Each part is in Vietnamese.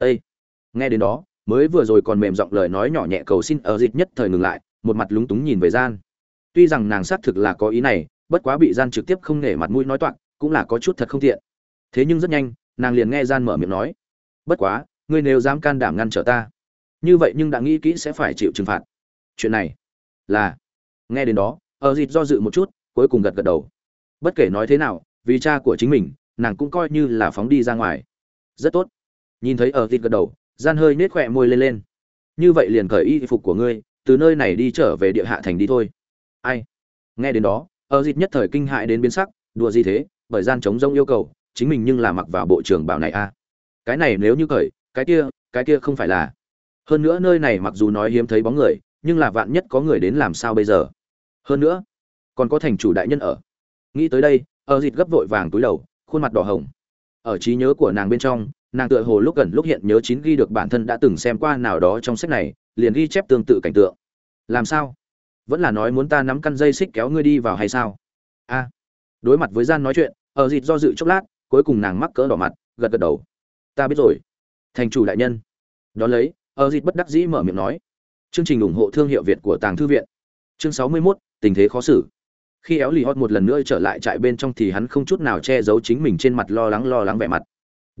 Ê! nghe đến đó, mới vừa rồi còn mềm giọng lời nói nhỏ nhẹ cầu xin ở dịch nhất thời ngừng lại, một mặt lúng túng nhìn về gian. Tuy rằng nàng xác thực là có ý này, bất quá bị gian trực tiếp không nể mặt mũi nói toạc, cũng là có chút thật không tiện. Thế nhưng rất nhanh, nàng liền nghe gian mở miệng nói. Bất quá, ngươi nếu dám can đảm ngăn trở ta, như vậy nhưng đã nghĩ kỹ sẽ phải chịu trừng phạt. Chuyện này là, nghe đến đó, ở dịt do dự một chút, cuối cùng gật gật đầu. Bất kể nói thế nào, vì cha của chính mình, nàng cũng coi như là phóng đi ra ngoài. Rất tốt nhìn thấy ở thịt gật đầu, gian hơi nết khỏe môi lên lên. Như vậy liền cởi y phục của ngươi, từ nơi này đi trở về địa hạ thành đi thôi. Ai? Nghe đến đó, ở dịt nhất thời kinh hại đến biến sắc, đùa gì thế, bởi gian chống rông yêu cầu, chính mình nhưng là mặc vào bộ trưởng bảo này a. Cái này nếu như cởi, cái kia cái kia không phải là. Hơn nữa nơi này mặc dù nói hiếm thấy bóng người, nhưng là vạn nhất có người đến làm sao bây giờ? Hơn nữa, còn có thành chủ đại nhân ở. Nghĩ tới đây, ở dịt gấp vội vàng túi đầu, khuôn mặt đỏ hồng. Ở trí nhớ của nàng bên trong nàng tựa hồ lúc gần lúc hiện nhớ chín ghi được bản thân đã từng xem qua nào đó trong sách này liền ghi chép tương tự cảnh tượng. Làm sao? Vẫn là nói muốn ta nắm căn dây xích kéo ngươi đi vào hay sao? A. Đối mặt với gian nói chuyện ở dịt do dự chốc lát cuối cùng nàng mắc cỡ đỏ mặt gật gật đầu. Ta biết rồi. Thành chủ đại nhân. Đón lấy ở dịt bất đắc dĩ mở miệng nói. Chương trình ủng hộ thương hiệu việt của tàng thư viện. Chương sáu mươi 61, tình thế khó xử. Khi éo lì hót một lần nữa trở lại trại bên trong thì hắn không chút nào che giấu chính mình trên mặt lo lắng lo lắng vẻ mặt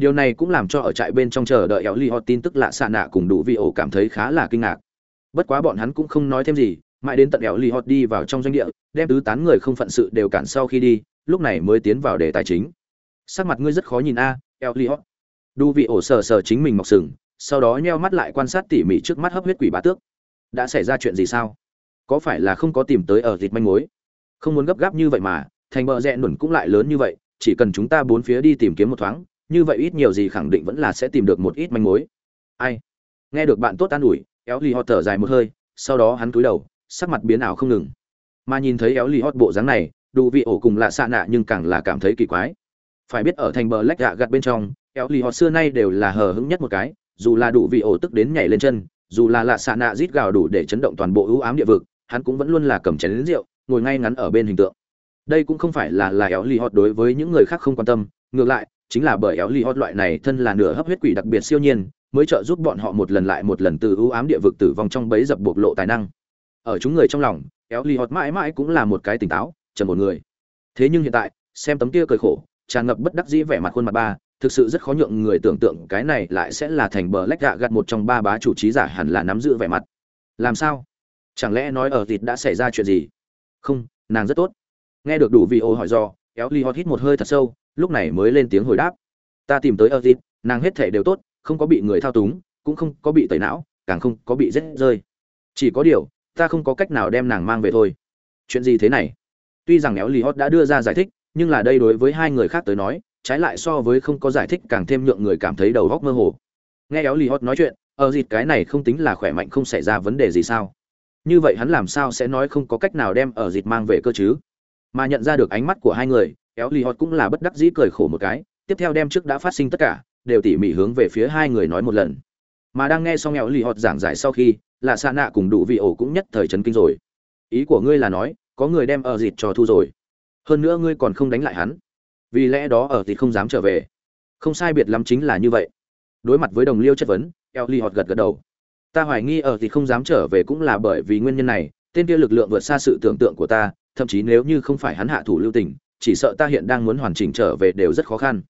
điều này cũng làm cho ở trại bên trong chờ đợi éo li họ tin tức lạ xạ nạ cùng đủ vị ổ cảm thấy khá là kinh ngạc. Bất quá bọn hắn cũng không nói thêm gì, mãi đến tận éo li họ đi vào trong doanh địa, đem tứ tán người không phận sự đều cản sau khi đi, lúc này mới tiến vào đề tài chính. Sắc mặt ngươi rất khó nhìn a éo li họ đủ vị ổ sờ sờ chính mình mọc sừng, sau đó nheo mắt lại quan sát tỉ mỉ trước mắt hấp huyết quỷ bá tước. Đã xảy ra chuyện gì sao? Có phải là không có tìm tới ở thịt manh mối? Không muốn gấp gáp như vậy mà, thành bờ rẽ nổn cũng lại lớn như vậy, chỉ cần chúng ta bốn phía đi tìm kiếm một thoáng như vậy ít nhiều gì khẳng định vẫn là sẽ tìm được một ít manh mối. Ai? Nghe được bạn tốt an ủi, éo lì họ thở dài một hơi, sau đó hắn cúi đầu, sắc mặt biến ảo không ngừng. Mà nhìn thấy éo lì hót bộ dáng này, đủ vị ổ cùng lạ xạ nạ nhưng càng là cảm thấy kỳ quái. Phải biết ở thành bờ lách gạ gặt bên trong, éo lì Hot xưa nay đều là hờ hững nhất một cái, dù là đủ vị ổ tức đến nhảy lên chân, dù là lạ xạ nạ rít gào đủ để chấn động toàn bộ ưu ám địa vực, hắn cũng vẫn luôn là cầm chén lính rượu, ngồi ngay ngắn ở bên hình tượng. Đây cũng không phải là là éo lì hót đối với những người khác không quan tâm, ngược lại chính là bởi éo ly hot loại này thân là nửa hấp huyết quỷ đặc biệt siêu nhiên, mới trợ giúp bọn họ một lần lại một lần từ ưu ám địa vực tử vong trong bấy dập bộc lộ tài năng. Ở chúng người trong lòng, éo ly hot mãi mãi cũng là một cái tỉnh táo trần một người. Thế nhưng hiện tại, xem tấm kia cười khổ, tràn ngập bất đắc dĩ vẻ mặt khuôn mặt ba, thực sự rất khó nhượng người tưởng tượng cái này lại sẽ là thành bờ lách gạ gặt một trong ba bá chủ trí giả hẳn là nắm giữ vẻ mặt. Làm sao? Chẳng lẽ nói ở thịt đã xảy ra chuyện gì? Không, nàng rất tốt. Nghe được đủ vị ô hỏi do, éo ly hot hít một hơi thật sâu lúc này mới lên tiếng hồi đáp. Ta tìm tới ơ dịp nàng hết thể đều tốt, không có bị người thao túng, cũng không có bị tẩy não, càng không có bị rết rơi. Chỉ có điều, ta không có cách nào đem nàng mang về thôi. Chuyện gì thế này? Tuy rằng éo lì hót đã đưa ra giải thích, nhưng là đây đối với hai người khác tới nói, trái lại so với không có giải thích càng thêm nhượng người cảm thấy đầu góc mơ hồ. Nghe éo lì hót nói chuyện ở dịt cái này không tính là khỏe mạnh không xảy ra vấn đề gì sao? Như vậy hắn làm sao sẽ nói không có cách nào đem ở dịt mang về cơ chứ? Mà nhận ra được ánh mắt của hai người éo lì hot cũng là bất đắc dĩ cười khổ một cái, tiếp theo đem trước đã phát sinh tất cả, đều tỉ mỉ hướng về phía hai người nói một lần. Mà đang nghe xong éo lì hot giảng giải sau khi, là xa nạ cùng đủ vị ổ cũng nhất thời chấn kinh rồi. Ý của ngươi là nói, có người đem ở dịt cho thu rồi. Hơn nữa ngươi còn không đánh lại hắn. Vì lẽ đó ở thì không dám trở về. Không sai biệt lắm chính là như vậy. Đối mặt với đồng liêu chất vấn eo ly họt gật gật đầu. Ta hoài nghi ở thì không dám trở về cũng là bởi vì nguyên nhân này, tên kia lực lượng vượt xa sự tưởng tượng của ta, thậm chí nếu như không phải hắn hạ thủ lưu tình chỉ sợ ta hiện đang muốn hoàn chỉnh trở về đều rất khó khăn.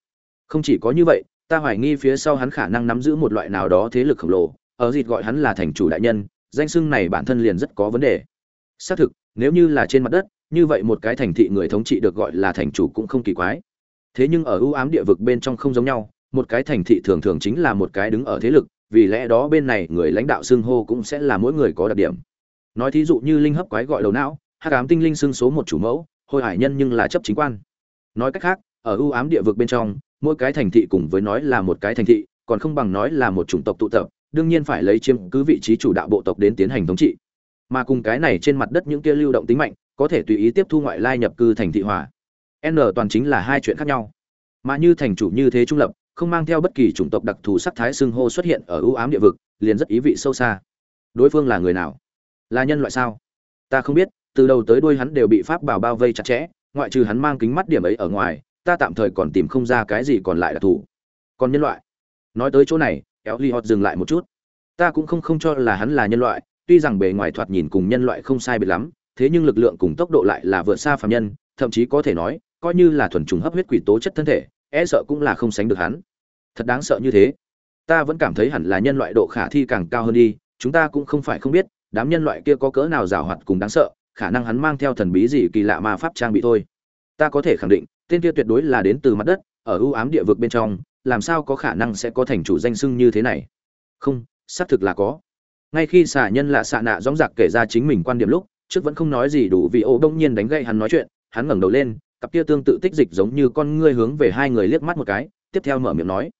Không chỉ có như vậy, ta hoài nghi phía sau hắn khả năng nắm giữ một loại nào đó thế lực khổng lồ, ở dịt gọi hắn là thành chủ đại nhân, danh xưng này bản thân liền rất có vấn đề. Xác thực, nếu như là trên mặt đất, như vậy một cái thành thị người thống trị được gọi là thành chủ cũng không kỳ quái. Thế nhưng ở ưu ám địa vực bên trong không giống nhau, một cái thành thị thường thường chính là một cái đứng ở thế lực, vì lẽ đó bên này người lãnh đạo xưng hô cũng sẽ là mỗi người có đặc điểm. Nói thí dụ như linh hấp quái gọi đầu não, hắc ám tinh linh xưng số một chủ mẫu hồi hải nhân nhưng là chấp chính quan. Nói cách khác, ở ưu ám địa vực bên trong, mỗi cái thành thị cùng với nói là một cái thành thị, còn không bằng nói là một chủng tộc tụ tập, đương nhiên phải lấy chiếm cứ vị trí chủ đạo bộ tộc đến tiến hành thống trị. Mà cùng cái này trên mặt đất những kia lưu động tính mạnh, có thể tùy ý tiếp thu ngoại lai nhập cư thành thị hòa. N toàn chính là hai chuyện khác nhau. Mà như thành chủ như thế trung lập, không mang theo bất kỳ chủng tộc đặc thù sắc thái xưng hô xuất hiện ở ưu ám địa vực, liền rất ý vị sâu xa. Đối phương là người nào? Là nhân loại sao? Ta không biết từ đầu tới đuôi hắn đều bị pháp bảo bao vây chặt chẽ, ngoại trừ hắn mang kính mắt điểm ấy ở ngoài, ta tạm thời còn tìm không ra cái gì còn lại là thủ. còn nhân loại. Nói tới chỗ này éo ly hot dừng lại một chút. Ta cũng không không cho là hắn là nhân loại, tuy rằng bề ngoài thoạt nhìn cùng nhân loại không sai biệt lắm, thế nhưng lực lượng cùng tốc độ lại là vượt xa phàm nhân, thậm chí có thể nói, coi như là thuần trùng hấp huyết quỷ tố chất thân thể e sợ cũng là không sánh được hắn. Thật đáng sợ như thế. Ta vẫn cảm thấy hẳn là nhân loại độ khả thi càng cao hơn đi, chúng ta cũng không phải không biết, đám nhân loại kia có cỡ nào rào hoạt cùng đáng sợ khả năng hắn mang theo thần bí gì kỳ lạ ma pháp trang bị thôi. Ta có thể khẳng định, tên kia tuyệt đối là đến từ mặt đất, ở ưu ám địa vực bên trong, làm sao có khả năng sẽ có thành chủ danh sưng như thế này? Không, xác thực là có. Ngay khi xả nhân lạ xạ nạ dóng dạc kể ra chính mình quan điểm lúc, trước vẫn không nói gì đủ vì ô đông nhiên đánh gậy hắn nói chuyện, hắn ngẩng đầu lên, cặp kia tương tự tích dịch giống như con ngươi hướng về hai người liếc mắt một cái, tiếp theo mở miệng nói.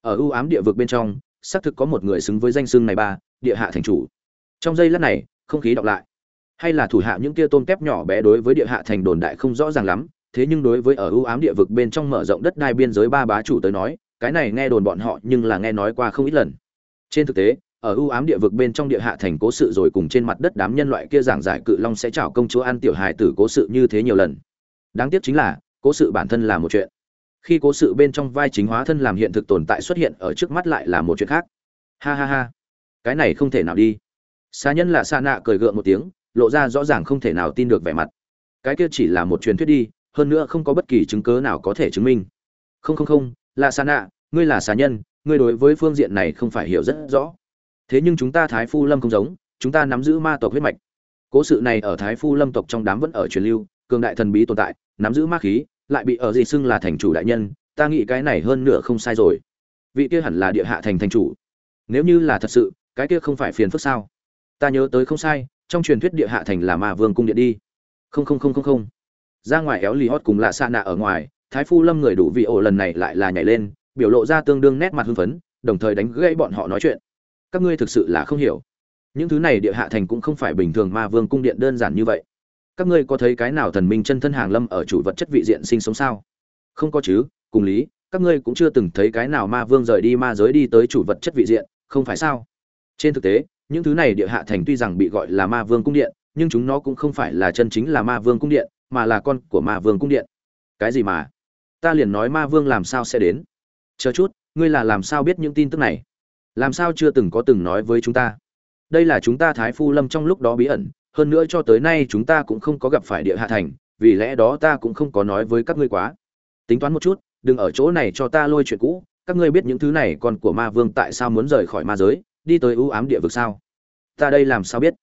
Ở ưu ám địa vực bên trong, xác thực có một người xứng với danh xưng này ba, địa hạ thành chủ. Trong giây lát này, không khí đọc lại hay là thủ hạ những kia tôm kép nhỏ bé đối với địa hạ thành đồn đại không rõ ràng lắm, thế nhưng đối với ở ưu ám địa vực bên trong mở rộng đất đai biên giới ba bá chủ tới nói, cái này nghe đồn bọn họ nhưng là nghe nói qua không ít lần. Trên thực tế, ở ưu ám địa vực bên trong địa hạ thành cố sự rồi cùng trên mặt đất đám nhân loại kia giảng giải cự long sẽ chào công chúa an tiểu hài tử cố sự như thế nhiều lần. Đáng tiếc chính là, cố sự bản thân là một chuyện. Khi cố sự bên trong vai chính hóa thân làm hiện thực tồn tại xuất hiện ở trước mắt lại là một chuyện khác. Ha ha ha. Cái này không thể nào đi. Xa nhân là xa nạ cười gượng một tiếng lộ ra rõ ràng không thể nào tin được vẻ mặt. Cái kia chỉ là một truyền thuyết đi, hơn nữa không có bất kỳ chứng cớ nào có thể chứng minh. Không không không là xa nạ ngươi là xà nhân, ngươi đối với phương diện này không phải hiểu rất rõ. Thế nhưng chúng ta thái phu lâm không giống, chúng ta nắm giữ ma tộc huyết mạch. Cố sự này ở thái phu lâm tộc trong đám vẫn ở truyền lưu, cường đại thần bí tồn tại, nắm giữ ma khí, lại bị ở gì xưng là thành chủ đại nhân, ta nghĩ cái này hơn nửa không sai rồi. Vị kia hẳn là địa hạ thành thành chủ. Nếu như là thật sự, cái kia không phải phiền phức sao? Ta nhớ tới không sai trong truyền thuyết địa hạ thành là ma vương cung điện đi. Không không không không không. Ra ngoài éo lì hót cùng lạ xa nạ ở ngoài, thái phu lâm người đủ vị ổ lần này lại là nhảy lên, biểu lộ ra tương đương nét mặt hưng phấn, đồng thời đánh gãy bọn họ nói chuyện. Các ngươi thực sự là không hiểu. Những thứ này địa hạ thành cũng không phải bình thường ma vương cung điện đơn giản như vậy. Các ngươi có thấy cái nào thần minh chân thân hàng lâm ở chủ vật chất vị diện sinh sống sao? Không có chứ, cùng lý, các ngươi cũng chưa từng thấy cái nào ma vương rời đi ma giới đi tới chủ vật chất vị diện, không phải sao? Trên thực tế những thứ này địa hạ thành tuy rằng bị gọi là ma vương cung điện, nhưng chúng nó cũng không phải là chân chính là ma vương cung điện, mà là con của ma vương cung điện. Cái gì mà? Ta liền nói ma vương làm sao sẽ đến? Chờ chút, ngươi là làm sao biết những tin tức này? Làm sao chưa từng có từng nói với chúng ta? Đây là chúng ta thái phu lâm trong lúc đó bí ẩn, hơn nữa cho tới nay chúng ta cũng không có gặp phải địa hạ thành, vì lẽ đó ta cũng không có nói với các ngươi quá. Tính toán một chút, đừng ở chỗ này cho ta lôi chuyện cũ, các ngươi biết những thứ này còn của ma vương tại sao muốn rời khỏi ma giới đi tới ưu ám địa vực sao? Ta đây làm sao biết?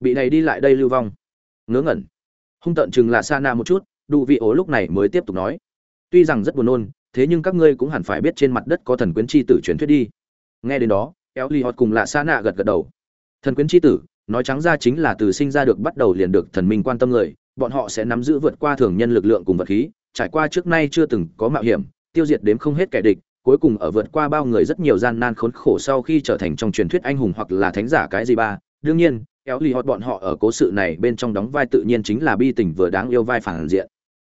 Bị này đi lại đây lưu vong. Ngớ ngẩn. Hung tận chừng là sa na một chút đủ vị ố lúc này mới tiếp tục nói. Tuy rằng rất buồn nôn, thế nhưng các ngươi cũng hẳn phải biết trên mặt đất có thần quyến chi tử truyền thuyết đi. Nghe đến đó éo ly hot cùng lạ sa nạ gật gật đầu. Thần quyến chi tử, nói trắng ra chính là từ sinh ra được bắt đầu liền được thần minh quan tâm người, bọn họ sẽ nắm giữ vượt qua thường nhân lực lượng cùng vật khí, trải qua trước nay chưa từng có mạo hiểm, tiêu diệt đếm không hết kẻ địch cuối cùng ở vượt qua bao người rất nhiều gian nan khốn khổ sau khi trở thành trong truyền thuyết anh hùng hoặc là thánh giả cái gì ba. Đương nhiên éo lì hót bọn họ ở cố sự này bên trong đóng vai tự nhiên chính là bi tình vừa đáng yêu vai phản diện.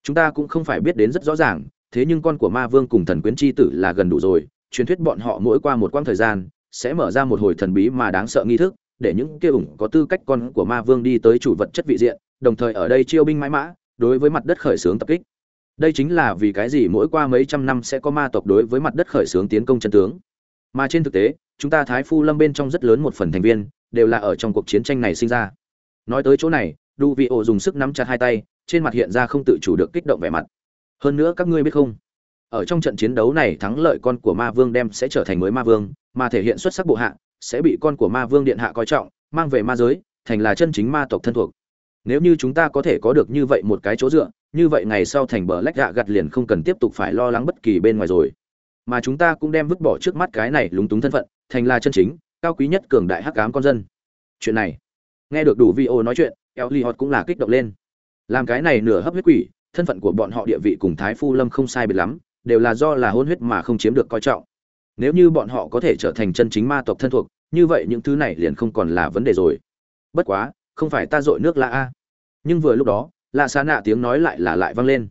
Chúng ta cũng không phải biết đến rất rõ ràng, thế nhưng con của ma vương cùng thần quyến chi tử là gần đủ rồi, truyền thuyết bọn họ mỗi qua một quãng thời gian, sẽ mở ra một hồi thần bí mà đáng sợ nghi thức, để những kia ủng có tư cách con của ma vương đi tới chủ vật chất vị diện, đồng thời ở đây chiêu binh mãi mã, đối với mặt đất khởi xướng tập kích đây chính là vì cái gì mỗi qua mấy trăm năm sẽ có ma tộc đối với mặt đất khởi xướng tiến công chân tướng. Mà trên thực tế, chúng ta thái phu lâm bên trong rất lớn một phần thành viên, đều là ở trong cuộc chiến tranh này sinh ra. Nói tới chỗ này, đu vị ổ dùng sức nắm chặt hai tay, trên mặt hiện ra không tự chủ được kích động vẻ mặt. Hơn nữa các ngươi biết không? Ở trong trận chiến đấu này, thắng lợi con của ma vương đem sẽ trở thành mới ma vương, mà thể hiện xuất sắc bộ hạ, sẽ bị con của ma vương điện hạ coi trọng, mang về ma giới, thành là chân chính ma tộc thân thuộc nếu như chúng ta có thể có được như vậy một cái chỗ dựa, như vậy ngày sau thành bờ lách gạ gặt liền không cần tiếp tục phải lo lắng bất kỳ bên ngoài rồi. Mà chúng ta cũng đem vứt bỏ trước mắt cái này lúng túng thân phận, thành là chân chính, cao quý nhất cường đại hắc ám con dân. Chuyện này, nghe được đủ vi ô nói chuyện, eo li hot cũng là kích động lên. Làm cái này nửa hấp huyết quỷ, thân phận của bọn họ địa vị cùng thái phu lâm không sai biệt lắm, đều là do là hôn huyết mà không chiếm được coi trọng. Nếu như bọn họ có thể trở thành chân chính ma tộc thân thuộc, như vậy những thứ này liền không còn là vấn đề rồi. Bất quá không phải ta dội nước lạ a. Nhưng vừa lúc đó lạ xa nạ tiếng nói lại là lại vang lên.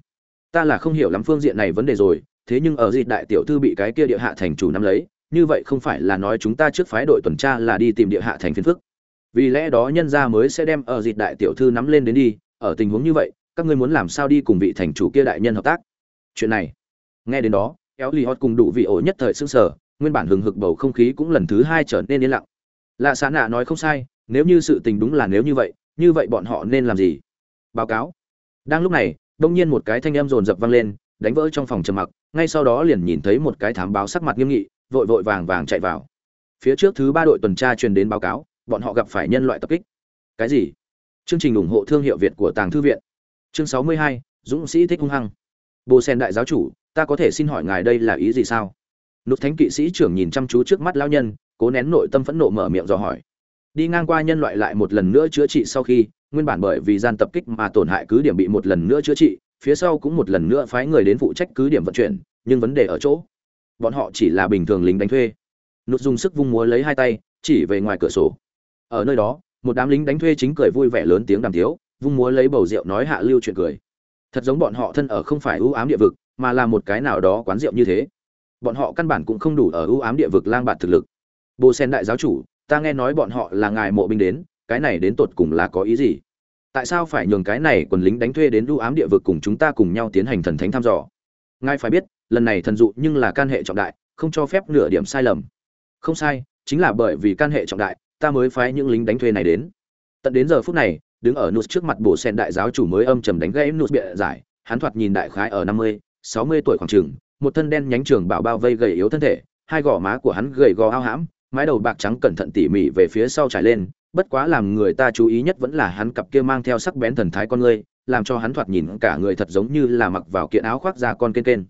Ta là không hiểu lắm phương diện này vấn đề rồi, thế nhưng ở dịp đại tiểu thư bị cái kia địa hạ thành chủ nắm lấy, như vậy không phải là nói chúng ta trước phái đội tuần tra là đi tìm địa hạ thành phiến phức. Vì lẽ đó nhân gia mới sẽ đem ở dịp đại tiểu thư nắm lên đến đi, ở tình huống như vậy, các ngươi muốn làm sao đi cùng vị thành chủ kia đại nhân hợp tác? Chuyện này, nghe đến đó, kéo lì hót cùng đủ vị ổ nhất thời xương sở nguyên bản hừng hực bầu không khí cũng lần thứ hai trở nên yên lặng. Lạ xã nạ nói không sai nếu như sự tình đúng là nếu như vậy như vậy bọn họ nên làm gì? Báo cáo. Đang lúc này, đông nhiên một cái thanh âm rồn rập vang lên, đánh vỡ trong phòng trầm mặc, ngay sau đó liền nhìn thấy một cái thám báo sắc mặt nghiêm nghị, vội vội vàng vàng chạy vào. Phía trước thứ ba đội tuần tra truyền đến báo cáo, bọn họ gặp phải nhân loại tập kích. Cái gì? Chương trình ủng hộ thương hiệu việt của tàng thư viện. Chương sáu mươi hai, dũng sĩ thích hung hăng. Bồ sen đại giáo chủ, ta có thể xin hỏi ngài đây là ý gì sao? Nút thánh kỵ sĩ trưởng nhìn chăm chú trước mắt lão nhân, cố nén nội tâm phẫn nộ mở miệng dò hỏi đi ngang qua nhân loại lại một lần nữa chữa trị sau khi, nguyên bản bởi vì gian tập kích mà tổn hại cứ điểm bị một lần nữa chữa trị, phía sau cũng một lần nữa phái người đến phụ trách cứ điểm vận chuyển, nhưng vấn đề ở chỗ. Bọn họ chỉ là bình thường lính đánh thuê. Nút dùng sức vung múa lấy hai tay, chỉ về ngoài cửa sổ. Ở nơi đó, một đám lính đánh thuê chính cười vui vẻ lớn tiếng đàm tiếu, vung múa lấy bầu rượu nói hạ lưu chuyện cười. Thật giống bọn họ thân ở không phải ưu ám địa vực, mà là một cái nào đó quán rượu như thế. Bọn họ căn bản cũng không đủ ở ưu ám địa vực lang bạt thực lực. Bồ sen đại giáo chủ ta nghe nói bọn họ là ngài mộ binh đến cái này đến tột cùng là có ý gì? Tại sao phải nhường cái này quần lính đánh thuê đến ưu ám địa vực cùng chúng ta cùng nhau tiến hành thần thánh thăm dò? Ngài phải biết lần này thần dụ nhưng là can hệ trọng đại không cho phép nửa điểm sai lầm. Không sai chính là bởi vì can hệ trọng đại ta mới phái những lính đánh thuê này đến. Tận đến giờ phút này đứng ở nút trước mặt bổ sen đại giáo chủ mới âm trầm đánh gãy nút bịa giải hắn thoạt nhìn đại khái ở năm mươi sáu mươi tuổi khoảng trường, một thân đen nhánh trường bảo bao vây gầy yếu thân thể hai gò má của hắn gầy gò ao hãm mái đầu bạc trắng cẩn thận tỉ mỉ về phía sau trải lên bất quá làm người ta chú ý nhất vẫn là hắn cặp kia mang theo sắc bén thần thái con ngươi làm cho hắn thoạt nhìn cả người thật giống như là mặc vào kiện áo khoác da con kên kên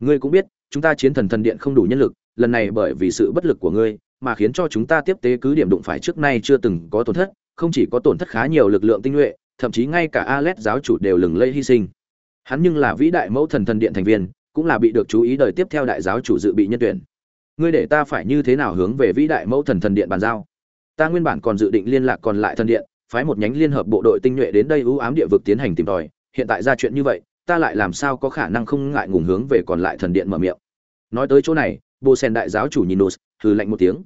ngươi cũng biết chúng ta chiến thần thần điện không đủ nhân lực lần này bởi vì sự bất lực của ngươi mà khiến cho chúng ta tiếp tế cứ điểm đụng phải trước nay chưa từng có tổn thất không chỉ có tổn thất khá nhiều lực lượng tinh nhuệ thậm chí ngay cả Alet giáo chủ đều lừng lẫy hy sinh. Hắn nhưng là vĩ đại mẫu thần thần điện thành viên, cũng là bị được chú ý đời tiếp theo đại giáo chủ dự bị nhân tuyển. Ngươi để ta phải như thế nào hướng về vĩ đại mẫu thần thần điện bàn giao? Ta nguyên bản còn dự định liên lạc còn lại thần điện, phái một nhánh liên hợp bộ đội tinh nhuệ đến đây ưu ám địa vực tiến hành tìm tòi, hiện tại ra chuyện như vậy, ta lại làm sao có khả năng không ngại ngùng hướng về còn lại thần điện mở miệng. Nói tới chỗ này, Bồ Sen đại giáo chủ nhìn Nus, thử lạnh một tiếng.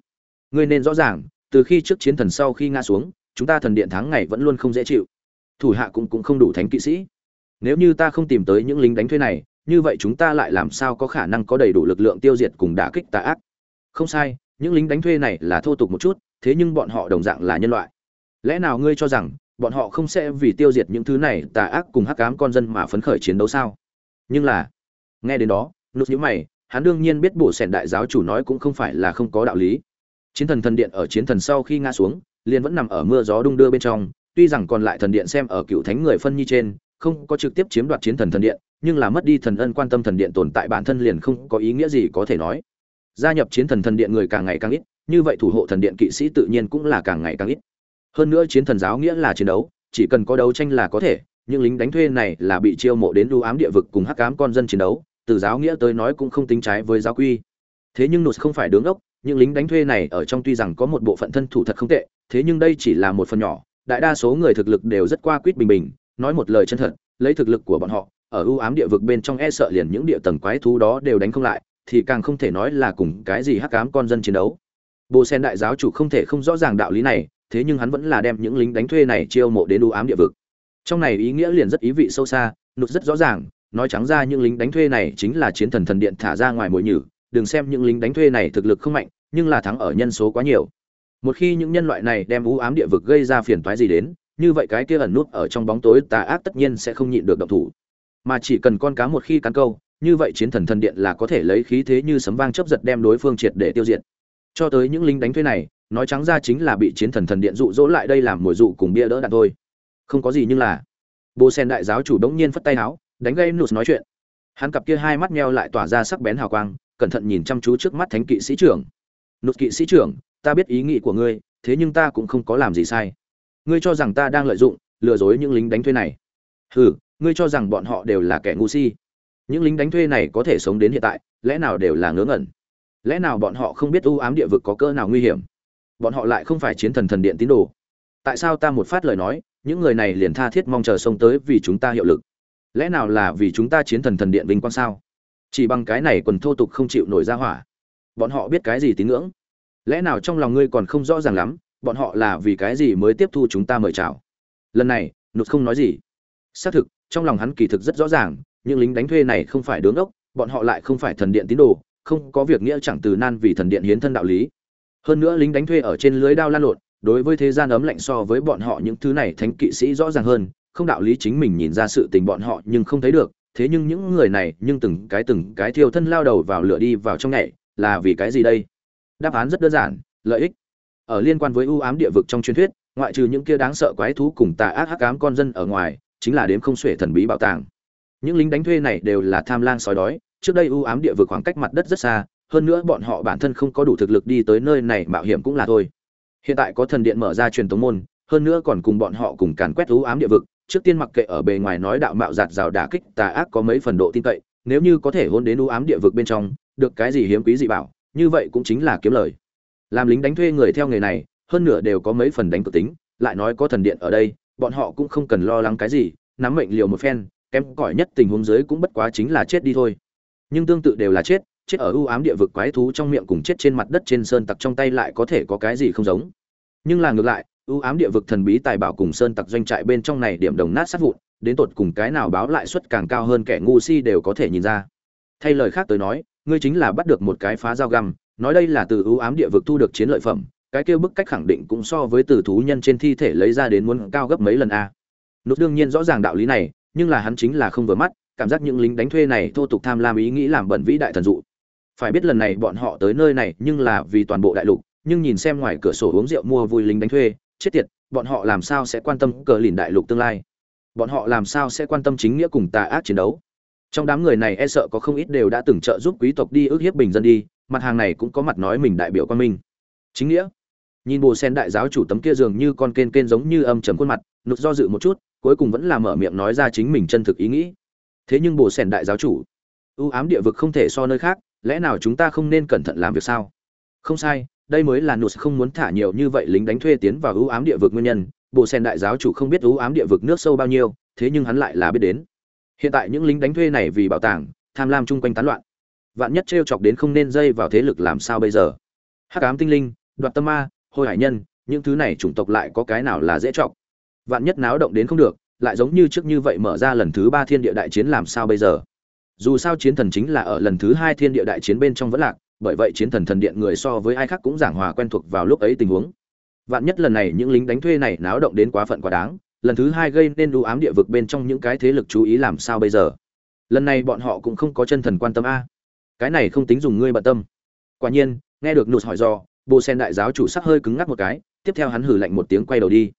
Ngươi nên rõ ràng, từ khi trước chiến thần sau khi nga xuống, chúng ta thần điện tháng ngày vẫn luôn không dễ chịu thủ hạ cũng cũng không đủ thánh kỵ sĩ nếu như ta không tìm tới những lính đánh thuê này như vậy chúng ta lại làm sao có khả năng có đầy đủ lực lượng tiêu diệt cùng đả kích tà ác? Không sai, những lính đánh thuê này là thô tục một chút, thế nhưng bọn họ đồng dạng là nhân loại. Lẽ nào ngươi cho rằng bọn họ không sẽ vì tiêu diệt những thứ này tà ác cùng hắc ám con dân mà phấn khởi chiến đấu sao? Nhưng là, nghe đến đó nút nhữ mày, hắn đương nhiên biết bổ sẻn đại giáo chủ nói cũng không phải là không có đạo lý. Chiến thần thần điện ở chiến thần sau khi ngã xuống, liền vẫn nằm ở mưa gió đung đưa bên trong, tuy rằng còn lại thần điện xem ở cựu thánh người phân nhi trên, không có trực tiếp chiếm đoạt chiến thần thần điện nhưng là mất đi thần ân quan tâm thần điện tồn tại bản thân liền không có ý nghĩa gì có thể nói. Gia nhập chiến thần thần điện người càng ngày càng ít, như vậy thủ hộ thần điện kỵ sĩ tự nhiên cũng là càng ngày càng ít. Hơn nữa chiến thần giáo nghĩa là chiến đấu, chỉ cần có đấu tranh là có thể những lính đánh thuê này là bị chiêu mộ đến đu ám địa vực cùng hắc ám con dân chiến đấu, từ giáo nghĩa tới nói cũng không tính trái với giáo quy. Thế nhưng nụt không phải đứng ốc những lính đánh thuê này ở trong tuy rằng có một bộ phận thân thủ thật không tệ, thế nhưng đây chỉ là một phần nhỏ, đại đa số người thực lực đều rất qua quýt bình bình, nói một lời chân thật, lấy thực lực của bọn họ ở ưu ám địa vực bên trong e sợ liền những địa tầng quái thú đó đều đánh không lại, thì càng không thể nói là cùng cái gì hắc ám con dân chiến đấu. Bồ sen đại giáo chủ không thể không rõ ràng đạo lý này, thế nhưng hắn vẫn là đem những lính đánh thuê này chiêu mộ đến ưu ám địa vực. Trong này ý nghĩa liền rất ý vị sâu xa, nụt rất rõ ràng, nói trắng ra những lính đánh thuê này chính là chiến thần thần điện thả ra ngoài mồi nhử, đừng xem những lính đánh thuê này thực lực không mạnh, nhưng là thắng ở nhân số quá nhiều. Một khi những nhân loại này đem u ám địa vực gây ra phiền toái gì đến, như vậy cái kia ẩn nút ở trong bóng tối tà ác tất nhiên sẽ không nhịn được động thủ mà chỉ cần con cá một khi cắn câu, như vậy chiến thần thần điện là có thể lấy khí thế như sấm vang chớp giật đem đối phương triệt để tiêu diệt. Cho tới những lính đánh thuê này, nói trắng ra chính là bị chiến thần thần điện dụ dỗ lại đây làm mồi dụ cùng bia đỡ đạn thôi. Không có gì nhưng là, bồ sen đại giáo chủ đống nhiên phất tay áo đánh gây nụt nói chuyện. Hắn cặp kia hai mắt meo lại tỏa ra sắc bén hào quang, cẩn thận nhìn chăm chú trước mắt thánh kỵ sĩ trưởng. Nụt kỵ sĩ trưởng, ta biết ý nghĩ của ngươi, thế nhưng ta cũng không có làm gì sai. Ngươi cho rằng ta đang lợi dụng, lừa dối những lính đánh thuê này. Hừ ngươi cho rằng bọn họ đều là kẻ ngu si. Những lính đánh thuê này có thể sống đến hiện tại, lẽ nào đều là ngớ ngẩn? Lẽ nào bọn họ không biết u ám địa vực có cơ nào nguy hiểm? Bọn họ lại không phải chiến thần thần điện tín đồ. Tại sao ta một phát lời nói, những người này liền tha thiết mong chờ sông tới vì chúng ta hiệu lực? Lẽ nào là vì chúng ta chiến thần thần điện vinh quang sao? Chỉ bằng cái này quần thô tục không chịu nổi ra hỏa. Bọn họ biết cái gì tín ngưỡng? Lẽ nào trong lòng ngươi còn không rõ ràng lắm, bọn họ là vì cái gì mới tiếp thu chúng ta mời chào? Lần này, nụt không nói gì. Xác thực trong lòng hắn kỳ thực rất rõ ràng, những lính đánh thuê này không phải đứng ốc, bọn họ lại không phải thần điện tín đồ, không có việc nghĩa chẳng từ nan vì thần điện hiến thân đạo lý. Hơn nữa lính đánh thuê ở trên lưới đao lan lộn, đối với thế gian ấm lạnh so với bọn họ những thứ này thánh kỵ sĩ rõ ràng hơn, không đạo lý chính mình nhìn ra sự tình bọn họ nhưng không thấy được, thế nhưng những người này nhưng từng cái từng cái thiêu thân lao đầu vào lửa đi vào trong nhảy, là vì cái gì đây? Đáp án rất đơn giản, lợi ích. Ở liên quan với ưu ám địa vực trong truyền thuyết, ngoại trừ những kia đáng sợ quái thú cùng tà ác hắc ám con dân ở ngoài chính là đếm không xuể thần bí bảo tàng. Những lính đánh thuê này đều là tham lang sói đói, trước đây ưu ám địa vực khoảng cách mặt đất rất xa, hơn nữa bọn họ bản thân không có đủ thực lực đi tới nơi này mạo hiểm cũng là thôi. Hiện tại có thần điện mở ra truyền tống môn, hơn nữa còn cùng bọn họ cùng càn quét ưu ám địa vực, trước tiên mặc kệ ở bề ngoài nói đạo mạo giạt rào đả kích tà ác có mấy phần độ tin cậy, nếu như có thể hôn đến ưu ám địa vực bên trong, được cái gì hiếm quý dị bảo, như vậy cũng chính là kiếm lời. Làm lính đánh thuê người theo nghề này, hơn nửa đều có mấy phần đánh cực tính, lại nói có thần điện ở đây bọn họ cũng không cần lo lắng cái gì, nắm mệnh liều một phen, kém cỏi nhất tình huống dưới cũng bất quá chính là chết đi thôi. Nhưng tương tự đều là chết chết ở ưu ám địa vực quái thú trong miệng cùng chết trên mặt đất trên sơn tặc trong tay lại có thể có cái gì không giống. Nhưng là ngược lại, ưu ám địa vực thần bí tài bảo cùng sơn tặc doanh trại bên trong này điểm đồng nát sát vụn, đến tột cùng cái nào báo lại suất càng cao hơn kẻ ngu si đều có thể nhìn ra. Thay lời khác tới nói, ngươi chính là bắt được một cái phá dao găm, nói đây là từ ưu ám địa vực thu được chiến lợi phẩm cái kêu bức cách khẳng định cũng so với từ thú nhân trên thi thể lấy ra đến muốn cao gấp mấy lần a. Nút đương nhiên rõ ràng đạo lý này, nhưng là hắn chính là không vừa mắt, cảm giác những lính đánh thuê này thô tục tham lam ý nghĩ làm bẩn vĩ đại thần dụ. Phải biết lần này bọn họ tới nơi này nhưng là vì toàn bộ đại lục, nhưng nhìn xem ngoài cửa sổ uống rượu mua vui lính đánh thuê, chết tiệt, bọn họ làm sao sẽ quan tâm cờ lìn đại lục tương lai? Bọn họ làm sao sẽ quan tâm chính nghĩa cùng tà ác chiến đấu? Trong đám người này e sợ có không ít đều đã từng trợ giúp quý tộc đi ước hiếp bình dân đi, mặt hàng này cũng có mặt nói mình đại biểu quan minh. Chính nghĩa? Nhìn bồ sen đại giáo chủ tấm kia dường như con kên kên giống như âm trầm khuôn mặt nụt do dự một chút, cuối cùng vẫn là mở miệng nói ra chính mình chân thực ý nghĩ. Thế nhưng bồ sen đại giáo chủ, ưu ám địa vực không thể so nơi khác, lẽ nào chúng ta không nên cẩn thận làm việc sao? Không sai, đây mới là nụt không muốn thả nhiều như vậy lính đánh thuê tiến vào ưu ám địa vực nguyên nhân. Bồ sen đại giáo chủ không biết ưu ám địa vực nước sâu bao nhiêu, thế nhưng hắn lại là biết đến. Hiện tại những lính đánh thuê này vì bảo tàng, tham lam chung quanh tán loạn. Vạn nhất t chọc đến không nên dây vào thế lực làm sao bây giờ? Hắc ám tinh linh, đoạt tâm ma Hồi hải nhân, những thứ này chủng tộc lại có cái nào là dễ trọng. vạn nhất náo động đến không được, lại giống như trước như vậy mở ra lần thứ ba thiên địa đại chiến làm sao bây giờ? Dù sao chiến thần chính là ở lần thứ hai thiên địa đại chiến bên trong vẫn lạc, bởi vậy chiến thần thần điện người so với ai khác cũng giảng hòa quen thuộc vào lúc ấy tình huống. Vạn nhất lần này những lính đánh thuê này náo động đến quá phận quá đáng, lần thứ hai gây nên đủ ám địa vực bên trong những cái thế lực chú ý làm sao bây giờ? Lần này bọn họ cũng không có chân thần quan tâm a. Cái này không tính dùng ngươi bận tâm. Quả nhiên, nghe được nụt hỏi do bộ sen đại giáo chủ sắc hơi cứng ngắc một cái, tiếp theo hắn hử lạnh một tiếng quay đầu đi.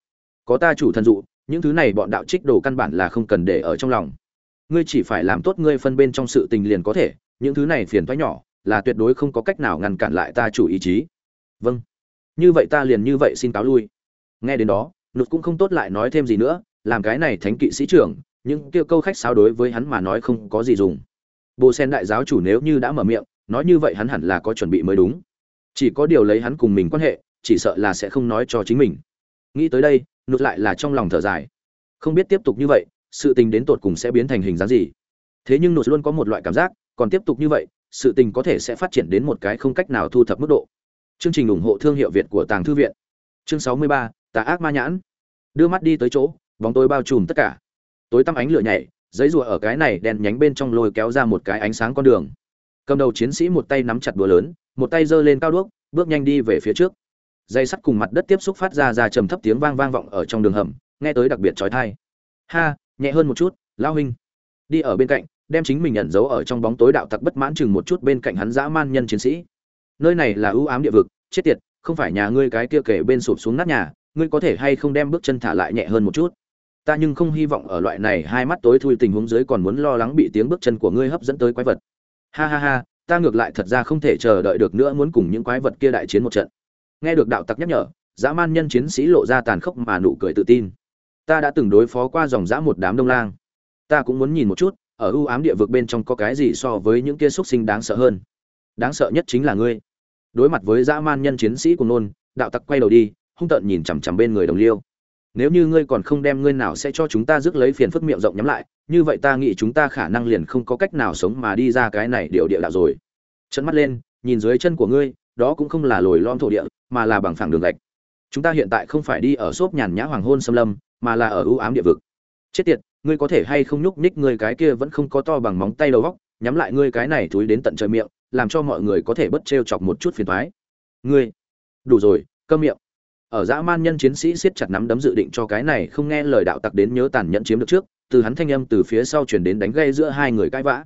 Có ta chủ thần dụ, những thứ này bọn đạo trích đồ căn bản là không cần để ở trong lòng. Ngươi chỉ phải làm tốt ngươi phân bên trong sự tình liền có thể, những thứ này phiền thoái nhỏ, là tuyệt đối không có cách nào ngăn cản lại ta chủ ý chí. Vâng. Như vậy ta liền như vậy xin cáo lui. Nghe đến đó, nụt cũng không tốt lại nói thêm gì nữa, làm cái này thánh kỵ sĩ trưởng, những kêu câu khách sao đối với hắn mà nói không có gì dùng. Bồ sen đại giáo chủ nếu như đã mở miệng, nói như vậy hắn hẳn là có chuẩn bị mới đúng chỉ có điều lấy hắn cùng mình quan hệ chỉ sợ là sẽ không nói cho chính mình. Nghĩ tới đây nụt lại là trong lòng thở dài. Không biết tiếp tục như vậy sự tình đến tột cùng sẽ biến thành hình dáng gì. Thế nhưng nụt luôn có một loại cảm giác còn tiếp tục như vậy sự tình có thể sẽ phát triển đến một cái không cách nào thu thập mức độ. Chương trình ủng hộ thương hiệu việt của tàng thư viện. Chương 63, tà ác ma nhãn. Đưa mắt đi tới chỗ bóng tối bao trùm tất cả. Tối tăm ánh lửa nhảy giấy rùa ở cái này đèn nhánh bên trong lôi kéo ra một cái ánh sáng con đường cầm đầu chiến sĩ một tay nắm chặt búa lớn, một tay giơ lên cao đuốc, bước nhanh đi về phía trước. Dây sắt cùng mặt đất tiếp xúc phát ra ra trầm thấp tiếng vang vang vọng ở trong đường hầm, nghe tới đặc biệt trói thai ha, nhẹ hơn một chút, lão huynh. Đi ở bên cạnh, đem chính mình nhận dấu ở trong bóng tối đạo tặc bất mãn chừng một chút bên cạnh hắn dã man nhân chiến sĩ. Nơi này là ưu ám địa vực, chết tiệt, không phải nhà ngươi cái kia kể bên sụp xuống nát nhà, ngươi có thể hay không đem bước chân thả lại nhẹ hơn một chút? Ta nhưng không hy vọng ở loại này hai mắt tối thui tình huống dưới còn muốn lo lắng bị tiếng bước chân của ngươi hấp dẫn tới quái vật ha ha ha, ta ngược lại thật ra không thể chờ đợi được nữa muốn cùng những quái vật kia đại chiến một trận. Nghe được đạo tặc nhắc nhở, dã man nhân chiến sĩ lộ ra tàn khốc mà nụ cười tự tin. Ta đã từng đối phó qua dòng dã một đám đông lang. Ta cũng muốn nhìn một chút, ở ưu ám địa vực bên trong có cái gì so với những kia xuất sinh đáng sợ hơn. Đáng sợ nhất chính là ngươi. Đối mặt với dã man nhân chiến sĩ của nôn, đạo tặc quay đầu đi, hung tợn nhìn chằm chằm bên người đồng liêu. Nếu như ngươi còn không đem ngươi nào sẽ cho chúng ta rước lấy phiền phức miệng rộng nhắm lại như vậy ta nghĩ chúng ta khả năng liền không có cách nào sống mà đi ra cái này điều địa đạo rồi chân mắt lên nhìn dưới chân của ngươi đó cũng không là lồi lom thổ địa mà là bằng phẳng đường gạch chúng ta hiện tại không phải đi ở xốp nhàn nhã hoàng hôn xâm lâm mà là ở ưu ám địa vực chết tiệt ngươi có thể hay không nhúc nhích ngươi cái kia vẫn không có to bằng móng tay đầu góc nhắm lại ngươi cái này thúi đến tận trời miệng làm cho mọi người có thể bất trêu chọc một chút phiền toái. Ngươi, đủ rồi, cơm miệng. Ở dã man nhân chiến sĩ siết chặt nắm đấm dự định cho cái này không nghe lời đạo tặc đến nhớ tàn nhẫn chiếm được trước, từ hắn thanh âm từ phía sau truyền đến đánh gây giữa hai người cãi vã.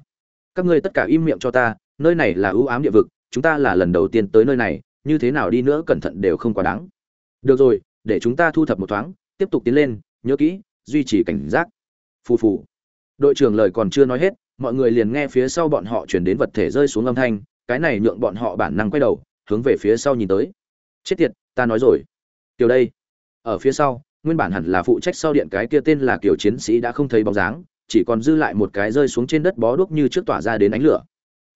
Các ngươi tất cả im miệng cho ta, nơi này là ưu ám địa vực, chúng ta là lần đầu tiên tới nơi này, như thế nào đi nữa cẩn thận đều không quá đáng. Được rồi, để chúng ta thu thập một thoáng, tiếp tục tiến lên, nhớ kỹ, duy trì cảnh giác. Phù phù. Đội trưởng lời còn chưa nói hết, mọi người liền nghe phía sau bọn họ truyền đến vật thể rơi xuống âm thanh, cái này nhượng bọn họ bản năng quay đầu, hướng về phía sau nhìn tới. Chết tiệt, ta nói rồi. Tiểu đây. Ở phía sau, nguyên bản hẳn là phụ trách sau điện cái kia tên là kiểu chiến sĩ đã không thấy bóng dáng, chỉ còn dư lại một cái rơi xuống trên đất bó đuốc như trước tỏa ra đến ánh lửa.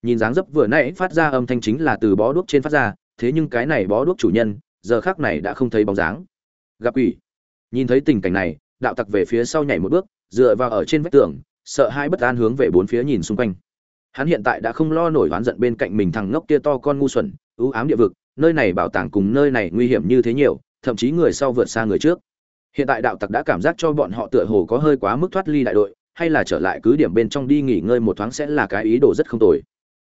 Nhìn dáng dấp vừa nãy phát ra âm thanh chính là từ bó đuốc trên phát ra, thế nhưng cái này bó đuốc chủ nhân, giờ khắc này đã không thấy bóng dáng. Gặp quỷ. Nhìn thấy tình cảnh này, đạo tặc về phía sau nhảy một bước, dựa vào ở trên vách tường, sợ hai bất an hướng về bốn phía nhìn xung quanh hắn hiện tại đã không lo nổi oán giận bên cạnh mình thằng ngốc kia to con ngu xuẩn ưu ám địa vực nơi này bảo tàng cùng nơi này nguy hiểm như thế nhiều thậm chí người sau vượt xa người trước hiện tại đạo tặc đã cảm giác cho bọn họ tựa hồ có hơi quá mức thoát ly đại đội, hay là trở lại cứ điểm bên trong đi nghỉ ngơi một thoáng sẽ là cái ý đồ rất không tồi.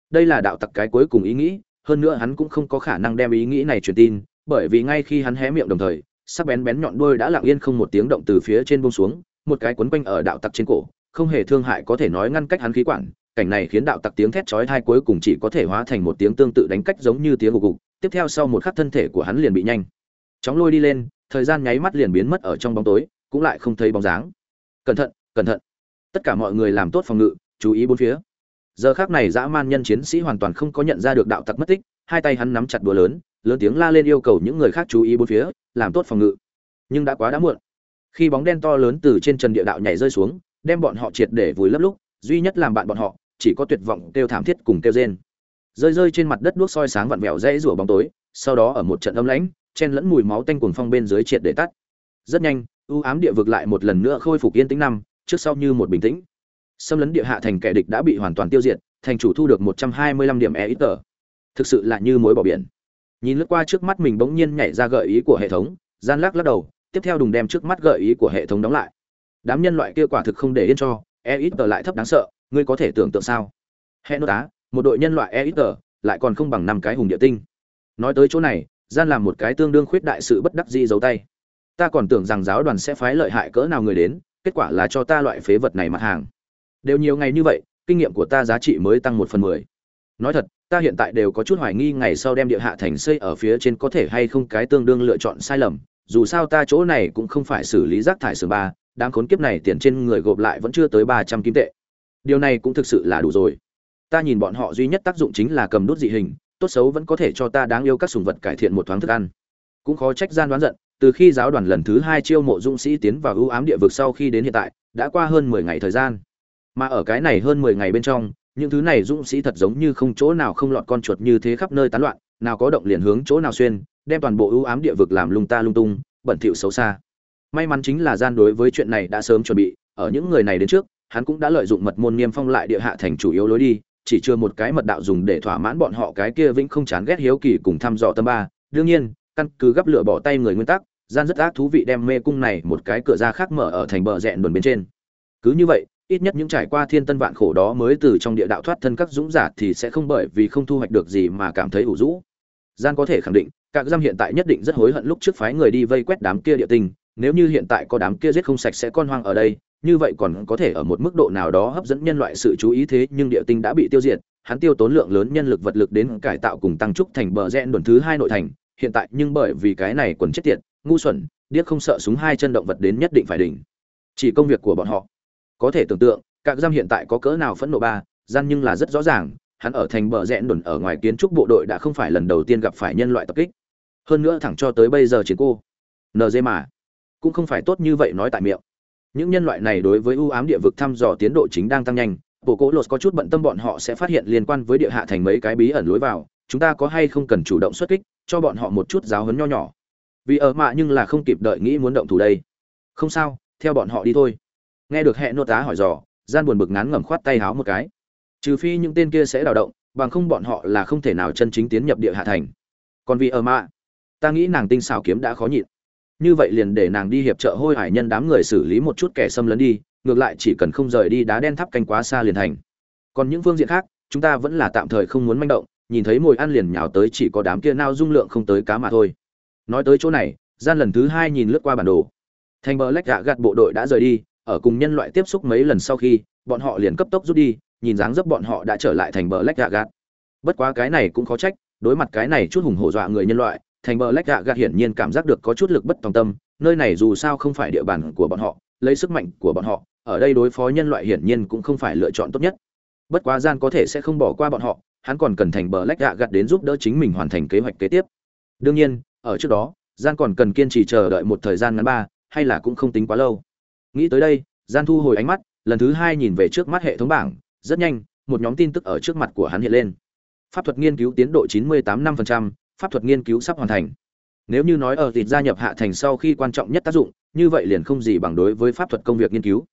Đây là đạo tặc cái cuối cùng ý nghĩ, hơn nữa hắn cũng không có khả năng đem ý nghĩ này truyền tin, bởi vì ngay khi hắn hé miệng đồng thời, sắc bén bén nhọn đuôi đã lặng yên không một tiếng động từ phía trên buông xuống, một cái quấn quanh ở đạo tặc trên cổ, không hề thương hại có thể nói ngăn cách hắn khí quản, cảnh này khiến đạo tặc tiếng thét chói tai cuối cùng chỉ có thể hóa thành một tiếng tương tự đánh cách giống như tiếng gục gục tiếp theo sau một khắc thân thể của hắn liền bị nhanh chóng lôi đi lên thời gian nháy mắt liền biến mất ở trong bóng tối, cũng lại không thấy bóng dáng. Cẩn thận cẩn thận. Tất cả mọi người làm tốt phòng ngự, chú ý bốn phía. Giờ khác này dã man nhân chiến sĩ hoàn toàn không có nhận ra được đạo tặc mất tích, hai tay hắn nắm chặt đũa lớn lớn tiếng la lên yêu cầu những người khác chú ý bốn phía, làm tốt phòng ngự. Nhưng đã quá đã muộn. Khi bóng đen to lớn từ trên trần địa đạo nhảy rơi xuống, đem bọn họ triệt để vùi lấp lúc, duy nhất làm bạn bọn họ, chỉ có tuyệt vọng kêu thảm thiết cùng kêu rên. Rơi rơi trên mặt đất đuốc soi sáng vặn vẹo rẽ rủa bóng tối, sau đó ở một trận âm lãnh chen lẫn mùi máu tanh cuồng phong bên dưới triệt để tắt. Rất nhanh, u ám địa vực lại một lần nữa khôi phục yên tĩnh năm, trước sau như một bình tĩnh. Xâm lấn địa hạ thành kẻ địch đã bị hoàn toàn tiêu diệt, thành chủ thu được một trăm hai mươi lăm điểm EXP. thực sự là như mối bỏ biển. Nhìn lướt qua trước mắt mình bỗng nhiên nhảy ra gợi ý của hệ thống, gian lắc lắc đầu, tiếp theo đùng đem trước mắt gợi ý của hệ thống đóng lại. Đám nhân loại kia quả thực không để yên cho EXP lại thấp đáng sợ, ngươi có thể tưởng tượng sao? Hệ nốt tá, một đội nhân loại EXP lại còn không bằng năm cái hùng địa tinh. Nói tới chỗ này gian làm một cái tương đương khuyết đại sự bất đắc dĩ giấu tay. Ta còn tưởng rằng giáo đoàn sẽ phái lợi hại cỡ nào người đến, kết quả là cho ta loại phế vật này mặt hàng. Đều nhiều ngày như vậy, kinh nghiệm của ta giá trị mới tăng một phần mười. Nói thật, ta hiện tại đều có chút hoài nghi ngày sau đem địa hạ thành xây ở phía trên có thể hay không cái tương đương lựa chọn sai lầm, dù sao ta chỗ này cũng không phải xử lý rác thải sườn ba đang khốn kiếp này tiền trên người gộp lại vẫn chưa tới ba trăm kim tệ. Điều này cũng thực sự là đủ rồi. Ta nhìn bọn họ duy nhất tác dụng chính là cầm đốt dị hình tốt xấu vẫn có thể cho ta đáng yêu các sùng vật cải thiện một thoáng thức ăn. Cũng khó trách gian đoán giận, từ khi giáo đoàn lần thứ hai chiêu mộ dũng sĩ tiến vào ưu ám địa vực sau khi đến hiện tại, đã qua hơn mười ngày thời gian. Mà ở cái này hơn mười ngày bên trong, những thứ này dũng sĩ thật giống như không chỗ nào không lọt con chuột như thế khắp nơi tán loạn, nào có động liền hướng chỗ nào xuyên, đem toàn bộ ưu ám địa vực làm lung ta lung tung, bẩn thỉu xấu xa. May mắn chính là gian đối với chuyện này đã sớm chuẩn bị, ở những người này đến trước, hắn cũng đã lợi dụng mật môn niêm phong lại địa hạ thành chủ yếu lối đi chỉ chưa một cái mật đạo dùng để thỏa mãn bọn họ cái kia vĩnh không chán ghét hiếu kỳ cùng thăm dò tâm ba. Đương nhiên, căn cứ gấp lửa bỏ tay người nguyên tắc, gian rất ác thú vị đem mê cung này một cái cửa ra khác mở ở thành bờ rẹn đồn bên trên. Cứ như vậy, ít nhất những trải qua thiên tân vạn khổ đó mới từ trong địa đạo thoát thân các dũng giả thì sẽ không bởi vì không thu hoạch được gì mà cảm thấy ủ rũ. Gian có thể khẳng định các giam hiện tại nhất định rất hối hận lúc trước phái người đi vây quét đám kia địa tinh, nếu như hiện tại có đám kia giết không sạch sẽ con hoang ở đây như vậy còn có thể ở một mức độ nào đó hấp dẫn nhân loại sự chú ý thế, nhưng địa tinh đã bị tiêu diệt, hắn tiêu tốn lượng lớn nhân lực vật lực đến cải tạo cùng tăng trúc thành bờ rẽ đồn thứ hai nội thành. Hiện tại nhưng bởi vì cái này quần chết tiệt, ngu xuẩn, điếc không sợ súng hai chân động vật đến nhất định phải đỉnh. Chỉ công việc của bọn họ. Có thể tưởng tượng các giam hiện tại có cỡ nào phẫn nộ ba, gian nhưng là rất rõ ràng, hắn ở thành bờ rẽ đồn ở ngoài kiến trúc bộ đội đã không phải lần đầu tiên gặp phải nhân loại tập kích. Hơn nữa thẳng cho tới bây giờ chiến cô. Nd mà. Cũng không phải tốt như vậy nói tại miệng những nhân loại này đối với ưu ám địa vực thăm dò tiến độ chính đang tăng nhanh. Bộ cỗ lột có chút bận tâm bọn họ sẽ phát hiện liên quan với địa hạ thành mấy cái bí ẩn lối vào. Chúng ta có hay không cần chủ động xuất kích, cho bọn họ một chút giáo hấn nho nhỏ? Vì ở mạ nhưng là không kịp đợi nghĩ muốn động thủ đây. Không sao, theo bọn họ đi thôi. Nghe được hẹn nô tá hỏi dò, gian buồn bực ngán ngẩm khoát tay háo một cái. Trừ phi những tên kia sẽ đào động, bằng không bọn họ là không thể nào chân chính tiến nhập địa hạ thành. Còn vì ở mạ, ta nghĩ nàng tinh xảo kiếm đã khó nhịn như vậy liền để nàng đi hiệp trợ hôi hải nhân đám người xử lý một chút kẻ xâm lấn đi, ngược lại chỉ cần không rời đi đá đen tháp canh quá xa liền thành. Còn những phương diện khác, chúng ta vẫn là tạm thời không muốn manh động, nhìn thấy mồi ăn liền nhào tới chỉ có đám kia nao dung lượng không tới cá mà thôi. Nói tới chỗ này, gian lần thứ hai nhìn lướt qua bản đồ. Thành bờ lách gạ gạt bộ đội đã rời đi, ở cùng nhân loại tiếp xúc mấy lần sau khi, bọn họ liền cấp tốc rút đi, nhìn dáng dấp bọn họ đã trở lại thành bờ lách gạ gạt. Bất quá cái này cũng khó trách, đối mặt cái này chút hùng hổ dọa người nhân loại thành bờ lách gạ gạt hiển nhiên cảm giác được có chút lực bất tòng tâm, nơi này dù sao không phải địa bàn của bọn họ, lấy sức mạnh của bọn họ, ở đây đối phó nhân loại hiển nhiên cũng không phải lựa chọn tốt nhất. Bất quá gian có thể sẽ không bỏ qua bọn họ, hắn còn cần thành bờ lách gạ gạt đến giúp đỡ chính mình hoàn thành kế hoạch kế tiếp. Đương nhiên, ở trước đó, gian còn cần kiên trì chờ đợi một thời gian ngắn ba, hay là cũng không tính quá lâu. Nghĩ tới đây, gian thu hồi ánh mắt, lần thứ hai nhìn về trước mắt hệ thống bảng, rất nhanh, một nhóm tin tức ở trước mặt của hắn hiện lên. Pháp thuật nghiên cứu tiến độ 98 năm pháp thuật nghiên cứu sắp hoàn thành. Nếu như nói ở thịt gia nhập hạ thành sau khi quan trọng nhất tác dụng, như vậy liền không gì bằng đối với pháp thuật công việc nghiên cứu.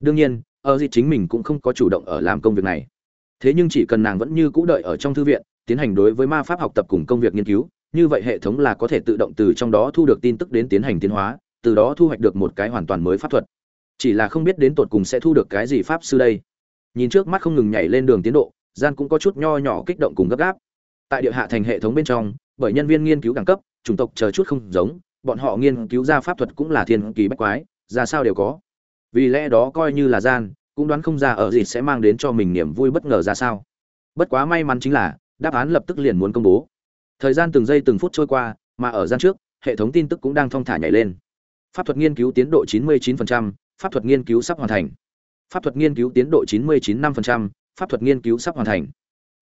Đương nhiên, ở thịt chính mình cũng không có chủ động ở làm công việc này. Thế nhưng chỉ cần nàng vẫn như cũ đợi ở trong thư viện, tiến hành đối với ma pháp học tập cùng công việc nghiên cứu, như vậy hệ thống là có thể tự động từ trong đó thu được tin tức đến tiến hành tiến hóa, từ đó thu hoạch được một cái hoàn toàn mới pháp thuật. Chỉ là không biết đến tột cùng sẽ thu được cái gì pháp sư đây. Nhìn trước mắt không ngừng nhảy lên đường tiến độ, gian cũng có chút nho nhỏ kích động cùng gấp gáp. Tại địa hạ thành hệ thống bên trong bởi nhân viên nghiên cứu đẳng cấp chủng tộc chờ chút không giống bọn họ nghiên cứu ra pháp thuật cũng là thiên kỳ bách quái ra sao đều có. Vì lẽ đó coi như là gian cũng đoán không ra ở gì sẽ mang đến cho mình niềm vui bất ngờ ra sao. Bất quá may mắn chính là đáp án lập tức liền muốn công bố. Thời gian từng giây từng phút trôi qua mà ở gian trước hệ thống tin tức cũng đang thong thả nhảy lên. Pháp thuật nghiên cứu tiến độ 99%, pháp thuật nghiên cứu sắp hoàn thành. Pháp thuật nghiên cứu tiến độ 99.5%, pháp thuật nghiên cứu sắp hoàn thành.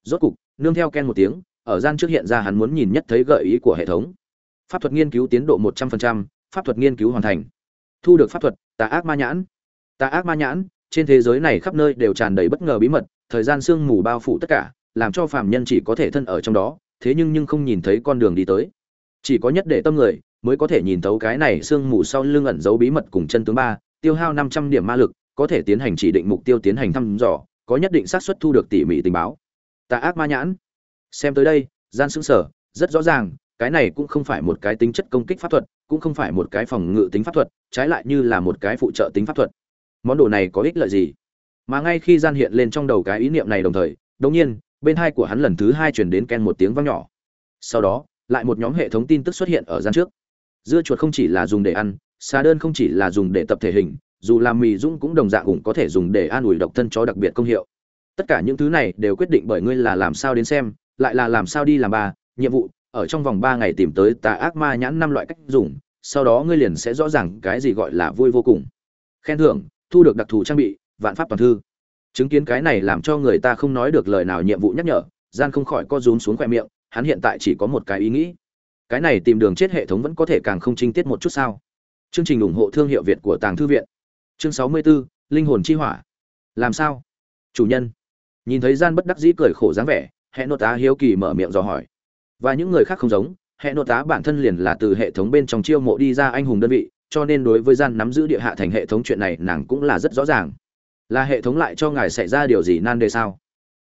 Rốt cục nương theo ken một tiếng ở gian trước hiện ra hắn muốn nhìn nhất thấy gợi ý của hệ thống. Pháp thuật nghiên cứu tiến độ 100%, pháp thuật nghiên cứu hoàn thành. Thu được pháp thuật tà ác ma nhãn. Tà ác ma nhãn trên thế giới này khắp nơi đều tràn đầy bất ngờ bí mật thời gian sương mù bao phủ tất cả làm cho phàm nhân chỉ có thể thân ở trong đó thế nhưng nhưng không nhìn thấy con đường đi tới. Chỉ có nhất để tâm người mới có thể nhìn thấu cái này sương mù sau lưng ẩn giấu bí mật cùng chân tướng ba tiêu hao 500 điểm ma lực có thể tiến hành chỉ định mục tiêu tiến hành thăm dò có nhất định xác suất thu được tỉ mỉ tình báo. Tà ác ma nhãn xem tới đây, gian xứng sở rất rõ ràng, cái này cũng không phải một cái tính chất công kích pháp thuật, cũng không phải một cái phòng ngự tính pháp thuật, trái lại như là một cái phụ trợ tính pháp thuật. Món đồ này có ích lợi gì? Mà ngay khi gian hiện lên trong đầu cái ý niệm này đồng thời, đột nhiên, bên hai của hắn lần thứ hai chuyển đến ken một tiếng vang nhỏ. Sau đó, lại một nhóm hệ thống tin tức xuất hiện ở gian trước. Dưa chuột không chỉ là dùng để ăn, xà đơn không chỉ là dùng để tập thể hình, dù làm mì dũng cũng đồng dạng cũng có thể dùng để an ủi độc thân cho đặc biệt công hiệu. Tất cả những thứ này đều quyết định bởi ngươi là làm sao đến xem lại là làm sao đi làm ba nhiệm vụ ở trong vòng ba ngày tìm tới tà ác ma nhãn năm loại cách dùng sau đó ngươi liền sẽ rõ ràng cái gì gọi là vui vô cùng. Khen thưởng thu được đặc thù trang bị vạn pháp toàn thư. Chứng kiến cái này làm cho người ta không nói được lời nào nhiệm vụ nhắc nhở gian không khỏi co rúm xuống khoe miệng hắn hiện tại chỉ có một cái ý nghĩ. Cái này tìm đường chết hệ thống vẫn có thể càng không trinh tiết một chút sao? Chương trình ủng hộ thương hiệu việt của tàng thư viện. Chương sáu mươi 64, linh hồn chi hỏa. Làm sao? Chủ nhân. Nhìn thấy gian bất đắc dĩ cười khổ dáng vẻ Hệ nội tá hiếu kỳ mở miệng dò hỏi. Và những người khác không giống hệ nội tá bản thân liền là từ hệ thống bên trong chiêu mộ đi ra anh hùng đơn vị, cho nên đối với gian nắm giữ địa hạ thành hệ thống chuyện này nàng cũng là rất rõ ràng. Là hệ thống lại cho ngài xảy ra điều gì nan đề sao?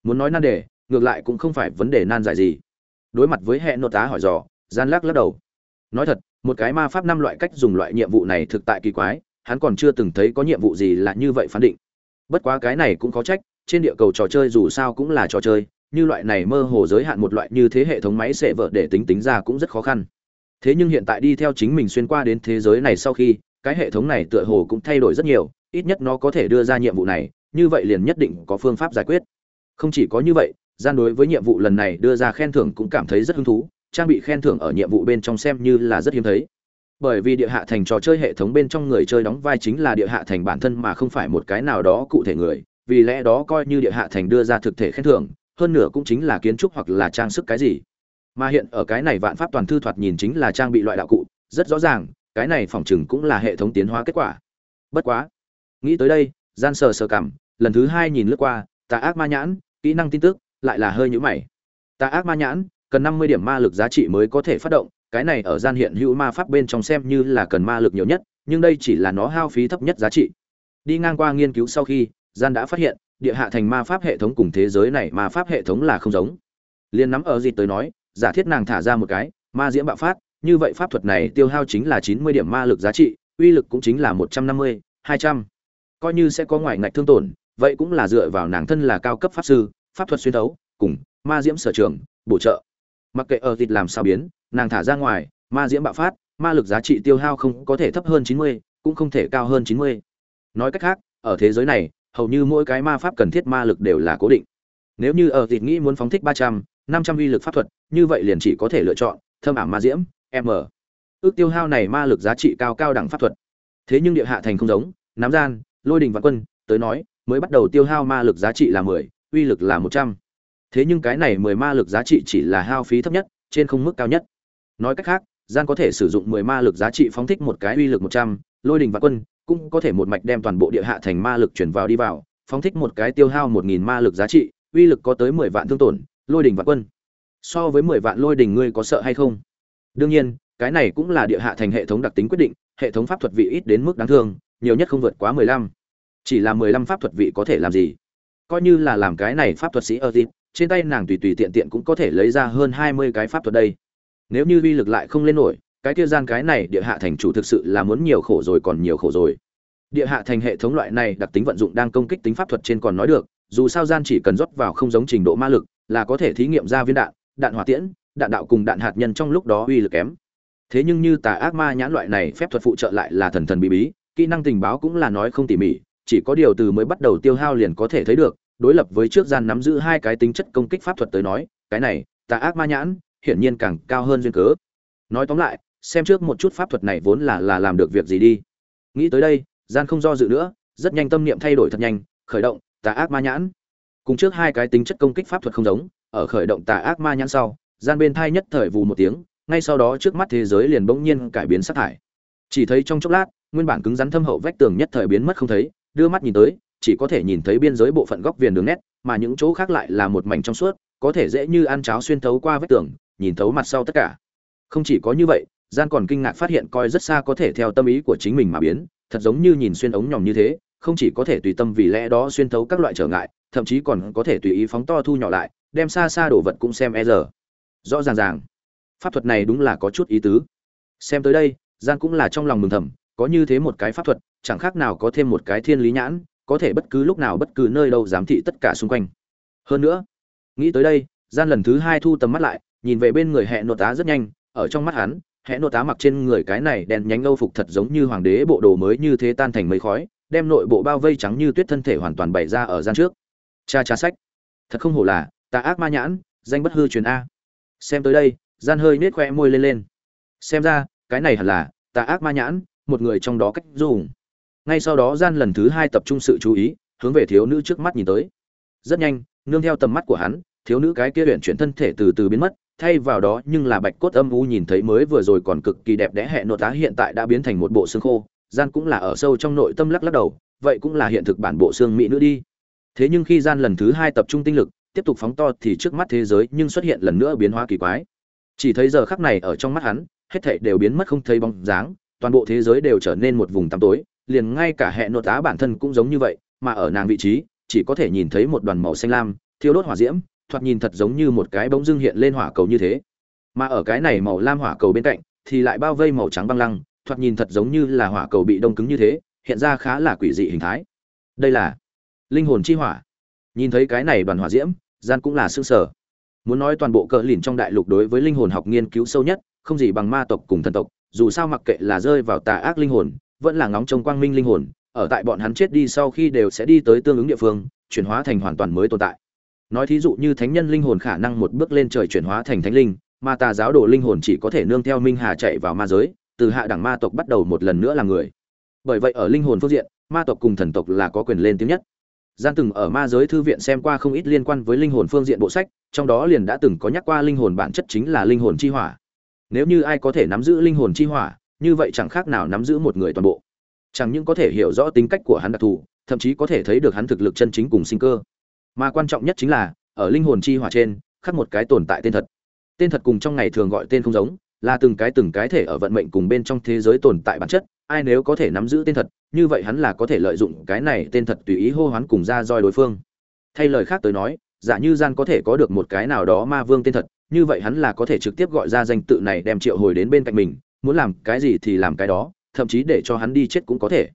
Muốn nói nan đề, ngược lại cũng không phải vấn đề nan giải gì. Đối mặt với hệ nội tá hỏi dò, gian lắc lắc đầu. Nói thật, một cái ma pháp năm loại cách dùng loại nhiệm vụ này thực tại kỳ quái, hắn còn chưa từng thấy có nhiệm vụ gì là như vậy phán định. Bất quá cái này cũng có trách, trên địa cầu trò chơi dù sao cũng là trò chơi như loại này mơ hồ giới hạn một loại như thế hệ thống máy sẽ vợ để tính tính ra cũng rất khó khăn. Thế nhưng hiện tại đi theo chính mình xuyên qua đến thế giới này sau khi, cái hệ thống này tựa hồ cũng thay đổi rất nhiều, ít nhất nó có thể đưa ra nhiệm vụ này, như vậy liền nhất định có phương pháp giải quyết. Không chỉ có như vậy, gian đối với nhiệm vụ lần này đưa ra khen thưởng cũng cảm thấy rất hứng thú, trang bị khen thưởng ở nhiệm vụ bên trong xem như là rất hiếm thấy. Bởi vì địa hạ thành trò chơi hệ thống bên trong người chơi đóng vai chính là địa hạ thành bản thân mà không phải một cái nào đó cụ thể người, vì lẽ đó coi như địa hạ thành đưa ra thực thể khen thưởng hơn nửa cũng chính là kiến trúc hoặc là trang sức cái gì. Mà hiện ở cái này vạn pháp toàn thư thoạt nhìn chính là trang bị loại đạo cụ, rất rõ ràng, cái này phỏng chừng cũng là hệ thống tiến hóa kết quả. Bất quá, nghĩ tới đây, gian sờ sờ cảm, lần thứ hai nhìn lướt qua, tà ác ma nhãn, kỹ năng tin tức, lại là hơi nhũ mày. Tà ác ma nhãn, cần năm mươi điểm ma lực giá trị mới có thể phát động, cái này ở gian hiện hữu ma pháp bên trong xem như là cần ma lực nhiều nhất, nhưng đây chỉ là nó hao phí thấp nhất giá trị. Đi ngang qua nghiên cứu sau khi, gian đã phát hiện địa hạ thành ma pháp hệ thống cùng thế giới này ma pháp hệ thống là không giống. Liên nắm ở gì tới nói, giả thiết nàng thả ra một cái, ma diễm bạo phát, như vậy pháp thuật này tiêu hao chính là chín mươi điểm ma lực giá trị, uy lực cũng chính là một trăm năm mươi, hai trăm. Coi như sẽ có ngoài ngạch thương tổn, vậy cũng là dựa vào nàng thân là cao cấp pháp sư, pháp thuật xuyên thấu, cùng ma diễm sở trường, bổ trợ. Mặc kệ ở thịt làm sao biến, nàng thả ra ngoài, ma diễm bạo phát, ma lực giá trị tiêu hao không có thể thấp hơn chín mươi, cũng không thể cao hơn chín mươi. Nói cách khác, ở thế giới này hầu như mỗi cái ma pháp cần thiết ma lực đều là cố định. Nếu như ở thịt nghĩ muốn phóng thích ba trăm, năm trăm uy lực pháp thuật, như vậy liền chỉ có thể lựa chọn thâm ảm ma diễm, m. Ước tiêu hao này ma lực giá trị cao cao đẳng pháp thuật. Thế nhưng địa hạ thành không giống nắm gian, lôi đình vạn quân, tới nói, mới bắt đầu tiêu hao ma lực giá trị là mười, uy lực là một trăm. Thế nhưng cái này mười ma lực giá trị chỉ là hao phí thấp nhất, trên không mức cao nhất. Nói cách khác, gian có thể sử dụng mười ma lực giá trị phóng thích một cái uy lực một trăm lôi đình vạn quân cũng có thể một mạch đem toàn bộ địa hạ thành ma lực chuyển vào đi vào, phóng thích một cái tiêu hao một nghìn ma lực giá trị, uy lực có tới mười vạn thương tổn, lôi đình vạn quân. So với mười vạn lôi đình ngươi có sợ hay không? Đương nhiên, cái này cũng là địa hạ thành hệ thống đặc tính quyết định, hệ thống pháp thuật vị ít đến mức đáng thương, nhiều nhất không vượt quá mười lăm. Chỉ là mười lăm pháp thuật vị có thể làm gì? Coi như là làm cái này pháp thuật sĩ ở dịp trên tay nàng tùy tùy tiện tiện cũng có thể lấy ra hơn hai mươi cái pháp thuật đây. Nếu như uy lực lại không lên nổi cái kia gian cái này địa hạ thành chủ thực sự là muốn nhiều khổ rồi còn nhiều khổ rồi. Địa hạ thành hệ thống loại này đặc tính vận dụng đang công kích tính pháp thuật trên còn nói được, dù sao gian chỉ cần rót vào không giống trình độ ma lực, là có thể thí nghiệm ra viên đạn đạn hỏa tiễn, đạn đạo cùng đạn hạt nhân trong lúc đó uy lực kém. Thế nhưng như tà ác ma nhãn loại này phép thuật phụ trợ lại là thần thần bí bí, kỹ năng tình báo cũng là nói không tỉ mỉ, chỉ có điều từ mới bắt đầu tiêu hao liền có thể thấy được, đối lập với trước gian nắm giữ hai cái tính chất công kích pháp thuật tới nói, cái này tà ác ma nhãn, hiển nhiên càng cao hơn duyên cớ. Nói tóm lại xem trước một chút pháp thuật này vốn là là làm được việc gì đi. Nghĩ tới đây gian không do dự nữa, rất nhanh tâm niệm thay đổi thật nhanh, khởi động tà ác ma nhãn. Cùng trước hai cái tính chất công kích pháp thuật không giống, ở khởi động tà ác ma nhãn sau gian bên thai nhất thời vù một tiếng, ngay sau đó trước mắt thế giới liền bỗng nhiên cải biến sắc thải. Chỉ thấy trong chốc lát, nguyên bản cứng rắn thâm hậu vách tường nhất thời biến mất không thấy, đưa mắt nhìn tới, chỉ có thể nhìn thấy biên giới bộ phận góc viền đường nét, mà những chỗ khác lại là một mảnh trong suốt, có thể dễ như ăn cháo xuyên thấu qua vách tường, nhìn thấu mặt sau tất cả. Không chỉ có như vậy gian còn kinh ngạc phát hiện coi rất xa có thể theo tâm ý của chính mình mà biến, thật giống như nhìn xuyên ống nhòm như thế, không chỉ có thể tùy tâm vì lẽ đó xuyên thấu các loại trở ngại, thậm chí còn có thể tùy ý phóng to thu nhỏ lại, đem xa xa đồ vật cũng xem e giờ rõ ràng ràng. Pháp thuật này đúng là có chút ý tứ. Xem tới đây gian cũng là trong lòng mừng thầm, có như thế một cái pháp thuật, chẳng khác nào có thêm một cái thiên lý nhãn, có thể bất cứ lúc nào bất cứ nơi đâu giám thị tất cả xung quanh. Hơn nữa, nghĩ tới đây gian lần thứ hai thu tầm mắt lại, nhìn về bên người hẹn nội tá rất nhanh, ở trong mắt hắn hẽ nội tá mặc trên người cái này đen nhánh âu phục thật giống như hoàng đế bộ đồ mới như thế tan thành mấy khói, đem nội bộ bao vây trắng như tuyết thân thể hoàn toàn bày ra ở gian trước. Cha cha sách. Thật không hổ là tà ác ma nhãn, danh bất hư truyền a. Xem tới đây, gian hơi nết khoe môi lên lên. Xem ra, cái này hẳn là tà ác ma nhãn, một người trong đó cách dùng. Ngay sau đó gian lần thứ hai tập trung sự chú ý, hướng về thiếu nữ trước mắt nhìn tới. Rất nhanh, nương theo tầm mắt của hắn, thiếu nữ cái kia luyện chuyển thân thể từ từ biến mất thay vào đó nhưng là bạch cốt âm u nhìn thấy mới vừa rồi còn cực kỳ đẹp đẽ hệ nội tá hiện tại đã biến thành một bộ xương khô, gian cũng là ở sâu trong nội tâm lắc lắc đầu, vậy cũng là hiện thực bản bộ xương mỹ nữ đi. Thế nhưng khi gian lần thứ hai tập trung tinh lực, tiếp tục phóng to thì trước mắt thế giới nhưng xuất hiện lần nữa biến hóa kỳ quái. Chỉ thấy giờ khắc này ở trong mắt hắn, hết thảy đều biến mất không thấy bóng dáng, toàn bộ thế giới đều trở nên một vùng tăm tối, liền ngay cả hệ nội tá bản thân cũng giống như vậy, mà ở nàng vị trí, chỉ có thể nhìn thấy một đoàn màu xanh lam, thiêu đốt hỏa diễm thoạt nhìn thật giống như một cái bỗng dưng hiện lên hỏa cầu như thế. Mà ở cái này màu lam hỏa cầu bên cạnh, thì lại bao vây màu trắng băng lăng, thoạt nhìn thật giống như là hỏa cầu bị đông cứng như thế, hiện ra khá là quỷ dị hình thái. Đây là linh hồn chi hỏa. Nhìn thấy cái này đoàn hỏa diễm, gian cũng là xương sở muốn nói toàn bộ cờ lìn trong đại lục đối với linh hồn học nghiên cứu sâu nhất, không gì bằng ma tộc cùng thần tộc, dù sao mặc kệ là rơi vào tà ác linh hồn, vẫn là ngóng trông quang minh linh hồn, ở tại bọn hắn chết đi sau khi đều sẽ đi tới tương ứng địa phương, chuyển hóa thành hoàn toàn mới tồn tại nói thí dụ như thánh nhân linh hồn khả năng một bước lên trời chuyển hóa thành thánh linh mà tà giáo đồ linh hồn chỉ có thể nương theo minh hà chạy vào ma giới, từ hạ đẳng ma tộc bắt đầu một lần nữa là người. Bởi vậy ở linh hồn phương diện, ma tộc cùng thần tộc là có quyền lên tiếng nhất. Gian từng ở ma giới thư viện xem qua không ít liên quan với linh hồn phương diện bộ sách, trong đó liền đã từng có nhắc qua linh hồn bản chất chính là linh hồn chi hỏa. Nếu như ai có thể nắm giữ linh hồn chi hỏa, như vậy chẳng khác nào nắm giữ một người toàn bộ. Chẳng những có thể hiểu rõ tính cách của hắn đặc thù, thậm chí có thể thấy được hắn thực lực chân chính cùng sinh cơ mà quan trọng nhất chính là, ở linh hồn chi hỏa trên, khắc một cái tồn tại tên thật. Tên thật cùng trong ngày thường gọi tên không giống, là từng cái từng cái thể ở vận mệnh cùng bên trong thế giới tồn tại bản chất, ai nếu có thể nắm giữ tên thật, như vậy hắn là có thể lợi dụng cái này tên thật tùy ý hô hoán cùng ra roi đối phương. Thay lời khác tới nói, giả như gian có thể có được một cái nào đó ma vương tên thật, như vậy hắn là có thể trực tiếp gọi ra danh tự này đem triệu hồi đến bên cạnh mình, muốn làm cái gì thì làm cái đó, thậm chí để cho hắn đi chết cũng có thể.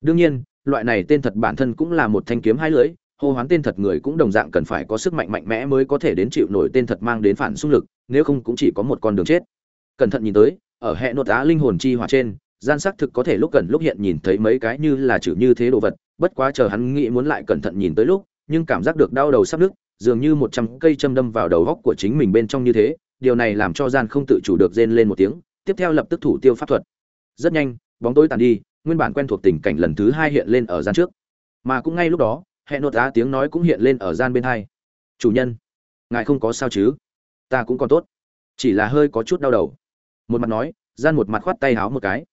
Đương nhiên, loại này tên thật bản thân cũng là một thanh kiếm hai lưỡi hô hoán tên thật người cũng đồng dạng cần phải có sức mạnh mạnh mẽ mới có thể đến chịu nổi tên thật mang đến phản xung lực, nếu không cũng chỉ có một con đường chết. Cẩn thận nhìn tới, ở hệ nội á linh hồn chi hỏa trên, gian sắc thực có thể lúc cần lúc hiện nhìn thấy mấy cái như là chữ như thế đồ vật, bất quá chờ hắn nghĩ muốn lại cẩn thận nhìn tới lúc, nhưng cảm giác được đau đầu sắp nứt, dường như một trăm cây châm đâm vào đầu góc của chính mình bên trong như thế, điều này làm cho gian không tự chủ được rên lên một tiếng, tiếp theo lập tức thủ tiêu pháp thuật. Rất nhanh, bóng tối tàn đi, nguyên bản quen thuộc tình cảnh lần thứ hai hiện lên ở gian trước. Mà cũng ngay lúc đó Hẹn nốt á tiếng nói cũng hiện lên ở gian bên hai. Chủ nhân, ngài không có sao chứ? Ta cũng còn tốt. Chỉ là hơi có chút đau đầu. Một mặt nói, gian một mặt khoát tay háo một cái.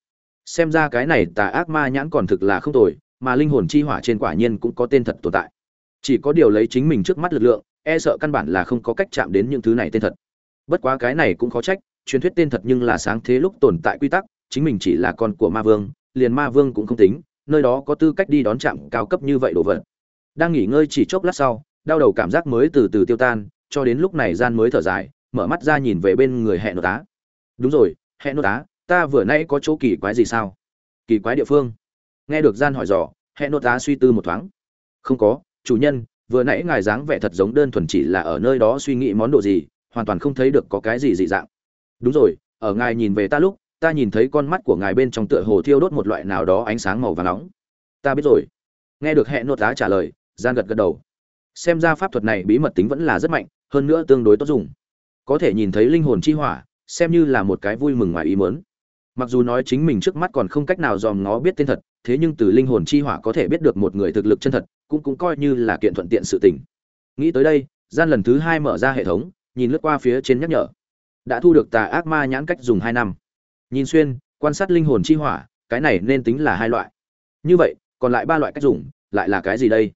Xem ra cái này tà ác ma nhãn còn thực là không tồi, mà linh hồn chi hỏa trên quả nhiên cũng có tên thật tồn tại. Chỉ có điều lấy chính mình trước mắt lực lượng e sợ căn bản là không có cách chạm đến những thứ này tên thật. Bất quá cái này cũng khó trách, truyền thuyết tên thật nhưng là sáng thế lúc tồn tại quy tắc, chính mình chỉ là con của ma vương, liền ma vương cũng không tính, nơi đó có tư cách đi đón chạm cao cấp như vậy đồ vật đang nghỉ ngơi chỉ chốc lát sau, đau đầu cảm giác mới từ từ tiêu tan, cho đến lúc này gian mới thở dài, mở mắt ra nhìn về bên người hẹn nội tá. Đúng rồi hẹn nội tá, ta vừa nãy có chỗ kỳ quái gì sao? Kỳ quái địa phương. Nghe được gian hỏi dò hẹn nội tá suy tư một thoáng. Không có, chủ nhân, vừa nãy ngài dáng vẻ thật giống đơn thuần chỉ là ở nơi đó suy nghĩ món đồ gì, hoàn toàn không thấy được có cái gì dị dạng. Đúng rồi, ở ngài nhìn về ta lúc, ta nhìn thấy con mắt của ngài bên trong tựa hồ thiêu đốt một loại nào đó ánh sáng màu vàng nóng. Ta biết rồi. Nghe được hẹn nội tá trả lời gian gật gật đầu. Xem ra pháp thuật này bí mật tính vẫn là rất mạnh, hơn nữa tương đối tốt dùng. Có thể nhìn thấy linh hồn chi hỏa, xem như là một cái vui mừng ngoài ý muốn. Mặc dù nói chính mình trước mắt còn không cách nào dòm ngó biết tên thật, thế nhưng từ linh hồn chi hỏa có thể biết được một người thực lực chân thật, cũng cũng coi như là kiện thuận tiện sự tình. Nghĩ tới đây, gian lần thứ hai mở ra hệ thống, nhìn lướt qua phía trên nhắc nhở. Đã thu được tà ác ma nhãn cách dùng hai năm. Nhìn xuyên, quan sát linh hồn chi hỏa, cái này nên tính là hai loại. Như vậy, còn lại ba loại cách dùng, lại là cái gì đây?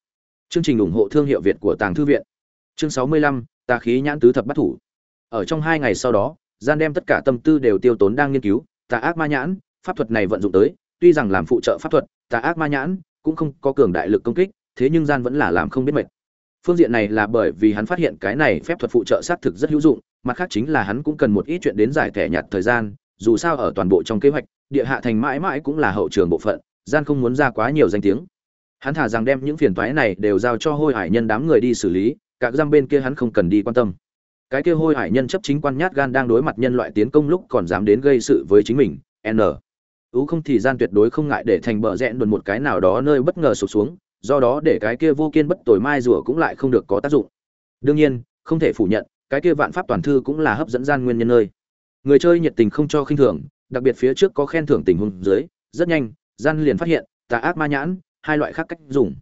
Chương trình ủng hộ thương hiệu việt của tàng thư viện. Chương sáu mươi lăm, tà khí nhãn tứ thập bắt thủ. Ở trong hai ngày sau đó, gian đem tất cả tâm tư đều tiêu tốn đang nghiên cứu, tà ác ma nhãn, pháp thuật này vận dụng tới, tuy rằng làm phụ trợ pháp thuật, tà ác ma nhãn cũng không có cường đại lực công kích, thế nhưng gian vẫn là làm không biết mệt. Phương diện này là bởi vì hắn phát hiện cái này phép thuật phụ trợ sát thực rất hữu dụng, mặt khác chính là hắn cũng cần một ít chuyện đến giải thẻ nhặt thời gian, dù sao ở toàn bộ trong kế hoạch, địa hạ thành mãi mãi cũng là hậu trường bộ phận, gian không muốn ra quá nhiều danh tiếng hắn thả rằng đem những phiền toái này đều giao cho hôi hải nhân đám người đi xử lý, cả giam bên kia hắn không cần đi quan tâm. Cái kia hôi hải nhân chấp chính quan nhát gan đang đối mặt nhân loại tiến công lúc còn dám đến gây sự với chính mình, n. Ú không thì gian tuyệt đối không ngại để thành bờ rẽn đồn một cái nào đó nơi bất ngờ sụp xuống, do đó để cái kia vô kiên bất tồi mai rùa cũng lại không được có tác dụng. Đương nhiên, không thể phủ nhận, cái kia vạn pháp toàn thư cũng là hấp dẫn gian nguyên nhân nơi. Người chơi nhiệt tình không cho khinh thường, đặc biệt phía trước có khen thưởng tình huống dưới, rất nhanh, gian liền phát hiện, tà ác ma nhãn hai loại khác cách dùng.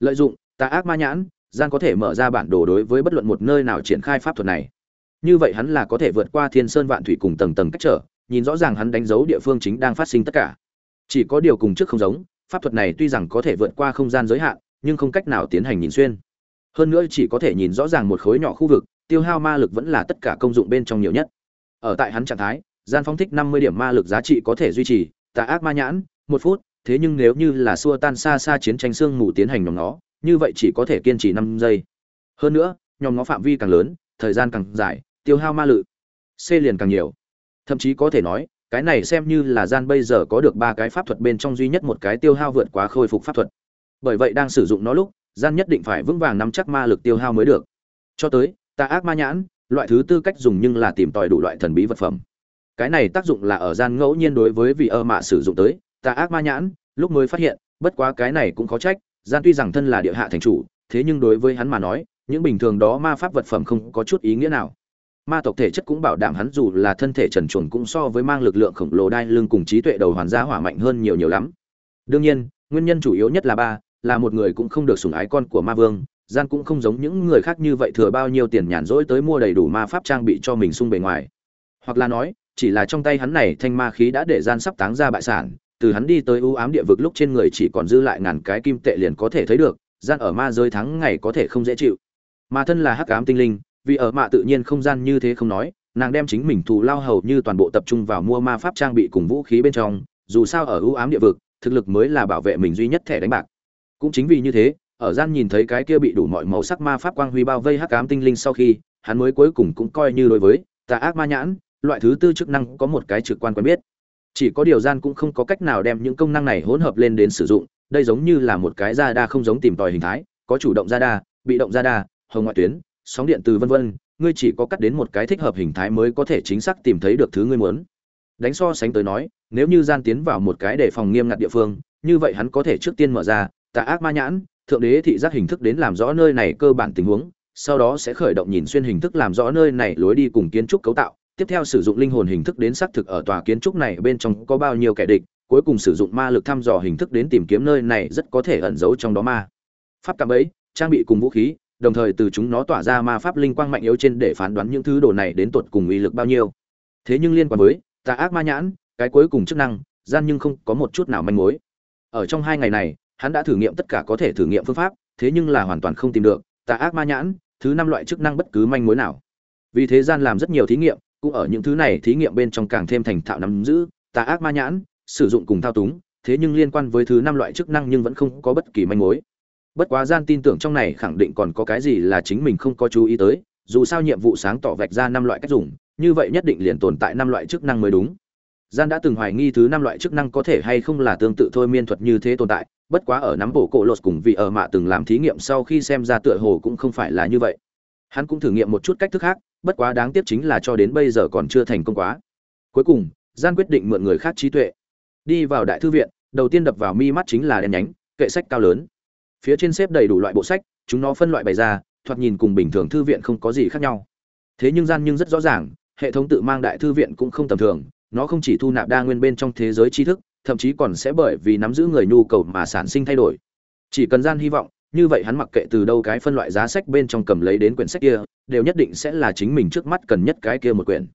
Lợi dụng, tà ác ma nhãn gian có thể mở ra bản đồ đối với bất luận một nơi nào triển khai pháp thuật này. Như vậy hắn là có thể vượt qua thiên sơn vạn thủy cùng tầng tầng cách trở, nhìn rõ ràng hắn đánh dấu địa phương chính đang phát sinh tất cả. Chỉ có điều cùng trước không giống, pháp thuật này tuy rằng có thể vượt qua không gian giới hạn, nhưng không cách nào tiến hành nhìn xuyên. Hơn nữa chỉ có thể nhìn rõ ràng một khối nhỏ khu vực, tiêu hao ma lực vẫn là tất cả công dụng bên trong nhiều nhất. Ở tại hắn trạng thái gian phóng thích năm mươi điểm ma lực giá trị có thể duy trì, tà ác ma nhãn, một phút thế nhưng nếu như là xua tan xa xa chiến tranh xương mù tiến hành nhóm nó như vậy chỉ có thể kiên trì năm giây. Hơn nữa, nhóm nó phạm vi càng lớn, thời gian càng dài, tiêu hao ma lực c liền càng nhiều. Thậm chí có thể nói, cái này xem như là gian bây giờ có được ba cái pháp thuật bên trong duy nhất một cái tiêu hao vượt quá khôi phục pháp thuật. Bởi vậy đang sử dụng nó lúc, gian nhất định phải vững vàng nắm chắc ma lực tiêu hao mới được. Cho tới ta ác ma nhãn, loại thứ tư cách dùng nhưng là tìm tòi đủ loại thần bí vật phẩm. Cái này tác dụng là ở gian ngẫu nhiên đối với vị ơ mạ sử dụng tới Ta ác ma nhãn, lúc mới phát hiện, bất quá cái này cũng khó trách, gian tuy rằng thân là địa hạ thành chủ, thế nhưng đối với hắn mà nói, những bình thường đó ma pháp vật phẩm không có chút ý nghĩa nào. Ma tộc thể chất cũng bảo đảm hắn dù là thân thể trần truồng cũng so với mang lực lượng khổng lồ đai lưng cùng trí tuệ đầu hoàn gia hỏa mạnh hơn nhiều nhiều lắm. Đương nhiên, nguyên nhân chủ yếu nhất là ba, là một người cũng không được sủng ái con của ma vương, gian cũng không giống những người khác như vậy thừa bao nhiêu tiền nhàn rỗi tới mua đầy đủ ma pháp trang bị cho mình sung bề ngoài. Hoặc là nói, chỉ là trong tay hắn này thanh ma khí đã để gian sắp táng ra bại sản từ hắn đi tới ưu ám địa vực lúc trên người chỉ còn dư lại ngàn cái kim tệ liền có thể thấy được, gian ở ma giới thắng ngày có thể không dễ chịu. Mà thân là hắc ám tinh linh, vì ở mạ tự nhiên không gian như thế không nói, nàng đem chính mình thù lao hầu như toàn bộ tập trung vào mua ma pháp trang bị cùng vũ khí bên trong, dù sao ở ưu ám địa vực, thực lực mới là bảo vệ mình duy nhất thẻ đánh bạc. Cũng chính vì như thế, ở gian nhìn thấy cái kia bị đủ mọi màu sắc ma pháp quang huy bao vây hắc ám tinh linh sau khi, hắn mới cuối cùng cũng coi như đối với tà ác ma nhãn, loại thứ tư chức năng có một cái trực quan quen biết chỉ có điều gian cũng không có cách nào đem những công năng này hỗn hợp lên đến sử dụng, đây giống như là một cái da không giống tìm tòi hình thái, có chủ động radar bị động radar hồng ngoại tuyến, sóng điện từ vân vân, ngươi chỉ có cắt đến một cái thích hợp hình thái mới có thể chính xác tìm thấy được thứ ngươi muốn. Đánh so sánh tới nói, nếu như gian tiến vào một cái để phòng nghiêm ngặt địa phương, như vậy hắn có thể trước tiên mở ra, tà ác ma nhãn, thượng đế thị giác hình thức đến làm rõ nơi này cơ bản tình huống, sau đó sẽ khởi động nhìn xuyên hình thức làm rõ nơi này lối đi cùng kiến trúc cấu tạo tiếp theo sử dụng linh hồn hình thức đến xác thực ở tòa kiến trúc này bên trong có bao nhiêu kẻ địch, cuối cùng sử dụng ma lực thăm dò hình thức đến tìm kiếm nơi này rất có thể ẩn giấu trong đó ma. Pháp cảm ấy, trang bị cùng vũ khí, đồng thời từ chúng nó tỏa ra ma pháp linh quang mạnh yếu trên để phán đoán những thứ đồ này đến tột cùng uy lực bao nhiêu. Thế nhưng liên quan với tà ác ma nhãn, cái cuối cùng chức năng, gian nhưng không có một chút nào manh mối. Ở trong hai ngày này, hắn đã thử nghiệm tất cả có thể thử nghiệm phương pháp, thế nhưng là hoàn toàn không tìm được tà ác ma nhãn, thứ năm loại chức năng bất cứ manh mối nào. Vì thế gian làm rất nhiều thí nghiệm cũng ở những thứ này thí nghiệm bên trong càng thêm thành thạo nắm giữ, tà ác ma nhãn, sử dụng cùng thao túng, thế nhưng liên quan với thứ năm loại chức năng nhưng vẫn không có bất kỳ manh mối. Bất quá gian tin tưởng trong này khẳng định còn có cái gì là chính mình không có chú ý tới, dù sao nhiệm vụ sáng tỏ vạch ra năm loại cách dùng, như vậy nhất định liền tồn tại năm loại chức năng mới đúng. Gian đã từng hoài nghi thứ năm loại chức năng có thể hay không là tương tự thôi miên thuật như thế tồn tại, bất quá ở nắm bộ cổ lột cùng vị ở mạ từng làm thí nghiệm sau khi xem ra tựa hồ cũng không phải là như vậy. Hắn cũng thử nghiệm một chút cách thức khác bất quá đáng tiếc chính là cho đến bây giờ còn chưa thành công quá. Cuối cùng, gian quyết định mượn người khác trí tuệ. Đi vào đại thư viện, đầu tiên đập vào mi mắt chính là đèn nhánh, kệ sách cao lớn. Phía trên xếp đầy đủ loại bộ sách, chúng nó phân loại bày ra, thoạt nhìn cùng bình thường thư viện không có gì khác nhau. Thế nhưng gian nhưng rất rõ ràng, hệ thống tự mang đại thư viện cũng không tầm thường, nó không chỉ thu nạp đa nguyên bên trong thế giới tri thức, thậm chí còn sẽ bởi vì nắm giữ người nhu cầu mà sản sinh thay đổi. Chỉ cần gian hy vọng như vậy hắn mặc kệ từ đâu cái phân loại giá sách bên trong cầm lấy đến quyển sách kia, đều nhất định sẽ là chính mình trước mắt cần nhất cái kia một quyển.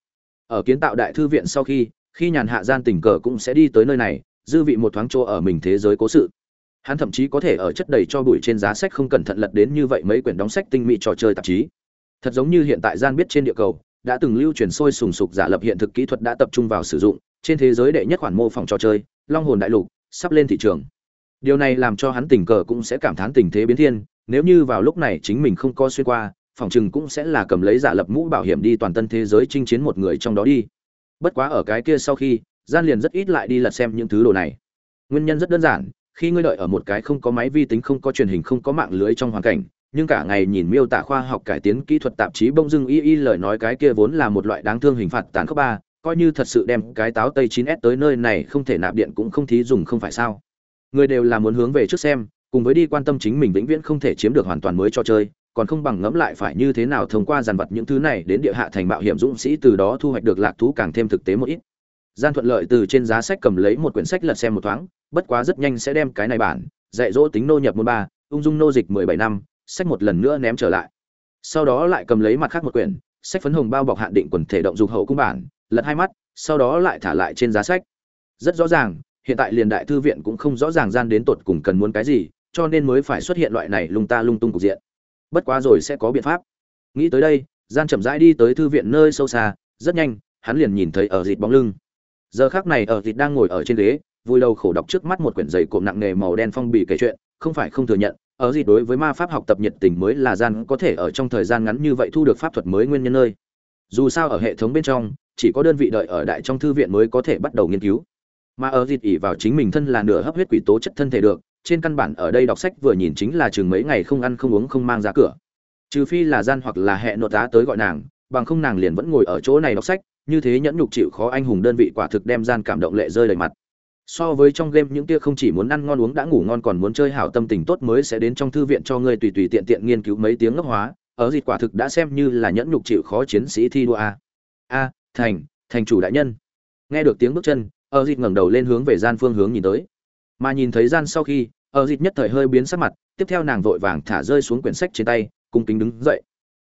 Ở kiến tạo đại thư viện sau khi khi nhàn hạ gian tình cờ cũng sẽ đi tới nơi này, dư vị một thoáng chỗ ở mình thế giới cố sự. Hắn thậm chí có thể ở chất đầy cho bụi trên giá sách không cẩn thận lật đến như vậy mấy quyển đóng sách tinh mỹ trò chơi tạp chí. Thật giống như hiện tại gian biết trên địa cầu, đã từng lưu truyền sôi sùng sục giả lập hiện thực kỹ thuật đã tập trung vào sử dụng, trên thế giới đệ nhất khoản mô phỏng trò chơi, long hồn đại lục, sắp lên thị trường điều này làm cho hắn tình cờ cũng sẽ cảm thán tình thế biến thiên, nếu như vào lúc này chính mình không có xuyên qua, phòng chừng cũng sẽ là cầm lấy giả lập mũ bảo hiểm đi toàn tân thế giới chinh chiến một người trong đó đi. Bất quá ở cái kia sau khi, gian liền rất ít lại đi lật xem những thứ đồ này. Nguyên nhân rất đơn giản, khi ngươi đợi ở một cái không có máy vi tính, không có truyền hình, không có mạng lưới trong hoàn cảnh, nhưng cả ngày nhìn miêu tả khoa học cải tiến kỹ thuật tạp chí bông dưng y y lời nói cái kia vốn là một loại đáng thương hình phạt tàn khốc ba, coi như thật sự đem cái táo tây 9S tới nơi này không thể nạp điện cũng không thí dùng không phải sao? Người đều là muốn hướng về trước xem, cùng với đi quan tâm chính mình vĩnh viễn không thể chiếm được hoàn toàn mới cho chơi, còn không bằng ngẫm lại phải như thế nào thông qua dàn vật những thứ này đến địa hạ thành mạo hiểm dũng sĩ từ đó thu hoạch được lạc thú càng thêm thực tế một ít. Gian thuận lợi từ trên giá sách cầm lấy một quyển sách lật xem một thoáng, bất quá rất nhanh sẽ đem cái này bản, dạy dỗ tính nô nhập môn ba, ung dung nô dịch mười bảy năm, sách một lần nữa ném trở lại. Sau đó lại cầm lấy mặt khác một quyển, sách phấn hồng bao bọc hạn định quần thể động dục hậu cung bản, lật hai mắt, sau đó lại thả lại trên giá sách. Rất rõ ràng hiện tại liền đại thư viện cũng không rõ ràng gian đến tột cùng cần muốn cái gì, cho nên mới phải xuất hiện loại này lung ta lung tung cục diện. Bất quá rồi sẽ có biện pháp. Nghĩ tới đây, gian chậm rãi đi tới thư viện nơi sâu xa, rất nhanh, hắn liền nhìn thấy ở dịt bóng lưng. Giờ khác này ở dịt đang ngồi ở trên ghế, vui đầu khổ đọc trước mắt một quyển giày cộm nặng nề màu đen phong bì kể chuyện, không phải không thừa nhận, ở dịt đối với ma pháp học tập nhiệt tình mới là gian có thể ở trong thời gian ngắn như vậy thu được pháp thuật mới nguyên nhân nơi. Dù sao ở hệ thống bên trong, chỉ có đơn vị đợi ở đại trong thư viện mới có thể bắt đầu nghiên cứu mà ở dịt ỉ vào chính mình thân là nửa hấp huyết quỷ tố chất thân thể được, trên căn bản ở đây đọc sách vừa nhìn chính là chừng mấy ngày không ăn không uống không mang ra cửa. Trừ phi là gian hoặc là hẹn nội tá tới gọi nàng, bằng không nàng liền vẫn ngồi ở chỗ này đọc sách, như thế nhẫn nhục chịu khó anh hùng đơn vị quả thực đem gian cảm động lệ rơi đầy mặt. So với trong game những kia không chỉ muốn ăn ngon uống đã ngủ ngon còn muốn chơi hảo tâm tình tốt mới sẽ đến trong thư viện cho ngươi tùy tùy tiện tiện nghiên cứu mấy tiếng ngốc hóa, ở dịt quả thực đã xem như là nhẫn nhục chịu khó chiến sĩ thi đua a. A, thành thành chủ đại nhân. Nghe được tiếng bước chân ở dịt ngẩng đầu lên hướng về gian phương hướng nhìn tới. Mà nhìn thấy gian sau khi ở dịt nhất thời hơi biến sắc mặt, tiếp theo nàng vội vàng thả rơi xuống quyển sách trên tay, cung kính đứng dậy.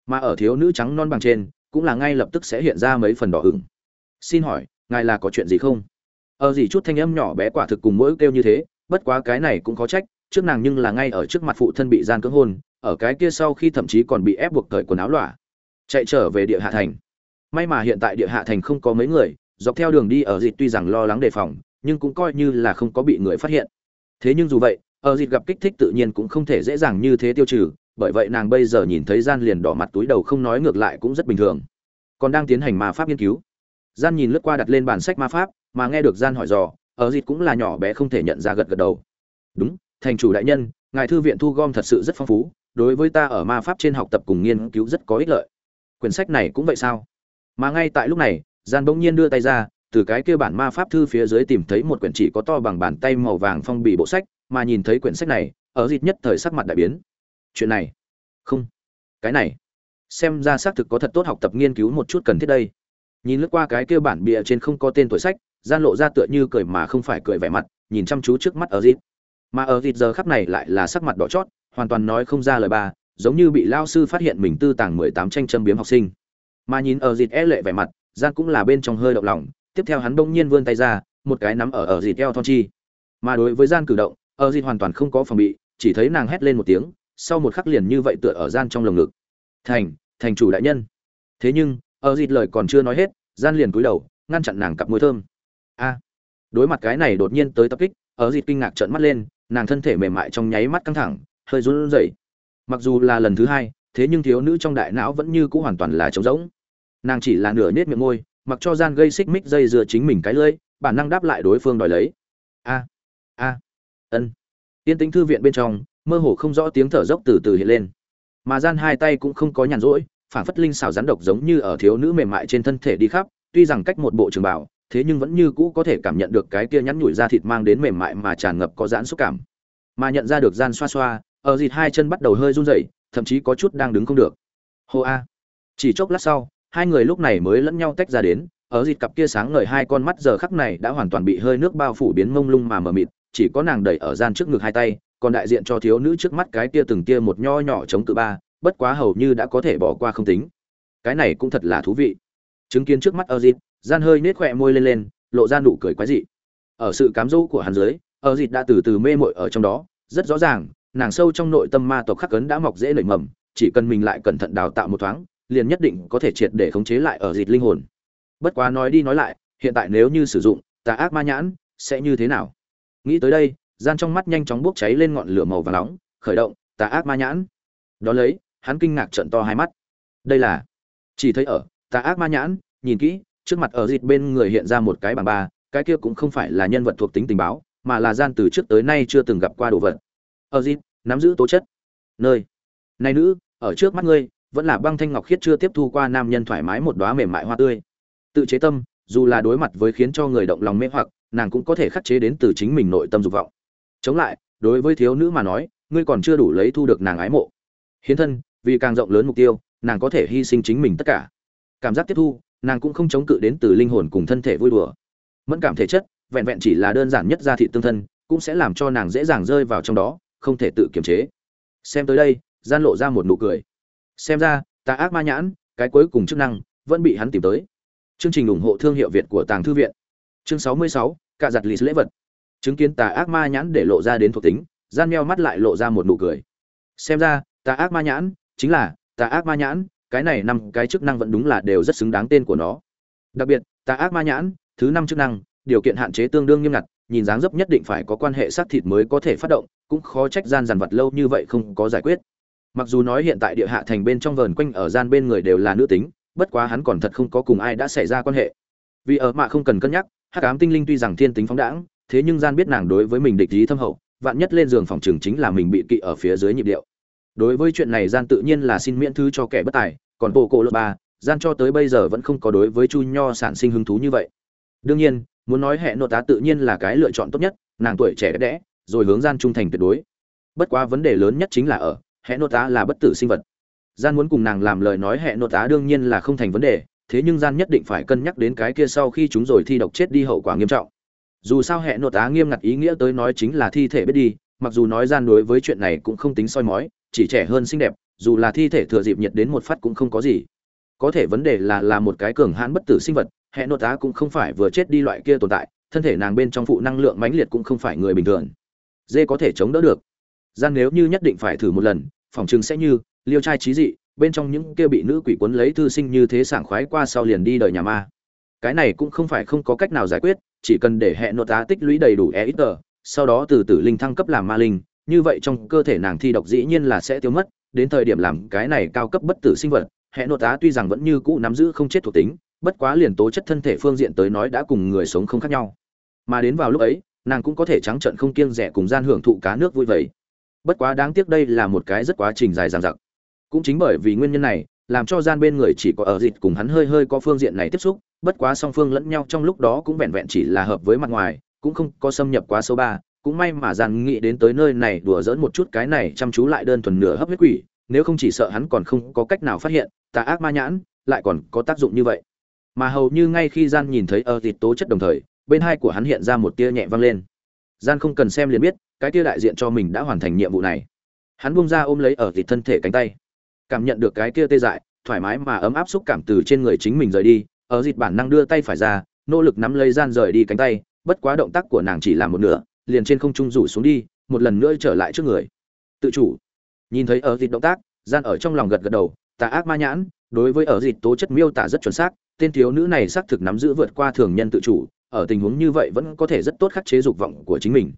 Mà ở thiếu nữ trắng non bằng trên, cũng là ngay lập tức sẽ hiện ra mấy phần đỏ hửng xin hỏi, ngài là có chuyện gì không? Ở gì chút thanh âm nhỏ bé quả thực cùng mỗi kêu như thế, bất quá cái này cũng có trách, trước nàng nhưng là ngay ở trước mặt phụ thân bị gian cưỡng hôn, ở cái kia sau khi thậm chí còn bị ép buộc cởi quần áo lọa chạy trở về địa hạ thành. May mà hiện tại địa hạ thành không có mấy người dọc theo đường đi ở dịt tuy rằng lo lắng đề phòng, nhưng cũng coi như là không có bị người phát hiện. Thế nhưng dù vậy, ở dịt gặp kích thích tự nhiên cũng không thể dễ dàng như thế tiêu trừ, bởi vậy nàng bây giờ nhìn thấy gian liền đỏ mặt túi đầu không nói ngược lại cũng rất bình thường. Còn đang tiến hành ma pháp nghiên cứu. Gian nhìn lướt qua đặt lên bản sách ma pháp, mà nghe được gian hỏi dò, ở dịt cũng là nhỏ bé không thể nhận ra gật gật đầu. Đúng, thành chủ đại nhân, ngài thư viện thu gom thật sự rất phong phú, đối với ta ở ma pháp trên học tập cùng nghiên cứu rất có ích lợi. Quyển sách này cũng vậy sao? Mà ngay tại lúc này gian bỗng nhiên đưa tay ra, từ cái kia bản ma pháp thư phía dưới tìm thấy một quyển chỉ có to bằng bàn tay màu vàng phong bì bộ sách, mà nhìn thấy quyển sách này, ở dịp nhất thời sắc mặt đại biến. Chuyện này? Không. Cái này? Xem ra xác thực có thật tốt học tập nghiên cứu một chút cần thiết đây. Nhìn lướt qua cái kia bản bìa trên không có tên tuổi sách, gian lộ ra tựa như cười mà không phải cười vẻ mặt, nhìn chăm chú trước mắt ở dịp. Mà ở dịp giờ khắp này lại là sắc mặt đỏ chót, hoàn toàn nói không ra lời ba giống như bị lao sư phát hiện mình tư tàng mười tám tranh châm biếm học sinh. Mà nhìn ở dịp e lệ vẻ mặt gian cũng là bên trong hơi động lòng, tiếp theo hắn bỗng nhiên vươn tay ra, một cái nắm ở ở dịt eo thon chi. Mà đối với gian cử động, ở dịt hoàn toàn không có phòng bị, chỉ thấy nàng hét lên một tiếng, sau một khắc liền như vậy tựa ở gian trong lồng ngực. Thành thành chủ đại nhân. Thế nhưng, ở dịt lời còn chưa nói hết gian liền cúi đầu, ngăn chặn nàng cặp môi thơm. A. Đối mặt cái này đột nhiên tới tập kích, ở dịt kinh ngạc trợn mắt lên, nàng thân thể mềm mại trong nháy mắt căng thẳng, hơi run rẩy. Mặc dù là lần thứ hai, thế nhưng thiếu nữ trong đại não vẫn như cũ hoàn toàn là trống rỗng nàng chỉ là nửa nết miệng môi, mặc cho gian gây xích mích dây dưa chính mình cái lưỡi, bản năng đáp lại đối phương đòi lấy. A a, ân. Tiên tính thư viện bên trong, mơ hồ không rõ tiếng thở dốc từ từ hiện lên. Mà gian hai tay cũng không có nhàn rỗi, phản phất linh xảo rắn độc giống như ở thiếu nữ mềm mại trên thân thể đi khắp, tuy rằng cách một bộ trường bảo thế nhưng vẫn như cũ có thể cảm nhận được cái kia nhắn nhủi da thịt mang đến mềm mại mà tràn ngập có giãn xúc cảm. Mà nhận ra được gian xoa xoa, ở dịt hai chân bắt đầu hơi run rẩy, thậm chí có chút đang đứng không được. Hô a. Chỉ chốc lát sau hai người lúc này mới lẫn nhau tách ra đến, ở dịt cặp kia sáng ngời hai con mắt giờ khắc này đã hoàn toàn bị hơi nước bao phủ biến mông lung mà mờ mịt, chỉ có nàng đẩy ở gian trước ngực hai tay, còn đại diện cho thiếu nữ trước mắt cái kia từng kia một nho nhỏ chống cự ba, bất quá hầu như đã có thể bỏ qua không tính. Cái này cũng thật là thú vị. Chứng kiến trước mắt ở dịt gian hơi nết khỏe môi lên lên, lộ ra nụ cười quái dị. Ở sự cám dỗ của hắn dưới, ở dịt đã từ từ mê mội ở trong đó, rất rõ ràng, nàng sâu trong nội tâm ma tộc khắc cấn đã mọc dễ nảy mầm, chỉ cần mình lại cẩn thận đào tạo một thoáng liền nhất định có thể triệt để khống chế lại ở dịch linh hồn. Bất quá nói đi nói lại, hiện tại nếu như sử dụng, tà ác ma nhãn sẽ như thế nào? Nghĩ tới đây, gian trong mắt nhanh chóng bốc cháy lên ngọn lửa màu và nóng, khởi động, tà ác ma nhãn. Đó lấy, hắn kinh ngạc trận to hai mắt. Đây là, chỉ thấy ở, tà ác ma nhãn, nhìn kỹ, trước mặt ở dịch bên người hiện ra một cái bảng ba, cái kia cũng không phải là nhân vật thuộc tính tình báo, mà là gian từ trước tới nay chưa từng gặp qua đồ vật. Ở dịch nắm giữ tố chất. Nơi, này nữ, ở trước mắt ngươi vẫn là băng thanh ngọc khiết chưa tiếp thu qua nam nhân thoải mái một đóa mềm mại hoa tươi. Tự chế tâm, dù là đối mặt với khiến cho người động lòng mê hoặc, nàng cũng có thể khắc chế đến từ chính mình nội tâm dục vọng. Chống lại, đối với thiếu nữ mà nói, ngươi còn chưa đủ lấy thu được nàng ái mộ. Hiến thân, vì càng rộng lớn mục tiêu, nàng có thể hy sinh chính mình tất cả. Cảm giác tiếp thu, nàng cũng không chống cự đến từ linh hồn cùng thân thể vui đùa. Mẫn cảm thể chất, vẹn vẹn chỉ là đơn giản nhất gia thị tương thân, cũng sẽ làm cho nàng dễ dàng rơi vào trong đó, không thể tự kiềm chế. Xem tới đây, gian lộ ra một nụ cười xem ra tà ác ma nhãn cái cuối cùng chức năng vẫn bị hắn tìm tới. Chương trình ủng hộ thương hiệu việt của tàng thư viện. Chương 66, cạ giặt lì lễ vật. Chứng kiến tà ác ma nhãn để lộ ra đến thuộc tính gian meo mắt lại lộ ra một nụ cười. Xem ra tà ác ma nhãn chính là tà ác ma nhãn cái này năm cái chức năng vẫn đúng là đều rất xứng đáng tên của nó. Đặc biệt tà ác ma nhãn thứ năm chức năng điều kiện hạn chế tương đương nghiêm ngặt nhìn dáng dấp nhất định phải có quan hệ xác thịt mới có thể phát động cũng khó trách gian dằn vật lâu như vậy không có giải quyết mặc dù nói hiện tại địa hạ thành bên trong vờn quanh ở gian bên người đều là nữ tính, bất quá hắn còn thật không có cùng ai đã xảy ra quan hệ. Vì ở mạ không cần cân nhắc, hắc ám tinh linh tuy rằng thiên tính phóng đãng, thế nhưng gian biết nàng đối với mình địch ý thâm hậu, vạn nhất lên giường phòng trường chính là mình bị kỵ ở phía dưới nhịp điệu. Đối với chuyện này gian tự nhiên là xin miễn thứ cho kẻ bất tài, còn bộ cổ lớp ba, gian cho tới bây giờ vẫn không có đối với chu nho sản sinh hứng thú như vậy. Đương nhiên, muốn nói hệ nội tá tự nhiên là cái lựa chọn tốt nhất, nàng tuổi trẻ đẽ, rồi hướng gian trung thành tuyệt đối. Bất quá vấn đề lớn nhất chính là ở hệ nội tá là bất tử sinh vật. Gian muốn cùng nàng làm lời nói hệ nội tá đương nhiên là không thành vấn đề, thế nhưng gian nhất định phải cân nhắc đến cái kia sau khi chúng rồi thi độc chết đi hậu quả nghiêm trọng. Dù sao hệ nội tá nghiêm ngặt ý nghĩa tới nói chính là thi thể biết đi, mặc dù nói gian đối với chuyện này cũng không tính soi mói, chỉ trẻ hơn xinh đẹp, dù là thi thể thừa dịp nhiệt đến một phát cũng không có gì. Có thể vấn đề là là một cái cường hãn bất tử sinh vật hệ nội tá cũng không phải vừa chết đi loại kia tồn tại, thân thể nàng bên trong phụ năng lượng mãnh liệt cũng không phải người bình thường. Dê có thể chống đỡ được gian nếu như nhất định phải thử một lần, phòng chừng sẽ như liêu trai trí dị, bên trong những kia bị nữ quỷ quấn lấy thư sinh như thế sảng khoái qua sau liền đi đời nhà ma. Cái này cũng không phải không có cách nào giải quyết, chỉ cần để hệ nội tá tích lũy đầy đủ e ít tờ, sau đó từ tử linh thăng cấp làm ma linh, như vậy trong cơ thể nàng thi độc dĩ nhiên là sẽ tiêu mất, đến thời điểm làm cái này cao cấp bất tử sinh vật, hệ nội tá tuy rằng vẫn như cũ nắm giữ không chết thuộc tính, bất quá liền tố chất thân thể phương diện tới nói đã cùng người sống không khác nhau. Mà đến vào lúc ấy, nàng cũng có thể trắng trợn không kiêng rẻ cùng gian hưởng thụ cá nước vui vầy bất quá đáng tiếc đây là một cái rất quá trình dài dằng dặc. Cũng chính bởi vì nguyên nhân này, làm cho gian bên người chỉ có ở dịch cùng hắn hơi hơi có phương diện này tiếp xúc, bất quá song phương lẫn nhau trong lúc đó cũng vẹn vẹn chỉ là hợp với mặt ngoài, cũng không có xâm nhập quá sâu ba, cũng may mà gian nghĩ đến tới nơi này đùa dỡn một chút cái này chăm chú lại đơn thuần nửa hấp huyết quỷ, nếu không chỉ sợ hắn còn không có cách nào phát hiện, tà ác ma nhãn, lại còn có tác dụng như vậy. Mà hầu như ngay khi gian nhìn thấy ở dịch tố chất đồng thời, bên hai của hắn hiện ra một tia nhẹ vang lên. Gian không cần xem liền biết cái tia đại diện cho mình đã hoàn thành nhiệm vụ này. Hắn bung ra ôm lấy ở thịt thân thể cánh tay. Cảm nhận được cái kia tê dại, thoải mái mà ấm áp xúc cảm từ trên người chính mình rời đi, ở Dịt bản năng đưa tay phải ra, nỗ lực nắm lấy gian rời đi cánh tay, bất quá động tác của nàng chỉ làm một nửa, liền trên không trung rủ xuống đi, một lần nữa trở lại trước người. Tự chủ. Nhìn thấy ở Dịt động tác, gian ở trong lòng gật gật đầu, tà ác ma nhãn, đối với ở Dịt tố chất miêu tả rất chuẩn xác, tên thiếu nữ này xác thực nắm giữ vượt qua thường nhân tự chủ, ở tình huống như vậy vẫn có thể rất tốt khắc chế dục vọng của chính mình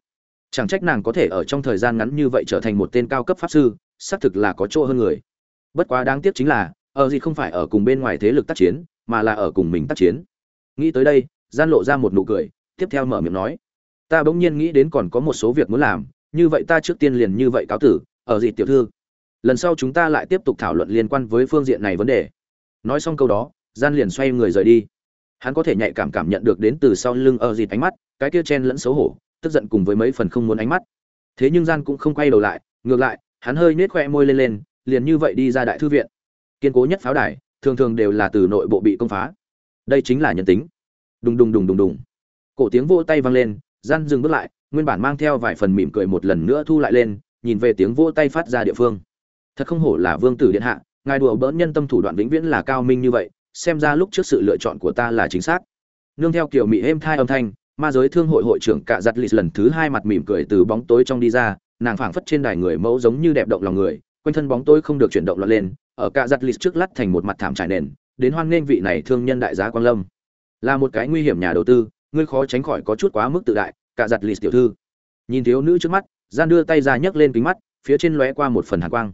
chẳng trách nàng có thể ở trong thời gian ngắn như vậy trở thành một tên cao cấp pháp sư, xác thực là có chỗ hơn người. Bất quá đáng tiếc chính là, ở gì không phải ở cùng bên ngoài thế lực tác chiến, mà là ở cùng mình tác chiến. Nghĩ tới đây, gian lộ ra một nụ cười, tiếp theo mở miệng nói. Ta bỗng nhiên nghĩ đến còn có một số việc muốn làm, như vậy ta trước tiên liền như vậy cáo tử, ở gì tiểu thư? Lần sau chúng ta lại tiếp tục thảo luận liên quan với phương diện này vấn đề. Nói xong câu đó, gian liền xoay người rời đi. Hắn có thể nhạy cảm cảm nhận được đến từ sau lưng ở gì ánh mắt, cái kia chen lẫn xấu hổ tức giận cùng với mấy phần không muốn ánh mắt. Thế nhưng gian cũng không quay đầu lại, ngược lại, hắn hơi nết khoe môi lên lên, liền như vậy đi ra đại thư viện. Kiên cố nhất pháo đài, thường thường đều là từ nội bộ bị công phá. Đây chính là nhân tính. Đùng đùng đùng đùng đùng. Cổ tiếng vỗ tay vang lên, gian dừng bước lại, nguyên bản mang theo vài phần mỉm cười một lần nữa thu lại lên, nhìn về tiếng vỗ tay phát ra địa phương. Thật không hổ là vương tử điện hạ, ngài đùa bỡn nhân tâm thủ đoạn vĩnh viễn là cao minh như vậy, xem ra lúc trước sự lựa chọn của ta là chính xác. Nương theo kiểu mỹ êm thai âm thanh ma giới thương hội hội trưởng cạ giặt lì lần thứ hai mặt mỉm cười từ bóng tối trong đi ra, nàng phảng phất trên đài người mẫu giống như đẹp động lòng người, quanh thân bóng tối không được chuyển động lọt lên, ở cạ giặt lì trước lắt thành một mặt thảm trải nền, đến hoan nghênh vị này thương nhân đại giá quang lâm. Là một cái nguy hiểm nhà đầu tư, ngươi khó tránh khỏi có chút quá mức tự đại cạ giặt lì tiểu thư. Nhìn thiếu nữ trước mắt gian đưa tay ra nhấc lên kính mắt, phía trên lóe qua một phần hàn quang.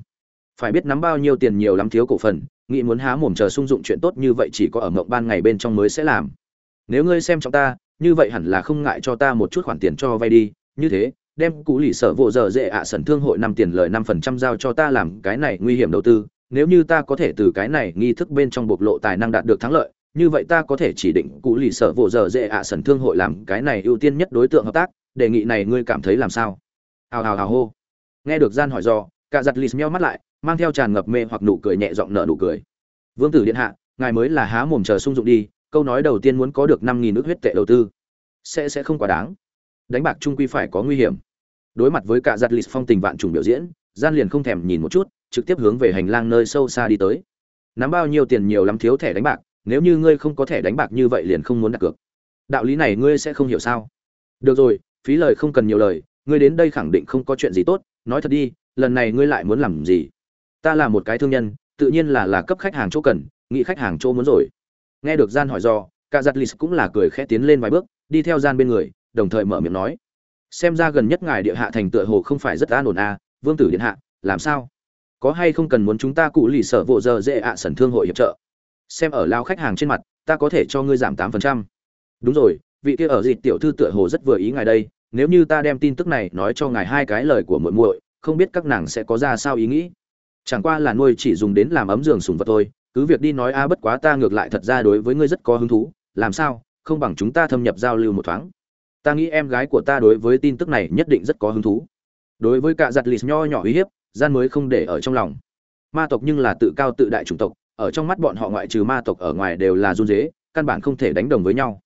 Phải biết nắm bao nhiêu tiền nhiều lắm thiếu cổ phần, nghĩ muốn há mồm chờ sung dụng chuyện tốt như vậy chỉ có ở mộng ban ngày bên trong mới sẽ làm. Nếu ngươi xem trọng ta như vậy hẳn là không ngại cho ta một chút khoản tiền cho vay đi, như thế, đem cụ lì sở vỗ dở dễ ạ à sẩn thương hội năm tiền lời năm phần trăm giao cho ta làm cái này nguy hiểm đầu tư, nếu như ta có thể từ cái này nghi thức bên trong bộc lộ tài năng đạt được thắng lợi, như vậy ta có thể chỉ định cụ lì sở vỗ dở dễ ạ à sẩn thương hội làm cái này ưu tiên nhất đối tượng hợp tác, đề nghị này ngươi cảm thấy làm sao? Hào hào hào hô. Nghe được gian hỏi do, cả giặt lì meo mắt lại, mang theo tràn ngập mê hoặc nụ cười nhẹ giọng nở nụ cười. Vương tử điện hạ, ngài mới là há mồm chờ sung dụng đi câu nói đầu tiên muốn có được năm nghìn nước huyết tệ đầu tư, sẽ sẽ không quá đáng. Đánh bạc trung quy phải có nguy hiểm. Đối mặt với cả giặt lịch phong tình vạn trùng biểu diễn, gian liền không thèm nhìn một chút, trực tiếp hướng về hành lang nơi sâu xa đi tới. Nắm bao nhiêu tiền nhiều lắm thiếu thẻ đánh bạc, nếu như ngươi không có thẻ đánh bạc như vậy liền không muốn đặt cược. Đạo lý này ngươi sẽ không hiểu sao? Được rồi, phí lời không cần nhiều lời, ngươi đến đây khẳng định không có chuyện gì tốt, nói thật đi, lần này ngươi lại muốn làm gì? Ta là một cái thương nhân, tự nhiên là là cấp khách hàng chỗ cần, nghĩ khách hàng chỗ muốn rồi nghe được gian hỏi do cả giặt lì cũng là cười khẽ tiến lên vài bước, đi theo gian bên người, đồng thời mở miệng nói. Xem ra gần nhất ngài địa hạ thành tựa hồ không phải rất an ổn à vương tử điện hạ, làm sao? Có hay không cần muốn chúng ta cụ lì sở vộ giờ dễ ạ à sẩn thương hội hiệp trợ? Xem ở lao khách hàng trên mặt, ta có thể cho ngươi giảm tám phần trăm. Đúng rồi, vị kia ở dịt tiểu thư tựa hồ rất vừa ý ngài đây, nếu như ta đem tin tức này nói cho ngài hai cái lời của muội muội, không biết các nàng sẽ có ra sao ý nghĩ. Chẳng qua là nuôi chỉ dùng đến làm ấm giường sùng vật thôi cứ việc đi nói a, bất quá ta ngược lại thật ra đối với ngươi rất có hứng thú, làm sao, không bằng chúng ta thâm nhập giao lưu một thoáng. Ta nghĩ em gái của ta đối với tin tức này nhất định rất có hứng thú. Đối với cả giặt lì nho nhỏ uy hiếp, gian mới không để ở trong lòng. Ma tộc nhưng là tự cao tự đại chủng tộc, ở trong mắt bọn họ ngoại trừ ma tộc ở ngoài đều là run dế căn bản không thể đánh đồng với nhau.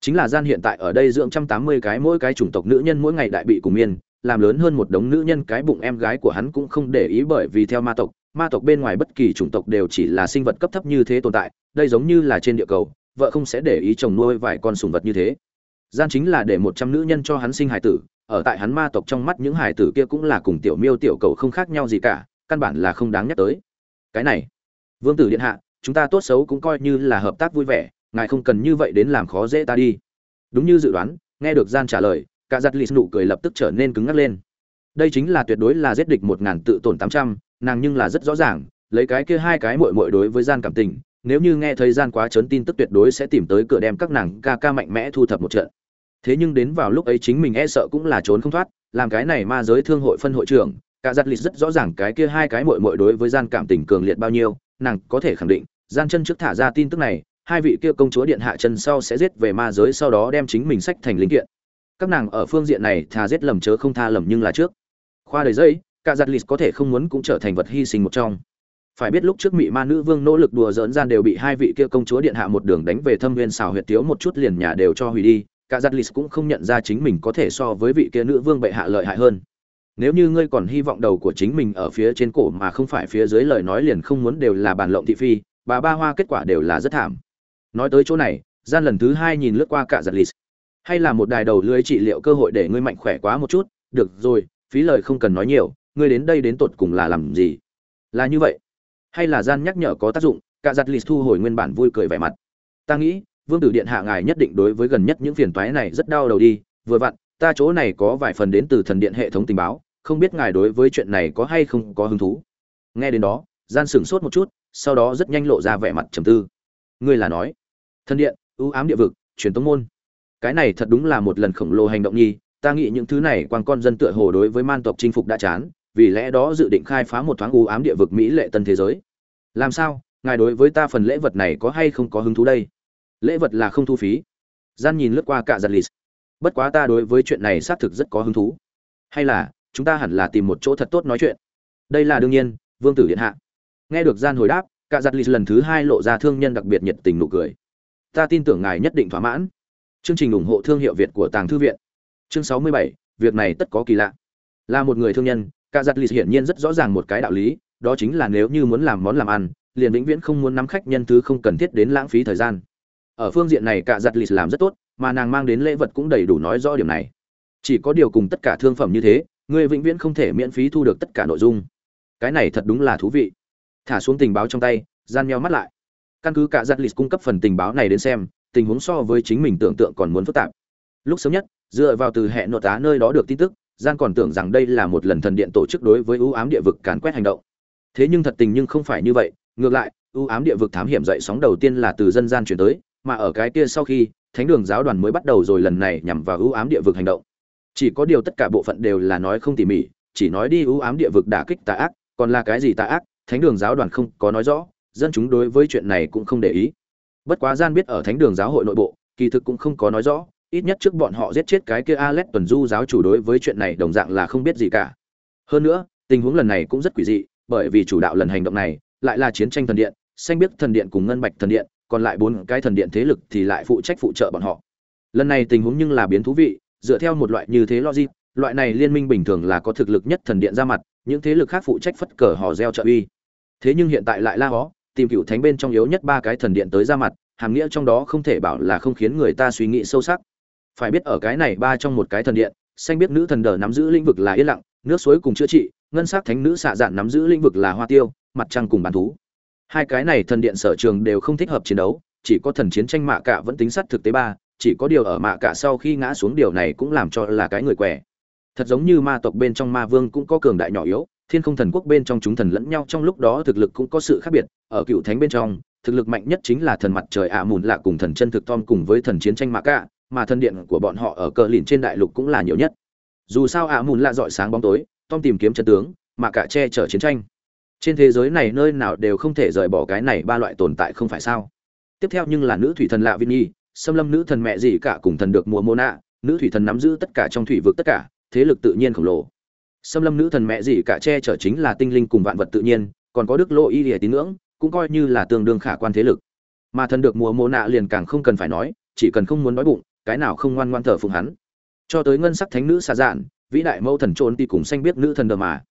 Chính là gian hiện tại ở đây dưỡng trăm tám mươi cái mỗi cái chủng tộc nữ nhân mỗi ngày đại bị cùng miên, làm lớn hơn một đống nữ nhân cái bụng em gái của hắn cũng không để ý bởi vì theo ma tộc ma tộc bên ngoài bất kỳ chủng tộc đều chỉ là sinh vật cấp thấp như thế tồn tại, đây giống như là trên địa cầu, vợ không sẽ để ý chồng nuôi vài con sùng vật như thế. Gian chính là để một trăm nữ nhân cho hắn sinh hài tử, ở tại hắn ma tộc trong mắt những hài tử kia cũng là cùng tiểu miêu tiểu cầu không khác nhau gì cả, căn bản là không đáng nhắc tới. Cái này, vương tử điện hạ, chúng ta tốt xấu cũng coi như là hợp tác vui vẻ, ngài không cần như vậy đến làm khó dễ ta đi. Đúng như dự đoán, nghe được gian trả lời, cả giặt lì nụ cười lập tức trở nên cứng ngắc lên đây chính là tuyệt đối là giết địch một ngàn tự tổn tám trăm, nàng nhưng là rất rõ ràng, lấy cái kia hai cái mội mội đối với gian cảm tình, nếu như nghe thấy gian quá chấn tin tức tuyệt đối sẽ tìm tới cửa đem các nàng ca ca mạnh mẽ thu thập một trận. Thế nhưng đến vào lúc ấy chính mình e sợ cũng là trốn không thoát, làm cái này ma giới thương hội phân hội trưởng, cả giặt lịch rất rõ ràng cái kia hai cái mội mội đối với gian cảm tình cường liệt bao nhiêu, nàng có thể khẳng định, gian chân trước thả ra tin tức này, hai vị kia công chúa điện hạ chân sau sẽ giết về ma giới sau đó đem chính mình sách thành linh kiện. Các nàng ở phương diện này thà giết lầm chớ không tha lầm nhưng là trước khoa đầy giấy cả giặt lịch có thể không muốn cũng trở thành vật hy sinh một trong. Phải biết lúc trước mị ma nữ vương nỗ lực đùa dỡn gian đều bị hai vị kia công chúa điện hạ một đường đánh về thâm viên xào huyệt tiếu một chút liền nhà đều cho hủy đi, cả giặt lịch cũng không nhận ra chính mình có thể so với vị kia nữ vương bệ hạ lợi hại hơn. Nếu như ngươi còn hy vọng đầu của chính mình ở phía trên cổ mà không phải phía dưới lời nói liền không muốn đều là bàn lộng thị phi, bà ba hoa kết quả đều là rất thảm. Nói tới chỗ này, gian lần thứ hai nhìn lướt qua cả giặt lịch. Hay là một đài đầu lưới trị liệu cơ hội để ngươi mạnh khỏe quá một chút, được rồi phí lời không cần nói nhiều, ngươi đến đây đến tột cùng là làm gì? Là như vậy. Hay là gian nhắc nhở có tác dụng, cả giặt lì thu hồi nguyên bản vui cười vẻ mặt. Ta nghĩ, vương tử điện hạ ngài nhất định đối với gần nhất những phiền toái này rất đau đầu đi. Vừa vặn, ta chỗ này có vài phần đến từ thần điện hệ thống tình báo, không biết ngài đối với chuyện này có hay không có hứng thú. Nghe đến đó, gian sửng sốt một chút, sau đó rất nhanh lộ ra vẻ mặt trầm tư. Ngươi là nói, thần điện, ưu ám địa vực, truyền tống môn. Cái này thật đúng là một lần khổng lồ hành động nhi ta nghĩ những thứ này quan con dân tựa hồ đối với man tộc chinh phục đã chán, vì lẽ đó dự định khai phá một thoáng u ám địa vực mỹ lệ tân thế giới. Làm sao? Ngài đối với ta phần lễ vật này có hay không có hứng thú đây? Lễ vật là không thu phí. Gian nhìn lướt qua cả giật lì bất quá ta đối với chuyện này xác thực rất có hứng thú. Hay là, chúng ta hẳn là tìm một chỗ thật tốt nói chuyện. Đây là đương nhiên, vương tử điện hạ. Nghe được gian hồi đáp, cả giật lì lần thứ hai lộ ra thương nhân đặc biệt nhiệt tình nụ cười. Ta tin tưởng ngài nhất định thỏa mãn. Chương trình ủng hộ thương hiệu việt của tàng thư viện chương sáu mươi bảy, việc này tất có kỳ lạ. Là một người thương nhân cả giặt lì hiển nhiên rất rõ ràng một cái đạo lý, đó chính là nếu như muốn làm món làm ăn, liền vĩnh viễn không muốn nắm khách nhân thứ không cần thiết đến lãng phí thời gian. Ở phương diện này cả giặt lì làm rất tốt, mà nàng mang đến lễ vật cũng đầy đủ nói rõ điểm này. Chỉ có điều cùng tất cả thương phẩm như thế người vĩnh viễn không thể miễn phí thu được tất cả nội dung. Cái này thật đúng là thú vị. Thả xuống tình báo trong tay, gian meo mắt lại. Căn cứ cả giặt lịch cung cấp phần tình báo này đến xem, tình huống so với chính mình tưởng tượng còn muốn phức tạp. Lúc sớm nhất dựa vào từ hệ nội tá nơi đó được tin tức gian còn tưởng rằng đây là một lần thần điện tổ chức đối với ưu ám địa vực càn quét hành động. Thế nhưng thật tình nhưng không phải như vậy, ngược lại, ưu ám địa vực thám hiểm dậy sóng đầu tiên là từ dân gian chuyển tới, mà ở cái kia sau khi, thánh đường giáo đoàn mới bắt đầu rồi lần này nhằm vào ưu ám địa vực hành động. Chỉ có điều tất cả bộ phận đều là nói không tỉ mỉ, chỉ nói đi ưu ám địa vực đả kích tà ác, còn là cái gì tà ác, thánh đường giáo đoàn không có nói rõ, dân chúng đối với chuyện này cũng không để ý. Bất quá gian biết ở thánh đường giáo hội nội bộ, kỳ thực cũng không có nói rõ ít nhất trước bọn họ giết chết cái kia Alex tuần du giáo chủ đối với chuyện này đồng dạng là không biết gì cả. Hơn nữa, tình huống lần này cũng rất quỷ dị, bởi vì chủ đạo lần hành động này lại là chiến tranh thần điện, xanh biết thần điện cùng ngân bạch thần điện, còn lại bốn cái thần điện thế lực thì lại phụ trách phụ trợ bọn họ. Lần này tình huống nhưng là biến thú vị, dựa theo một loại như thế logic, loại này liên minh bình thường là có thực lực nhất thần điện ra mặt, những thế lực khác phụ trách phất cờ họ gieo trợ uy. Thế nhưng hiện tại lại la hó, tìm cựu thánh bên trong yếu nhất ba cái thần điện tới ra mặt, hàm nghĩa trong đó không thể bảo là không khiến người ta suy nghĩ sâu sắc phải biết ở cái này ba trong một cái thần điện, xanh biết nữ thần đờ nắm giữ lĩnh vực là yên lặng, nước suối cùng chữa trị, ngân sắc thánh nữ xạ dạn nắm giữ lĩnh vực là hoa tiêu, mặt trăng cùng bán thú. Hai cái này thần điện sở trường đều không thích hợp chiến đấu, chỉ có thần chiến tranh mạ cả vẫn tính sắt thực tế ba, chỉ có điều ở mạ cả sau khi ngã xuống điều này cũng làm cho là cái người què. Thật giống như ma tộc bên trong ma vương cũng có cường đại nhỏ yếu, thiên không thần quốc bên trong chúng thần lẫn nhau trong lúc đó thực lực cũng có sự khác biệt, ở cựu thánh bên trong, thực lực mạnh nhất chính là thần mặt trời ạ mùn lạ cùng thần chân thực tom cùng với thần chiến tranh mạ cả mà thần điện của bọn họ ở cờ lìn trên đại lục cũng là nhiều nhất. Dù sao ạ mùn lạ dọi sáng bóng tối, tom tìm kiếm chân tướng, mà cả che chở chiến tranh. Trên thế giới này nơi nào đều không thể rời bỏ cái này ba loại tồn tại không phải sao? Tiếp theo nhưng là nữ thủy thần lạ viên nhi, xâm lâm nữ thần mẹ gì cả cùng thần được mùa mô nạ, nữ thủy thần nắm giữ tất cả trong thủy vực tất cả, thế lực tự nhiên khổng lồ. Xâm lâm nữ thần mẹ gì cả che chở chính là tinh linh cùng vạn vật tự nhiên, còn có đức lộ y lìa tín ngưỡng, cũng coi như là tương đương khả quan thế lực. Mà thần được mùa mô nạ liền càng không cần phải nói, chỉ cần không muốn đói bụng cái nào không ngoan ngoan thờ phụng hắn. Cho tới ngân sắc thánh nữ xà dạn vĩ đại mẫu thần trôn thì cùng xanh biết nữ thần đờ mà.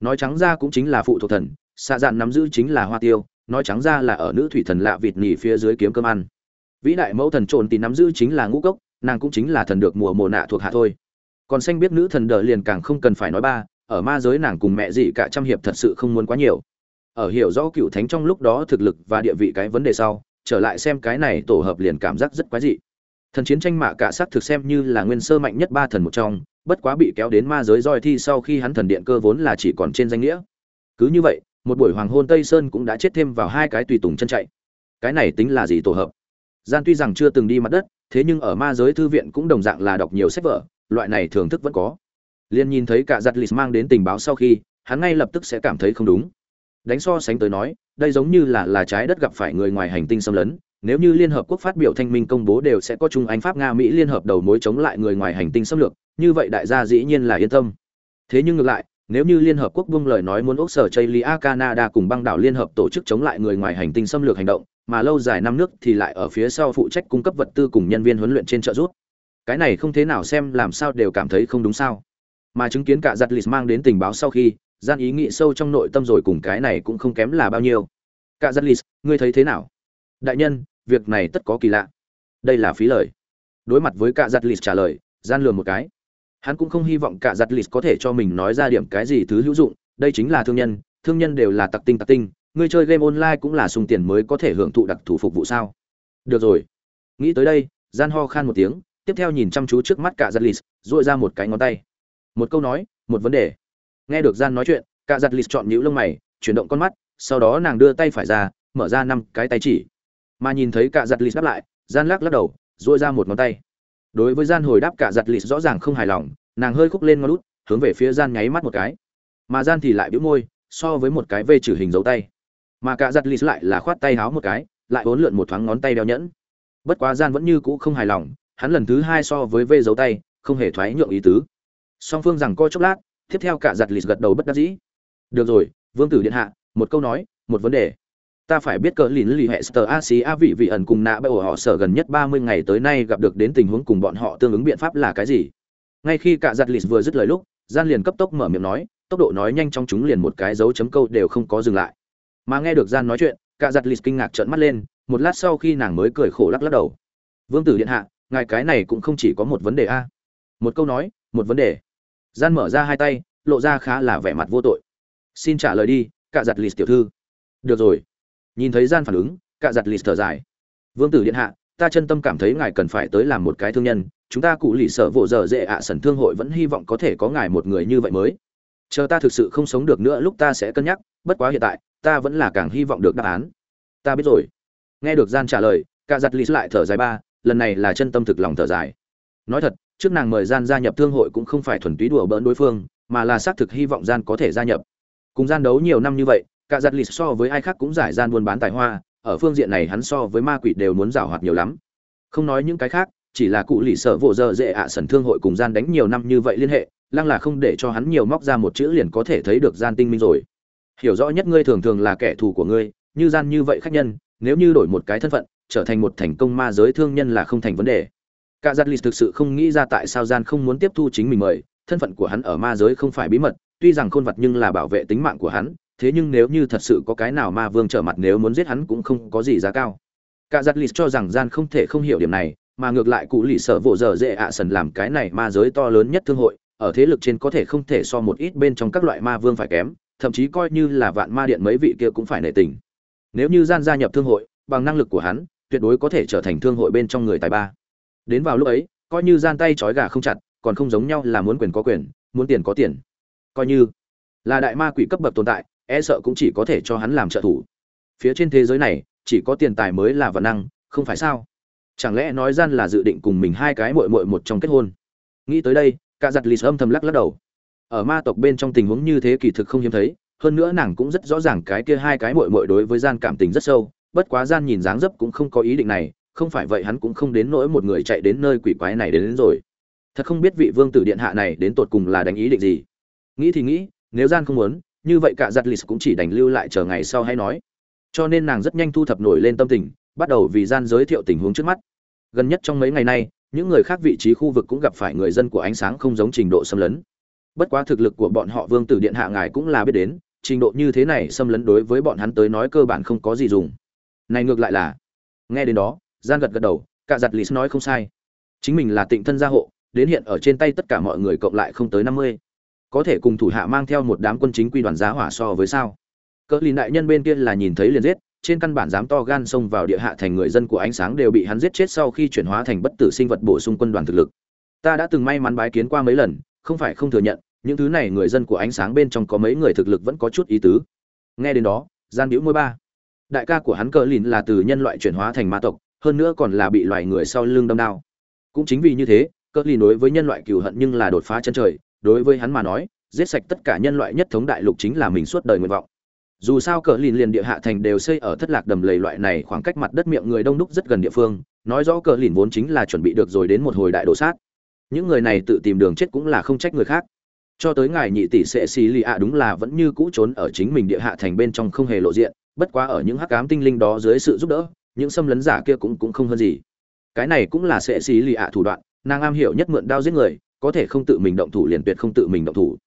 Nói trắng ra cũng chính là phụ thuộc thần, xà dạn nắm giữ chính là hoa tiêu, nói trắng ra là ở nữ thủy thần lạ vịt nỉ phía dưới kiếm cơm ăn. Vĩ đại mẫu thần trồn thì nắm giữ chính là ngũ cốc, nàng cũng chính là thần được mùa mồ nạ thuộc hạ thôi. Còn xanh biết nữ thần đờ liền càng không cần phải nói ba, ở ma giới nàng cùng mẹ gì cả trăm hiệp thật sự không muốn quá nhiều. Ở hiểu rõ cựu thánh trong lúc đó thực lực và địa vị cái vấn đề sau, trở lại xem cái này tổ hợp liền cảm giác rất quái dị thần chiến tranh mạ cả sắc thực xem như là nguyên sơ mạnh nhất ba thần một trong, bất quá bị kéo đến ma giới roi thi sau khi hắn thần điện cơ vốn là chỉ còn trên danh nghĩa. Cứ như vậy, một buổi hoàng hôn tây sơn cũng đã chết thêm vào hai cái tùy tùng chân chạy. Cái này tính là gì tổ hợp? Gian tuy rằng chưa từng đi mặt đất, thế nhưng ở ma giới thư viện cũng đồng dạng là đọc nhiều sách vở, loại này thưởng thức vẫn có. Liền nhìn thấy cả giặt lịch mang đến tình báo sau khi, hắn ngay lập tức sẽ cảm thấy không đúng. Đánh so sánh tới nói, đây giống như là là trái đất gặp phải người ngoài hành tinh xâm lấn nếu như liên hợp quốc phát biểu thanh minh công bố đều sẽ có chung anh pháp nga mỹ liên hợp đầu mối chống lại người ngoài hành tinh xâm lược, như vậy đại gia dĩ nhiên là yên tâm. Thế nhưng ngược lại, nếu như liên hợp quốc buông lời nói muốn úc sở chây canada cùng băng đảo liên hợp tổ chức chống lại người ngoài hành tinh xâm lược hành động, mà lâu dài năm nước thì lại ở phía sau phụ trách cung cấp vật tư cùng nhân viên huấn luyện trên trợ giúp. Cái này không thế nào xem làm sao đều cảm thấy không đúng sao. Mà chứng kiến cả giặt lịch mang đến tình báo sau khi, gian ý nghĩ sâu trong nội tâm rồi cùng cái này cũng không kém là bao nhiêu. Cả giặt lịch, ngươi thấy thế nào? Đại nhân việc này tất có kỳ lạ. Đây là phí lời. Đối mặt với cả giặt lì trả lời, gian lừa một cái. Hắn cũng không hy vọng cả giặt lì có thể cho mình nói ra điểm cái gì thứ hữu dụng, đây chính là thương nhân thương nhân đều là tặc tinh tặc tinh, Người chơi game online cũng là sung tiền mới có thể hưởng thụ đặc thù phục vụ sao? Được rồi. Nghĩ tới đây, gian ho khan một tiếng, tiếp theo nhìn chăm chú trước mắt cả giặt lì dội ra một cái ngón tay. Một câu nói, một vấn đề. Nghe được gian nói chuyện cả giặt lì chọn nhũ lông mày, chuyển động con mắt, sau đó nàng đưa tay phải ra, mở ra năm cái tay chỉ mà nhìn thấy cả giặt lì đáp lại, gian lắc lắc đầu dội ra một ngón tay. Đối với gian hồi đáp cả giặt lì rõ ràng không hài lòng, nàng hơi khúc lên ngón lút hướng về phía gian nháy mắt một cái. Mà gian thì lại bĩu môi, so với một cái vê trừ hình dấu tay. Mà cả giặt lì lại là khoát tay háo một cái, lại bốn lượn một thoáng ngón tay đeo nhẫn. Bất quá gian vẫn như cũ không hài lòng, hắn lần thứ hai so với vê dấu tay, không hề thoái nhượng ý tứ. Song phương rằng coi chốc lát, tiếp theo cả giặt lì gật đầu bất đắc dĩ. Được rồi, vương tử điện hạ, một câu nói, một vấn đề ta phải biết cỡ lìn lì hệ sờ a xí a vị vị ẩn cùng nạ bởi họ sở gần nhất ba mươi ngày tới nay gặp được đến tình huống cùng bọn họ tương ứng biện pháp là cái gì? Ngay khi cả giặt lì vừa dứt lời lúc, gian liền cấp tốc mở miệng nói, tốc độ nói nhanh trong chúng liền một cái dấu chấm câu đều không có dừng lại. Mà nghe được gian nói chuyện, cả giặt lì kinh ngạc trợn mắt lên, một lát sau khi nàng mới cười khổ lắc lắc đầu. Vương tử điện hạ, ngài cái này cũng không chỉ có một vấn đề a. Một câu nói, một vấn đề. Gian mở ra hai tay, lộ ra khá là vẻ mặt vô tội. Xin trả lời đi, cả giặt lì tiểu thư. Được rồi nhìn thấy gian phản ứng, cạ giặt lì thở dài. Vương tử điện hạ, ta chân tâm cảm thấy ngài cần phải tới làm một cái thương nhân. Chúng ta cụ lì sở vỗ dở dễ ạ à thương hội vẫn hy vọng có thể có ngài một người như vậy mới. Chờ ta thực sự không sống được nữa, lúc ta sẽ cân nhắc. Bất quá hiện tại, ta vẫn là càng hy vọng được đáp án. Ta biết rồi. Nghe được gian trả lời cả giặt lì lại thở dài ba, lần này là chân tâm thực lòng thở dài. Nói thật, trước nàng mời gian gia nhập thương hội cũng không phải thuần túy đùa bỡn đối phương, mà là xác thực hy vọng gian có thể gia nhập. Cùng gian đấu nhiều năm như vậy cả giặt lì so với ai khác cũng giải gian buôn bán tài hoa, ở phương diện này hắn so với ma quỷ đều muốn giảo hoạt nhiều lắm. Không nói những cái khác, chỉ là cụ lì sợ vỗ dơ dễ ạ sần thương hội cùng gian đánh nhiều năm như vậy liên hệ, lăng là không để cho hắn nhiều móc ra một chữ liền có thể thấy được gian tinh minh rồi. Hiểu rõ nhất ngươi thường thường là kẻ thù của ngươi, như gian như vậy khách nhân, nếu như đổi một cái thân phận, trở thành một thành công ma giới thương nhân là không thành vấn đề. Cả giặt lì thực sự không nghĩ ra tại sao gian không muốn tiếp thu chính mình mời, thân phận của hắn ở ma giới không phải bí mật, tuy rằng khôn vật nhưng là bảo vệ tính mạng của hắn thế nhưng nếu như thật sự có cái nào ma vương trở mặt nếu muốn giết hắn cũng không có gì giá cao. Cả giặt lì cho rằng gian không thể không hiểu điểm này, mà ngược lại cụ lì sở vỗ dở dễ ạ sần làm cái này ma giới to lớn nhất thương hội, ở thế lực trên có thể không thể so một ít bên trong các loại ma vương phải kém, thậm chí coi như là vạn ma điện mấy vị kia cũng phải nể tình. Nếu như gian gia nhập thương hội, bằng năng lực của hắn, tuyệt đối có thể trở thành thương hội bên trong người tài ba. Đến vào lúc ấy, coi như gian tay trói gà không chặt, còn không giống nhau là muốn quyền có quyền, muốn tiền có tiền. Coi như là đại ma quỷ cấp bậc tồn tại e sợ cũng chỉ có thể cho hắn làm trợ thủ. Phía trên thế giới này chỉ có tiền tài mới là vật năng không phải sao? Chẳng lẽ nói gian là dự định cùng mình hai cái muội muội một trong kết hôn? Nghĩ tới đây cả giặt lì âm thầm lắc lắc đầu. Ở ma tộc bên trong tình huống như thế kỳ thực không hiếm thấy hơn nữa nàng cũng rất rõ ràng cái kia hai cái muội muội đối với gian cảm tình rất sâu bất quá gian nhìn dáng dấp cũng không có ý định này không phải vậy hắn cũng không đến nỗi một người chạy đến nơi quỷ quái này đến, đến rồi. Thật không biết vị vương tử điện hạ này đến tột cùng là đánh ý định gì. Nghĩ thì nghĩ nếu gian không muốn như vậy cả giặt lì cũng chỉ đành lưu lại chờ ngày sau hay nói. Cho nên nàng rất nhanh thu thập nổi lên tâm tình, bắt đầu vì gian giới thiệu tình huống trước mắt. Gần nhất trong mấy ngày nay, những người khác vị trí khu vực cũng gặp phải người dân của ánh sáng không giống trình độ xâm lấn. Bất quá thực lực của bọn họ vương tử điện hạ ngài cũng là biết đến, trình độ như thế này xâm lấn đối với bọn hắn tới nói cơ bản không có gì dùng. Này ngược lại là, nghe đến đó, gian gật gật đầu, cả giặt lì nói không sai. Chính mình là tịnh thân gia hộ, đến hiện ở trên tay tất cả mọi người cộng lại không tới năm mươi có thể cùng thủ hạ mang theo một đám quân chính quy đoàn giá hỏa so với sao? Cỡ lìn đại nhân bên kia là nhìn thấy liền giết, trên căn bản dám to gan xông vào địa hạ thành người dân của ánh sáng đều bị hắn giết chết sau khi chuyển hóa thành bất tử sinh vật bổ sung quân đoàn thực lực. Ta đã từng may mắn bái kiến qua mấy lần, không phải không thừa nhận, những thứ này người dân của ánh sáng bên trong có mấy người thực lực vẫn có chút ý tứ. Nghe đến đó, gian biểu môi ba. Đại ca của hắn cờ lìn là từ nhân loại chuyển hóa thành ma tộc, hơn nữa còn là bị loài người sau lưng đâm đao. Cũng chính vì như thế cờ lìn đối với nhân loại cừu hận nhưng là đột phá chân trời đối với hắn mà nói, giết sạch tất cả nhân loại nhất thống đại lục chính là mình suốt đời nguyện vọng. Dù sao cờ lìn liền địa hạ thành đều xây ở thất lạc đầm lầy loại này khoảng cách mặt đất miệng người đông đúc rất gần địa phương, nói rõ cờ lìn vốn chính là chuẩn bị được rồi đến một hồi đại đổ sát. Những người này tự tìm đường chết cũng là không trách người khác. Cho tới ngài nhị tỷ sệ xì lì ạ đúng là vẫn như cũ trốn ở chính mình địa hạ thành bên trong không hề lộ diện, bất quá ở những hắc ám tinh linh đó dưới sự giúp đỡ, những xâm lấn giả kia cũng cũng không hơn gì. Cái này cũng là sệ xì lì ạ thủ đoạn, nàng am hiểu nhất mượn đao giết người có thể không tự mình động thủ liền tuyệt không tự mình động thủ.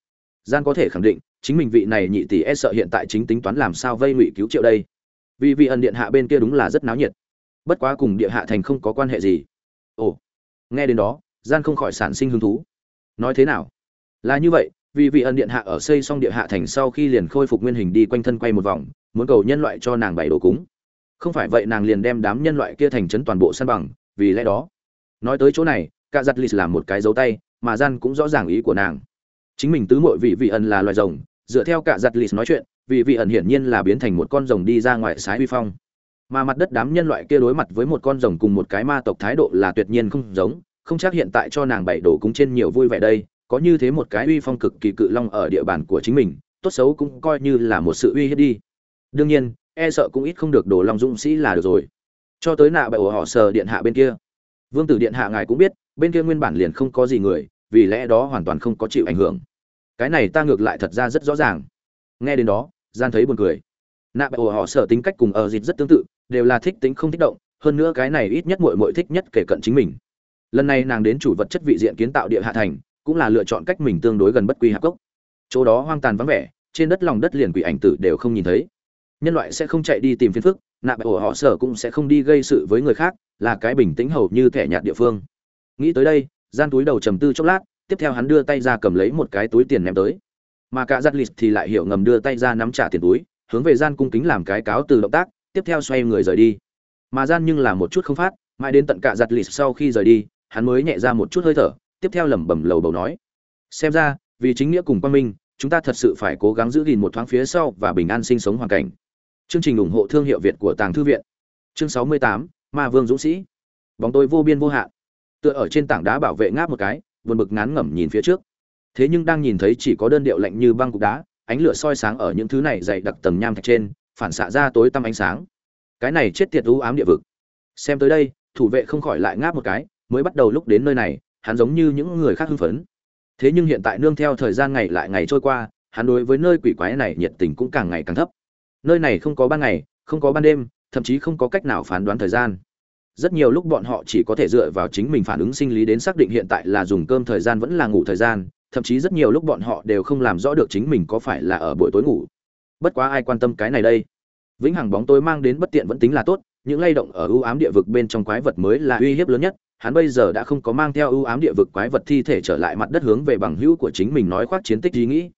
Gian có thể khẳng định, chính mình vị này nhị tỷ e sợ hiện tại chính tính toán làm sao vây ngụy cứu triệu đây. Vì vị ẩn điện hạ bên kia đúng là rất náo nhiệt. Bất quá cùng địa hạ thành không có quan hệ gì. Ồ, nghe đến đó, gian không khỏi sản sinh hứng thú. Nói thế nào? Là như vậy, vì vị ẩn điện hạ ở xây xong địa hạ thành sau khi liền khôi phục nguyên hình đi quanh thân quay một vòng, muốn cầu nhân loại cho nàng bảy đồ cúng. Không phải vậy nàng liền đem đám nhân loại kia thành trấn toàn bộ săn bằng, vì lẽ đó. Nói tới chỗ này cả giặt lịch làm một cái dấu tay mà gian cũng rõ ràng ý của nàng. Chính mình tứ mội vị vị ẩn là loài rồng, dựa theo cả giặt lì nói chuyện, vị vị ẩn hiển nhiên là biến thành một con rồng đi ra ngoài sái uy phong. Mà mặt đất đám nhân loại kia đối mặt với một con rồng cùng một cái ma tộc thái độ là tuyệt nhiên không giống, không chắc hiện tại cho nàng bảy đổ cúng trên nhiều vui vẻ đây, có như thế một cái uy phong cực kỳ cự long ở địa bàn của chính mình, tốt xấu cũng coi như là một sự uy hiếp đi. Đương nhiên e sợ cũng ít không được đổ long dũng sĩ là được rồi. Cho tới nạ bậy ổ họ sờ điện hạ bên kia. Vương tử điện hạ ngài cũng biết, bên kia nguyên bản liền không có gì người vì lẽ đó hoàn toàn không có chịu ảnh hưởng. Cái này ta ngược lại thật ra rất rõ ràng. Nghe đến đó, gian thấy buồn cười. Nạ bại ổ họ sở tính cách cùng ở dịt rất tương tự, đều là thích tính không thích động, hơn nữa cái này ít nhất muội muội thích nhất kể cận chính mình. Lần này nàng đến chủ vật chất vị diện kiến tạo địa hạ thành, cũng là lựa chọn cách mình tương đối gần bất quy hạp cốc. Chỗ đó hoang tàn vắng vẻ, trên đất lòng đất liền quỷ ảnh tử đều không nhìn thấy. Nhân loại sẽ không chạy đi tìm phiền phức, nạ bại ổ họ sở cũng sẽ không đi gây sự với người khác, là cái bình tĩnh hầu như thẻ nhạt địa phương. Nghĩ tới đây gian túi đầu trầm tư chốc lát tiếp theo hắn đưa tay ra cầm lấy một cái túi tiền ném tới. Mà cả giặt lịt thì lại hiểu ngầm đưa tay ra nắm trả tiền túi hướng về gian cung kính làm cái cáo từ động tác tiếp theo xoay người rời đi. Mà gian nhưng là một chút không phát mãi đến tận cả giặt lịt sau khi rời đi hắn mới nhẹ ra một chút hơi thở tiếp theo lẩm bẩm lầu bầu nói. Xem ra vì chính nghĩa cùng quan minh chúng ta thật sự phải cố gắng giữ gìn một thoáng phía sau và bình an sinh sống hoàn cảnh. Chương trình ủng hộ thương hiệu việt của tàng thư viện. Chương 68, ma vương dũng sĩ. Bóng tôi vô biên vô hạn tựa ở trên tảng đá bảo vệ ngáp một cái vượt bực ngán ngẩm nhìn phía trước. Thế nhưng đang nhìn thấy chỉ có đơn điệu lạnh như băng cục đá, ánh lửa soi sáng ở những thứ này dày đặc tầng nham thạch trên, phản xạ ra tối tăm ánh sáng. Cái này chết tiệt u ám địa vực. Xem tới đây, thủ vệ không khỏi lại ngáp một cái, mới bắt đầu lúc đến nơi này, hắn giống như những người khác hưng phấn. Thế nhưng hiện tại nương theo thời gian ngày lại ngày trôi qua, hắn đối với nơi quỷ quái này nhiệt tình cũng càng ngày càng thấp. Nơi này không có ban ngày, không có ban đêm, thậm chí không có cách nào phán đoán thời gian rất nhiều lúc bọn họ chỉ có thể dựa vào chính mình phản ứng sinh lý đến xác định hiện tại là dùng cơm thời gian vẫn là ngủ thời gian, thậm chí rất nhiều lúc bọn họ đều không làm rõ được chính mình có phải là ở buổi tối ngủ. Bất quá ai quan tâm cái này đây? Vĩnh hằng bóng tối mang đến bất tiện vẫn tính là tốt, những lay động ở ưu ám địa vực bên trong quái vật mới là uy hiếp lớn nhất, hắn bây giờ đã không có mang theo ưu ám địa vực quái vật thi thể trở lại mặt đất hướng về bằng hữu của chính mình nói khoác chiến tích ý nghĩ.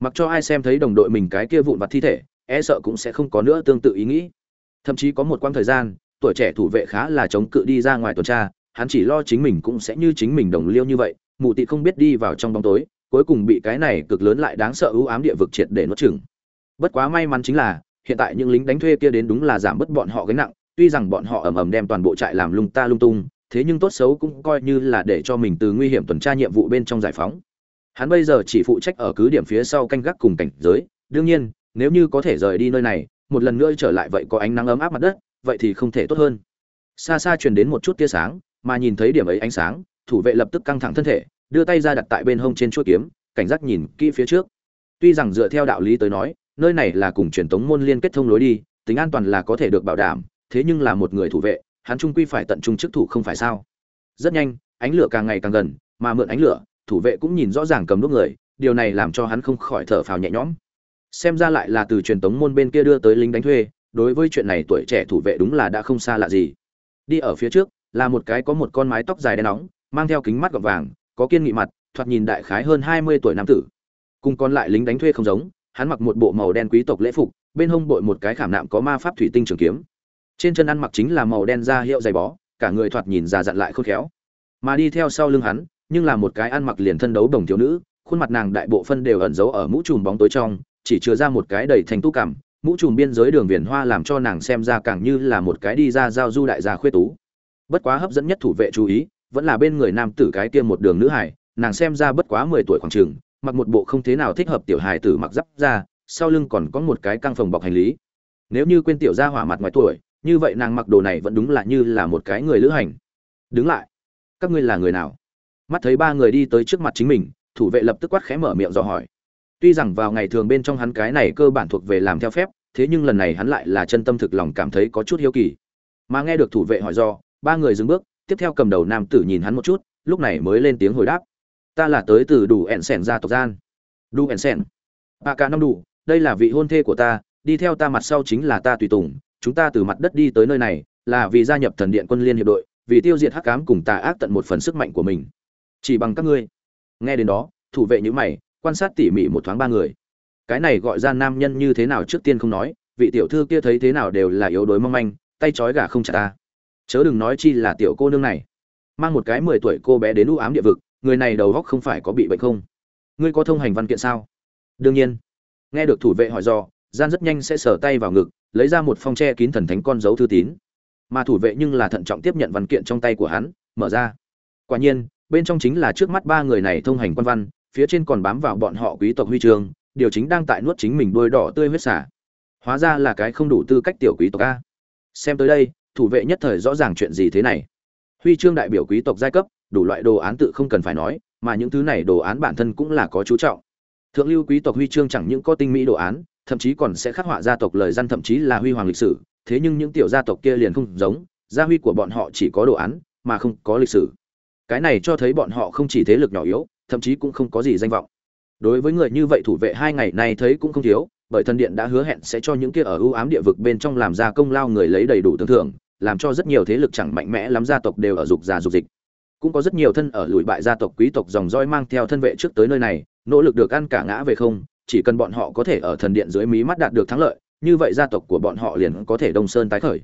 Mặc cho ai xem thấy đồng đội mình cái kia vụn vặt thi thể e sợ cũng sẽ không có nữa tương tự ý nghĩ. Thậm chí có một quãng thời gian tuổi trẻ thủ vệ khá là chống cự đi ra ngoài tuần tra, hắn chỉ lo chính mình cũng sẽ như chính mình đồng liêu như vậy, mụ tị không biết đi vào trong bóng tối, cuối cùng bị cái này cực lớn lại đáng sợ ưu ám địa vực triệt để nuốt chửng. Bất quá may mắn chính là, hiện tại những lính đánh thuê kia đến đúng là giảm bớt bọn họ gánh nặng, tuy rằng bọn họ ầm ầm đem toàn bộ trại làm lung ta lung tung, thế nhưng tốt xấu cũng coi như là để cho mình từ nguy hiểm tuần tra nhiệm vụ bên trong giải phóng. Hắn bây giờ chỉ phụ trách ở cứ điểm phía sau canh gác cùng cảnh giới, đương nhiên, nếu như có thể rời đi nơi này, một lần nữa trở lại vậy có ánh nắng ấm áp mặt đất vậy thì không thể tốt hơn. Xa xa truyền đến một chút tia sáng, mà nhìn thấy điểm ấy ánh sáng, thủ vệ lập tức căng thẳng thân thể, đưa tay ra đặt tại bên hông trên chuôi kiếm, cảnh giác nhìn kỹ phía trước. Tuy rằng dựa theo đạo lý tới nói, nơi này là cùng truyền thống môn liên kết thông lối đi, tính an toàn là có thể được bảo đảm, thế nhưng là một người thủ vệ, hắn trung quy phải tận trung chức thủ không phải sao? Rất nhanh, ánh lửa càng ngày càng gần, mà mượn ánh lửa, thủ vệ cũng nhìn rõ ràng cầm đuốc người, điều này làm cho hắn không khỏi thở phào nhẹ nhõm. Xem ra lại là từ truyền tống môn bên kia đưa tới lính đánh thuê đối với chuyện này tuổi trẻ thủ vệ đúng là đã không xa lạ gì. Đi ở phía trước, là một cái có một con mái tóc dài đen nóng, mang theo kính mắt gọt vàng, có kiên nghị mặt, thoạt nhìn đại khái hơn hai mươi tuổi nam tử. Cùng còn lại lính đánh thuê không giống, hắn mặc một bộ màu đen quý tộc lễ phục, bên hông bội một cái khảm nạm có ma pháp thủy tinh trường kiếm. Trên chân ăn mặc chính là màu đen da hiệu dày bó, cả người thoạt nhìn già dặn lại khôn khéo. Mà đi theo sau lưng hắn, nhưng là một cái ăn mặc liền thân đấu đồng thiếu nữ, khuôn mặt nàng đại bộ phân đều ẩn giấu ở mũ trùm bóng tối trong, chỉ chứa ra một cái đầy thành tu cảm mũ trùm biên giới đường viền hoa làm cho nàng xem ra càng như là một cái đi ra giao du đại gia khuyết tú. Bất quá hấp dẫn nhất thủ vệ chú ý, vẫn là bên người nam tử cái kia một đường nữ hải, nàng xem ra bất quá mười tuổi khoảng trường, mặc một bộ không thế nào thích hợp tiểu hài tử mặc giáp ra sau lưng còn có một cái căng phòng bọc hành lý. Nếu như quên tiểu gia hỏa mặt ngoài tuổi, như vậy nàng mặc đồ này vẫn đúng là như là một cái người lữ hành. Đứng lại. Các ngươi là người nào? Mắt thấy ba người đi tới trước mặt chính mình, thủ vệ lập tức quát khẽ mở miệng dò hỏi tuy rằng vào ngày thường bên trong hắn cái này cơ bản thuộc về làm theo phép, thế nhưng lần này hắn lại là chân tâm thực lòng cảm thấy có chút hiếu kỳ. Mà nghe được thủ vệ hỏi do, ba người dừng bước, tiếp theo cầm đầu nam tử nhìn hắn một chút, lúc này mới lên tiếng hồi đáp. Ta là tới từ đủ ẹn sẻn gia tộc gian. Đủ ẹn sẻn. Bà cả năm đủ, đây là vị hôn thê của ta, đi theo ta mặt sau chính là ta tùy tùng, chúng ta từ mặt đất đi tới nơi này, là vì gia nhập thần điện quân liên hiệp đội, vì tiêu diệt hắc cám cùng tà ác tận một phần sức mạnh của mình. Chỉ bằng các ngươi. Nghe đến đó, thủ vệ như mày quan sát tỉ mỉ một thoáng ba người. Cái này gọi ra nam nhân như thế nào trước tiên không nói, vị tiểu thư kia thấy thế nào đều là yếu đuối mong manh, tay trói gà không chặt ta. Chớ đừng nói chi là tiểu cô nương này. Mang một cái mười tuổi cô bé đến u ám địa vực, người này đầu góc không phải có bị bệnh không? Ngươi có thông hành văn kiện sao? Đương nhiên. Nghe được thủ vệ hỏi do, gian rất nhanh sẽ sờ tay vào ngực, lấy ra một phong tre kín thần thánh con dấu thư tín. Mà thủ vệ nhưng là thận trọng tiếp nhận văn kiện trong tay của hắn, mở ra. Quả nhiên, bên trong chính là trước mắt ba người này thông hành quan văn phía trên còn bám vào bọn họ quý tộc huy chương, điều chính đang tại nuốt chính mình đôi đỏ tươi huyết xả hóa ra là cái không đủ tư cách tiểu quý tộc a. Xem tới đây, thủ vệ nhất thời rõ ràng chuyện gì thế này. Huy chương đại biểu quý tộc giai cấp, đủ loại đồ án tự không cần phải nói, mà những thứ này đồ án bản thân cũng là có chú trọng. Thượng lưu quý tộc huy chương chẳng những có tinh mỹ đồ án, thậm chí còn sẽ khắc họa gia tộc lời dân thậm chí là huy hoàng lịch sử, thế nhưng những tiểu gia tộc kia liền không giống, gia huy của bọn họ chỉ có đồ án, mà không có lịch sử. Cái này cho thấy bọn họ không chỉ thế lực nhỏ yếu thậm chí cũng không có gì danh vọng. Đối với người như vậy thủ vệ hai ngày nay thấy cũng không thiếu, bởi thần điện đã hứa hẹn sẽ cho những kia ở ưu ám địa vực bên trong làm ra công lao người lấy đầy đủ tưởng thưởng, làm cho rất nhiều thế lực chẳng mạnh mẽ lắm gia tộc đều ở dục già dục dịch. Cũng có rất nhiều thân ở lùi bại gia tộc quý tộc dòng dõi mang theo thân vệ trước tới nơi này, nỗ lực được ăn cả ngã về không, chỉ cần bọn họ có thể ở thần điện dưới mí mắt đạt được thắng lợi, như vậy gia tộc của bọn họ liền có thể đông sơn tái khởi.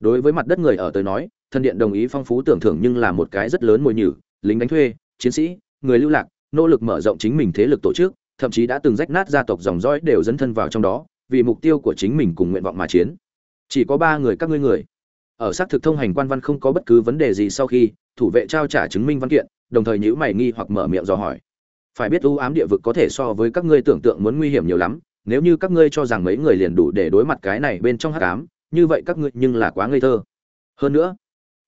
Đối với mặt đất người ở tới nói, thần điện đồng ý phong phú tưởng thưởng nhưng là một cái rất lớn mồi nhử, lính đánh thuê, chiến sĩ người lưu lạc, nỗ lực mở rộng chính mình thế lực tổ chức, thậm chí đã từng rách nát gia tộc dòng dõi đều dấn thân vào trong đó, vì mục tiêu của chính mình cùng nguyện vọng mà chiến. Chỉ có ba người các ngươi người. Ở xác thực thông hành quan văn không có bất cứ vấn đề gì sau khi, thủ vệ trao trả chứng minh văn kiện, đồng thời nhữ mày nghi hoặc mở miệng dò hỏi. Phải biết u ám địa vực có thể so với các ngươi tưởng tượng muốn nguy hiểm nhiều lắm, nếu như các ngươi cho rằng mấy người liền đủ để đối mặt cái này bên trong hắc ám, như vậy các ngươi nhưng là quá ngây thơ. Hơn nữa,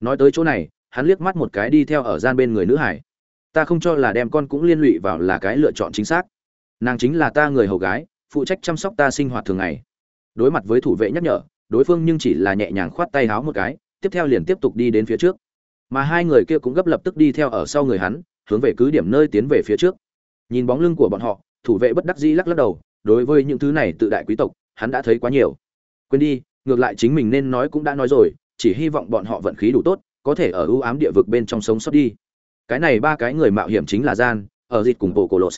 nói tới chỗ này, hắn liếc mắt một cái đi theo ở gian bên người nữ hải ta không cho là đem con cũng liên lụy vào là cái lựa chọn chính xác. Nàng chính là ta người hầu gái, phụ trách chăm sóc ta sinh hoạt thường ngày. Đối mặt với thủ vệ nhắc nhở, đối phương nhưng chỉ là nhẹ nhàng khoát tay háo một cái, tiếp theo liền tiếp tục đi đến phía trước. Mà hai người kia cũng gấp lập tức đi theo ở sau người hắn, hướng về cứ điểm nơi tiến về phía trước. Nhìn bóng lưng của bọn họ, thủ vệ bất đắc dĩ lắc lắc đầu, đối với những thứ này tự đại quý tộc, hắn đã thấy quá nhiều. Quên đi, ngược lại chính mình nên nói cũng đã nói rồi, chỉ hy vọng bọn họ vận khí đủ tốt, có thể ở ưu ám địa vực bên trong sống sót đi cái này ba cái người mạo hiểm chính là gian, ở dịch cùng bộ cổ lột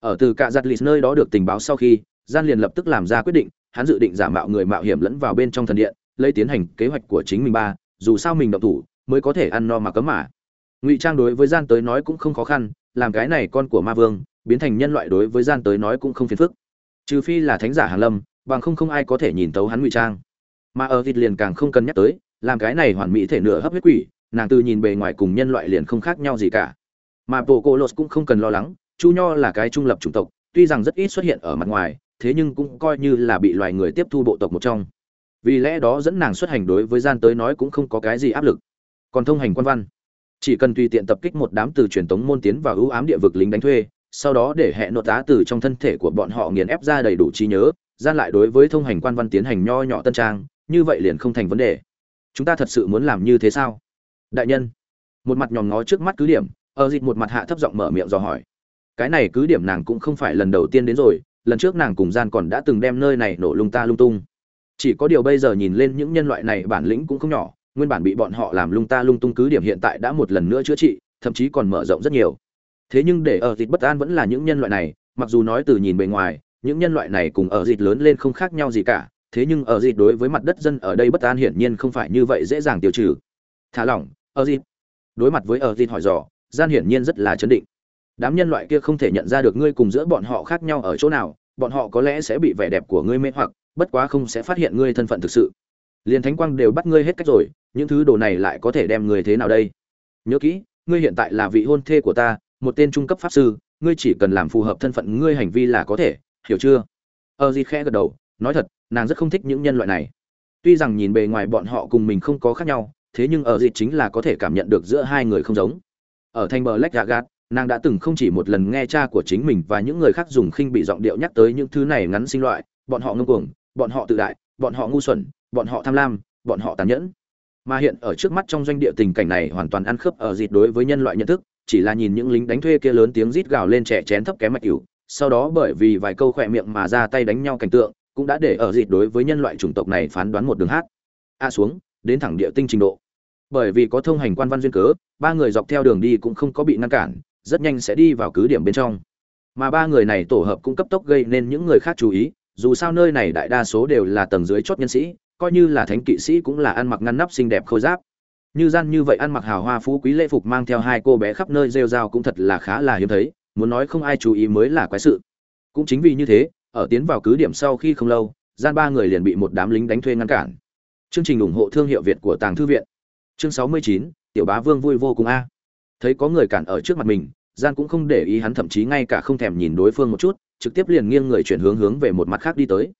ở từ cạ giặt lì nơi đó được tình báo sau khi, gian liền lập tức làm ra quyết định, hắn dự định giả mạo người mạo hiểm lẫn vào bên trong thần điện, lấy tiến hành kế hoạch của chính mình ba, dù sao mình động thủ, mới có thể ăn no mà cấm mà. Ngụy trang đối với gian tới nói cũng không khó khăn, làm cái này con của ma vương, biến thành nhân loại đối với gian tới nói cũng không phiền phức. Trừ phi là thánh giả hàn lâm, bằng không không ai có thể nhìn tấu hắn ngụy trang. Mà ở thịt liền càng không cần nhắc tới, làm cái này hoàn mỹ thể nửa hấp huyết quỷ nàng từ nhìn bề ngoài cùng nhân loại liền không khác nhau gì cả. Mà bộ cô lột cũng không cần lo lắng, chu nho là cái trung lập chủng tộc, tuy rằng rất ít xuất hiện ở mặt ngoài, thế nhưng cũng coi như là bị loài người tiếp thu bộ tộc một trong. Vì lẽ đó dẫn nàng xuất hành đối với gian tới nói cũng không có cái gì áp lực. Còn thông hành quan văn. Chỉ cần tùy tiện tập kích một đám từ truyền tống môn tiến vào ưu ám địa vực lính đánh thuê, sau đó để hệ nội tá từ trong thân thể của bọn họ nghiền ép ra đầy đủ trí nhớ, gian lại đối với thông hành quan văn tiến hành nho nhỏ tân trang, như vậy liền không thành vấn đề. Chúng ta thật sự muốn làm như thế sao? Đại nhân. Một mặt nhòm ngó trước mắt cứ điểm ở dịch một mặt hạ thấp giọng mở miệng dò hỏi. Cái này cứ điểm nàng cũng không phải lần đầu tiên đến rồi, lần trước nàng cùng gian còn đã từng đem nơi này nổ lung ta lung tung. Chỉ có điều bây giờ nhìn lên những nhân loại này bản lĩnh cũng không nhỏ, nguyên bản bị bọn họ làm lung ta lung tung cứ điểm hiện tại đã một lần nữa chữa trị, thậm chí còn mở rộng rất nhiều. Thế nhưng để ở dịch bất an vẫn là những nhân loại này, mặc dù nói từ nhìn bề ngoài, những nhân loại này cùng ở dịch lớn lên không khác nhau gì cả, thế nhưng ở dịch đối với mặt đất dân ở đây bất an hiển nhiên không phải như vậy dễ dàng tiêu trừ. Thả lỏng ở dịch đối mặt với ở dịch hỏi dò, gian hiển nhiên rất là chấn định. Đám nhân loại kia không thể nhận ra được ngươi cùng giữa bọn họ khác nhau ở chỗ nào, bọn họ có lẽ sẽ bị vẻ đẹp của ngươi mê hoặc, bất quá không sẽ phát hiện ngươi thân phận thực sự. Liền thánh quang đều bắt ngươi hết cách rồi, những thứ đồ này lại có thể đem người thế nào đây? Nhớ kỹ, ngươi hiện tại là vị hôn thê của ta, một tên trung cấp pháp sư, ngươi chỉ cần làm phù hợp thân phận ngươi hành vi là có thể, hiểu chưa? Ở Di khẽ gật đầu, nói thật, nàng rất không thích những nhân loại này. Tuy rằng nhìn bề ngoài bọn họ cùng mình không có khác nhau thế nhưng ở dịt chính là có thể cảm nhận được giữa hai người không giống. Ở thành bờ lách gà gạt, nàng đã từng không chỉ một lần nghe cha của chính mình và những người khác dùng khinh bị giọng điệu nhắc tới những thứ này ngắn sinh loại, bọn họ ngông cuồng, bọn họ tự đại, bọn họ ngu xuẩn, bọn họ tham lam, bọn họ tàn nhẫn. Mà hiện ở trước mắt trong doanh địa tình cảnh này hoàn toàn ăn khớp ở dịt đối với nhân loại nhận thức, chỉ là nhìn những lính đánh thuê kia lớn tiếng rít gào lên trẻ chén thấp kém mạch cửu sau đó bởi vì vài câu khỏe miệng mà ra tay đánh nhau cảnh tượng, cũng đã để ở dịt đối với nhân loại chủng tộc này phán đoán một đường hát. A xuống, đến thẳng địa tinh trình độ bởi vì có thông hành quan văn duyên cớ, ba người dọc theo đường đi cũng không có bị ngăn cản, rất nhanh sẽ đi vào cứ điểm bên trong. Mà ba người này tổ hợp cũng cấp tốc gây nên những người khác chú ý, dù sao nơi này đại đa số đều là tầng dưới chót nhân sĩ, coi như là thánh kỵ sĩ cũng là ăn mặc ngăn nắp xinh đẹp khôi giáp. Như gian như vậy ăn mặc hào hoa phú quý lễ phục mang theo hai cô bé khắp nơi rêu rao cũng thật là khá là hiếm thấy, muốn nói không ai chú ý mới là quái sự. Cũng chính vì như thế, ở tiến vào cứ điểm sau khi không lâu, gian ba người liền bị một đám lính đánh thuê ngăn cản. Chương trình ủng hộ thương hiệu việt của tàng thư viện chương sáu mươi chín, tiểu bá vương vui vô cùng a. Thấy có người cản ở trước mặt mình, gian cũng không để ý hắn thậm chí ngay cả không thèm nhìn đối phương một chút, trực tiếp liền nghiêng người chuyển hướng hướng về một mặt khác đi tới.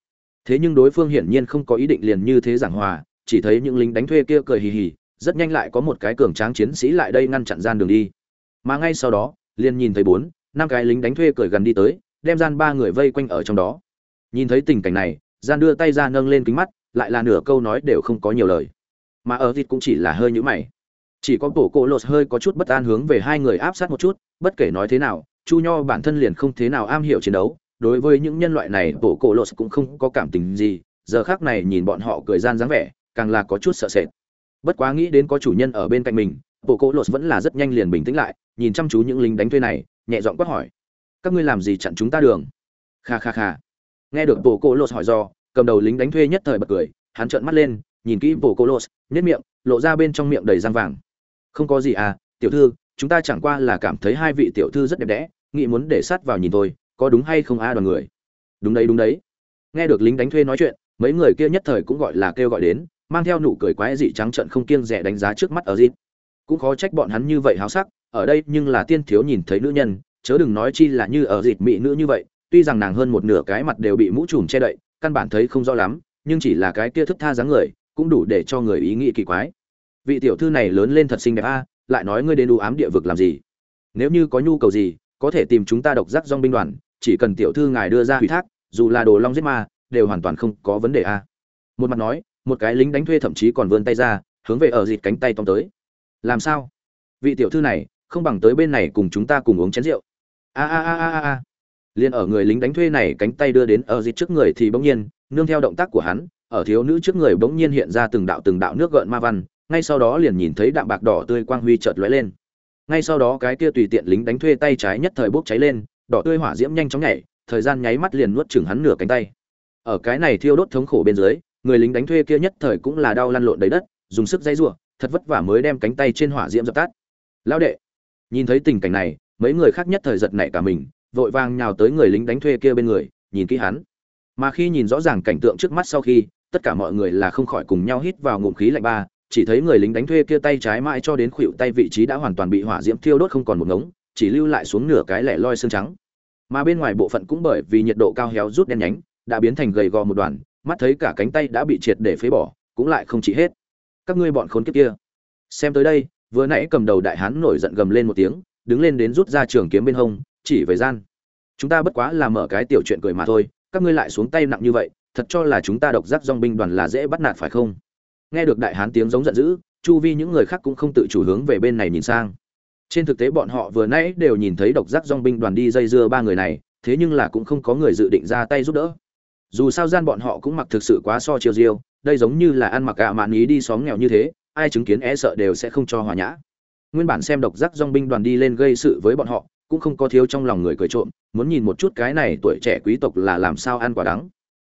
Thế nhưng đối phương hiển nhiên không có ý định liền như thế giảng hòa, chỉ thấy những lính đánh thuê kia cười hì hì, rất nhanh lại có một cái cường tráng chiến sĩ lại đây ngăn chặn gian đường đi. Mà ngay sau đó, liền nhìn thấy bốn, năm cái lính đánh thuê cười gần đi tới, đem gian ba người vây quanh ở trong đó. Nhìn thấy tình cảnh này, gian đưa tay ra nâng lên kính mắt, lại là nửa câu nói đều không có nhiều lời mà ở thịt cũng chỉ là hơi nhũ mày. Chỉ có tổ cổ lột hơi có chút bất an hướng về hai người áp sát một chút, bất kể nói thế nào, chu nho bản thân liền không thế nào am hiểu chiến đấu, đối với những nhân loại này tổ cổ lột cũng không có cảm tình gì, giờ khác này nhìn bọn họ cười gian dáng vẻ, càng là có chút sợ sệt. Bất quá nghĩ đến có chủ nhân ở bên cạnh mình bộ cỗ lột vẫn là rất nhanh liền bình tĩnh lại, nhìn chăm chú những lính đánh thuê này, nhẹ giọng quát hỏi, các ngươi làm gì chặn chúng ta đường? Kha kha kha. Nghe được bộ cỗ lột hỏi do, cầm đầu lính đánh thuê nhất thời bật cười, hắn trợn mắt lên nhìn kỹ bộ cô lô nhất miệng, lộ ra bên trong miệng đầy răng vàng. Không có gì à tiểu thư, chúng ta chẳng qua là cảm thấy hai vị tiểu thư rất đẹp đẽ, nghĩ muốn để sát vào nhìn tôi có đúng hay không a đoàn người? Đúng đấy đúng đấy. Nghe được lính đánh thuê nói chuyện, mấy người kia nhất thời cũng gọi là kêu gọi đến, mang theo nụ cười quái dị trắng trợn không kiêng dè đánh giá trước mắt ở dịp cũng khó trách bọn hắn như vậy háo sắc, ở đây nhưng là tiên thiếu nhìn thấy nữ nhân, chớ đừng nói chi là như ở dịp mỹ nữ như vậy, tuy rằng nàng hơn một nửa cái mặt đều bị mũ trùm che đậy, căn bản thấy không rõ lắm, nhưng chỉ là cái kia thức tha dáng người cũng đủ để cho người ý nghĩ kỳ quái. Vị tiểu thư này lớn lên thật xinh đẹp a, lại nói ngươi đến đủ ám địa vực làm gì? Nếu như có nhu cầu gì, có thể tìm chúng ta độc giác dong binh đoàn, chỉ cần tiểu thư ngài đưa ra ủy thác, dù là đồ long giết ma, đều hoàn toàn không có vấn đề a. Một mặt nói, một cái lính đánh thuê thậm chí còn vươn tay ra, hướng về ở dịt cánh tay tóm tới. Làm sao? Vị tiểu thư này, không bằng tới bên này cùng chúng ta cùng uống chén rượu. A a a a a liền ở người lính đánh thuê này cánh tay đưa đến ở dịt trước người thì bỗng nhiên, nương theo động tác của hắn ở thiếu nữ trước người bỗng nhiên hiện ra từng đạo từng đạo nước gợn ma văn ngay sau đó liền nhìn thấy đạm bạc đỏ tươi quang huy chợt lóe lên. Ngay sau đó cái kia tùy tiện lính đánh thuê tay trái nhất thời bốc cháy lên đỏ tươi hỏa diễm nhanh chóng nhảy thời gian nháy mắt liền nuốt chửng hắn nửa cánh tay. Ở cái này thiêu đốt thống khổ bên dưới người lính đánh thuê kia nhất thời cũng là đau lăn lộn đầy đất dùng sức dây rủa, thật vất vả mới đem cánh tay trên hỏa diễm dập tắt. Lao đệ nhìn thấy tình cảnh này mấy người khác nhất thời giật nảy cả mình vội vàng nhào tới người lính đánh thuê kia bên người nhìn kỹ hắn mà khi nhìn rõ ràng cảnh tượng trước mắt sau khi, tất cả mọi người là không khỏi cùng nhau hít vào ngụm khí lạnh ba, chỉ thấy người lính đánh thuê kia tay trái mãi cho đến khuỷu tay vị trí đã hoàn toàn bị hỏa diễm thiêu đốt không còn một ngống, chỉ lưu lại xuống nửa cái lẻ loi xương trắng. Mà bên ngoài bộ phận cũng bởi vì nhiệt độ cao héo rút đen nhánh, đã biến thành gầy gò một đoàn, mắt thấy cả cánh tay đã bị triệt để phế bỏ, cũng lại không chỉ hết. Các ngươi bọn khốn kiếp kia. Xem tới đây, vừa nãy cầm đầu đại hán nổi giận gầm lên một tiếng, đứng lên đến rút ra trường kiếm bên hông, chỉ về gian. Chúng ta bất quá là mở cái tiểu chuyện cười mà thôi các ngươi lại xuống tay nặng như vậy, thật cho là chúng ta độc giác dong binh đoàn là dễ bắt nạt phải không? Nghe được đại hán tiếng giống giận dữ, chu vi những người khác cũng không tự chủ hướng về bên này nhìn sang. Trên thực tế bọn họ vừa nãy đều nhìn thấy độc giác dong binh đoàn đi dây dưa ba người này, thế nhưng là cũng không có người dự định ra tay giúp đỡ. Dù sao gian bọn họ cũng mặc thực sự quá so chiêu diêu, đây giống như là ăn mặc gạ mạn ý đi xóm nghèo như thế, ai chứng kiến e sợ đều sẽ không cho hòa nhã. Nguyên bản xem độc giác dong binh đoàn đi lên gây sự với bọn họ, cũng không có thiếu trong lòng người cười trộm muốn nhìn một chút cái này tuổi trẻ quý tộc là làm sao ăn quả đắng.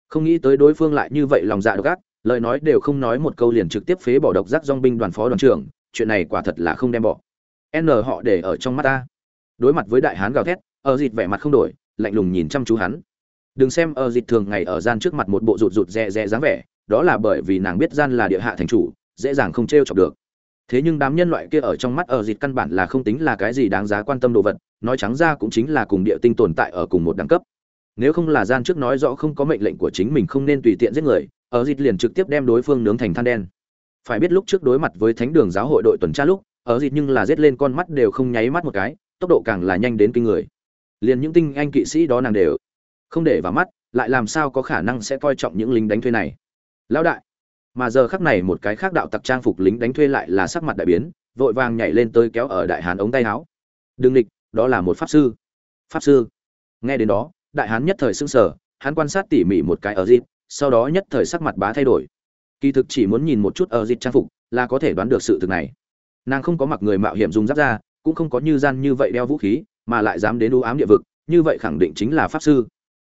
Không nghĩ tới đối phương lại như vậy lòng dạ độc ác, lời nói đều không nói một câu liền trực tiếp phế bỏ độc giác dong binh đoàn phó đoàn trưởng, chuyện này quả thật là không đem bỏ. N họ để ở trong mắt ta. Đối mặt với đại hán gào thét ở dịt vẻ mặt không đổi, lạnh lùng nhìn chăm chú hắn. Đừng xem ở dịt thường ngày ở gian trước mặt một bộ rụt rụt rè rè dáng vẻ, đó là bởi vì nàng biết gian là địa hạ thành chủ, dễ dàng không trêu chọc được. Thế nhưng đám nhân loại kia ở trong mắt ở dịt căn bản là không tính là cái gì đáng giá quan tâm đồ vật nói trắng ra cũng chính là cùng địa tinh tồn tại ở cùng một đẳng cấp. Nếu không là gian trước nói rõ không có mệnh lệnh của chính mình không nên tùy tiện giết người, ở dịt liền trực tiếp đem đối phương nướng thành than đen. Phải biết lúc trước đối mặt với thánh đường giáo hội đội tuần tra lúc, ở dịt nhưng là giết lên con mắt đều không nháy mắt một cái, tốc độ càng là nhanh đến kinh người. Liền những tinh anh kỵ sĩ đó nàng đều không để vào mắt, lại làm sao có khả năng sẽ coi trọng những lính đánh thuê này? Lão đại! Mà giờ khắc này một cái khác đạo tặc trang phục lính đánh thuê lại là sắc mặt đại biến, vội vàng nhảy lên tới kéo ở đại hán ống tay áo. Đừng địch đó là một pháp sư. Pháp sư. Nghe đến đó, đại hán nhất thời sững sờ, hắn quan sát tỉ mỉ một cái ở dịp, sau đó nhất thời sắc mặt bá thay đổi. Kỳ thực chỉ muốn nhìn một chút ở dịp trang phục là có thể đoán được sự thực này. Nàng không có mặc người mạo hiểm dùng giáp ra cũng không có như gian như vậy đeo vũ khí, mà lại dám đến u ám địa vực, như vậy khẳng định chính là pháp sư.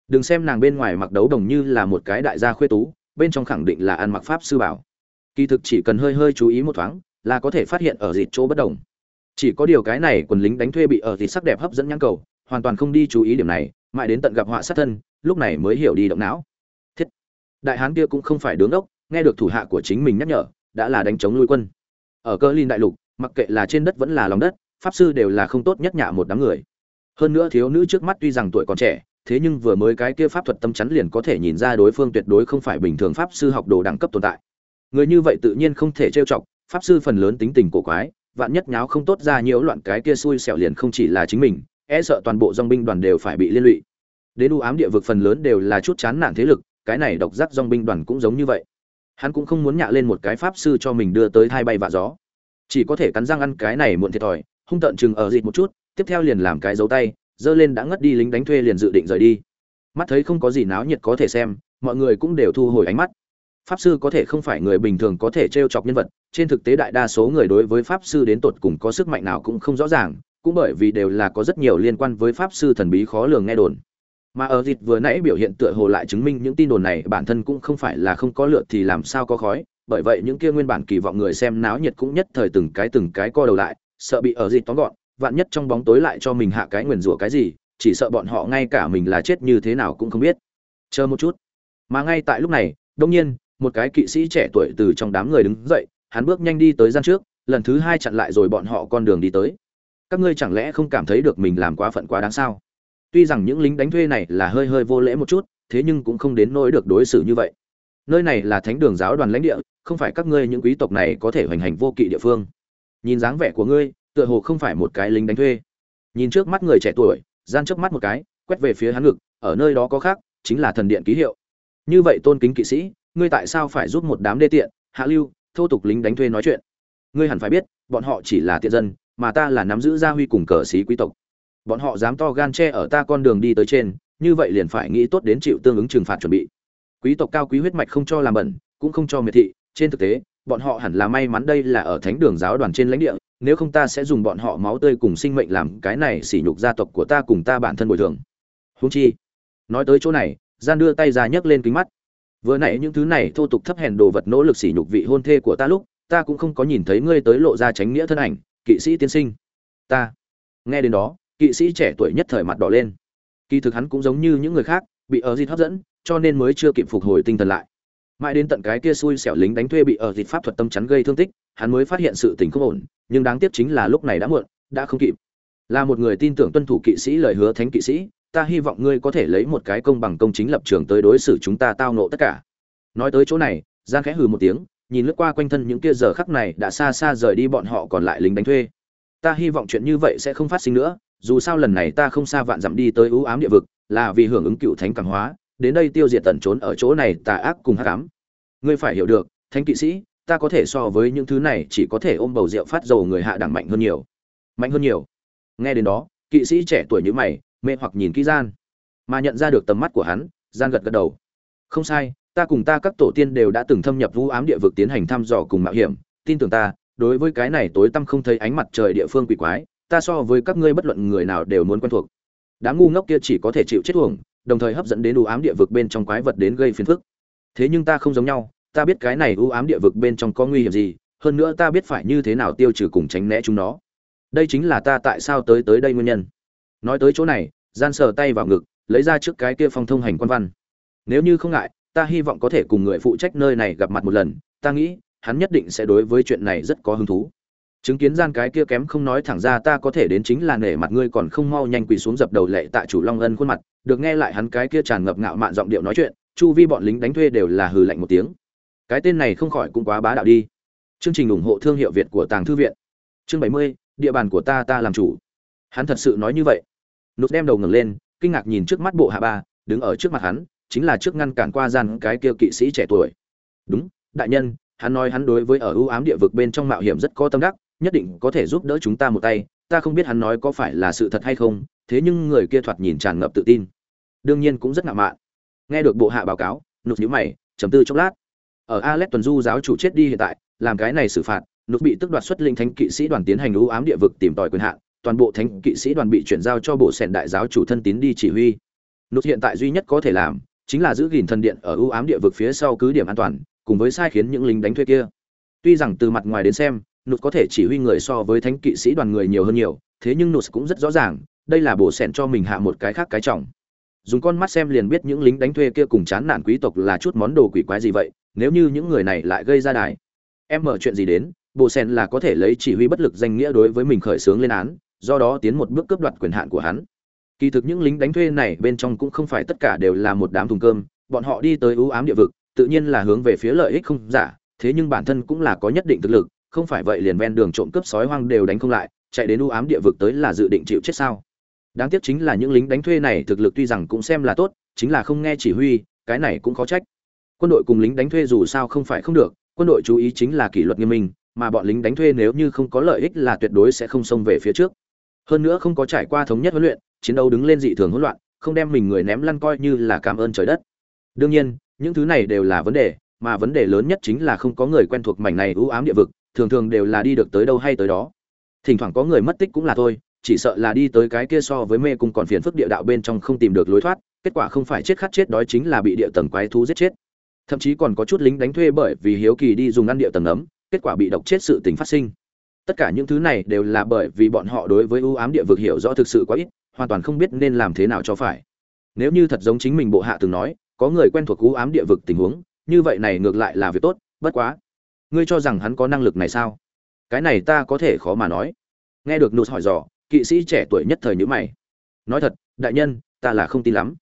Đừng xem nàng bên ngoài mặc đấu đồng như là một cái đại gia khuê tú, bên trong khẳng định là ăn mặc pháp sư bảo. Kỳ thực chỉ cần hơi hơi chú ý một thoáng, là có thể phát hiện ở dịp chỗ bất đồng chỉ có điều cái này quần lính đánh thuê bị ở thì sắc đẹp hấp dẫn nhãn cầu, hoàn toàn không đi chú ý điểm này, mãi đến tận gặp họa sát thân, lúc này mới hiểu đi động não. Thiết. Đại hán kia cũng không phải đứng đốc, nghe được thủ hạ của chính mình nhắc nhở, đã là đánh chống lui quân. Ở cơ linh đại lục, mặc kệ là trên đất vẫn là lòng đất, pháp sư đều là không tốt nhất nhạ một đám người. Hơn nữa thiếu nữ trước mắt tuy rằng tuổi còn trẻ, thế nhưng vừa mới cái kia pháp thuật tâm chắn liền có thể nhìn ra đối phương tuyệt đối không phải bình thường pháp sư học đồ đẳng cấp tồn tại. Người như vậy tự nhiên không thể trêu chọc, pháp sư phần lớn tính tình cổ quái vạn nhất nháo không tốt ra nhiễu loạn cái kia xui xẻo liền không chỉ là chính mình e sợ toàn bộ dòng binh đoàn đều phải bị liên lụy. Đến u ám địa vực phần lớn đều là chút chán nản thế lực, cái này độc giác dòng binh đoàn cũng giống như vậy. Hắn cũng không muốn nhạ lên một cái pháp sư cho mình đưa tới thai bay vạ gió. Chỉ có thể cắn răng ăn cái này muộn thiệt thòi, hung tận chừng ở dịt một chút, tiếp theo liền làm cái dấu tay, dơ lên đã ngất đi lính đánh thuê liền dự định rời đi. Mắt thấy không có gì náo nhiệt có thể xem, mọi người cũng đều thu hồi ánh mắt pháp sư có thể không phải người bình thường có thể t r e o chọc nhân vật, trên thực tế đại đa số người đối với pháp sư đến tột cùng có sức mạnh nào cũng không rõ ràng, cũng bởi vì đều là có rất nhiều liên quan với pháp sư thần bí khó lường nghe đồn. Mà ở dịp vừa nãy biểu hiện tựa hồ lại chứng minh những tin đồn này bản thân cũng không phải là không có lượt thì làm sao có khói, bởi vậy những kia nguyên bản kỳ vọng người xem náo nhiệt cũng nhất thời từng cái từng cái co đầu lại, sợ bị ở dịp tóm gọn, vạn nhất trong bóng tối lại cho mình hạ cái nguyền rủa cái gì, chỉ sợ bọn họ ngay cả mình là chết như thế nào cũng không biết. Chờ một chút. Mà ngay tại lúc này đông nhiên một cái kỵ sĩ trẻ tuổi từ trong đám người đứng dậy, hắn bước nhanh đi tới gian trước, lần thứ hai chặn lại rồi bọn họ con đường đi tới. Các ngươi chẳng lẽ không cảm thấy được mình làm quá phận quá đáng sao? Tuy rằng những lính đánh thuê này là hơi hơi vô lễ một chút, thế nhưng cũng không đến nỗi được đối xử như vậy. Nơi này là thánh đường giáo đoàn lãnh địa, không phải các ngươi những quý tộc này có thể hoành hành vô kỵ địa phương. Nhìn dáng vẻ của ngươi, tựa hồ không phải một cái lính đánh thuê. Nhìn trước mắt người trẻ tuổi, gian trước mắt một cái, quét về phía hắn ngực, ở nơi đó có khác, chính là thần điện ký hiệu. Như vậy tôn kính kỵ sĩ ngươi tại sao phải giúp một đám đê tiện, hạ lưu, thô tục lính đánh thuê nói chuyện? Ngươi hẳn phải biết, bọn họ chỉ là tiện dân, mà ta là nắm giữ gia huy cùng cờ sĩ quý tộc. Bọn họ dám to gan che ở ta con đường đi tới trên, như vậy liền phải nghĩ tốt đến chịu tương ứng trừng phạt chuẩn bị. Quý tộc cao quý huyết mạch không cho làm bẩn, cũng không cho miệt thị, trên thực tế, bọn họ hẳn là may mắn đây là ở thánh đường giáo đoàn trên lãnh địa, nếu không ta sẽ dùng bọn họ máu tươi cùng sinh mệnh làm cái này sỉ nhục gia tộc của ta cùng ta bản thân bồi thường. Húng chi, nói tới chỗ này, gian đưa tay ra nhấc lên kính mắt vừa nãy những thứ này thô tục thấp hèn đồ vật nỗ lực sỉ nhục vị hôn thê của ta lúc, ta cũng không có nhìn thấy ngươi tới lộ ra tránh nghĩa thân ảnh, kỵ sĩ tiên sinh. Ta. Nghe đến đó, kỵ sĩ trẻ tuổi nhất thời mặt đỏ lên. Kỳ thực hắn cũng giống như những người khác, bị ở dịt hấp dẫn, cho nên mới chưa kịp phục hồi tinh thần lại. Mãi đến tận cái kia xui xẻo lính đánh thuê bị ở dịt pháp thuật tâm chắn gây thương tích, hắn mới phát hiện sự tình không ổn, nhưng đáng tiếc chính là lúc này đã muộn, đã không kịp. Là một người tin tưởng tuân thủ kỵ sĩ lời hứa thánh kỵ sĩ ta hy vọng ngươi có thể lấy một cái công bằng công chính lập trường tới đối xử chúng ta tao nộ tất cả. Nói tới chỗ này, giang khẽ hừ một tiếng, nhìn lướt qua quanh thân những kia giờ khắc này đã xa xa rời đi bọn họ còn lại lính đánh thuê. Ta hy vọng chuyện như vậy sẽ không phát sinh nữa, dù sao lần này ta không xa vạn dặm đi tới ưu ám địa vực, là vì hưởng ứng cựu thánh cảm hóa, đến đây tiêu diệt tẩn trốn ở chỗ này tà ác cùng hắc ám. Ngươi phải hiểu được, thánh kỵ sĩ, ta có thể so với những thứ này chỉ có thể ôm bầu rượu phát dầu người hạ đẳng mạnh hơn nhiều. Mạnh hơn nhiều. Nghe đến đó, kỵ sĩ trẻ tuổi như mày mê hoặc nhìn kỹ gian. Mà nhận ra được tầm mắt của hắn, gian gật gật đầu. Không sai, ta cùng ta các tổ tiên đều đã từng thâm nhập vũ ám địa vực tiến hành thăm dò cùng mạo hiểm. Tin tưởng ta, đối với cái này tối tăm không thấy ánh mặt trời địa phương quỷ quái, ta so với các ngươi bất luận người nào đều muốn quen thuộc. Đám ngu ngốc kia chỉ có thể chịu chết uổng, đồng thời hấp dẫn đến u ám địa vực bên trong quái vật đến gây phiền phức. Thế nhưng ta không giống nhau, ta biết cái này u ám địa vực bên trong có nguy hiểm gì, hơn nữa ta biết phải như thế nào tiêu trừ cùng tránh né chúng nó. Đây chính là ta tại sao tới tới đây nguyên nhân nói tới chỗ này, gian sờ tay vào ngực, lấy ra trước cái kia phong thông hành quan văn. Nếu như không ngại, ta hy vọng có thể cùng người phụ trách nơi này gặp mặt một lần, ta nghĩ, hắn nhất định sẽ đối với chuyện này rất có hứng thú. Chứng kiến gian cái kia kém không nói thẳng ra ta có thể đến chính là nể mặt ngươi còn không mau nhanh quỳ xuống dập đầu lệ tại chủ long ân khuôn mặt, được nghe lại hắn cái kia tràn ngập ngạo mạn giọng điệu nói chuyện, chu vi bọn lính đánh thuê đều là hừ lạnh một tiếng. Cái tên này không khỏi cũng quá bá đạo đi. Chương trình ủng hộ thương hiệu việt của tàng thư viện. Chương bảy mươi, địa bàn của ta ta làm chủ hắn thật sự nói như vậy? Nút đem đầu ngẩng lên, kinh ngạc nhìn trước mắt bộ hạ ba, đứng ở trước mặt hắn, chính là trước ngăn cản qua gian cái kia kỵ sĩ trẻ tuổi. Đúng, đại nhân, hắn nói hắn đối với ở ưu ám địa vực bên trong mạo hiểm rất có tâm đắc, nhất định có thể giúp đỡ chúng ta một tay, ta không biết hắn nói có phải là sự thật hay không, thế nhưng người kia thoạt nhìn tràn ngập tự tin. Đương nhiên cũng rất ngạo mạn. Nghe được bộ hạ báo cáo, nụt nhíu mày chấm tư chốc lát. Ở Alet tuần du giáo chủ chết đi hiện tại, làm cái này xử phạt, nụt bị tức đoạt xuất linh thánh kỵ sĩ đoàn tiến hành ưu ám địa vực tìm tòi quyền hạn toàn bộ thánh kỵ sĩ đoàn bị chuyển giao cho bộ sẻn đại giáo chủ thân tín đi chỉ huy. Nụt hiện tại duy nhất có thể làm, chính là giữ gìn thần điện ở ưu ám địa vực phía sau cứ điểm an toàn, cùng với sai khiến những lính đánh thuê kia. Tuy rằng từ mặt ngoài đến xem nụt có thể chỉ huy người so với thánh kỵ sĩ đoàn người nhiều hơn nhiều, thế nhưng nụt cũng rất rõ ràng, đây là bổ sẻn cho mình hạ một cái khác cái trọng. Dùng con mắt xem liền biết những lính đánh thuê kia cùng chán nản quý tộc là chút món đồ quỷ quái gì vậy, nếu như những người này lại gây ra đài. Em mở chuyện gì đến bổ sen là có thể lấy chỉ huy bất lực danh nghĩa đối với mình khởi xướng lên án do đó tiến một bước cướp đoạt quyền hạn của hắn. Kỳ thực những lính đánh thuê này bên trong cũng không phải tất cả đều là một đám thùng cơm, bọn họ đi tới ưu ám địa vực, tự nhiên là hướng về phía lợi ích không giả, thế nhưng bản thân cũng là có nhất định thực lực, không phải vậy liền ven đường trộm cướp sói hoang đều đánh không lại, chạy đến ưu ám địa vực tới là dự định chịu chết sao? Đáng tiếc chính là những lính đánh thuê này thực lực tuy rằng cũng xem là tốt, chính là không nghe chỉ huy, cái này cũng khó trách. Quân đội cùng lính đánh thuê dù sao không phải không được, quân đội chú ý chính là kỷ luật nghiêm minh, mà bọn lính đánh thuê nếu như không có lợi ích là tuyệt đối sẽ không xông về phía trước hơn nữa không có trải qua thống nhất huấn luyện, chiến đấu đứng lên dị thường hỗn loạn, không đem mình người ném lăn coi như là cảm ơn trời đất. Đương nhiên, những thứ này đều là vấn đề, mà vấn đề lớn nhất chính là không có người quen thuộc mảnh này ưu ám địa vực, thường thường đều là đi được tới đâu hay tới đó. Thỉnh thoảng có người mất tích cũng là thôi, chỉ sợ là đi tới cái kia so với mê cung còn phiền phức địa đạo bên trong không tìm được lối thoát, kết quả không phải chết khát chết đói chính là bị địa tầng quái thú giết chết. Thậm chí còn có chút lính đánh thuê bởi vì hiếu kỳ đi dùng ăn địa tầng ấm, kết quả bị độc chết sự tình phát sinh tất cả những thứ này đều là bởi vì bọn họ đối với ưu ám địa vực hiểu rõ thực sự quá ít, hoàn toàn không biết nên làm thế nào cho phải. Nếu như thật giống chính mình bộ hạ từng nói, có người quen thuộc ưu ám địa vực tình huống, như vậy này ngược lại là việc tốt, bất quá. Ngươi cho rằng hắn có năng lực này sao? Cái này ta có thể khó mà nói. Nghe được nụt hỏi dò, kỵ sĩ trẻ tuổi nhất thời nhữ mày. Nói thật, đại nhân, ta là không tin lắm.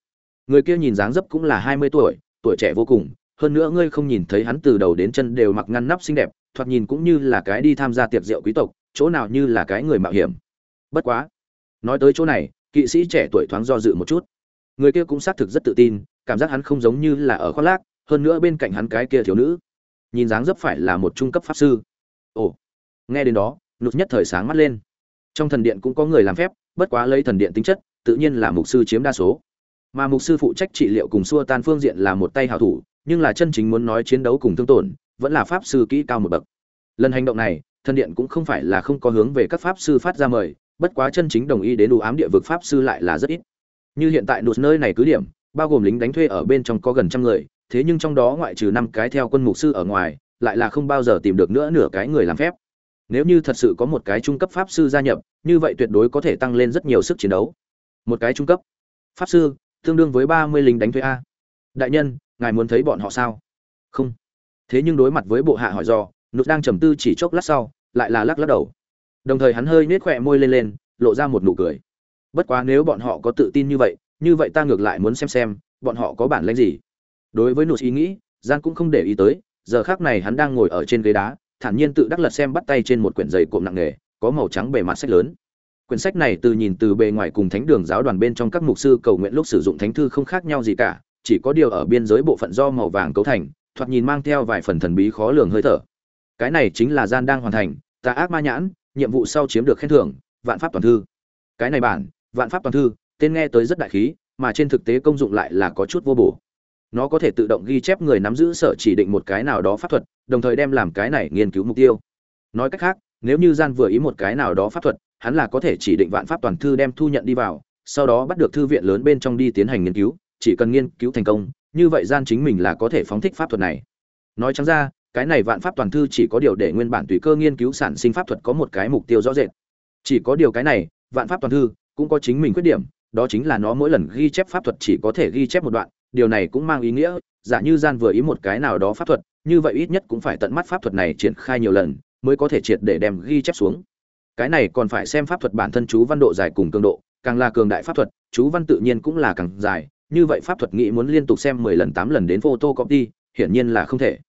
Người kia nhìn dáng dấp cũng là hai mươi tuổi tuổi trẻ vô cùng hơn nữa ngươi không nhìn thấy hắn từ đầu đến chân đều mặc ngăn nắp xinh đẹp, thoạt nhìn cũng như là cái đi tham gia tiệc rượu quý tộc, chỗ nào như là cái người mạo hiểm. Bất quá, nói tới chỗ này, kỵ sĩ trẻ tuổi thoáng do dự một chút. Người kia cũng xác thực rất tự tin, cảm giác hắn không giống như là ở khoác lác, hơn nữa bên cạnh hắn cái kia thiếu nữ. Nhìn dáng dấp phải là một trung cấp pháp sư. Ồ, nghe đến đó, nụt nhất thời sáng mắt lên. Trong thần điện cũng có người làm phép, bất quá lấy thần điện tính chất, tự nhiên là mục sư chiếm đa số. Mà mục sư phụ trách trị liệu cùng xua tan phương diện là một tay hảo thủ nhưng là chân chính muốn nói chiến đấu cùng thương tổn, vẫn là pháp sư kỹ cao một bậc. Lần hành động này thần điện cũng không phải là không có hướng về các pháp sư phát ra mời, bất quá chân chính đồng ý đến đủ ám địa vực pháp sư lại là rất ít. Như hiện tại nụt nơi này cứ điểm, bao gồm lính đánh thuê ở bên trong có gần trăm người, thế nhưng trong đó ngoại trừ năm cái theo quân mục sư ở ngoài, lại là không bao giờ tìm được nữa nửa cái người làm phép. Nếu như thật sự có một cái trung cấp pháp sư gia nhập, như vậy tuyệt đối có thể tăng lên rất nhiều sức chiến đấu. Một cái trung cấp. Pháp sư, tương đương với ba mươi lính đánh thuê a. Đại nhân ngài muốn thấy bọn họ sao? Không. Thế nhưng đối mặt với bộ hạ hỏi dò, nút đang trầm tư chỉ chốc lát sau lại là lắc lắc đầu. Đồng thời hắn hơi nết khỏe môi lên lên lộ ra một nụ cười. Bất quá nếu bọn họ có tự tin như vậy như vậy ta ngược lại muốn xem xem bọn họ có bản lãnh gì. Đối với nút ý nghĩ gian cũng không để ý tới giờ khác này hắn đang ngồi ở trên ghế đá thản nhiên tự đắc lật xem bắt tay trên một quyển giày cộm nặng nghề có màu trắng bề mặt sách lớn. Quyển sách này từ nhìn từ bề ngoài cùng thánh đường giáo đoàn bên trong các mục sư cầu nguyện lúc sử dụng thánh thư không khác nhau gì cả chỉ có điều ở biên giới bộ phận do màu vàng cấu thành, thoạt nhìn mang theo vài phần thần bí khó lường hơi thở. Cái này chính là gian đang hoàn thành, tà ác ma nhãn, nhiệm vụ sau chiếm được khen thưởng, vạn pháp toàn thư. Cái này bản, vạn pháp toàn thư, tên nghe tới rất đại khí, mà trên thực tế công dụng lại là có chút vô bổ. Nó có thể tự động ghi chép người nắm giữ sở chỉ định một cái nào đó pháp thuật, đồng thời đem làm cái này nghiên cứu mục tiêu. Nói cách khác, nếu như gian vừa ý một cái nào đó pháp thuật, hắn là có thể chỉ định vạn pháp toàn thư đem thu nhận đi vào, sau đó bắt được thư viện lớn bên trong đi tiến hành nghiên cứu chỉ cần nghiên cứu thành công, như vậy gian chính mình là có thể phóng thích pháp thuật này. Nói chẳng ra, cái này vạn pháp toàn thư chỉ có điều để nguyên bản tùy cơ nghiên cứu sản sinh pháp thuật có một cái mục tiêu rõ rệt. Chỉ có điều cái này, vạn pháp toàn thư, cũng có chính mình khuyết điểm, đó chính là nó mỗi lần ghi chép pháp thuật chỉ có thể ghi chép một đoạn, điều này cũng mang ý nghĩa, giả như gian vừa ý một cái nào đó pháp thuật, như vậy ít nhất cũng phải tận mắt pháp thuật này triển khai nhiều lần, mới có thể triệt để đem ghi chép xuống. Cái này còn phải xem pháp thuật bản thân chú văn độ dài cùng cường độ, càng là cường đại pháp thuật, chú văn tự nhiên cũng là càng dài như vậy pháp thuật nghĩ muốn liên tục xem mười lần, tám lần đến photocopy, hiển nhiên là không thể.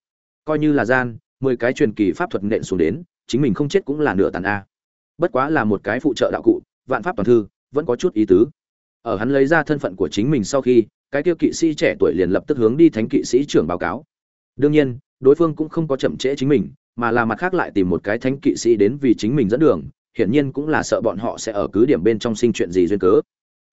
Coi như là gian, mười cái truyền kỳ pháp thuật nện xuống đến, chính mình không chết cũng là nửa tàn a. Bất quá là một cái phụ trợ đạo cụ, vạn pháp toàn thư, vẫn có chút ý tứ. Ở hắn lấy ra thân phận của chính mình sau khi, cái tiêu kỵ sĩ trẻ tuổi liền lập tức hướng đi thánh kỵ sĩ trưởng báo cáo. Đương nhiên, đối phương cũng không có chậm trễ chính mình, mà là mặt khác lại tìm một cái thánh kỵ sĩ đến vì chính mình dẫn đường, hiển nhiên cũng là sợ bọn họ sẽ ở cứ điểm bên trong sinh chuyện gì duyên cớ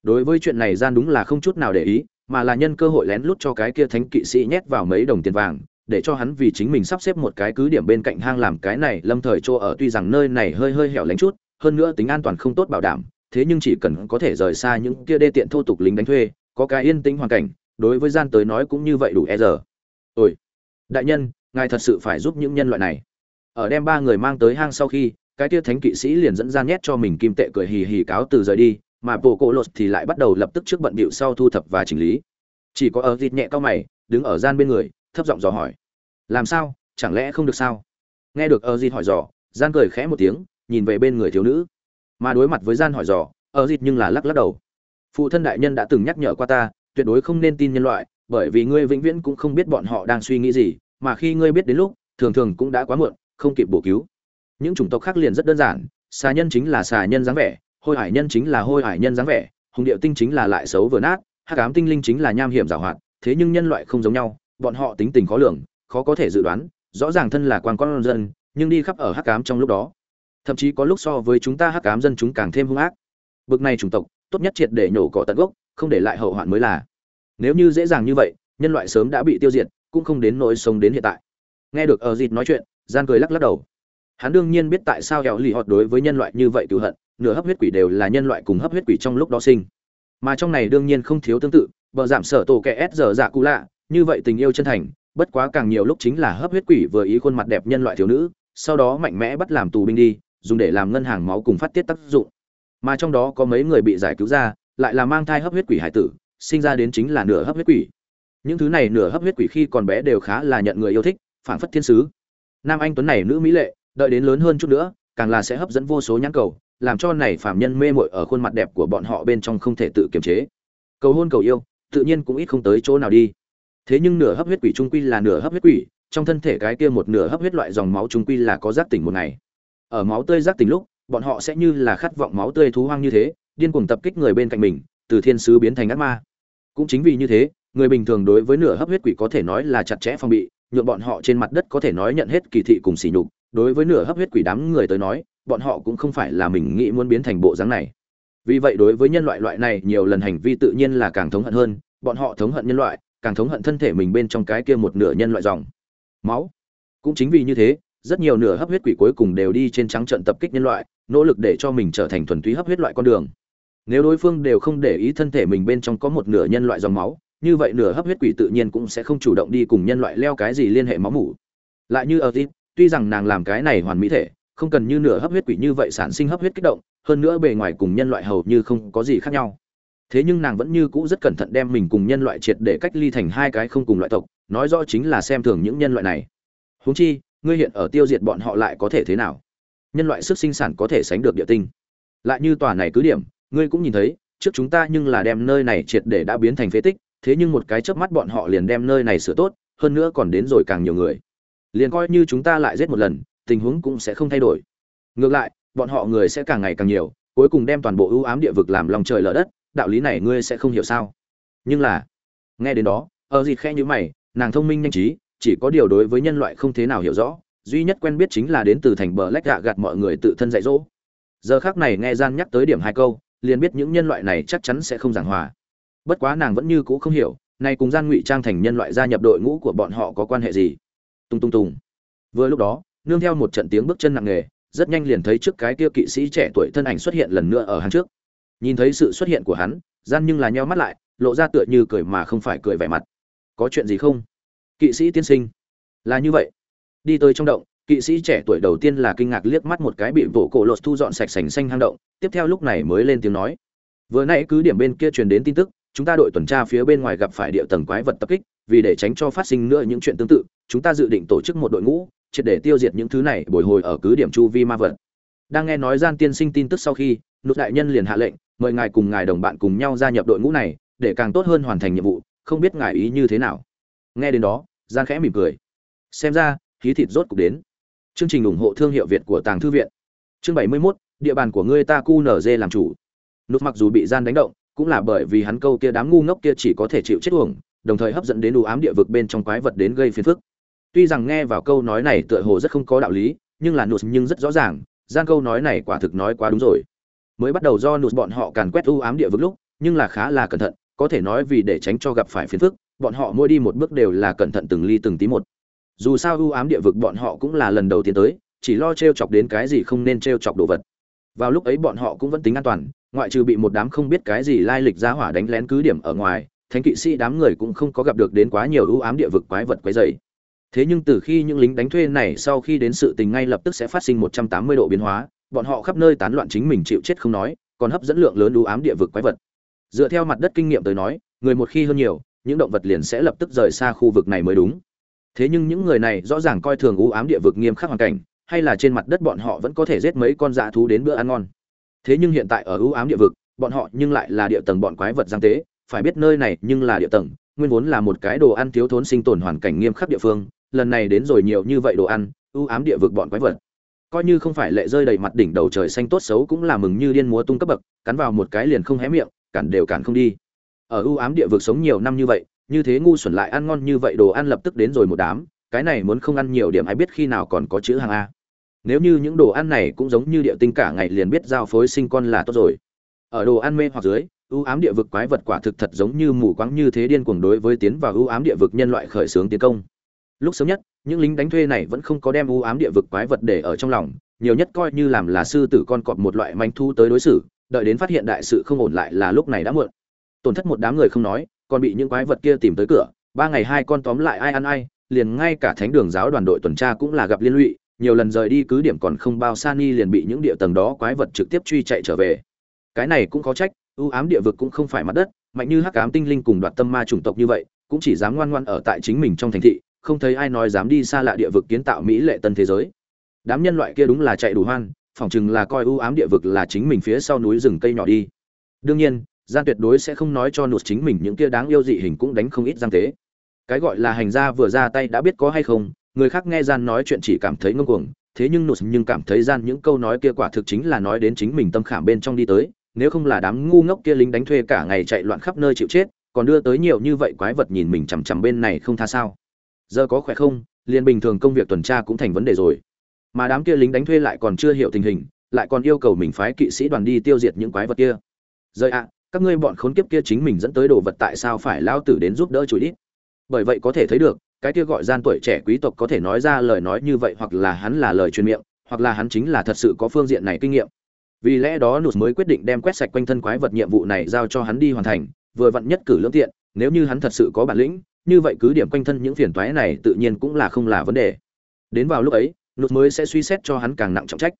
đối với chuyện này gian đúng là không chút nào để ý, mà là nhân cơ hội lén lút cho cái kia thánh kỵ sĩ nhét vào mấy đồng tiền vàng, để cho hắn vì chính mình sắp xếp một cái cứ điểm bên cạnh hang làm cái này lâm thời chỗ ở. Tuy rằng nơi này hơi hơi hẻo lánh chút, hơn nữa tính an toàn không tốt bảo đảm, thế nhưng chỉ cần có thể rời xa những kia đê tiện thô tục lính đánh thuê, có cái yên tĩnh hoàn cảnh, đối với gian tới nói cũng như vậy đủ e giờ. Ôi, đại nhân, ngài thật sự phải giúp những nhân loại này. Ở đem ba người mang tới hang sau khi, cái kia thánh kỵ sĩ liền dẫn ra nhét cho mình kim tệ cười hì hì cáo từ rời đi mà bộ cổ lột thì lại bắt đầu lập tức trước bận bịu sau thu thập và chỉnh lý. Chỉ có ở dịt nhẹ cao mày, đứng ở gian bên người, thấp giọng dò hỏi. Làm sao? Chẳng lẽ không được sao? Nghe được ở dịt hỏi dò, gian cười khẽ một tiếng, nhìn về bên người thiếu nữ. Mà đối mặt với gian hỏi dò ở dịt nhưng là lắc lắc đầu. Phụ thân đại nhân đã từng nhắc nhở qua ta, tuyệt đối không nên tin nhân loại, bởi vì ngươi vĩnh viễn cũng không biết bọn họ đang suy nghĩ gì, mà khi ngươi biết đến lúc, thường thường cũng đã quá muộn, không kịp bổ cứu. Những chủng tộc khác liền rất đơn giản, xà nhân chính là xà nhân dáng vẻ hôi hải nhân chính là hôi hải nhân dáng vẻ, hùng điệu tinh chính là lại xấu vừa nát, hắc ám tinh linh chính là nham hiểm giảo hoạt, thế nhưng nhân loại không giống nhau, bọn họ tính tình khó lường, khó có thể dự đoán, rõ ràng thân là quan con dân, nhưng đi khắp ở hắc ám trong lúc đó. Thậm chí có lúc so với chúng ta hắc ám dân chúng càng thêm hung ác. Bực này chủng tộc, tốt nhất triệt để nhổ cỏ tận gốc, không để lại hậu hoạn mới là. Nếu như dễ dàng như vậy, nhân loại sớm đã bị tiêu diệt, cũng không đến nỗi sống đến hiện tại. Nghe được ở dịt nói chuyện, gian cười lắc lắc đầu. Hắn đương nhiên biết tại sao hẹo lì họt đối với nhân loại như vậy cựu hận nửa hấp huyết quỷ đều là nhân loại cùng hấp huyết quỷ trong lúc đó sinh. Mà trong này đương nhiên không thiếu tương tự, bờ giảm sở tổ kẻ s giờ dạ cụ lạ, như vậy tình yêu chân thành, bất quá càng nhiều lúc chính là hấp huyết quỷ vừa ý khuôn mặt đẹp nhân loại thiếu nữ, sau đó mạnh mẽ bắt làm tù binh đi, dùng để làm ngân hàng máu cùng phát tiết tác dụng. Mà trong đó có mấy người bị giải cứu ra, lại là mang thai hấp huyết quỷ hải tử, sinh ra đến chính là nửa hấp huyết quỷ. Những thứ này nửa hấp huyết quỷ khi còn bé đều khá là nhận người yêu thích phản phất thiên sứ. Nam anh tuấn này nữ mỹ lệ, đợi đến lớn hơn chút nữa, càng là sẽ hấp dẫn vô số nhãn cầu làm cho này phàm nhân mê mội ở khuôn mặt đẹp của bọn họ bên trong không thể tự kiềm chế. Cầu hôn cầu yêu, tự nhiên cũng ít không tới chỗ nào đi. Thế nhưng nửa hấp huyết quỷ trung quy là nửa hấp huyết quỷ, trong thân thể cái kia một nửa hấp huyết loại dòng máu trung quy là có giác tỉnh một ngày. Ở máu tươi giác tỉnh lúc, bọn họ sẽ như là khát vọng máu tươi thú hoang như thế, điên cuồng tập kích người bên cạnh mình, từ thiên sứ biến thành ác ma. Cũng chính vì như thế, người bình thường đối với nửa hấp huyết quỷ có thể nói là chặt chẽ phòng bị, nhượng bọn họ trên mặt đất có thể nói nhận hết kỳ thị cùng sỉ nhục. Đối với nửa hấp huyết quỷ đám người tới nói bọn họ cũng không phải là mình nghĩ muốn biến thành bộ dáng này. Vì vậy đối với nhân loại loại này nhiều lần hành vi tự nhiên là càng thống hận hơn, bọn họ thống hận nhân loại, càng thống hận thân thể mình bên trong cái kia một nửa nhân loại dòng. Máu. Cũng chính vì như thế, rất nhiều nửa hấp huyết quỷ cuối cùng đều đi trên trắng trận tập kích nhân loại, nỗ lực để cho mình trở thành thuần túy hấp huyết loại con đường. Nếu đối phương đều không để ý thân thể mình bên trong có một nửa nhân loại dòng máu, như vậy nửa hấp huyết quỷ tự nhiên cũng sẽ không chủ động đi cùng nhân loại leo cái gì liên hệ máu mủ. Lại như ở tít tuy rằng nàng làm cái này hoàn mỹ thể không cần như nửa hấp huyết quỷ như vậy sản sinh hấp huyết kích động, hơn nữa bề ngoài cùng nhân loại hầu như không có gì khác nhau. Thế nhưng nàng vẫn như cũ rất cẩn thận đem mình cùng nhân loại triệt để cách ly thành hai cái không cùng loại tộc, nói rõ chính là xem thường những nhân loại này. Huống chi, ngươi hiện ở tiêu diệt bọn họ lại có thể thế nào? Nhân loại sức sinh sản có thể sánh được địa tinh. Lại như tòa này cứ điểm, ngươi cũng nhìn thấy, trước chúng ta nhưng là đem nơi này triệt để đã biến thành phế tích, thế nhưng một cái chớp mắt bọn họ liền đem nơi này sửa tốt, hơn nữa còn đến rồi càng nhiều người. Liền coi như chúng ta lại giết một lần tình huống cũng sẽ không thay đổi. Ngược lại bọn họ người sẽ càng ngày càng nhiều cuối cùng đem toàn bộ ưu ám địa vực làm lòng trời lở đất đạo lý này ngươi sẽ không hiểu sao? Nhưng là nghe đến đó ở dịt khe như mày nàng thông minh nhanh trí chỉ có điều đối với nhân loại không thế nào hiểu rõ duy nhất quen biết chính là đến từ thành bờ lách gạ gạt mọi người tự thân dạy dỗ. Giờ khác này nghe gian nhắc tới điểm hai câu liền biết những nhân loại này chắc chắn sẽ không giảng hòa. Bất quá nàng vẫn như cũ không hiểu nay cùng gian ngụy trang thành nhân loại gia nhập đội ngũ của bọn họ có quan hệ gì? Tung tung tung, vừa lúc đó nương theo một trận tiếng bước chân nặng nề, rất nhanh liền thấy trước cái kia kỵ sĩ trẻ tuổi thân ảnh xuất hiện lần nữa ở hàng trước. Nhìn thấy sự xuất hiện của hắn, gian nhưng là nheo mắt lại, lộ ra tựa như cười mà không phải cười vẻ mặt. Có chuyện gì không? Kỵ sĩ tiên sinh. Là như vậy. Đi tới trong động, kỵ sĩ trẻ tuổi đầu tiên là kinh ngạc liếc mắt một cái bị vỗ cổ lột thu dọn sạch sành xanh hang động, tiếp theo lúc này mới lên tiếng nói. Vừa nãy cứ điểm bên kia truyền đến tin tức, chúng ta đội tuần tra phía bên ngoài gặp phải địa tầng quái vật tập kích, vì để tránh cho phát sinh nữa những chuyện tương tự, chúng ta dự định tổ chức một đội ngũ triệt để tiêu diệt những thứ này bồi hồi ở cứ điểm chu vi ma vật. Đang nghe nói gian tiên sinh tin tức sau khi nút đại nhân liền hạ lệnh mời ngài cùng ngài đồng bạn cùng nhau gia nhập đội ngũ này để càng tốt hơn hoàn thành nhiệm vụ không biết ngài ý như thế nào. Nghe đến đó gian khẽ mỉm cười. Xem ra khí thịt rốt cục đến. Chương trình ủng hộ thương hiệu việt của tàng thư viện. Chương 71, địa bàn của ngươi ta cu nở dê làm chủ. Nút mặc dù bị gian đánh động cũng là bởi vì hắn câu kia đám ngu ngốc kia chỉ có thể chịu chết uổng đồng thời hấp dẫn đến đủ ám địa vực bên trong quái vật đến gây phiền phức tuy rằng nghe vào câu nói này tựa hồ rất không có đạo lý, nhưng là nụt nhưng rất rõ ràng, gian câu nói này quả thực nói quá đúng rồi. Mới bắt đầu do nụt bọn họ càn quét u ám địa vực lúc, nhưng là khá là cẩn thận, có thể nói vì để tránh cho gặp phải phiền phức, bọn họ mỗi đi một bước đều là cẩn thận từng ly từng tí một. Dù sao u ám địa vực bọn họ cũng là lần đầu tiên tới, chỉ lo t chọc đến cái gì không nên t chọc đồ vật. Vào lúc ấy bọn họ cũng vẫn tính an toàn, ngoại trừ bị một đám không biết cái gì lai lịch ra hỏa đánh lén cứ điểm ở ngoài, thánh kỵ sĩ đám người cũng không có gặp được đến quá nhiều ưu ám địa vực quái vật quái dày thế nhưng từ khi những lính đánh thuê này sau khi đến sự tình ngay lập tức sẽ phát sinh 180 độ biến hóa, bọn họ khắp nơi tán loạn chính mình chịu chết không nói, còn hấp dẫn lượng lớn ưu ám địa vực quái vật. Dựa theo mặt đất kinh nghiệm tới nói, người một khi hơn nhiều, những động vật liền sẽ lập tức rời xa khu vực này mới đúng. Thế nhưng những người này rõ ràng coi thường ưu ám địa vực nghiêm khắc hoàn cảnh, hay là trên mặt đất bọn họ vẫn có thể giết mấy con dã thú đến bữa ăn ngon. Thế nhưng hiện tại ở ưu ám địa vực, bọn họ nhưng lại là địa tầng bọn quái vật giang tế, phải biết nơi này nhưng là địa tầng, nguyên vốn là một cái đồ ăn thiếu thốn sinh tồn hoàn cảnh nghiêm khắc địa phương lần này đến rồi nhiều như vậy đồ ăn, ưu ám địa vực bọn quái vật. Coi như không phải lệ rơi đầy mặt đỉnh đầu trời xanh tốt xấu cũng là mừng như điên múa tung cấp bậc, cắn vào một cái liền không hé miệng, cản đều cản không đi. Ở ưu ám địa vực sống nhiều năm như vậy, như thế ngu xuẩn lại ăn ngon như vậy đồ ăn lập tức đến rồi một đám, cái này muốn không ăn nhiều điểm ai biết khi nào còn có chữ hàng a. Nếu như những đồ ăn này cũng giống như địa tinh cả ngày liền biết giao phối sinh con là tốt rồi. Ở đồ ăn mê hoặc dưới, ưu ám địa vực quái vật quả thực thật giống như mù quáng như thế điên cuồng đối với tiến vào ưu ám địa vực nhân loại khởi xướng tiến công lúc sớm nhất, những lính đánh thuê này vẫn không có đem ưu ám địa vực quái vật để ở trong lòng, nhiều nhất coi như làm là sư tử con cọp một loại manh thu tới đối xử, đợi đến phát hiện đại sự không ổn lại là lúc này đã muộn. Tổn thất một đám người không nói, còn bị những quái vật kia tìm tới cửa, ba ngày hai con tóm lại ai ăn ai, liền ngay cả thánh đường giáo đoàn đội tuần tra cũng là gặp liên lụy, nhiều lần rời đi cứ điểm còn không bao xa ni liền bị những địa tầng đó quái vật trực tiếp truy chạy trở về. Cái này cũng có trách ưu ám địa vực cũng không phải mặt đất, mạnh như hắc ám tinh linh cùng đoạt tâm ma chủng tộc như vậy, cũng chỉ dám ngoan ngoan ở tại chính mình trong thành thị không thấy ai nói dám đi xa lạ địa vực kiến tạo mỹ lệ tân thế giới. Đám nhân loại kia đúng là chạy đủ hoan, phỏng chừng là coi ưu ám địa vực là chính mình phía sau núi rừng cây nhỏ đi. Đương nhiên gian tuyệt đối sẽ không nói cho nụt chính mình những kia đáng yêu dị hình cũng đánh không ít giang tế cái gọi là hành gia vừa ra tay đã biết có hay không, người khác nghe gian nói chuyện chỉ cảm thấy ngông cuồng, thế nhưng nụt nhưng cảm thấy gian những câu nói kia quả thực chính là nói đến chính mình tâm khảm bên trong đi tới, nếu không là đám ngu ngốc kia lính đánh thuê cả ngày chạy loạn khắp nơi chịu chết, còn đưa tới nhiều như vậy quái vật nhìn mình chằm chằm bên này không tha sao giờ có khỏe không, liền bình thường công việc tuần tra cũng thành vấn đề rồi. Mà đám kia lính đánh thuê lại còn chưa hiểu tình hình, lại còn yêu cầu mình phái kỵ sĩ đoàn đi tiêu diệt những quái vật kia. Rời ạ, các ngươi bọn khốn kiếp kia chính mình dẫn tới đồ vật tại sao phải lao tử đến giúp đỡ chủ đít bởi vậy có thể thấy được, cái kia gọi gian tuổi trẻ quý tộc có thể nói ra lời nói như vậy hoặc là hắn là lời truyền miệng, hoặc là hắn chính là thật sự có phương diện này kinh nghiệm. Vì lẽ đó nụt mới quyết định đem quét sạch quanh thân quái vật nhiệm vụ này giao cho hắn đi hoàn thành, vừa vặn nhất cử lưỡng tiện, nếu như hắn thật sự có bản lĩnh như vậy cứ điểm quanh thân những phiền toái này tự nhiên cũng là không là vấn đề. Đến vào lúc ấy, nụt mới sẽ suy xét cho hắn càng nặng trọng trách.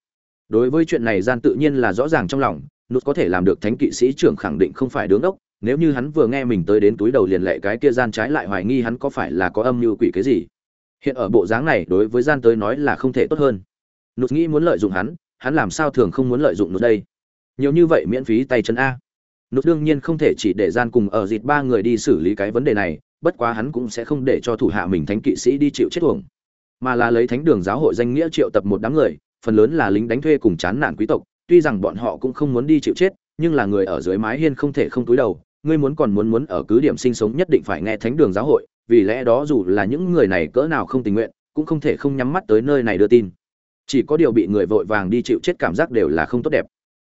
Đối với chuyện này gian tự nhiên là rõ ràng trong lòng, nụt có thể làm được thánh kỵ sĩ trưởng khẳng định không phải đứng đốc, nếu như hắn vừa nghe mình tới đến túi đầu liền lệ cái kia gian trái lại hoài nghi hắn có phải là có âm mưu quỷ cái gì. Hiện ở bộ dáng này đối với gian tới nói là không thể tốt hơn. Nụt nghĩ muốn lợi dụng hắn hắn làm sao thường không muốn lợi dụng nụt đây? Nhiều như vậy miễn phí tay chân a. Nụt đương nhiên không thể chỉ để gian cùng ở dịt ba người đi xử lý cái vấn đề này bất quá hắn cũng sẽ không để cho thủ hạ mình thánh kỵ sĩ đi chịu chết tuồng mà là lấy thánh đường giáo hội danh nghĩa triệu tập một đám người, phần lớn là lính đánh thuê cùng chán nản quý tộc, tuy rằng bọn họ cũng không muốn đi chịu chết, nhưng là người ở dưới mái hiên không thể không túi đầu, ngươi muốn còn muốn muốn ở cứ điểm sinh sống nhất định phải nghe thánh đường giáo hội, vì lẽ đó dù là những người này cỡ nào không tình nguyện, cũng không thể không nhắm mắt tới nơi này đưa tin. Chỉ có điều bị người vội vàng đi chịu chết cảm giác đều là không tốt đẹp.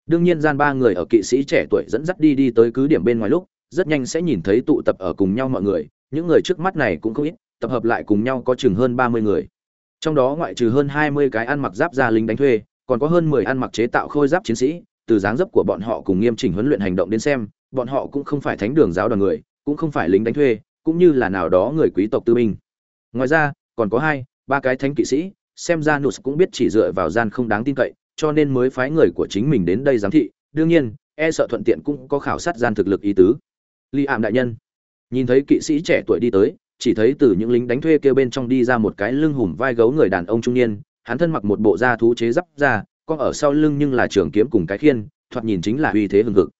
Đương nhiên gian ba người ở kỵ sĩ trẻ tuổi dẫn dắt đi đi tới cứ điểm bên ngoài lúc rất nhanh sẽ nhìn thấy tụ tập ở cùng nhau mọi người, những người trước mắt này cũng không ít, tập hợp lại cùng nhau có chừng hơn ba mươi người. Trong đó ngoại trừ hơn hai mươi cái ăn mặc giáp gia lính đánh thuê, còn có hơn mười ăn mặc chế tạo khôi giáp chiến sĩ, từ dáng dấp của bọn họ cùng nghiêm chỉnh huấn luyện hành động đến xem, bọn họ cũng không phải thánh đường giáo đoàn người, cũng không phải lính đánh thuê, cũng như là nào đó người quý tộc tư binh. Ngoài ra, còn có hai, ba cái thánh kỵ sĩ, xem ra nụ cũng biết chỉ dựa vào gian không đáng tin cậy, cho nên mới phái người của chính mình đến đây giám thị. Đương nhiên e sợ thuận tiện cũng có khảo sát gian thực lực ý tứ ly ảm đại nhân. Nhìn thấy kỵ sĩ trẻ tuổi đi tới, chỉ thấy từ những lính đánh thuê kia bên trong đi ra một cái lưng hùm vai gấu người đàn ông trung niên, hắn thân mặc một bộ da thú chế giáp ra con ở sau lưng nhưng là trường kiếm cùng cái khiên, thoạt nhìn chính là uy thế hừng hực.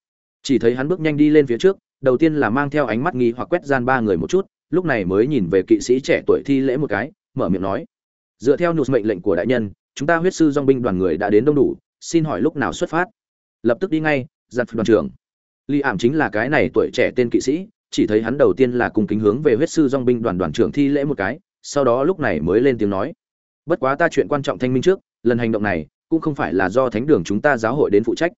Chỉ thấy hắn bước nhanh đi lên phía trước, đầu tiên là mang theo ánh mắt nghi hoặc quét gian ba người một chút, lúc này mới nhìn về kỵ sĩ trẻ tuổi thi lễ một cái, mở miệng nói, dựa theo nụt mệnh lệnh của đại nhân, chúng ta huyết sư dong binh đoàn người đã đến đông đủ, xin hỏi lúc nào xuất phát? Lập tức đi ngay, giặt đoàn trưởng. Lý ảm chính là cái này tuổi trẻ tên kỵ sĩ chỉ thấy hắn đầu tiên là cùng kính hướng về huyết sư dong binh đoàn đoàn trưởng thi lễ một cái sau đó lúc này mới lên tiếng nói. Bất quá ta chuyện quan trọng thanh minh trước lần hành động này cũng không phải là do thánh đường chúng ta giáo hội đến phụ trách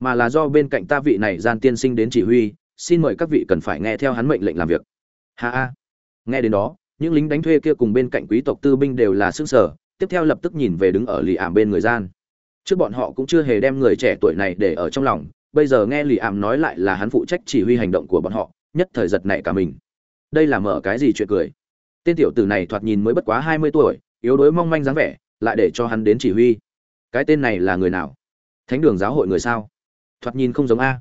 mà là do bên cạnh ta vị này gian tiên sinh đến chỉ huy xin mời các vị cần phải nghe theo hắn mệnh lệnh làm việc. Ha ha. Nghe đến đó những lính đánh thuê kia cùng bên cạnh quý tộc tư binh đều là sững sờ, tiếp theo lập tức nhìn về đứng ở lì ảm bên người gian. Trước bọn họ cũng chưa hề đem người trẻ tuổi này để ở trong lòng bây giờ nghe lì ảm nói lại là hắn phụ trách chỉ huy hành động của bọn họ, nhất thời giật nảy cả mình. Đây là mở cái gì chuyện cười? Tên tiểu tử này thoạt nhìn mới bất quá hai mươi tuổi, yếu đuối mong manh dáng vẻ, lại để cho hắn đến chỉ huy. Cái tên này là người nào? Thánh đường giáo hội người sao? Thoạt nhìn không giống a.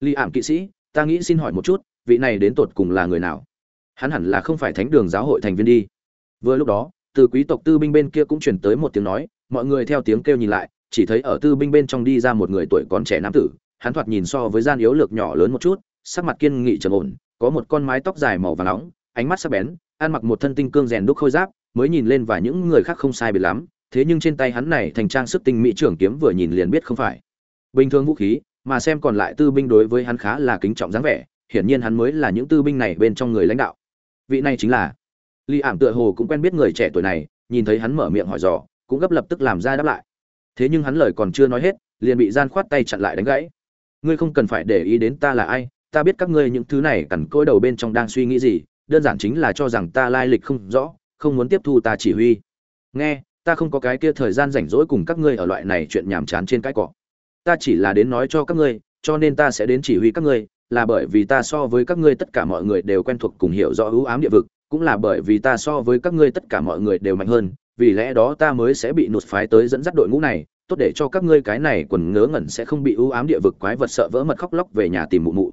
Lì ảm kỵ sĩ, ta nghĩ xin hỏi một chút, vị này đến tột cùng là người nào? Hắn hẳn là không phải thánh đường giáo hội thành viên đi. Vừa lúc đó, từ quý tộc tư binh bên kia cũng chuyển tới một tiếng nói, mọi người theo tiếng kêu nhìn lại, chỉ thấy ở tư binh bên trong đi ra một người tuổi còn trẻ nam tử hắn thoạt nhìn so với gian yếu lược nhỏ lớn một chút sắc mặt kiên nghị trầm ổn có một con mái tóc dài màu vàng nóng ánh mắt sắc bén ăn mặc một thân tinh cương rèn đúc khôi giáp mới nhìn lên và những người khác không sai biệt lắm thế nhưng trên tay hắn này thành trang sức tinh mỹ trưởng kiếm vừa nhìn liền biết không phải bình thường vũ khí mà xem còn lại tư binh đối với hắn khá là kính trọng dáng vẻ hiển nhiên hắn mới là những tư binh này bên trong người lãnh đạo vị này chính là Lý Ảm tựa hồ cũng quen biết người trẻ tuổi này, nhìn thấy hắn mở miệng hỏi dò, cũng gấp lập tức làm ra đáp lại. Thế nhưng hắn lời còn chưa nói hết, liền bị gian khoát tay chặn lại đánh gãy. Ngươi không cần phải để ý đến ta là ai, ta biết các ngươi những thứ này cẩn côi đầu bên trong đang suy nghĩ gì, đơn giản chính là cho rằng ta lai lịch không rõ, không muốn tiếp thu ta chỉ huy. Nghe, ta không có cái kia thời gian rảnh rỗi cùng các ngươi ở loại này chuyện nhảm chán trên cái cỏ. Ta chỉ là đến nói cho các ngươi, cho nên ta sẽ đến chỉ huy các ngươi, là bởi vì ta so với các ngươi tất cả mọi người đều quen thuộc cùng hiểu rõ ưu ám địa vực, cũng là bởi vì ta so với các ngươi tất cả mọi người đều mạnh hơn, vì lẽ đó ta mới sẽ bị nụt phái tới dẫn dắt đội ngũ này, tốt để cho các ngươi cái này quần ngớ ngẩn sẽ không bị ưu ám địa vực quái vật sợ vỡ mật khóc lóc về nhà tìm mụ mụ.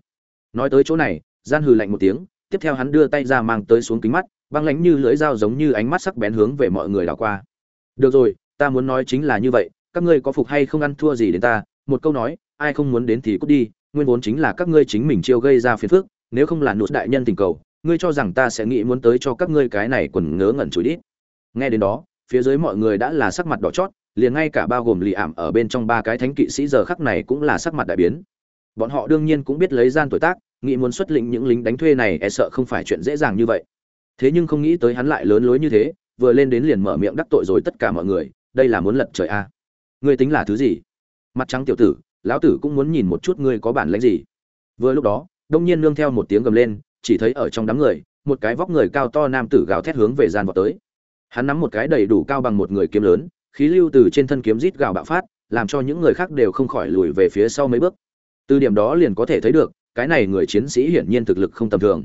Nói tới chỗ này, gian hừ lạnh một tiếng, tiếp theo hắn đưa tay ra mang tới xuống kính mắt, băng lãnh như lưỡi dao giống như ánh mắt sắc bén hướng về mọi người đảo qua. Được rồi, ta muốn nói chính là như vậy, các ngươi có phục hay không ăn thua gì đến ta, một câu nói, ai không muốn đến thì cút đi, nguyên vốn chính là các ngươi chính mình chiêu gây ra phiền phức, nếu không là nụt đại nhân tình cầu, ngươi cho rằng ta sẽ nghĩ muốn tới cho các ngươi cái này quần ngớ ngẩn chùi đít nghe đến đó phía dưới mọi người đã là sắc mặt đỏ chót liền ngay cả bao gồm lì ảm ở bên trong ba cái thánh kỵ sĩ giờ khắc này cũng là sắc mặt đại biến. Bọn họ đương nhiên cũng biết lấy gian tuổi tác, nghĩ muốn xuất lĩnh những lính đánh thuê này e sợ không phải chuyện dễ dàng như vậy. Thế nhưng không nghĩ tới hắn lại lớn lối như thế, vừa lên đến liền mở miệng đắc tội rồi tất cả mọi người, đây là muốn lật trời a. À. ngươi tính là thứ gì? Mặt trắng tiểu tử, lão tử cũng muốn nhìn một chút ngươi có bản lĩnh gì. Vừa lúc đó, đông nhiên nương theo một tiếng gầm lên, chỉ thấy ở trong đám người, một cái vóc người cao to nam tử gào thét hướng về gian vọt tới. Hắn nắm một cái đầy đủ cao bằng một người kiếm lớn khí lưu từ trên thân kiếm rít gào bạo phát làm cho những người khác đều không khỏi lùi về phía sau mấy bước. Từ điểm đó liền có thể thấy được cái này người chiến sĩ hiển nhiên thực lực không tầm thường.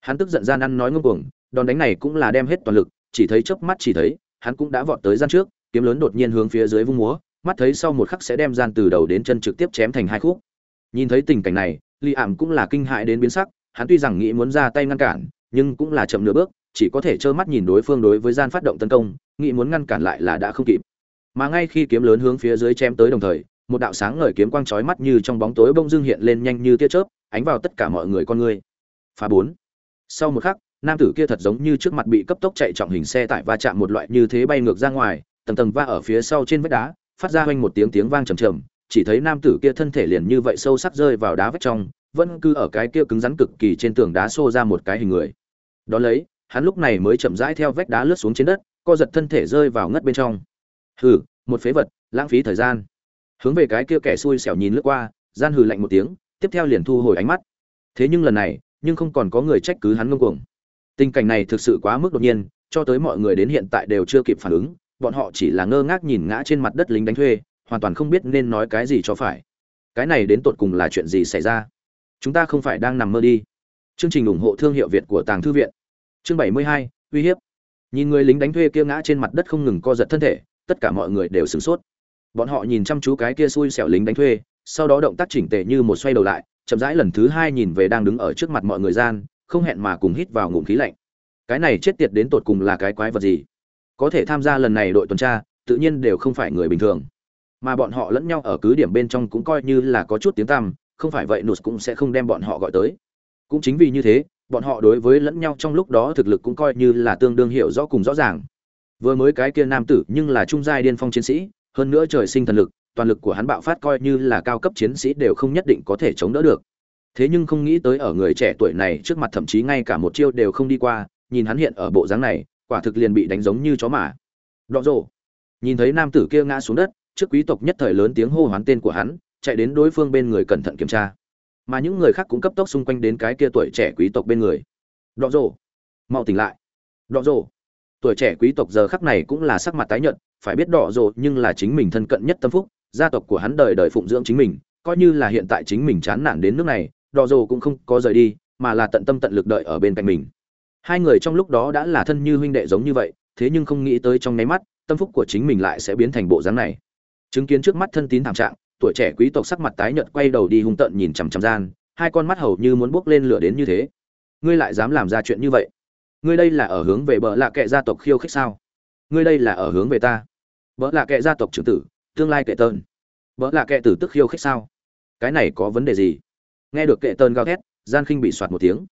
Hắn tức giận gian ăn nói ngông cuồng đòn đánh này cũng là đem hết toàn lực chỉ thấy chớp mắt chỉ thấy hắn cũng đã vọt tới gian trước kiếm lớn đột nhiên hướng phía dưới vung múa mắt thấy sau một khắc sẽ đem gian từ đầu đến chân trực tiếp chém thành hai khúc. Nhìn thấy tình cảnh này Lý ảm cũng là kinh hãi đến biến sắc hắn tuy rằng nghĩ muốn ra tay ngăn cản, nhưng cũng là chậm nửa bước, chỉ có thể trơ mắt nhìn đối phương đối với gian phát động tấn công, nghĩ muốn ngăn cản lại là đã không kịp. Mà ngay khi kiếm lớn hướng phía dưới chém tới đồng thời, một đạo sáng ngời kiếm quang chói mắt như trong bóng tối bông dưng hiện lên nhanh như tia chớp, ánh vào tất cả mọi người con người. Phá bốn. Sau một khắc, nam tử kia thật giống như trước mặt bị cấp tốc chạy trọng hình xe tải va chạm một loại như thế bay ngược ra ngoài, tầng tầng va ở phía sau trên vách đá, phát ra hoành một tiếng tiếng vang trầm trầm, chỉ thấy nam tử kia thân thể liền như vậy sâu sắc rơi vào đá vách trong, vẫn cứ ở cái kia cứng rắn cực kỳ trên tường đá xô ra một cái hình người. Đó lấy, hắn lúc này mới chậm rãi theo vách đá lướt xuống trên đất, co giật thân thể rơi vào ngất bên trong. Hừ, một phế vật, lãng phí thời gian. Hướng về cái kia kẻ xui xẻo nhìn lướt qua, gian hừ lạnh một tiếng, tiếp theo liền thu hồi ánh mắt. Thế nhưng lần này, nhưng không còn có người trách cứ hắn ngông cuồng. Tình cảnh này thực sự quá mức đột nhiên, cho tới mọi người đến hiện tại đều chưa kịp phản ứng, bọn họ chỉ là ngơ ngác nhìn ngã trên mặt đất lính đánh thuê, hoàn toàn không biết nên nói cái gì cho phải. Cái này đến tột cùng là chuyện gì xảy ra? chúng ta không phải đang nằm mơ đi chương trình ủng hộ thương hiệu việt của tàng thư viện chương 72, uy hiếp. Nhìn người lính đánh thuê kia ngã trên mặt đất không ngừng co giật thân thể tất cả mọi người đều sửng sốt. Bọn họ nhìn chăm chú cái kia xui xẻo lính đánh thuê sau đó động tác chỉnh tề như một xoay đầu lại chậm rãi lần thứ hai nhìn về đang đứng ở trước mặt mọi người gian không hẹn mà cùng hít vào ngụm khí lạnh. Cái này chết tiệt đến tột cùng là cái quái vật gì? Có thể tham gia lần này đội tuần tra tự nhiên đều không phải người bình thường. Mà bọn họ lẫn nhau ở cứ điểm bên trong cũng coi như là có chút tiếng tăm không phải vậy nụt cũng sẽ không đem bọn họ gọi tới. Cũng chính vì như thế bọn họ đối với lẫn nhau trong lúc đó thực lực cũng coi như là tương đương hiểu rõ cùng rõ ràng. Vừa mới cái kia nam tử nhưng là trung giai điên phong chiến sĩ, hơn nữa trời sinh thần lực, toàn lực của hắn bạo phát coi như là cao cấp chiến sĩ đều không nhất định có thể chống đỡ được. Thế nhưng không nghĩ tới ở người trẻ tuổi này trước mặt thậm chí ngay cả một chiêu đều không đi qua, nhìn hắn hiện ở bộ dáng này, quả thực liền bị đánh giống như chó mả đọ rồ. nhìn thấy nam tử kia ngã xuống đất, trước quý tộc nhất thời lớn tiếng hô hoán tên của hắn, chạy đến đối phương bên người cẩn thận kiểm tra mà những người khác cũng cấp tốc xung quanh đến cái kia tuổi trẻ quý tộc bên người. Đọ rồ, mau tỉnh lại. Đọ rồ, tuổi trẻ quý tộc giờ khắc này cũng là sắc mặt tái nhợt, phải biết đọ rồ nhưng là chính mình thân cận nhất tâm phúc, gia tộc của hắn đời đời phụng dưỡng chính mình, coi như là hiện tại chính mình chán nản đến nước này, đọ rồ cũng không có rời đi, mà là tận tâm tận lực đợi ở bên cạnh mình. Hai người trong lúc đó đã là thân như huynh đệ giống như vậy, thế nhưng không nghĩ tới trong nháy mắt, tâm phúc của chính mình lại sẽ biến thành bộ dáng này. Chứng kiến trước mắt thân tín thảm trạng tuổi trẻ quý tộc sắc mặt tái nhợt quay đầu đi hung tợn nhìn chằm chằm gian, hai con mắt hầu như muốn bốc lên lửa đến như thế. Ngươi lại dám làm ra chuyện như vậy? Ngươi đây là ở hướng về bờ lạ kệ gia tộc khiêu khích sao? Ngươi đây là ở hướng về ta? Bỡ lạ kệ gia tộc trưởng tử, tương lai kệ tơn. Bỡ lạ kệ tử tức khiêu khích sao? Cái này có vấn đề gì? Nghe được kệ tơn gào thét, gian khinh bị soạt một tiếng.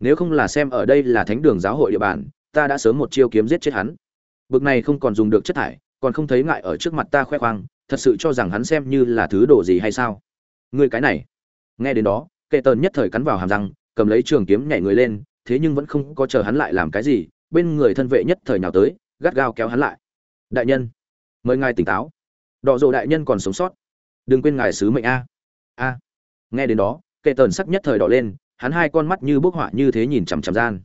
Nếu không là xem ở đây là thánh đường giáo hội địa bàn, ta đã sớm một chiêu kiếm giết chết hắn. Bực này không còn dùng được chất thải, còn không thấy ngại ở trước mặt ta khoe khoang thật sự cho rằng hắn xem như là thứ đồ gì hay sao? Ngươi cái này. Nghe đến đó, kệ tần nhất thời cắn vào hàm răng, cầm lấy trường kiếm nhảy người lên, thế nhưng vẫn không có chờ hắn lại làm cái gì, bên người thân vệ nhất thời nào tới, gắt gao kéo hắn lại. Đại nhân, mời ngài tỉnh táo. Đọ dộ đại nhân còn sống sót. Đừng quên ngài sứ mệnh a. A. Nghe đến đó, kệ tần sắc nhất thời đỏ lên, hắn hai con mắt như bức họa như thế nhìn chằm chằm gian.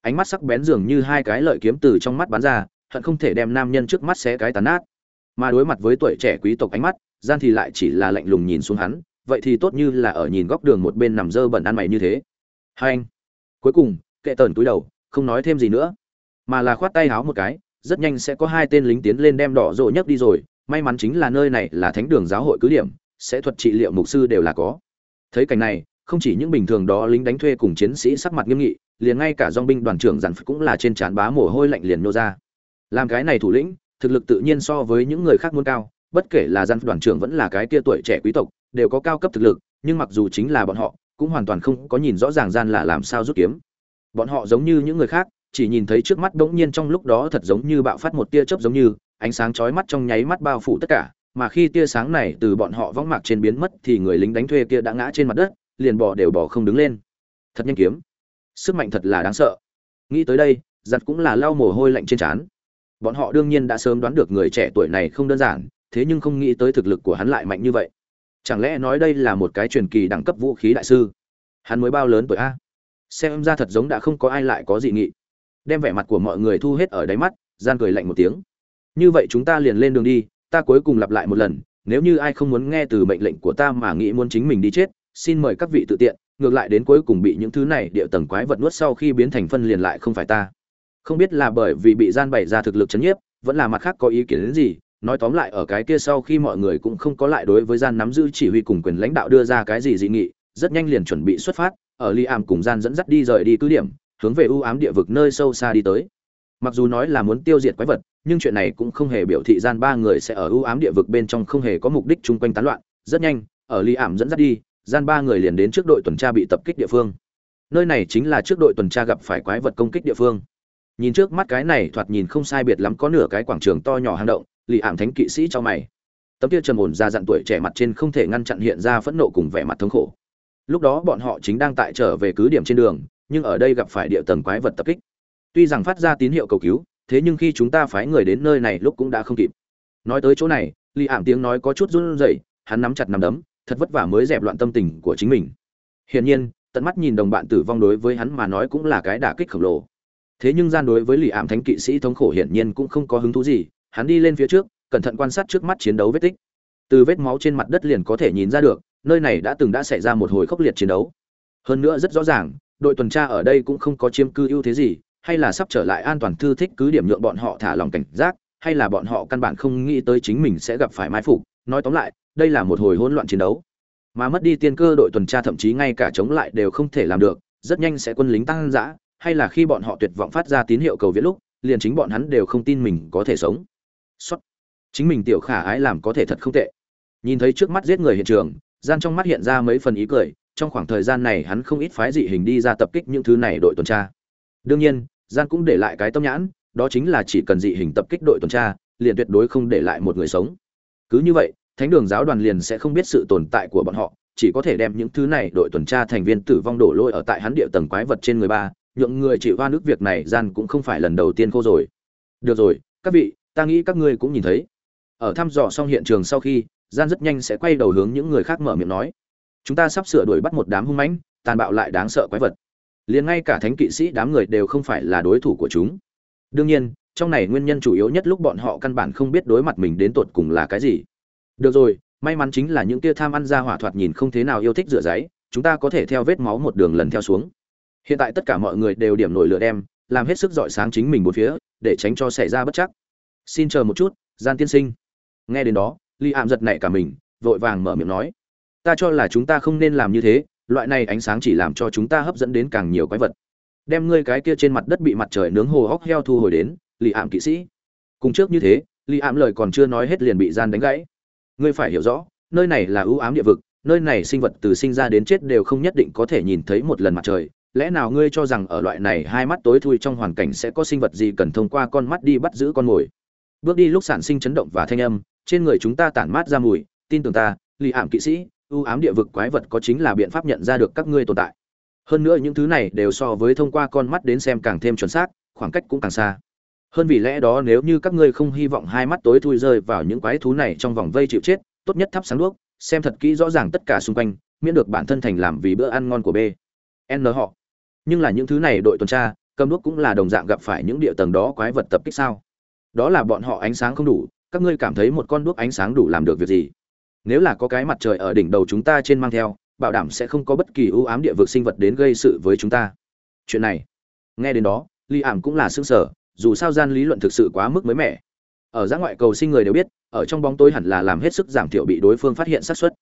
Ánh mắt sắc bén dường như hai cái lợi kiếm từ trong mắt bắn ra, hận không thể đem nam nhân trước mắt xé cái tàn nát mà đối mặt với tuổi trẻ quý tộc ánh mắt, gian thì lại chỉ là lạnh lùng nhìn xuống hắn, vậy thì tốt như là ở nhìn góc đường một bên nằm dơ bẩn ăn mày như thế. Hai anh, cuối cùng, kệ tần túi đầu, không nói thêm gì nữa. Mà là khoát tay háo một cái, rất nhanh sẽ có hai tên lính tiến lên đem đỏ rộ nhấc đi rồi, may mắn chính là nơi này là thánh đường giáo hội cứ điểm, sẽ thuật trị liệu mục sư đều là có. Thấy cảnh này, không chỉ những bình thường đó lính đánh thuê cùng chiến sĩ sắc mặt nghiêm nghị, liền ngay cả dong binh đoàn trưởng dặn cũng là trên trán bá mồ hôi lạnh liền nô ra. Làm cái này thủ lĩnh thực lực tự nhiên so với những người khác muốn cao, bất kể là gian đoàn trưởng vẫn là cái kia tuổi trẻ quý tộc, đều có cao cấp thực lực, nhưng mặc dù chính là bọn họ, cũng hoàn toàn không có nhìn rõ ràng gian là làm sao rút kiếm. Bọn họ giống như những người khác, chỉ nhìn thấy trước mắt bỗng nhiên trong lúc đó thật giống như bạo phát một tia chớp giống như, ánh sáng chói mắt trong nháy mắt bao phủ tất cả, mà khi tia sáng này từ bọn họ vắng mạc trên biến mất thì người lính đánh thuê kia đã ngã trên mặt đất, liền bỏ đều bỏ không đứng lên. Thật nhanh kiếm. Sức mạnh thật là đáng sợ. Nghĩ tới đây giặt cũng là lau mồ hôi lạnh trên trán bọn họ đương nhiên đã sớm đoán được người trẻ tuổi này không đơn giản, thế nhưng không nghĩ tới thực lực của hắn lại mạnh như vậy. Chẳng lẽ nói đây là một cái truyền kỳ đẳng cấp vũ khí đại sư? Hắn mới bao lớn tuổi a? Xem ra thật giống đã không có ai lại có dị nghị. Đem vẻ mặt của mọi người thu hết ở đáy mắt, gian cười lạnh một tiếng. Như vậy chúng ta liền lên đường đi, ta cuối cùng lặp lại một lần, nếu như ai không muốn nghe từ mệnh lệnh của ta mà nghĩ muốn chính mình đi chết, xin mời các vị tự tiện, ngược lại đến cuối cùng bị những thứ này địa tầng quái vật nuốt sau khi biến thành phân liền lại không phải ta không biết là bởi vì bị gian bày ra thực lực chấn nhiếp, vẫn là mặt khác có ý kiến đến gì, nói tóm lại ở cái kia sau khi mọi người cũng không có lại đối với gian nắm giữ chỉ huy cùng quyền lãnh đạo đưa ra cái gì dị nghị, rất nhanh liền chuẩn bị xuất phát, ở li am cùng gian dẫn dắt đi rời đi cứ điểm, hướng về ưu ám địa vực nơi sâu xa đi tới. Mặc dù nói là muốn tiêu diệt quái vật, nhưng chuyện này cũng không hề biểu thị gian ba người sẽ ở ưu ám địa vực bên trong không hề có mục đích chung quanh tán loạn. Rất nhanh, ở li ảm dẫn dắt đi, gian ba người liền đến trước đội tuần tra bị tập kích địa phương. Nơi này chính là trước đội tuần tra gặp phải quái vật công kích địa phương nhìn trước mắt cái này thoạt nhìn không sai biệt lắm có nửa cái quảng trường to nhỏ hang động lì ảm thánh kỵ sĩ cho mày. Tấm kia trầm ổn ra dặn tuổi trẻ mặt trên không thể ngăn chặn hiện ra phẫn nộ cùng vẻ mặt thống khổ. Lúc đó bọn họ chính đang tại trở về cứ điểm trên đường, nhưng ở đây gặp phải địa tầng quái vật tập kích. Tuy rằng phát ra tín hiệu cầu cứu, thế nhưng khi chúng ta phái người đến nơi này lúc cũng đã không kịp. Nói tới chỗ này lì ảm tiếng nói có chút run rẩy, hắn nắm chặt nắm đấm, thật vất vả mới dẹp loạn tâm tình của chính mình. Hiển nhiên, tận mắt nhìn đồng bạn tử vong đối với hắn mà nói cũng là cái đả kích khổng lồ thế nhưng gian đối với lì ảm thánh kỵ sĩ thống khổ hiển nhiên cũng không có hứng thú gì, hắn đi lên phía trước, cẩn thận quan sát trước mắt chiến đấu vết tích. Từ vết máu trên mặt đất liền có thể nhìn ra được, nơi này đã từng đã xảy ra một hồi khốc liệt chiến đấu. Hơn nữa rất rõ ràng, đội tuần tra ở đây cũng không có chiếm cư ưu thế gì, hay là sắp trở lại an toàn thư thích cứ điểm nhượng bọn họ thả lòng cảnh giác, hay là bọn họ căn bản không nghĩ tới chính mình sẽ gặp phải mai phục. Nói tóm lại, đây là một hồi hỗn loạn chiến đấu. Mà mất đi tiên cơ đội tuần tra thậm chí ngay cả chống lại đều không thể làm được, rất nhanh sẽ quân lính tăng dã hay là khi bọn họ tuyệt vọng phát ra tín hiệu cầu viện lúc, liền chính bọn hắn đều không tin mình có thể sống. Xuất chính mình tiểu khả ái làm có thể thật không tệ. Nhìn thấy trước mắt giết người hiện trường, gian trong mắt hiện ra mấy phần ý cười, trong khoảng thời gian này hắn không ít phái dị hình đi ra tập kích những thứ này đội tuần tra. Đương nhiên, gian cũng để lại cái tâm nhãn, đó chính là chỉ cần dị hình tập kích đội tuần tra, liền tuyệt đối không để lại một người sống. Cứ như vậy, thánh đường giáo đoàn liền sẽ không biết sự tồn tại của bọn họ, chỉ có thể đem những thứ này đội tuần tra thành viên tử vong đổ lôi ở tại hắn địa tầng quái vật trên người ba nhượng người chịu hoa nước việc này gian cũng không phải lần đầu tiên khô rồi. Được rồi, các vị, ta nghĩ các ngươi cũng nhìn thấy. Ở thăm dò xong hiện trường sau khi, gian rất nhanh sẽ quay đầu hướng những người khác mở miệng nói. Chúng ta sắp sửa đuổi bắt một đám hung mãnh, tàn bạo lại đáng sợ quái vật. Liền ngay cả thánh kỵ sĩ đám người đều không phải là đối thủ của chúng. Đương nhiên, trong này nguyên nhân chủ yếu nhất lúc bọn họ căn bản không biết đối mặt mình đến tột cùng là cái gì. Được rồi, may mắn chính là những tia tham ăn ra hỏa thoạt nhìn không thế nào yêu thích rửa giấy, chúng ta có thể theo vết máu một đường lần theo xuống hiện tại tất cả mọi người đều điểm nổi lửa đem, làm hết sức dọi sáng chính mình một phía, để tránh cho xảy ra bất chắc. Xin chờ một chút, gian tiên sinh. Nghe đến đó, ly ảm giật nảy cả mình, vội vàng mở miệng nói. Ta cho là chúng ta không nên làm như thế, loại này ánh sáng chỉ làm cho chúng ta hấp dẫn đến càng nhiều quái vật. Đem ngươi cái kia trên mặt đất bị mặt trời nướng hồ hóc heo thu hồi đến lì ảm kỵ sĩ. Cùng trước như thế lì ảm lời còn chưa nói hết liền bị gian đánh gãy. Ngươi phải hiểu rõ, nơi này là ưu ám địa vực, nơi này sinh vật từ sinh ra đến chết đều không nhất định có thể nhìn thấy một lần mặt trời lẽ nào ngươi cho rằng ở loại này hai mắt tối thui trong hoàn cảnh sẽ có sinh vật gì cần thông qua con mắt đi bắt giữ con mồi? Bước đi lúc sản sinh chấn động và thanh âm, trên người chúng ta tản mát ra mùi, tin tưởng ta, lì ảm kỵ sĩ, ưu ám địa vực quái vật có chính là biện pháp nhận ra được các ngươi tồn tại. Hơn nữa những thứ này đều so với thông qua con mắt đến xem càng thêm chuẩn xác, khoảng cách cũng càng xa. Hơn vì lẽ đó nếu như các ngươi không hy vọng hai mắt tối thui rơi vào những quái thú này trong vòng vây chịu chết, tốt nhất thắp sáng đuốc, xem thật kỹ rõ ràng tất cả xung quanh, miễn được bản thân thành làm vì bữa ăn ngon của b n họ nhưng là những thứ này đội tuần tra cầm đuốc cũng là đồng dạng gặp phải những địa tầng đó quái vật tập kích sao? Đó là bọn họ ánh sáng không đủ, các ngươi cảm thấy một con đuốc ánh sáng đủ làm được việc gì? Nếu là có cái mặt trời ở đỉnh đầu chúng ta trên mang theo, bảo đảm sẽ không có bất kỳ ưu ám địa vực sinh vật đến gây sự với chúng ta. Chuyện này, nghe đến đó, ly ảm cũng là xương sở dù sao gian lý luận thực sự quá mức mới mẻ. Ở giã ngoại cầu sinh người đều biết, ở trong bóng tối hẳn là làm hết sức giảm thiểu bị đối phương phát hiện sát xuất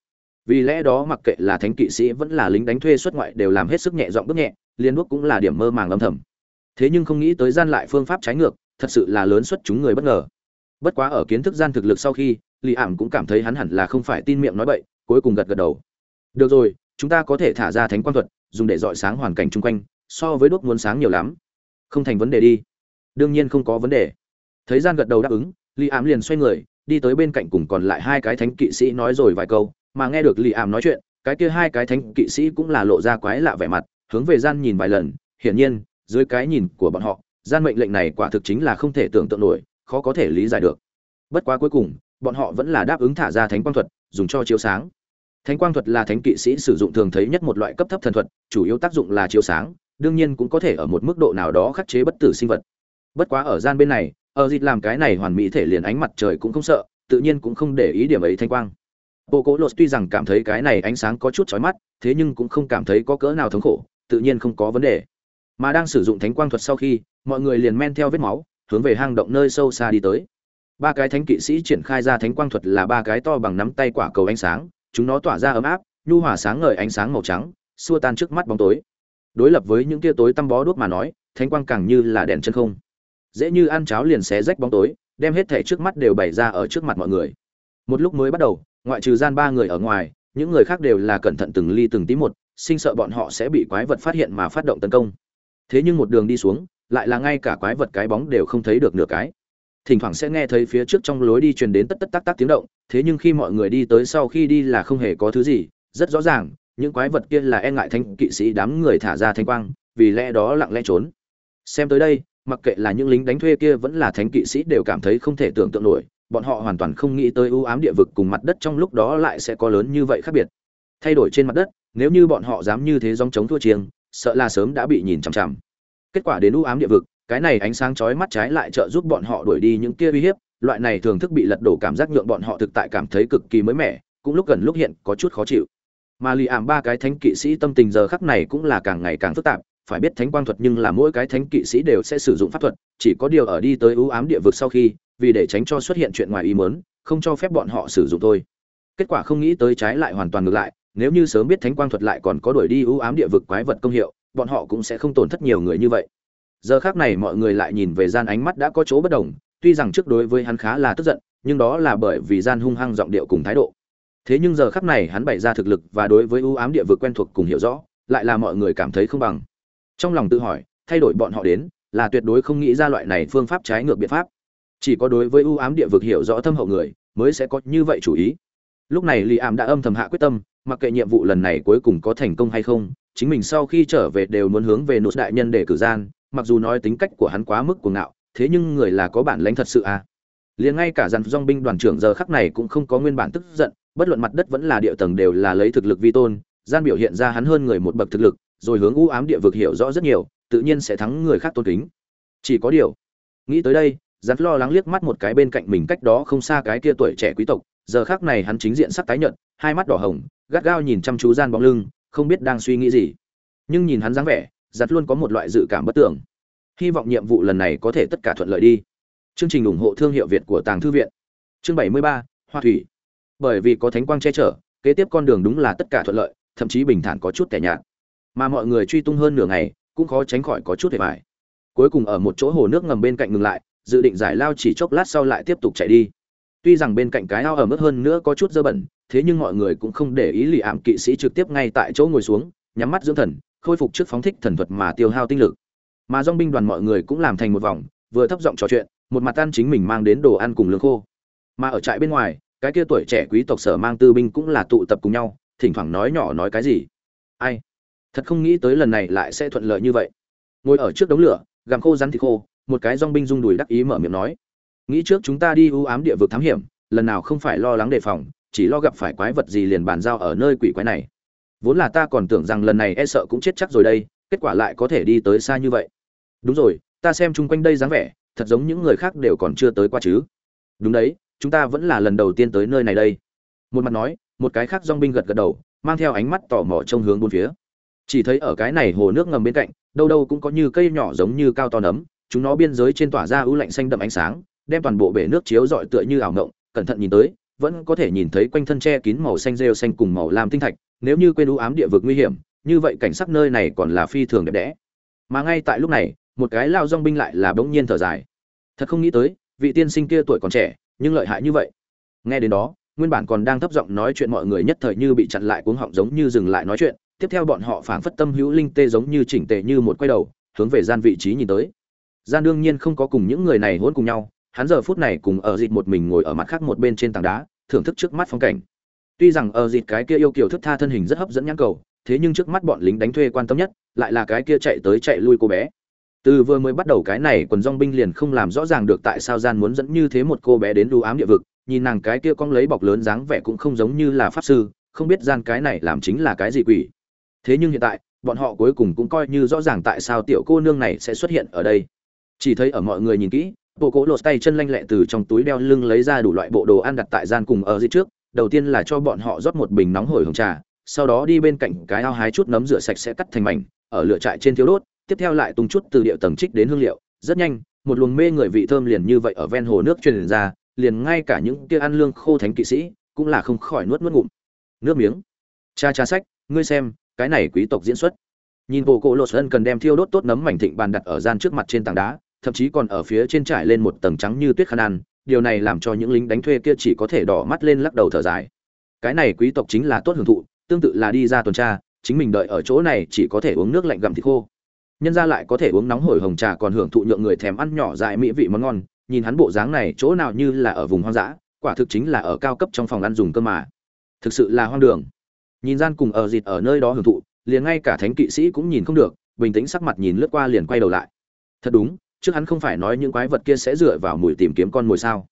vì lẽ đó mặc kệ là thánh kỵ sĩ vẫn là lính đánh thuê xuất ngoại đều làm hết sức nhẹ dọn bước nhẹ liên đuốc cũng là điểm mơ màng âm thầm. Thế nhưng không nghĩ tới gian lại phương pháp trái ngược, thật sự là lớn xuất chúng người bất ngờ. Bất quá ở kiến thức gian thực lực sau khi lì ảm cũng cảm thấy hắn hẳn là không phải tin miệng nói bậy, cuối cùng gật gật đầu. Được rồi, chúng ta có thể thả ra thánh quang thuật, dùng để dọi sáng hoàn cảnh chung quanh, so với đuốc muốn sáng nhiều lắm. Không thành vấn đề đi. Đương nhiên không có vấn đề. Thấy gian gật đầu đáp ứng lì ảm liền xoay người, đi tới bên cạnh cùng còn lại hai cái thánh kỵ sĩ nói rồi vài câu, mà nghe được lì ảm nói chuyện, cái kia hai cái thánh kỵ sĩ cũng là lộ ra quái lạ vẻ mặt hướng về gian nhìn vài lần, hiển nhiên, dưới cái nhìn của bọn họ, gian mệnh lệnh này quả thực chính là không thể tưởng tượng nổi, khó có thể lý giải được. Bất quá cuối cùng, bọn họ vẫn là đáp ứng thả ra thánh quang thuật, dùng cho chiếu sáng. Thánh quang thuật là thánh kỵ sĩ sử dụng thường thấy nhất một loại cấp thấp thần thuật, chủ yếu tác dụng là chiếu sáng, đương nhiên cũng có thể ở một mức độ nào đó khắc chế bất tử sinh vật. Bất quá ở gian bên này, ở dịt làm cái này hoàn mỹ thể liền ánh mặt trời cũng không sợ, tự nhiên cũng không để ý điểm ấy thanh quang. Bộ cố lột tuy rằng cảm thấy cái này ánh sáng có chút chói mắt, thế nhưng cũng không cảm thấy có cỡ nào thống khổ tự nhiên không có vấn đề. Mà đang sử dụng thánh quang thuật sau khi, mọi người liền men theo vết máu, hướng về hang động nơi sâu xa đi tới. Ba cái thánh kỵ sĩ triển khai ra thánh quang thuật là ba cái to bằng nắm tay quả cầu ánh sáng, chúng nó tỏa ra ấm áp, nhu hòa sáng ngời ánh sáng màu trắng, xua tan trước mắt bóng tối. Đối lập với những tia tối tăm bó đuốc mà nói, thánh quang càng như là đèn chân không. Dễ như ăn cháo liền xé rách bóng tối, đem hết thẻ trước mắt đều bày ra ở trước mặt mọi người. Một lúc mới bắt đầu, ngoại trừ gian ba người ở ngoài, những người khác đều là cẩn thận từng ly từng tí một sinh sợ bọn họ sẽ bị quái vật phát hiện mà phát động tấn công. Thế nhưng một đường đi xuống, lại là ngay cả quái vật cái bóng đều không thấy được nửa cái. Thỉnh thoảng sẽ nghe thấy phía trước trong lối đi truyền đến tất tất tác tác tiếng động, thế nhưng khi mọi người đi tới sau khi đi là không hề có thứ gì. Rất rõ ràng, những quái vật kia là e ngại thanh kỵ sĩ đám người thả ra thanh quang, vì lẽ đó lặng lẽ trốn. Xem tới đây, mặc kệ là những lính đánh thuê kia vẫn là thánh kỵ sĩ đều cảm thấy không thể tưởng tượng nổi, bọn họ hoàn toàn không nghĩ tới ưu ám địa vực cùng mặt đất trong lúc đó lại sẽ có lớn như vậy khác biệt. Thay đổi trên mặt đất nếu như bọn họ dám như thế dòng chống thua chiêng, sợ là sớm đã bị nhìn chằm chằm. Kết quả đến ưu ám địa vực, cái này ánh sáng chói mắt trái lại trợ giúp bọn họ đuổi đi những kia uy hiếp, loại này thường thức bị lật đổ cảm giác nhượng bọn họ thực tại cảm thấy cực kỳ mới mẻ, cũng lúc gần lúc hiện có chút khó chịu. Mà lì ảm ba cái thánh kỵ sĩ tâm tình giờ khắc này cũng là càng ngày càng phức tạp, phải biết thánh quang thuật nhưng là mỗi cái thánh kỵ sĩ đều sẽ sử dụng pháp thuật, chỉ có điều ở đi tới ưu ám địa vực sau khi, vì để tránh cho xuất hiện chuyện ngoài ý muốn, không cho phép bọn họ sử dụng thôi. Kết quả không nghĩ tới trái lại hoàn toàn ngược lại nếu như sớm biết thánh quang thuật lại còn có đuổi đi ưu ám địa vực quái vật công hiệu, bọn họ cũng sẽ không tổn thất nhiều người như vậy. Giờ khác này mọi người lại nhìn về gian ánh mắt đã có chỗ bất đồng, tuy rằng trước đối với hắn khá là tức giận, nhưng đó là bởi vì gian hung hăng giọng điệu cùng thái độ. Thế nhưng giờ khắc này hắn bày ra thực lực và đối với ưu ám địa vực quen thuộc cùng hiểu rõ, lại là mọi người cảm thấy không bằng. Trong lòng tự hỏi, thay đổi bọn họ đến, là tuyệt đối không nghĩ ra loại này phương pháp trái ngược biện pháp. Chỉ có đối với ưu ám địa vực hiểu rõ thâm hậu người, mới sẽ có như vậy chủ ý. Lúc này lì ảm đã âm thầm hạ quyết tâm mặc kệ nhiệm vụ lần này cuối cùng có thành công hay không, chính mình sau khi trở về đều muốn hướng về nốt đại nhân để cử gian, mặc dù nói tính cách của hắn quá mức cuồng ngạo, thế nhưng người là có bản lãnh thật sự à. Liền ngay cả dàn dong binh đoàn trưởng giờ khắc này cũng không có nguyên bản tức giận, bất luận mặt đất vẫn là địa tầng đều là lấy thực lực vi tôn, gian biểu hiện ra hắn hơn người một bậc thực lực, rồi hướng u ám địa vực hiểu rõ rất nhiều, tự nhiên sẽ thắng người khác tôn kính. Chỉ có điều, nghĩ tới đây gian lo lắng liếc mắt một cái bên cạnh mình cách đó không xa cái kia tuổi trẻ quý tộc, giờ khác này hắn chính diện sắc tái nhợt, hai mắt đỏ hồng gắt gao nhìn chăm chú gian bóng lưng không biết đang suy nghĩ gì. Nhưng nhìn hắn dáng vẻ giặt luôn có một loại dự cảm bất tưởng. Hy vọng nhiệm vụ lần này có thể tất cả thuận lợi đi. Chương trình ủng hộ thương hiệu việt của tàng thư viện. Chương 73, hoa thủy. Bởi vì có thánh quang che chở kế tiếp con đường đúng là tất cả thuận lợi thậm chí bình thản có chút kẻ nhạt. Mà mọi người truy tung hơn nửa ngày cũng khó tránh khỏi có chút hề vải cuối cùng ở một chỗ hồ nước ngầm bên cạnh ngừng lại dự định giải lao chỉ chốc lát sau lại tiếp tục chạy đi tuy rằng bên cạnh cái ao ở mức hơn nữa có chút dơ bẩn, thế nhưng mọi người cũng không để ý lì ảm kỵ sĩ trực tiếp ngay tại chỗ ngồi xuống, nhắm mắt dưỡng thần, khôi phục trước phóng thích thần thuật mà tiêu hao tinh lực. Mà dong binh đoàn mọi người cũng làm thành một vòng, vừa thấp giọng trò chuyện, một mặt ăn chính mình mang đến đồ ăn cùng lương khô. Mà ở trại bên ngoài, cái kia tuổi trẻ quý tộc sở mang tư binh cũng là tụ tập cùng nhau, thỉnh thoảng nói nhỏ nói cái gì. Ai? Thật không nghĩ tới lần này lại sẽ thuận lợi như vậy. Ngồi ở trước đống lửa, gặm khô rắn thịt khô, một cái dong binh rung đùi đắc ý mở miệng nói nghĩ trước chúng ta đi ưu ám địa vực thám hiểm, lần nào không phải lo lắng đề phòng, chỉ lo gặp phải quái vật gì liền bàn giao ở nơi quỷ quái này. Vốn là ta còn tưởng rằng lần này e sợ cũng chết chắc rồi đây, kết quả lại có thể đi tới xa như vậy. Đúng rồi, ta xem chung quanh đây dáng vẻ, thật giống những người khác đều còn chưa tới qua chứ. Đúng đấy, chúng ta vẫn là lần đầu tiên tới nơi này đây. Một mặt nói, một cái khác dong binh gật gật đầu, mang theo ánh mắt tò mò trông hướng bốn phía. Chỉ thấy ở cái này hồ nước ngầm bên cạnh, đâu đâu cũng có như cây nhỏ giống như cao to nấm, chúng nó biên giới trên tỏa ra ưu lạnh xanh đậm ánh sáng đem toàn bộ bể nước chiếu rọi tựa như ảo ngộng, cẩn thận nhìn tới, vẫn có thể nhìn thấy quanh thân che kín màu xanh rêu xanh cùng màu lam tinh thạch, nếu như quên u ám địa vực nguy hiểm, như vậy cảnh sắc nơi này còn là phi thường đẹp đẽ. Mà ngay tại lúc này, một cái lao dòng binh lại là bỗng nhiên thở dài. Thật không nghĩ tới, vị tiên sinh kia tuổi còn trẻ, nhưng lợi hại như vậy. Nghe đến đó, nguyên bản còn đang thấp giọng nói chuyện mọi người nhất thời như bị chặn lại cuống họng giống như dừng lại nói chuyện, tiếp theo bọn họ phảng phất tâm hữu linh tê giống như chỉnh tề như một quay đầu, hướng về gian vị trí nhìn tới. Gian đương nhiên không có cùng những người này hỗn cùng nhau hắn giờ phút này cùng ở dịt một mình ngồi ở mặt khác một bên trên tảng đá, thưởng thức trước mắt phong cảnh. Tuy rằng ở dịt cái kia yêu kiều thức tha thân hình rất hấp dẫn nhãn cầu, thế nhưng trước mắt bọn lính đánh thuê quan tâm nhất, lại là cái kia chạy tới chạy lui cô bé. Từ vừa mới bắt đầu cái này quần dong binh liền không làm rõ ràng được tại sao gian muốn dẫn như thế một cô bé đến đu ám địa vực, nhìn nàng cái kia cong lấy bọc lớn dáng vẻ cũng không giống như là pháp sư, không biết gian cái này làm chính là cái gì quỷ. Thế nhưng hiện tại, bọn họ cuối cùng cũng coi như rõ ràng tại sao tiểu cô nương này sẽ xuất hiện ở đây. Chỉ thấy ở mọi người nhìn kỹ bộ cố lột tay chân lanh lẹ từ trong túi đeo lưng lấy ra đủ loại bộ đồ ăn đặt tại gian cùng ở dưới trước, đầu tiên là cho bọn họ rót một bình nóng hổi hồng trà, sau đó đi bên cạnh cái ao hái chút nấm rửa sạch sẽ cắt thành mảnh, ở lửa trại trên thiếu đốt, tiếp theo lại tung chút từ điệu tầng trích đến hương liệu. Rất nhanh, một luồng mê người vị thơm liền như vậy ở ven hồ nước truyền ra, liền ngay cả những kia ăn lương khô thánh kỵ sĩ cũng là không khỏi nuốt nuốt ngụm. Nước miếng. Cha cha sách, ngươi xem, cái này quý tộc diễn xuất. Nhìn bộ cổ lột ân cần đem thiêu đốt tốt nấm mảnh thịnh bàn đặt ở gian trước mặt trên tảng đá thậm chí còn ở phía trên trải lên một tầng trắng như tuyết khăn ăn, điều này làm cho những lính đánh thuê kia chỉ có thể đỏ mắt lên lắc đầu thở dài. Cái này quý tộc chính là tốt hưởng thụ, tương tự là đi ra tuần tra, chính mình đợi ở chỗ này chỉ có thể uống nước lạnh gặm thịt khô. Nhân ra lại có thể uống nóng hổi hồng trà còn hưởng thụ nhượng người thèm ăn nhỏ dại mỹ vị món ngon, nhìn hắn bộ dáng này chỗ nào như là ở vùng hoang dã, quả thực chính là ở cao cấp trong phòng ăn dùng cơ mà. Thực sự là hoang đường. Nhìn gian cùng ở dịt ở nơi đó hưởng thụ, liền ngay cả thánh kỵ sĩ cũng nhìn không được, bình tĩnh sắc mặt nhìn lướt qua liền quay đầu lại. Thật đúng trước hắn không phải nói những quái vật kia sẽ dựa vào mùi tìm kiếm con mồi sao?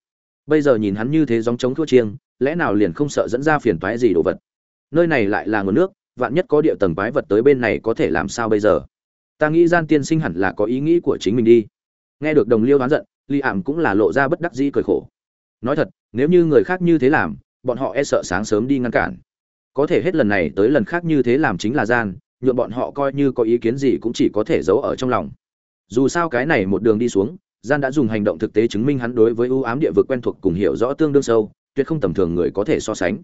Bây giờ nhìn hắn như thế giống chống thua chiêng, lẽ nào liền không sợ dẫn ra phiền toái gì đồ vật? Nơi này lại là nguồn nước, vạn nhất có địa tầng quái vật tới bên này có thể làm sao bây giờ? Ta nghĩ gian tiên sinh hẳn là có ý nghĩ của chính mình đi. Nghe được đồng liêu đoán giận li ảm cũng là lộ ra bất đắc dĩ cười khổ. Nói thật, nếu như người khác như thế làm, bọn họ e sợ sáng sớm đi ngăn cản. Có thể hết lần này tới lần khác như thế làm chính là gian nhuộm bọn họ coi như có ý kiến gì cũng chỉ có thể giấu ở trong lòng dù sao cái này một đường đi xuống, gian đã dùng hành động thực tế chứng minh hắn đối với ưu ám địa vực quen thuộc cùng hiểu rõ tương đương sâu, tuyệt không tầm thường người có thể so sánh.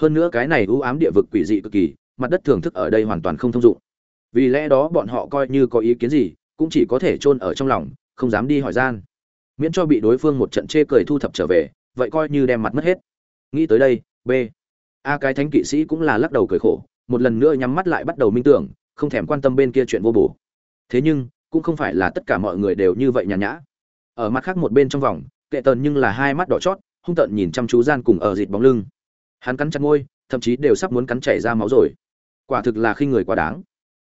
Hơn nữa cái này ưu ám địa vực quỷ dị cực kỳ, mặt đất thưởng thức ở đây hoàn toàn không thông dụng. Vì lẽ đó bọn họ coi như có ý kiến gì, cũng chỉ có thể chôn ở trong lòng, không dám đi hỏi gian. Miễn cho bị đối phương một trận chê cười thu thập trở về, vậy coi như đem mặt mất hết. Nghĩ tới đây, b. A cái thánh kỵ sĩ cũng là lắc đầu cười khổ, một lần nữa nhắm mắt lại bắt đầu minh tưởng, không thèm quan tâm bên kia chuyện vô bổ. Thế nhưng cũng không phải là tất cả mọi người đều như vậy nhàn nhã. Ở mặt khác một bên trong vòng, kệ tần nhưng là hai mắt đỏ chót, hung tợn nhìn chăm chú gian cùng ở dịt bóng lưng. Hắn cắn chặt môi, thậm chí đều sắp muốn cắn chảy ra máu rồi. Quả thực là khi người quá đáng.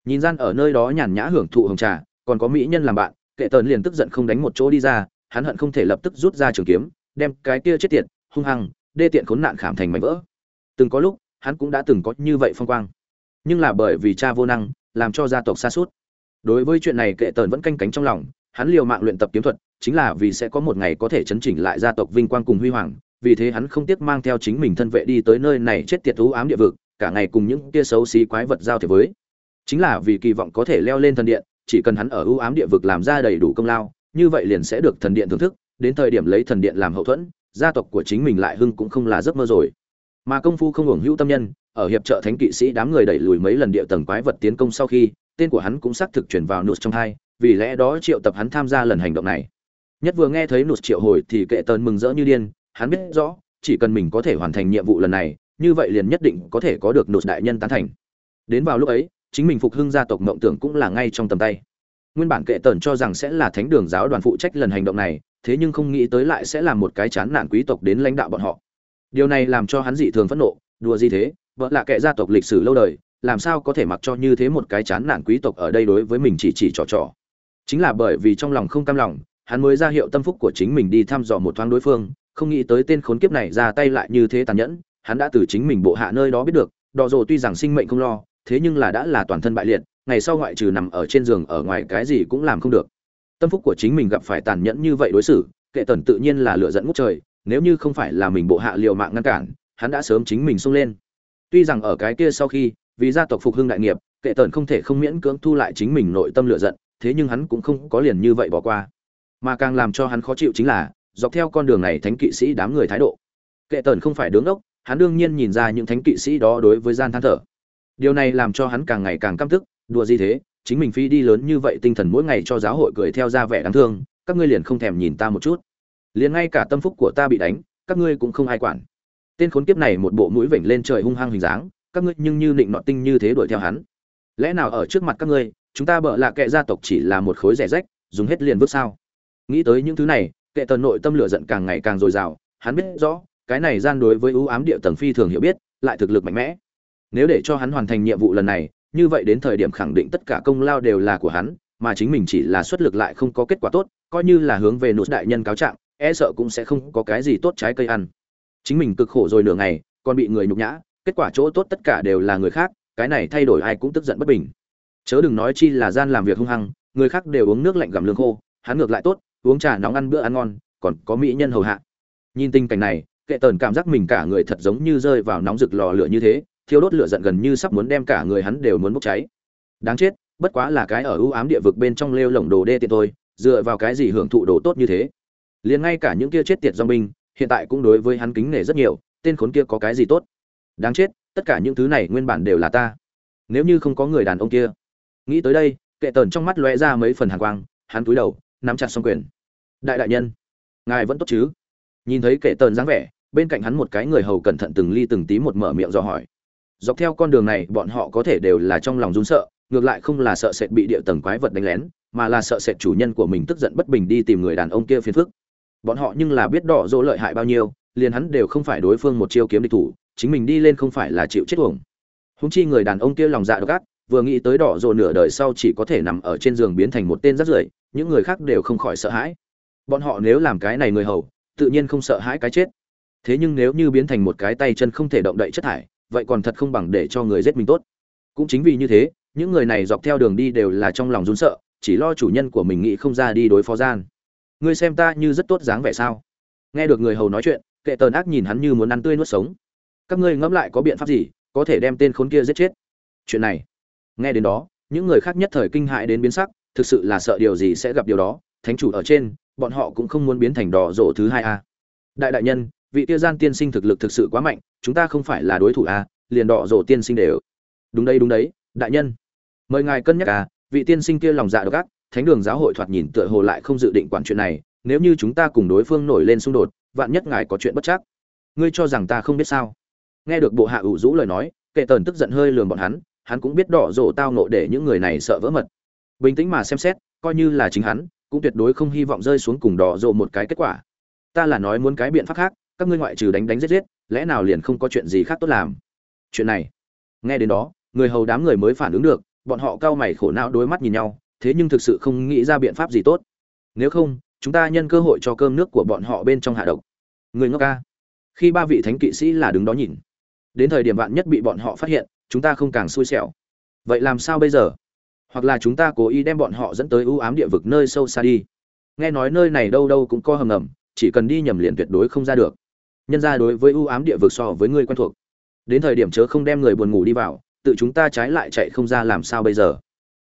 Nhìn gian ở nơi đó nhàn nhã hưởng thụ hồng trà, còn có mỹ nhân làm bạn, kệ tần liền tức giận không đánh một chỗ đi ra, hắn hận không thể lập tức rút ra trường kiếm, đem cái kia chết tiệt, hung hăng, đê tiện khốn nạn khảm thành mảnh vỡ. Từng có lúc, hắn cũng đã từng có như vậy phong quang. Nhưng là bởi vì cha vô năng, làm cho gia tộc xa suốt đối với chuyện này kệ tần vẫn canh cánh trong lòng, hắn liều mạng luyện tập kiếm thuật, chính là vì sẽ có một ngày có thể chấn chỉnh lại gia tộc vinh quang cùng huy hoàng, vì thế hắn không tiếc mang theo chính mình thân vệ đi tới nơi này chết tiệt thú ám địa vực, cả ngày cùng những tia xấu xí quái vật giao thiệp với. Chính là vì kỳ vọng có thể leo lên thần điện, chỉ cần hắn ở ưu ám địa vực làm ra đầy đủ công lao, như vậy liền sẽ được thần điện thưởng thức, đến thời điểm lấy thần điện làm hậu thuẫn, gia tộc của chính mình lại hưng cũng không là giấc mơ rồi. Mà công phu không hưởng hữu tâm nhân, ở hiệp trợ thánh kỵ sĩ đám người đẩy lùi mấy lần địa tầng quái vật tiến công sau khi tên của hắn cũng xác thực chuyển vào nút trong hai, vì lẽ đó triệu tập hắn tham gia lần hành động này. Nhất vừa nghe thấy nút triệu hồi thì kệ tần mừng rỡ như điên, hắn biết rõ, chỉ cần mình có thể hoàn thành nhiệm vụ lần này, như vậy liền nhất định có thể có được nút đại nhân tán thành. Đến vào lúc ấy, chính mình phục hưng gia tộc mộng tưởng cũng là ngay trong tầm tay. Nguyên bản kệ tần cho rằng sẽ là thánh đường giáo đoàn phụ trách lần hành động này, thế nhưng không nghĩ tới lại sẽ là một cái chán nản quý tộc đến lãnh đạo bọn họ. Điều này làm cho hắn dị thường phẫn nộ, đùa gì thế, vợ là kệ gia tộc lịch sử lâu đời làm sao có thể mặc cho như thế một cái chán nản quý tộc ở đây đối với mình chỉ chỉ trò trò? Chính là bởi vì trong lòng không cam lòng, hắn mới ra hiệu tâm phúc của chính mình đi thăm dò một thoáng đối phương, không nghĩ tới tên khốn kiếp này ra tay lại như thế tàn nhẫn, hắn đã từ chính mình bộ hạ nơi đó biết được đò dồ tuy rằng sinh mệnh không lo, thế nhưng là đã là toàn thân bại liệt, ngày sau ngoại trừ nằm ở trên giường ở ngoài cái gì cũng làm không được. Tâm phúc của chính mình gặp phải tàn nhẫn như vậy đối xử, kệ tần tự nhiên là lựa dẫn ngút trời, nếu như không phải là mình bộ hạ liều mạng ngăn cản, hắn đã sớm chính mình xông lên. Tuy rằng ở cái kia sau khi vì gia tộc phục hưng đại nghiệp, kệ tần không thể không miễn cưỡng thu lại chính mình nội tâm lựa giận, thế nhưng hắn cũng không có liền như vậy bỏ qua. Mà càng làm cho hắn khó chịu chính là, dọc theo con đường này thánh kỵ sĩ đám người thái độ. Kệ tần không phải đứng ốc hắn đương nhiên nhìn ra những thánh kỵ sĩ đó đối với gian than thở. Điều này làm cho hắn càng ngày càng căm tức, đùa gì thế, chính mình phi đi lớn như vậy tinh thần mỗi ngày cho giáo hội cười theo ra vẻ đáng thương, các ngươi liền không thèm nhìn ta một chút. Liền ngay cả tâm phúc của ta bị đánh, các ngươi cũng không ai quản. Tên khốn kiếp này một bộ mũi vểnh lên trời hung hăng hình dáng các ngươi nhưng như định nọ tinh như thế đuổi theo hắn. Lẽ nào ở trước mặt các ngươi, chúng ta bợ lạ kệ gia tộc chỉ là một khối rẻ rách, dùng hết liền vứt sao? Nghĩ tới những thứ này, kệ tần nội tâm lửa giận càng ngày càng dồi dào, hắn biết rõ, cái này gian đối với ưu ám địa tầng phi thường hiểu biết, lại thực lực mạnh mẽ. Nếu để cho hắn hoàn thành nhiệm vụ lần này, như vậy đến thời điểm khẳng định tất cả công lao đều là của hắn, mà chính mình chỉ là xuất lực lại không có kết quả tốt, coi như là hướng về nút đại nhân cáo trạng e sợ cũng sẽ không có cái gì tốt trái cây ăn. Chính mình cực khổ rồi nửa ngày, còn bị người nhục nhã kết quả chỗ tốt tất cả đều là người khác, cái này thay đổi ai cũng tức giận bất bình. Chớ đừng nói chi là gian làm việc hung hăng, người khác đều uống nước lạnh gặm lương khô, hắn ngược lại tốt, uống trà nóng ăn bữa ăn ngon, còn có mỹ nhân hầu hạ. Nhìn tình cảnh này, kệ tần cảm giác mình cả người thật giống như rơi vào nóng rực lò lửa như thế, thiêu đốt lửa giận gần như sắp muốn đem cả người hắn đều muốn bốc cháy. Đáng chết, bất quá là cái ở ưu ám địa vực bên trong lêu lồng đồ đê tiện thôi, dựa vào cái gì hưởng thụ đồ tốt như thế? Liền ngay cả những kia chết tiệt do binh, hiện tại cũng đối với hắn kính nể rất nhiều, tên khốn kia có cái gì tốt? Đáng chết, tất cả những thứ này nguyên bản đều là ta. Nếu như không có người đàn ông kia. Nghĩ tới đây, kệ tần trong mắt lóe ra mấy phần hàn quang, hắn túi đầu, nắm chặt xong quyền. Đại đại nhân, ngài vẫn tốt chứ? Nhìn thấy kệ tần dáng vẻ, bên cạnh hắn một cái người hầu cẩn thận từng ly từng tí một mở miệng dò hỏi. Dọc theo con đường này, bọn họ có thể đều là trong lòng run sợ, ngược lại không là sợ sệt bị địa tầng quái vật đánh lén, mà là sợ sệt chủ nhân của mình tức giận bất bình đi tìm người đàn ông kia phiền phức. Bọn họ nhưng là biết đỏ dỗ lợi hại bao nhiêu, liền hắn đều không phải đối phương một chiêu kiếm địch thủ chính mình đi lên không phải là chịu chết uổng. Húng chi người đàn ông kia lòng dạ độc ác, vừa nghĩ tới đỏ rồ nửa đời sau chỉ có thể nằm ở trên giường biến thành một tên rắt rưởi, những người khác đều không khỏi sợ hãi. Bọn họ nếu làm cái này người hầu, tự nhiên không sợ hãi cái chết. Thế nhưng nếu như biến thành một cái tay chân không thể động đậy chất thải, vậy còn thật không bằng để cho người giết mình tốt. Cũng chính vì như thế, những người này dọc theo đường đi đều là trong lòng run sợ, chỉ lo chủ nhân của mình nghĩ không ra đi đối phó gian. Ngươi xem ta như rất tốt dáng vẻ sao? Nghe được người hầu nói chuyện, kệ tờn ác nhìn hắn như muốn ăn tươi nuốt sống các ngươi ngẫm lại có biện pháp gì, có thể đem tên khốn kia giết chết. Chuyện này, nghe đến đó, những người khác nhất thời kinh hại đến biến sắc, thực sự là sợ điều gì sẽ gặp điều đó. Thánh chủ ở trên, bọn họ cũng không muốn biến thành đỏ rộ thứ hai a. Đại đại nhân, vị kia gian tiên sinh thực lực thực sự quá mạnh, chúng ta không phải là đối thủ a, liền đỏ rộ tiên sinh đều. Đúng đây đúng đấy, đại nhân. Mời ngài cân nhắc à vị tiên sinh kia lòng dạ độc ác, thánh đường giáo hội thoạt nhìn tựa hồ lại không dự định quản chuyện này. Nếu như chúng ta cùng đối phương nổi lên xung đột, vạn nhất ngài có chuyện bất chắc. Ngươi cho rằng ta không biết sao? Nghe được bộ hạ ủ rũ lời nói, kệ tần tức giận hơi lườm bọn hắn hắn cũng biết đỏ rổ tao nộ để những người này sợ vỡ mật. Bình tĩnh mà xem xét, coi như là chính hắn, cũng tuyệt đối không hy vọng rơi xuống cùng đỏ rộ một cái kết quả. Ta là nói muốn cái biện pháp khác, các ngươi ngoại trừ đánh đánh giết giết, lẽ nào liền không có chuyện gì khác tốt làm? Chuyện này, nghe đến đó, người hầu đám người mới phản ứng được, bọn họ cau mày khổ não đối mắt nhìn nhau, thế nhưng thực sự không nghĩ ra biện pháp gì tốt. Nếu không, chúng ta nhân cơ hội cho cơm nước của bọn họ bên trong hạ độc. Người ngốc ca. Khi ba vị thánh kỵ sĩ là đứng đó nhìn đến thời điểm bạn nhất bị bọn họ phát hiện, chúng ta không càng xui xẻo. Vậy làm sao bây giờ? Hoặc là chúng ta cố ý đem bọn họ dẫn tới ưu ám địa vực nơi sâu xa đi. Nghe nói nơi này đâu đâu cũng có hầm ngầm, chỉ cần đi nhầm liền tuyệt đối không ra được. Nhân ra đối với ưu ám địa vực so với người quen thuộc. Đến thời điểm chớ không đem người buồn ngủ đi vào, tự chúng ta trái lại chạy không ra làm sao bây giờ?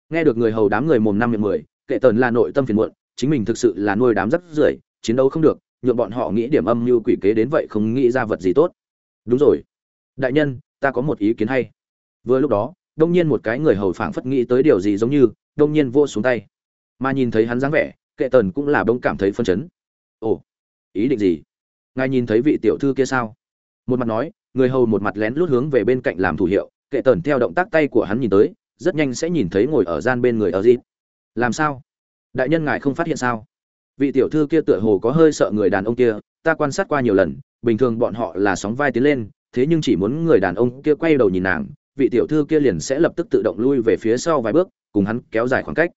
Nghe được người hầu đám người mồm năm miệng mười, kệ tần là nội tâm phiền muộn, chính mình thực sự là nuôi đám rất rưởi, chiến đấu không được nhuộm bọn họ nghĩ điểm âm như quỷ kế đến vậy không nghĩ ra vật gì tốt. Đúng rồi đại nhân, ta có một ý kiến hay. Vừa lúc đó, đông nhiên một cái người hầu phảng phất nghĩ tới điều gì giống như, đông nhiên vô xuống tay. Mà nhìn thấy hắn dáng vẻ, kệ tần cũng là bông cảm thấy phân chấn. Ồ, ý định gì? Ngài nhìn thấy vị tiểu thư kia sao? Một mặt nói, người hầu một mặt lén lút hướng về bên cạnh làm thủ hiệu, kệ tần theo động tác tay của hắn nhìn tới, rất nhanh sẽ nhìn thấy ngồi ở gian bên người ở dịp làm sao? Đại nhân ngài không phát hiện sao? Vị tiểu thư kia tựa hồ có hơi sợ người đàn ông kia, ta quan sát qua nhiều lần, bình thường bọn họ là sóng vai tiến lên thế nhưng chỉ muốn người đàn ông kia quay đầu nhìn nàng, vị tiểu thư kia liền sẽ lập tức tự động lui về phía sau vài bước, cùng hắn kéo dài khoảng cách.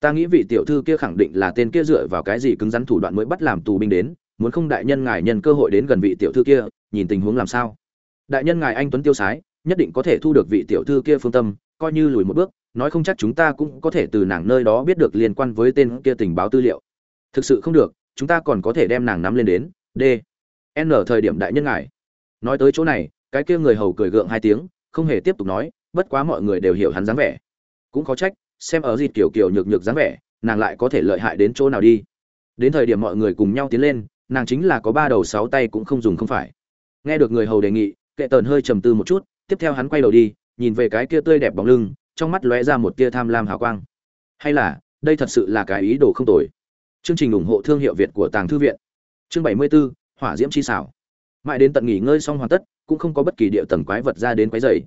Ta nghĩ vị tiểu thư kia khẳng định là tên kia dựa vào cái gì cứng rắn thủ đoạn mới bắt làm tù binh đến, muốn không đại nhân ngài nhân cơ hội đến gần vị tiểu thư kia, nhìn tình huống làm sao? Đại nhân ngài anh tuấn tiêu sái, nhất định có thể thu được vị tiểu thư kia phương tâm, coi như lùi một bước, nói không chắc chúng ta cũng có thể từ nàng nơi đó biết được liên quan với tên kia tình báo tư liệu. Thực sự không được, chúng ta còn có thể đem nàng nắm lên đến. D. N. Thời điểm đại nhân ngài nói tới chỗ này cái kia người hầu cười gượng hai tiếng không hề tiếp tục nói bất quá mọi người đều hiểu hắn dáng vẻ. Cũng có trách xem ở dịp kiểu kiểu nhược nhược dáng vẻ nàng lại có thể lợi hại đến chỗ nào đi. Đến thời điểm mọi người cùng nhau tiến lên nàng chính là có ba đầu sáu tay cũng không dùng không phải. Nghe được người hầu đề nghị kệ tần hơi trầm tư một chút tiếp theo hắn quay đầu đi nhìn về cái kia tươi đẹp bóng lưng trong mắt lóe ra một tia tham lam hào quang. Hay là đây thật sự là cái ý đồ không tồi. Chương trình ủng hộ thương hiệu việt của tàng thư viện. Chương bảy mươi 74, hỏa diễm chi xảo mãi đến tận nghỉ ngơi xong hoàn tất, cũng không có bất kỳ địa tầng quái vật ra đến quái dày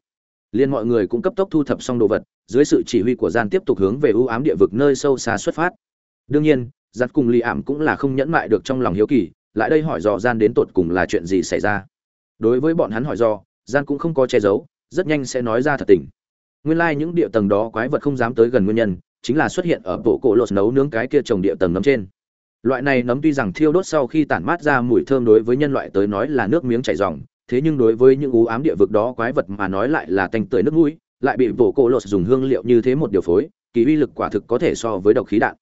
liên mọi người cũng cấp tốc thu thập xong đồ vật, dưới sự chỉ huy của gian tiếp tục hướng về ưu ám địa vực nơi sâu xa xuất phát. Đương nhiên giặt cùng lì ảm cũng là không nhẫn mại được trong lòng hiếu kỳ, lại đây hỏi dò gian đến tột cùng là chuyện gì xảy ra. Đối với bọn hắn hỏi dò, gian cũng không có che giấu, rất nhanh sẽ nói ra thật tình. Nguyên lai những địa tầng đó quái vật không dám tới gần nguyên nhân, chính là xuất hiện ở bộ cổ lột nấu nướng cái kia trồng địa tầng nấm trên loại này nấm tuy rằng thiêu đốt sau khi tản mát ra mùi thơm đối với nhân loại tới nói là nước miếng chảy ròng thế nhưng đối với những ú ám địa vực đó quái vật mà nói lại là tanh tưởi nước mũi, lại bị bộ cổ lột dùng hương liệu như thế một điều phối, kỳ uy lực quả thực có thể so với độc khí đạn.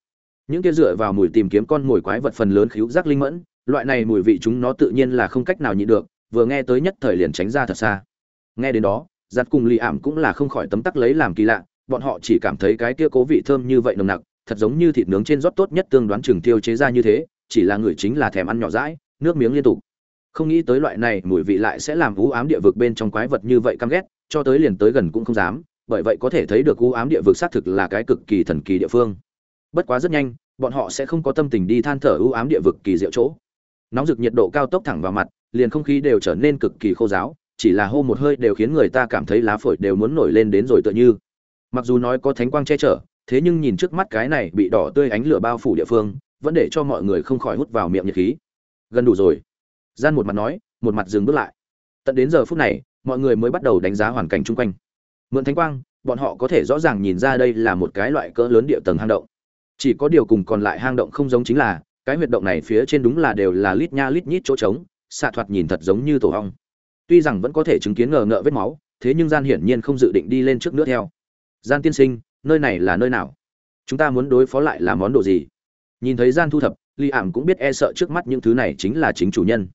Những kia dựa vào mùi tìm kiếm con mồi quái vật phần lớn khíu giác linh mẫn, loại này mùi vị chúng nó tự nhiên là không cách nào nhịn được, vừa nghe tới nhất thời liền tránh ra thật xa. Nghe đến đó, giặt cùng lì ảm cũng là không khỏi tấm tắc lấy làm kỳ lạ, bọn họ chỉ cảm thấy cái kia cố vị thơm như vậy nồng nặc thật giống như thịt nướng trên rót tốt nhất tương đoán chừng tiêu chế ra như thế, chỉ là người chính là thèm ăn nhỏ rãi, nước miếng liên tục. Không nghĩ tới loại này, mùi vị lại sẽ làm u ám địa vực bên trong quái vật như vậy căm ghét, cho tới liền tới gần cũng không dám, bởi vậy có thể thấy được u ám địa vực xác thực là cái cực kỳ thần kỳ địa phương. Bất quá rất nhanh, bọn họ sẽ không có tâm tình đi than thở u ám địa vực kỳ diệu chỗ. Nóng rực nhiệt độ cao tốc thẳng vào mặt, liền không khí đều trở nên cực kỳ khô giáo chỉ là hô một hơi đều khiến người ta cảm thấy lá phổi đều muốn nổi lên đến rồi tựa như. Mặc dù nói có thánh quang che chở thế nhưng nhìn trước mắt cái này bị đỏ tươi ánh lửa bao phủ địa phương, vẫn để cho mọi người không khỏi hút vào miệng nhiệt khí. Gần đủ rồi. Gian một mặt nói, một mặt dừng bước lại. Tận đến giờ phút này, mọi người mới bắt đầu đánh giá hoàn cảnh chung quanh. Mượn thánh quang, bọn họ có thể rõ ràng nhìn ra đây là một cái loại cỡ lớn địa tầng hang động. Chỉ có điều cùng còn lại hang động không giống chính là, cái huyệt động này phía trên đúng là đều là lít nha lít nhít chỗ trống, xạ thoạt nhìn thật giống như tổ hong. Tuy rằng vẫn có thể chứng kiến ngờ ngợ vết máu, thế nhưng gian hiển nhiên không dự định đi lên trước nước theo. Gian tiên sinh nơi này là nơi nào? Chúng ta muốn đối phó lại là món đồ gì? Nhìn thấy gian thu thập li ảm cũng biết e sợ trước mắt những thứ này chính là chính chủ nhân.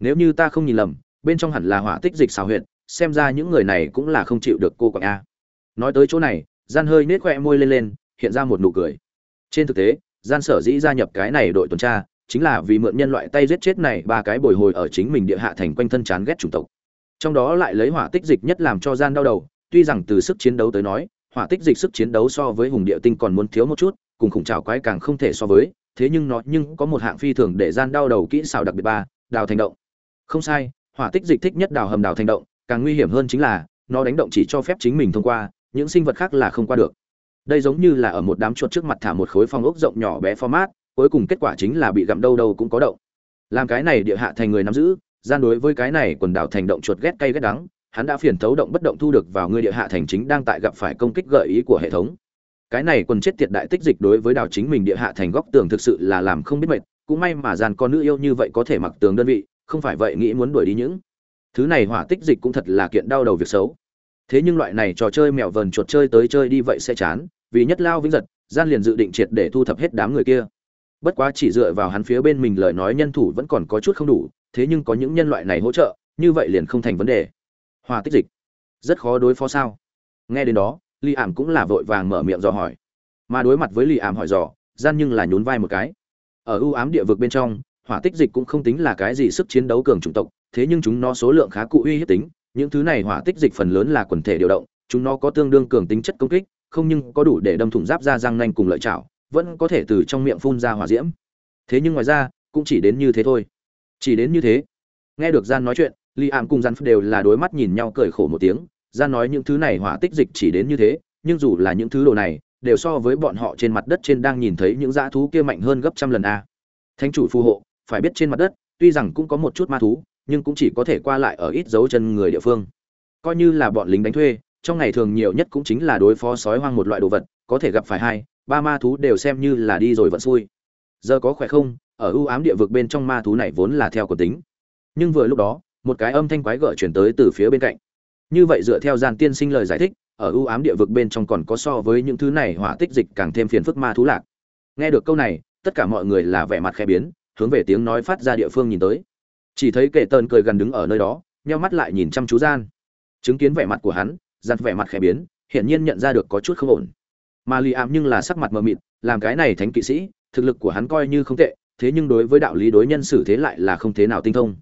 Nếu như ta không nhìn lầm, bên trong hẳn là hỏa tích dịch xào huyện xem ra những người này cũng là không chịu được cô quạng a. Nói tới chỗ này, gian hơi nết khoe môi lên lên, hiện ra một nụ cười. Trên thực tế, gian sở dĩ gia nhập cái này đội tuần tra, chính là vì mượn nhân loại tay giết chết này ba cái bồi hồi ở chính mình địa hạ thành quanh thân chán ghét chủng tộc. Trong đó lại lấy hỏa tích dịch nhất làm cho gian đau đầu, tuy rằng từ sức chiến đấu tới nói hỏa tích dịch sức chiến đấu so với hùng địa tinh còn muốn thiếu một chút, cùng khủng trào quái càng không thể so với, thế nhưng nó nhưng có một hạng phi thường để gian đau đầu kỹ xảo đặc biệt ba, đào thành động. Không sai, hỏa tích dịch thích nhất đào hầm đào thành động, càng nguy hiểm hơn chính là, nó đánh động chỉ cho phép chính mình thông qua, những sinh vật khác là không qua được. Đây giống như là ở một đám chuột trước mặt thả một khối phong ốc rộng nhỏ bé format, cuối cùng kết quả chính là bị gặm đâu đâu cũng có động. Làm cái này địa hạ thành người nắm giữ, gian đối với cái này quần đảo thành động chuột ghét cay ghét đắng hắn đã phiền thấu động bất động thu được vào người địa hạ thành chính đang tại gặp phải công kích gợi ý của hệ thống. Cái này quần chết tiệt đại tích dịch đối với đào chính mình địa hạ thành góc tường thực sự là làm không biết mệt, cũng may mà gian con nữ yêu như vậy có thể mặc tường đơn vị, không phải vậy nghĩ muốn đuổi đi những thứ này hỏa tích dịch cũng thật là kiện đau đầu việc xấu. Thế nhưng loại này trò chơi mèo vờn chuột chơi tới chơi đi vậy sẽ chán, vì nhất lao vĩnh giật, gian liền dự định triệt để thu thập hết đám người kia. Bất quá chỉ dựa vào hắn phía bên mình lời nói nhân thủ vẫn còn có chút không đủ, thế nhưng có những nhân loại này hỗ trợ, như vậy liền không thành vấn đề hòa tích dịch. Rất khó đối phó sao? Nghe đến đó li ảm cũng là vội vàng mở miệng dò hỏi. Mà đối mặt với li ảm hỏi dò, gian nhưng là nhún vai một cái. Ở ưu ám địa vực bên trong, hỏa tích dịch cũng không tính là cái gì sức chiến đấu cường chủng tộc, thế nhưng chúng nó số lượng khá cụ uy hiếp tính. Những thứ này hỏa tích dịch phần lớn là quần thể điều động, chúng nó có tương đương cường tính chất công kích, không nhưng có đủ để đâm thủng giáp ra răng nanh cùng lợi chảo, vẫn có thể từ trong miệng phun ra hỏa diễm. Thế nhưng ngoài ra, cũng chỉ đến như thế thôi. Chỉ đến như thế. Nghe được gian nói chuyện li ảm cùng gian đều là đối mắt nhìn nhau cười khổ một tiếng, ra nói những thứ này hỏa tích dịch chỉ đến như thế, nhưng dù là những thứ đồ này, đều so với bọn họ trên mặt đất trên đang nhìn thấy những dã thú kia mạnh hơn gấp trăm lần a. Thánh chủ phù hộ, phải biết trên mặt đất, tuy rằng cũng có một chút ma thú, nhưng cũng chỉ có thể qua lại ở ít dấu chân người địa phương. Coi như là bọn lính đánh thuê, trong ngày thường nhiều nhất cũng chính là đối phó sói hoang một loại đồ vật, có thể gặp phải hai, ba ma thú đều xem như là đi rồi vẫn xui. Giờ có khỏe không? Ở ưu ám địa vực bên trong ma thú này vốn là theo của tính. Nhưng vừa lúc đó một cái âm thanh quái gở chuyển tới từ phía bên cạnh. Như vậy dựa theo gian tiên sinh lời giải thích, ở ưu ám địa vực bên trong còn có so với những thứ này hỏa tích dịch càng thêm phiền phức ma thú lạc. Nghe được câu này, tất cả mọi người là vẻ mặt khẽ biến, hướng về tiếng nói phát ra địa phương nhìn tới. Chỉ thấy kệ tơn cười gần đứng ở nơi đó, nheo mắt lại nhìn chăm chú gian. Chứng kiến vẻ mặt của hắn giặt vẻ mặt khẽ biến, hiển nhiên nhận ra được có chút không ổn. Mà lì ảm nhưng là sắc mặt mờ mịt, làm cái này thánh kỵ sĩ, thực lực của hắn coi như không tệ, thế nhưng đối với đạo lý đối nhân xử thế lại là không thế nào tinh thông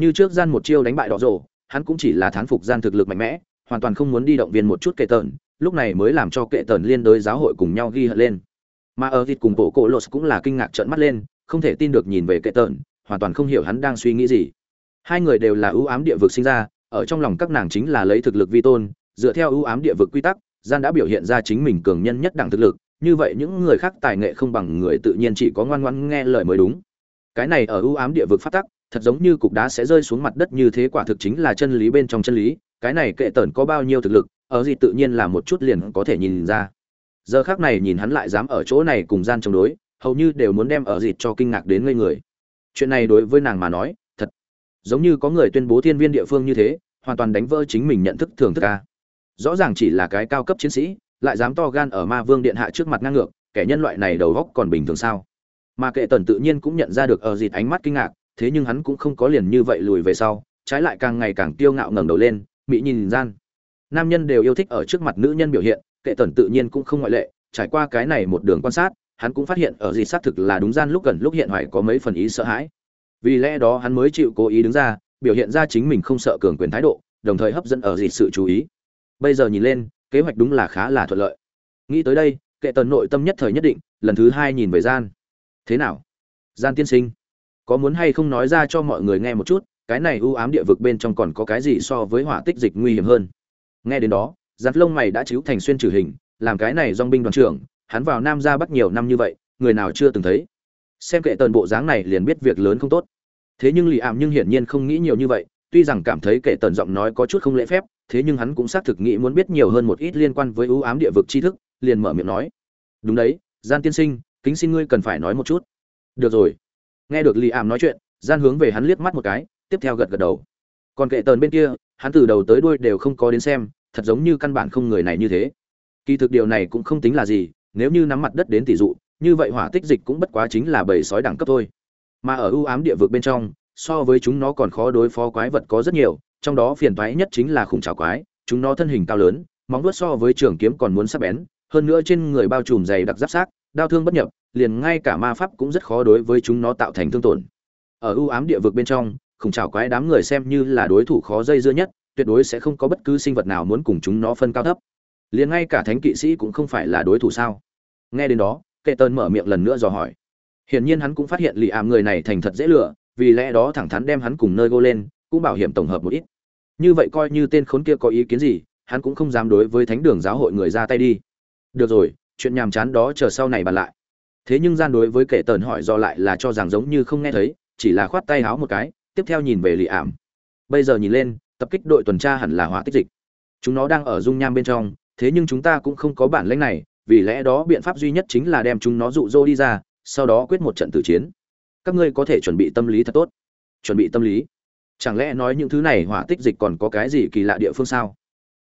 như trước gian một chiêu đánh bại đỏ rồ, hắn cũng chỉ là thán phục gian thực lực mạnh mẽ, hoàn toàn không muốn đi động viên một chút kệ tờn lúc này mới làm cho kệ tờn liên đối giáo hội cùng nhau ghi hận lên. Mà ở thịt cùng bộ cổ lột cũng là kinh ngạc trợn mắt lên, không thể tin được nhìn về kệ tờn hoàn toàn không hiểu hắn đang suy nghĩ gì. Hai người đều là ưu ám địa vực sinh ra, ở trong lòng các nàng chính là lấy thực lực vi tôn, dựa theo ưu ám địa vực quy tắc, gian đã biểu hiện ra chính mình cường nhân nhất đẳng thực lực, như vậy những người khác tài nghệ không bằng người tự nhiên chỉ có ngoan ngoãn nghe lời mới đúng. Cái này ở ưu ám địa vực phát tắc thật giống như cục đá sẽ rơi xuống mặt đất như thế quả thực chính là chân lý bên trong chân lý, cái này kệ tởn có bao nhiêu thực lực, ở gì tự nhiên là một chút liền có thể nhìn ra. Giờ khác này nhìn hắn lại dám ở chỗ này cùng gian chống đối, hầu như đều muốn đem ở dịt cho kinh ngạc đến ngây người. Chuyện này đối với nàng mà nói, thật giống như có người tuyên bố thiên viên địa phương như thế, hoàn toàn đánh vỡ chính mình nhận thức thường thức ca. Rõ ràng chỉ là cái cao cấp chiến sĩ, lại dám to gan ở ma vương điện hạ trước mặt ngang ngược, kẻ nhân loại này đầu góc còn bình thường sao? Mà kệ tần tự nhiên cũng nhận ra được ở dịt ánh mắt kinh ngạc thế nhưng hắn cũng không có liền như vậy lùi về sau, trái lại càng ngày càng tiêu ngạo ngẩng đầu lên, mỹ nhìn gian. Nam nhân đều yêu thích ở trước mặt nữ nhân biểu hiện, kệ tần tự nhiên cũng không ngoại lệ, trải qua cái này một đường quan sát, hắn cũng phát hiện ở gì xác thực là đúng gian lúc gần lúc hiện hoài có mấy phần ý sợ hãi. Vì lẽ đó hắn mới chịu cố ý đứng ra, biểu hiện ra chính mình không sợ cường quyền thái độ, đồng thời hấp dẫn ở gì sự chú ý. Bây giờ nhìn lên, kế hoạch đúng là khá là thuận lợi. Nghĩ tới đây, kệ tần nội tâm nhất thời nhất định, lần thứ hai nhìn về gian. Thế nào? Gian tiên sinh có muốn hay không nói ra cho mọi người nghe một chút, cái này ưu ám địa vực bên trong còn có cái gì so với hỏa tích dịch nguy hiểm hơn? Nghe đến đó, giặt lông mày đã chiếu thành xuyên trừ hình, làm cái này dong binh đoàn trưởng, hắn vào nam ra bắc nhiều năm như vậy, người nào chưa từng thấy? Xem kệ tần bộ dáng này liền biết việc lớn không tốt. Thế nhưng lì ảm nhưng hiển nhiên không nghĩ nhiều như vậy, tuy rằng cảm thấy kệ tần giọng nói có chút không lễ phép, thế nhưng hắn cũng xác thực nghĩ muốn biết nhiều hơn một ít liên quan với ưu ám địa vực tri thức, liền mở miệng nói. Đúng đấy gian tiên sinh, kính xin ngươi cần phải nói một chút. Được rồi nghe được lì ảm nói chuyện, gian hướng về hắn liếc mắt một cái, tiếp theo gật gật đầu. Còn kệ tần bên kia, hắn từ đầu tới đuôi đều không có đến xem, thật giống như căn bản không người này như thế. Kỳ thực điều này cũng không tính là gì, nếu như nắm mặt đất đến tỷ dụ, như vậy hỏa tích dịch cũng bất quá chính là bầy sói đẳng cấp thôi. Mà ở ưu ám địa vực bên trong, so với chúng nó còn khó đối phó quái vật có rất nhiều, trong đó phiền toái nhất chính là khủng trào quái, chúng nó thân hình cao lớn, móng vuốt so với trường kiếm còn muốn sắc bén, hơn nữa trên người bao trùm dày đặc giáp sát, đao thương bất nhập liền ngay cả ma pháp cũng rất khó đối với chúng nó tạo thành thương tổn. Ở ưu ám địa vực bên trong, khủng trào quái đám người xem như là đối thủ khó dây dưa nhất, tuyệt đối sẽ không có bất cứ sinh vật nào muốn cùng chúng nó phân cao thấp. Liền ngay cả thánh kỵ sĩ cũng không phải là đối thủ sao? Nghe đến đó, kệ tần mở miệng lần nữa dò hỏi. Hiển nhiên hắn cũng phát hiện lì ảm người này thành thật dễ lựa vì lẽ đó thẳng thắn đem hắn cùng nơi gô lên, cũng bảo hiểm tổng hợp một ít. Như vậy coi như tên khốn kia có ý kiến gì, hắn cũng không dám đối với thánh đường giáo hội người ra tay đi. Được rồi, chuyện nhàm chán đó chờ sau này bàn lại thế nhưng gian đối với kệ tần hỏi do lại là cho rằng giống như không nghe thấy, chỉ là khoát tay háo một cái, tiếp theo nhìn về lì ảm. Bây giờ nhìn lên, tập kích đội tuần tra hẳn là hỏa tích dịch. Chúng nó đang ở dung nham bên trong, thế nhưng chúng ta cũng không có bản lãnh này, vì lẽ đó biện pháp duy nhất chính là đem chúng nó dụ dỗ đi ra, sau đó quyết một trận tử chiến. Các ngươi có thể chuẩn bị tâm lý thật tốt. Chuẩn bị tâm lý. Chẳng lẽ nói những thứ này hỏa tích dịch còn có cái gì kỳ lạ địa phương sao?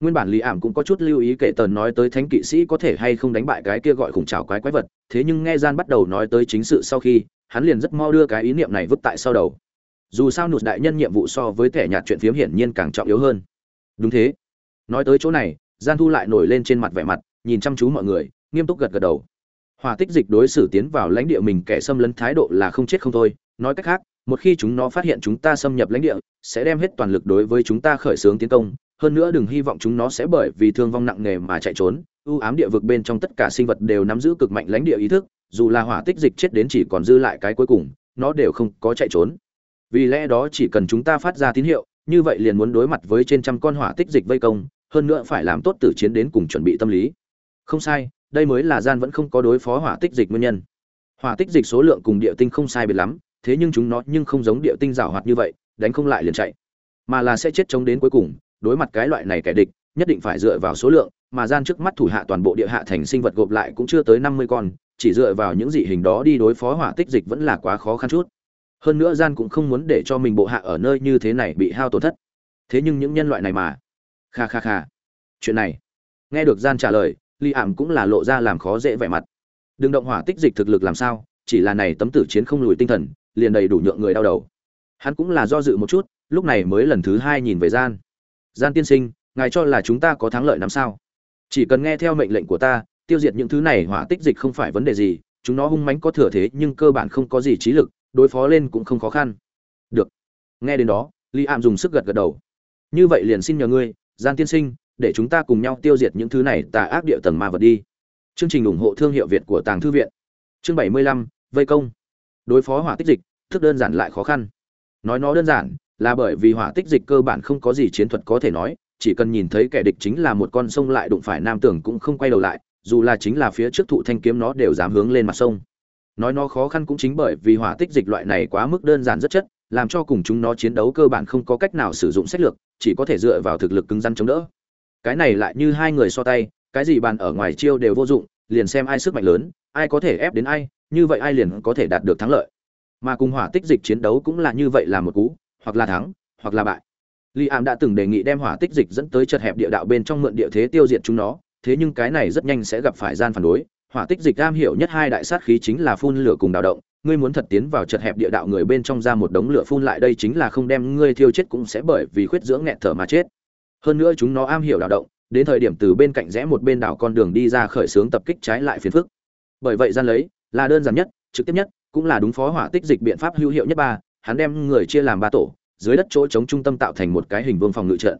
Nguyên bản lý ảm cũng có chút lưu ý kể tần nói tới thánh kỵ sĩ có thể hay không đánh bại cái kia gọi khủng trào quái quái vật, thế nhưng nghe gian bắt đầu nói tới chính sự sau khi, hắn liền rất mau đưa cái ý niệm này vứt tại sau đầu. Dù sao nụt đại nhân nhiệm vụ so với thẻ nhạt chuyện phiếm hiển nhiên càng trọng yếu hơn. Đúng thế. Nói tới chỗ này, gian thu lại nổi lên trên mặt vẻ mặt, nhìn chăm chú mọi người, nghiêm túc gật gật đầu. Hỏa tích dịch đối xử tiến vào lãnh địa mình kẻ xâm lấn thái độ là không chết không thôi. Nói cách khác, một khi chúng nó phát hiện chúng ta xâm nhập lãnh địa, sẽ đem hết toàn lực đối với chúng ta khởi xướng tiến công hơn nữa đừng hy vọng chúng nó sẽ bởi vì thương vong nặng nề mà chạy trốn. Ưu ám địa vực bên trong tất cả sinh vật đều nắm giữ cực mạnh lãnh địa ý thức, dù là hỏa tích dịch chết đến chỉ còn dư lại cái cuối cùng, nó đều không có chạy trốn. Vì lẽ đó chỉ cần chúng ta phát ra tín hiệu, như vậy liền muốn đối mặt với trên trăm con hỏa tích dịch vây công, hơn nữa phải làm tốt tử chiến đến cùng chuẩn bị tâm lý. Không sai, đây mới là gian vẫn không có đối phó hỏa tích dịch nguyên nhân. Hỏa tích dịch số lượng cùng địa tinh không sai biệt lắm, thế nhưng chúng nó nhưng không giống địa tinh rào hoạt như vậy, đánh không lại liền chạy, mà là sẽ chết chống đến cuối cùng đối mặt cái loại này kẻ địch, nhất định phải dựa vào số lượng, mà gian trước mắt thủ hạ toàn bộ địa hạ thành sinh vật gộp lại cũng chưa tới năm mươi con, chỉ dựa vào những dị hình đó đi đối phó hỏa tích dịch vẫn là quá khó khăn chút. Hơn nữa gian cũng không muốn để cho mình bộ hạ ở nơi như thế này bị hao tổn thất. Thế nhưng những nhân loại này mà. Kha kha kha. Chuyện này. Nghe được gian trả lời li ảm cũng là lộ ra làm khó dễ vẻ mặt. Đừng động hỏa tích dịch thực lực làm sao, chỉ là này tấm tử chiến không lùi tinh thần, liền đầy đủ nhượng người đau đầu. Hắn cũng là do dự một chút, lúc này mới lần thứ hai nhìn về gian gian tiên sinh, ngài cho là chúng ta có thắng lợi năm sao? Chỉ cần nghe theo mệnh lệnh của ta, tiêu diệt những thứ này hỏa tích dịch không phải vấn đề gì, chúng nó hung mãnh có thừa thế nhưng cơ bản không có gì trí lực, đối phó lên cũng không khó khăn. Được. Nghe đến đó li ạm dùng sức gật gật đầu. Như vậy liền xin nhờ ngươi, gian tiên sinh, để chúng ta cùng nhau tiêu diệt những thứ này tà ác địa tầng ma vật đi. Chương trình ủng hộ thương hiệu việt của tàng thư viện. Chương bảy mươi lăm, vây công. Đối phó hỏa tích dịch, thức đơn giản lại khó khăn. Nói nó đơn giản là bởi vì hỏa tích dịch cơ bản không có gì chiến thuật có thể nói, chỉ cần nhìn thấy kẻ địch chính là một con sông lại đụng phải nam tưởng cũng không quay đầu lại, dù là chính là phía trước thụ thanh kiếm nó đều dám hướng lên mặt sông. Nói nó khó khăn cũng chính bởi vì hỏa tích dịch loại này quá mức đơn giản rất chất, làm cho cùng chúng nó chiến đấu cơ bản không có cách nào sử dụng sách lược, chỉ có thể dựa vào thực lực cứng rắn chống đỡ. Cái này lại như hai người so tay, cái gì bàn ở ngoài chiêu đều vô dụng, liền xem ai sức mạnh lớn, ai có thể ép đến ai, như vậy ai liền có thể đạt được thắng lợi. Mà cùng hỏa tích dịch chiến đấu cũng là như vậy là một cú hoặc là thắng, hoặc là bại. Li am đã từng đề nghị đem hỏa tích dịch dẫn tới chật hẹp địa đạo bên trong mượn địa thế tiêu diệt chúng nó, thế nhưng cái này rất nhanh sẽ gặp phải gian phản đối. Hỏa tích dịch am hiểu nhất hai đại sát khí chính là phun lửa cùng đào động, ngươi muốn thật tiến vào chật hẹp địa đạo người bên trong ra một đống lửa phun lại đây chính là không đem ngươi thiêu chết cũng sẽ bởi vì khuyết dưỡng nghẹt thở mà chết. Hơn nữa chúng nó am hiểu đào động, đến thời điểm từ bên cạnh rẽ một bên đảo con đường đi ra khởi xướng tập kích trái lại phiền phức. Bởi vậy gian lấy là đơn giản nhất, trực tiếp nhất, cũng là đúng phó hỏa tích dịch biện pháp hữu hiệu nhất ba hắn đem người chia làm ba tổ, dưới đất chỗ chống trung tâm tạo thành một cái hình vương phòng ngự trận.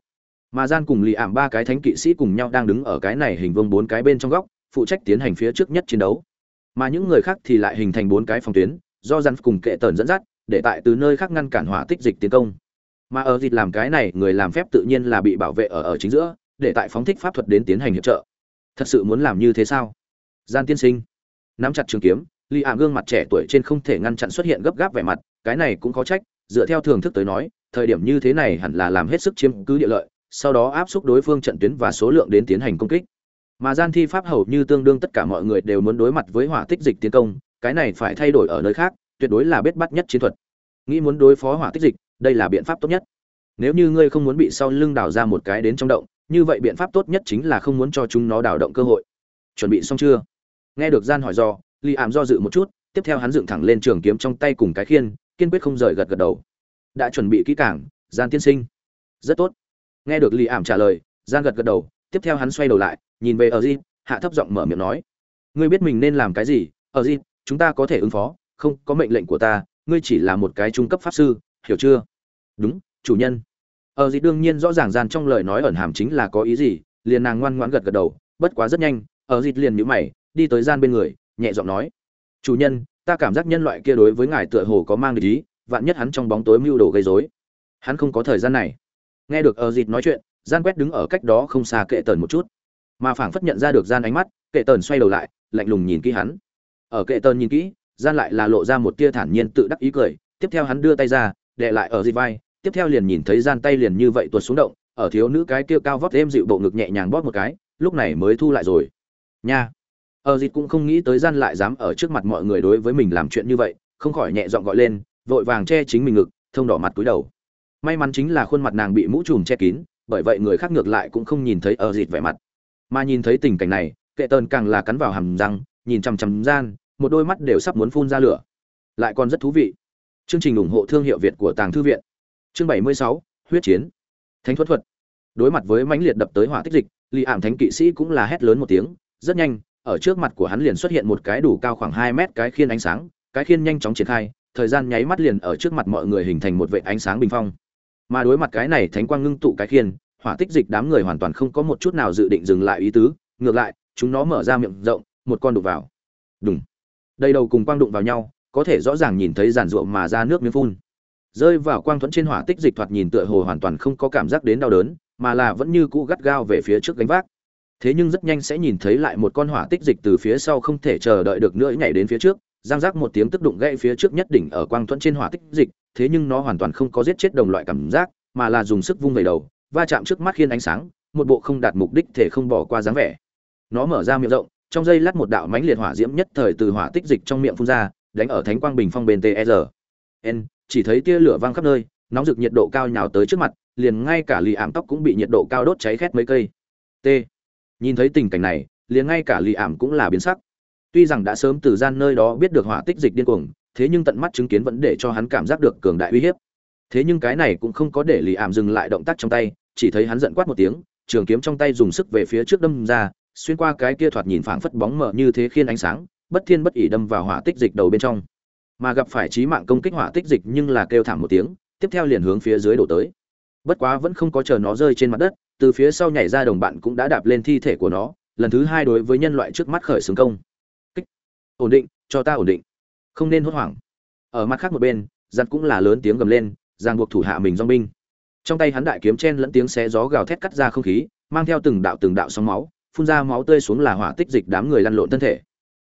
Mà gian cùng lì ảm ba cái thánh kỵ sĩ cùng nhau đang đứng ở cái này hình vương bốn cái bên trong góc, phụ trách tiến hành phía trước nhất chiến đấu. Mà những người khác thì lại hình thành bốn cái phòng tuyến, do gian cùng kệ tần dẫn dắt, để tại từ nơi khác ngăn cản hỏa tích dịch tiến công. Mà ở dịch làm cái này, người làm phép tự nhiên là bị bảo vệ ở ở chính giữa, để tại phóng thích pháp thuật đến tiến hành hiệp trợ. Thật sự muốn làm như thế sao? Gian tiên sinh, nắm chặt trường kiếm li ảm gương mặt trẻ tuổi trên không thể ngăn chặn xuất hiện gấp gáp vẻ mặt, cái này cũng có trách, dựa theo thường thức tới nói, thời điểm như thế này hẳn là làm hết sức chiếm cứ địa lợi, sau đó áp xúc đối phương trận tuyến và số lượng đến tiến hành công kích. Mà gian thi pháp hầu như tương đương tất cả mọi người đều muốn đối mặt với hỏa tích dịch tiến công, cái này phải thay đổi ở nơi khác, tuyệt đối là biết bắt nhất chiến thuật. Nghĩ muốn đối phó hỏa tích dịch, đây là biện pháp tốt nhất. Nếu như ngươi không muốn bị sau lưng đào ra một cái đến trong động, như vậy biện pháp tốt nhất chính là không muốn cho chúng nó đào động cơ hội. Chuẩn bị xong chưa? Nghe được gian hỏi do li ảm do dự một chút, tiếp theo hắn dựng thẳng lên trường kiếm trong tay cùng cái khiên, kiên quyết không rời gật gật đầu. Đã chuẩn bị kỹ cảng gian tiên sinh. Rất tốt. Nghe được li ảm trả lời gian gật gật đầu, tiếp theo hắn xoay đầu lại, nhìn về ở di hạ thấp giọng mở miệng nói. Ngươi biết mình nên làm cái gì? Ở di chúng ta có thể ứng phó, không có mệnh lệnh của ta, ngươi chỉ là một cái trung cấp pháp sư, hiểu chưa? Đúng, chủ nhân. Ở Di đương nhiên rõ ràng gian trong lời nói ẩn hàm chính là có ý gì, liền nàng ngoan ngoãn gật gật đầu, bất quá rất nhanh ở dịt liền nhíu mày, đi tới gian bên người nhẹ giọng nói, chủ nhân, ta cảm giác nhân loại kia đối với ngài tựa hồ có mang ý, vạn nhất hắn trong bóng tối mưu đồ gây rối. Hắn không có thời gian này. Nghe được ở dịt nói chuyện, gian quét đứng ở cách đó không xa kệ tần một chút. Mà phảng phất nhận ra được gian ánh mắt, kệ tần xoay đầu lại, lạnh lùng nhìn kỹ hắn. Ở kệ tần nhìn kỹ, gian lại là lộ ra một tia thản nhiên tự đắc ý cười, tiếp theo hắn đưa tay ra đệ lại ở dịt vai, tiếp theo liền nhìn thấy gian tay liền như vậy tuột xuống động, ở thiếu nữ cái kia cao vóc êm dịu bộ ngực nhẹ nhàng bóp một cái, lúc này mới thu lại rồi. Nha! Ờ, ở dịt cũng không nghĩ tới gian lại dám ở trước mặt mọi người đối với mình làm chuyện như vậy không khỏi nhẹ giọng gọi lên vội vàng che chính mình ngực thông đỏ mặt cúi đầu. May mắn chính là khuôn mặt nàng bị mũ trùm che kín bởi vậy người khác ngược lại cũng không nhìn thấy ờ, ở dịt vẻ mặt. Mà nhìn thấy tình cảnh này kệ tần càng là cắn vào hàm răng nhìn chằm chằm gian một đôi mắt đều sắp muốn phun ra lửa. Lại còn rất thú vị. Chương trình ủng hộ thương hiệu việt của tàng thư viện. Chương 76, huyết chiến. Thánh thuật thuật. Đối mặt với mãnh liệt đập tới hỏa tích dịch lì ảm thánh kỵ sĩ cũng là hét lớn một tiếng rất nhanh ở trước mặt của hắn liền xuất hiện một cái đủ cao khoảng hai mét cái khiên ánh sáng, cái khiên nhanh chóng triển khai, thời gian nháy mắt liền ở trước mặt mọi người hình thành một vệ ánh sáng bình phong. Mà đối mặt cái này thánh quang ngưng tụ cái khiên, hỏa tích dịch đám người hoàn toàn không có một chút nào dự định dừng lại ý tứ, ngược lại, chúng nó mở ra miệng rộng, một con đụng vào. Đùng. Đây đầu cùng quang đụng vào nhau, có thể rõ ràng nhìn thấy giàn ruộng mà ra nước miếng phun. Rơi vào quang thuẫn trên hỏa tích dịch thoạt nhìn tựa hồ hoàn toàn không có cảm giác đến đau đớn, mà là vẫn như cũ gắt gao về phía trước gánh vác thế nhưng rất nhanh sẽ nhìn thấy lại một con hỏa tích dịch từ phía sau không thể chờ đợi được nữa nhảy đến phía trước giang giác một tiếng tức đụng gãy phía trước nhất đỉnh ở quang thuẫn trên hỏa tích dịch, thế nhưng nó hoàn toàn không có giết chết đồng loại cảm giác, mà là dùng sức vung về đầu, va chạm trước mắt khiên ánh sáng, một bộ không đạt mục đích thể không bỏ qua dáng vẻ. Nó mở ra miệng rộng, trong dây lát một đạo mãnh liệt hỏa diễm nhất thời từ hỏa tích dịch trong miệng phun ra, đánh ở thánh quang bình phong bên ter n, chỉ thấy tia lửa vang khắp nơi, nóng rực nhiệt độ cao nhào tới trước mặt, liền ngay cả lì ảm tóc cũng bị nhiệt độ cao đốt cháy khét mấy cây. T nhìn thấy tình cảnh này, liền ngay cả lì ảm cũng là biến sắc. Tuy rằng đã sớm từ gian nơi đó biết được hỏa tích dịch điên cuồng, thế nhưng tận mắt chứng kiến vẫn để cho hắn cảm giác được cường đại uy hiếp. Thế nhưng cái này cũng không có để lì ảm dừng lại động tác trong tay, chỉ thấy hắn giận quát một tiếng, trường kiếm trong tay dùng sức về phía trước đâm ra, xuyên qua cái kia thoạt nhìn phảng phất bóng mờ như thế khiên ánh sáng, bất thiên bất ỉ đâm vào hỏa tích dịch đầu bên trong. Mà gặp phải trí mạng công kích hỏa tích dịch nhưng là kêu thảm một tiếng, tiếp theo liền hướng phía dưới đổ tới. Bất quá vẫn không có chờ nó rơi trên mặt đất từ phía sau nhảy ra đồng bạn cũng đã đạp lên thi thể của nó, lần thứ hai đối với nhân loại trước mắt khởi xướng công. Kích. Ổn định, cho ta ổn định. Không nên hốt hoảng. Ở mặt khác một bên, giặt cũng là lớn tiếng gầm lên giang buộc thủ hạ mình dong binh. Trong tay hắn đại kiếm chen lẫn tiếng xé gió gào thét cắt ra không khí, mang theo từng đạo từng đạo sóng máu, phun ra máu tươi xuống là hỏa tích dịch đám người lăn lộn thân thể.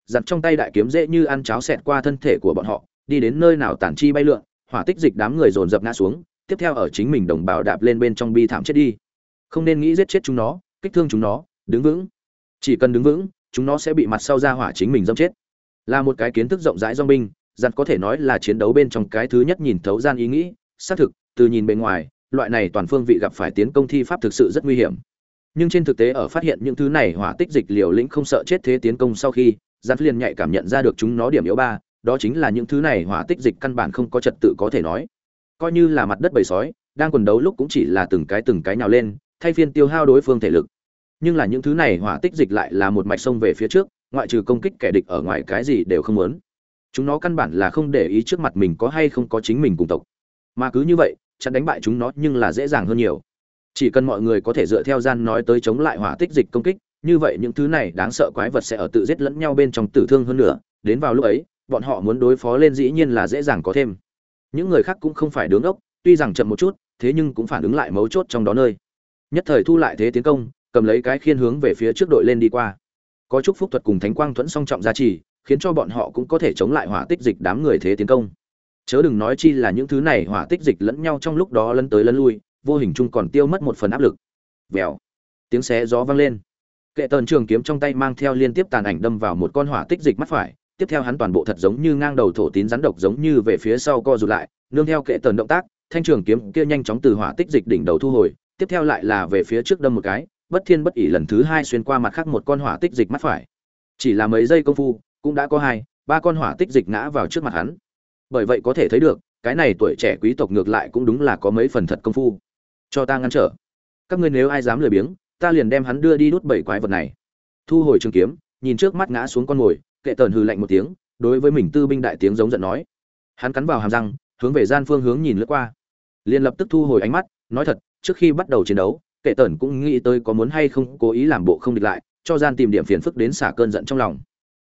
Giặt trong tay đại kiếm dễ như ăn cháo xẹt qua thân thể của bọn họ, đi đến nơi nào tản chi bay lượn, hỏa tích dịch đám người dồn dập ngã xuống, tiếp theo ở chính mình đồng bào đạp lên bên trong bi thảm chết đi không nên nghĩ giết chết chúng nó, kích thương chúng nó, đứng vững. Chỉ cần đứng vững, chúng nó sẽ bị mặt sau ra hỏa chính mình dâm chết. Là một cái kiến thức rộng rãi dong binh giặt có thể nói là chiến đấu bên trong cái thứ nhất nhìn thấu gian ý nghĩ, xác thực, từ nhìn bên ngoài, loại này toàn phương vị gặp phải tiến công thi pháp thực sự rất nguy hiểm. Nhưng trên thực tế ở phát hiện những thứ này hỏa tích dịch liều lĩnh không sợ chết thế tiến công sau khi giặt liền nhạy cảm nhận ra được chúng nó điểm yếu ba, đó chính là những thứ này hỏa tích dịch căn bản không có trật tự có thể nói. Coi như là mặt đất bầy sói, đang quần đấu lúc cũng chỉ là từng cái từng cái nhào lên thay phiên tiêu hao đối phương thể lực. Nhưng là những thứ này hỏa tích dịch lại là một mạch sông về phía trước, ngoại trừ công kích kẻ địch ở ngoài cái gì đều không muốn. Chúng nó căn bản là không để ý trước mặt mình có hay không có chính mình cùng tộc. Mà cứ như vậy, chặn đánh bại chúng nó nhưng là dễ dàng hơn nhiều. Chỉ cần mọi người có thể dựa theo gian nói tới chống lại hỏa tích dịch công kích, như vậy những thứ này đáng sợ quái vật sẽ ở tự giết lẫn nhau bên trong tử thương hơn nữa. Đến vào lúc ấy, bọn họ muốn đối phó lên dĩ nhiên là dễ dàng có thêm. Những người khác cũng không phải đứng ốc, tuy rằng chậm một chút, thế nhưng cũng phản ứng lại mấu chốt trong đó nơi nhất thời thu lại thế tiến công, cầm lấy cái khiên hướng về phía trước đội lên đi qua. Có chúc phúc thuật cùng thánh quang thuẫn song trọng giá trị khiến cho bọn họ cũng có thể chống lại hỏa tích dịch đám người thế tiến công. Chớ đừng nói chi là những thứ này hỏa tích dịch lẫn nhau trong lúc đó lấn tới lấn lui, vô hình chung còn tiêu mất một phần áp lực. Vèo. Tiếng xé gió vang lên. Kệ tần trường kiếm trong tay mang theo liên tiếp tàn ảnh đâm vào một con hỏa tích dịch mắt phải, tiếp theo hắn toàn bộ thật giống như ngang đầu thổ tín rắn độc giống như về phía sau co rụt lại, nương theo kệ tần động tác, thanh trường kiếm kia nhanh chóng từ hỏa tích dịch đỉnh đầu thu hồi tiếp theo lại là về phía trước đâm một cái, bất thiên bất ỉ lần thứ hai xuyên qua mặt khác một con hỏa tích dịch mắt phải. Chỉ là mấy giây công phu, cũng đã có hai, ba con hỏa tích dịch ngã vào trước mặt hắn. Bởi vậy có thể thấy được, cái này tuổi trẻ quý tộc ngược lại cũng đúng là có mấy phần thật công phu. Cho ta ngăn trở. Các ngươi nếu ai dám lười biếng, ta liền đem hắn đưa đi đốt bảy quái vật này. Thu hồi trường kiếm, nhìn trước mắt ngã xuống con mồi, kệ tần hừ lạnh một tiếng, đối với mình tư binh đại tiếng giống giận nói. Hắn cắn vào hàm răng, hướng về gian phương hướng nhìn lướt qua. Liền lập tức thu hồi ánh mắt, nói thật trước khi bắt đầu chiến đấu, kệ tần cũng nghĩ tới có muốn hay không cố ý làm bộ không địch lại, cho gian tìm điểm phiền phức đến xả cơn giận trong lòng.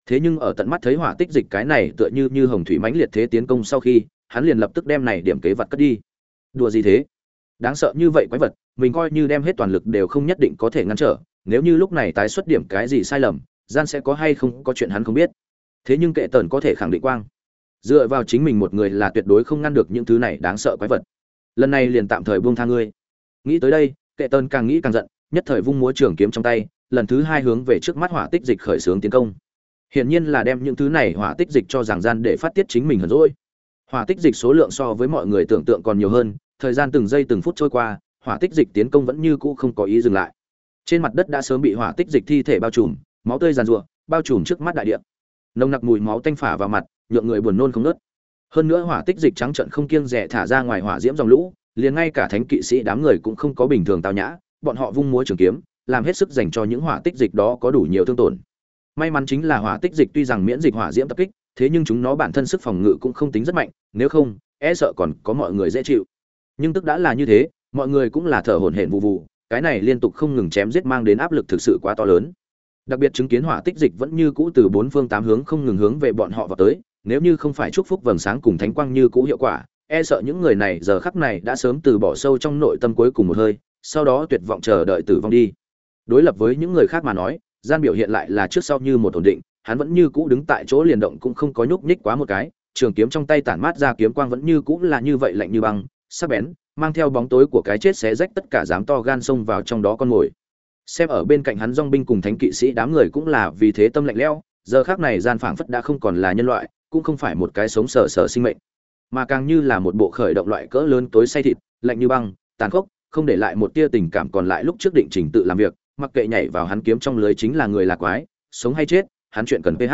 Thế nhưng ở tận mắt thấy hỏa tích dịch cái này tựa như như hồng thủy mãnh liệt thế tiến công sau khi, hắn liền lập tức đem này điểm kế vật cất đi. Đùa gì thế? Đáng sợ như vậy quái vật, mình coi như đem hết toàn lực đều không nhất định có thể ngăn trở, nếu như lúc này tái xuất điểm cái gì sai lầm, gian sẽ có hay không có chuyện hắn không biết. Thế nhưng kệ tần có thể khẳng định quang. Dựa vào chính mình một người là tuyệt đối không ngăn được những thứ này đáng sợ quái vật. Lần này liền tạm thời buông tha ngươi nghĩ tới đây, kệ tân càng nghĩ càng giận, nhất thời vung múa trường kiếm trong tay, lần thứ hai hướng về trước mắt hỏa tích dịch khởi xướng tiến công. Hiển nhiên là đem những thứ này hỏa tích dịch cho giảng gian để phát tiết chính mình hờn rỗi hỏa tích dịch số lượng so với mọi người tưởng tượng còn nhiều hơn, thời gian từng giây từng phút trôi qua, hỏa tích dịch tiến công vẫn như cũ không có ý dừng lại. Trên mặt đất đã sớm bị hỏa tích dịch thi thể bao trùm, máu tươi giàn rụa bao trùm trước mắt đại địa. Nồng nặc mùi máu tanh phả vào mặt, nhượng người buồn nôn không nớt hơn nữa hỏa tích dịch trắng trận không kiêng rẻ thả ra ngoài hỏa diễm dòng lũ liền ngay cả thánh kỵ sĩ đám người cũng không có bình thường tao nhã, bọn họ vung múa trường kiếm, làm hết sức dành cho những hỏa tích dịch đó có đủ nhiều thương tổn. May mắn chính là hỏa tích dịch tuy rằng miễn dịch hỏa diễm tập kích, thế nhưng chúng nó bản thân sức phòng ngự cũng không tính rất mạnh, nếu không e sợ còn có mọi người dễ chịu. Nhưng tức đã là như thế, mọi người cũng là thở hổn hển vụ vụ cái này liên tục không ngừng chém giết mang đến áp lực thực sự quá to lớn. Đặc biệt chứng kiến hỏa tích dịch vẫn như cũ từ bốn phương tám hướng không ngừng hướng về bọn họ vào tới, nếu như không phải chúc phúc vầng sáng cùng thánh quang như cũ hiệu quả e sợ những người này giờ khắc này đã sớm từ bỏ sâu trong nội tâm cuối cùng một hơi, sau đó tuyệt vọng chờ đợi tử vong đi đối lập với những người khác mà nói, gian biểu hiện lại là trước sau như một ổn định, hắn vẫn như cũ đứng tại chỗ liền động cũng không có nhúc nhích quá một cái, trường kiếm trong tay tản mát ra kiếm quang vẫn như cũ là như vậy lạnh như băng, sắc bén, mang theo bóng tối của cái chết xé rách tất cả dám to gan xông vào trong đó con ngồi. xem ở bên cạnh hắn dòng binh cùng thánh kỵ sĩ đám người cũng là vì thế tâm lạnh lẽo, giờ khác này gian phảng phất đã không còn là nhân loại, cũng không phải một cái sống sờ sờ sinh mệnh mà càng như là một bộ khởi động loại cỡ lớn tối say thịt, lạnh như băng, tàn khốc, không để lại một tia tình cảm còn lại lúc trước định trình tự làm việc, mặc kệ nhảy vào hắn kiếm trong lưới chính là người là quái, sống hay chết, hắn chuyện cần ph.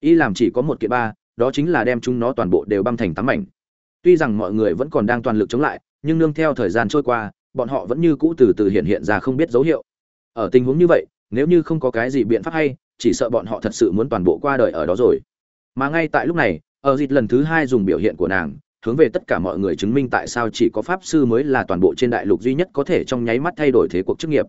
Y làm chỉ có một kiện ba, đó chính là đem chúng nó toàn bộ đều băm thành tám mảnh. Tuy rằng mọi người vẫn còn đang toàn lực chống lại, nhưng nương theo thời gian trôi qua, bọn họ vẫn như cũ từ từ hiện hiện ra không biết dấu hiệu. Ở tình huống như vậy, nếu như không có cái gì biện pháp hay, chỉ sợ bọn họ thật sự muốn toàn bộ qua đời ở đó rồi. Mà ngay tại lúc này ở dịt lần thứ hai dùng biểu hiện của nàng, hướng về tất cả mọi người chứng minh tại sao chỉ có pháp sư mới là toàn bộ trên đại lục duy nhất có thể trong nháy mắt thay đổi thế cuộc chức nghiệp.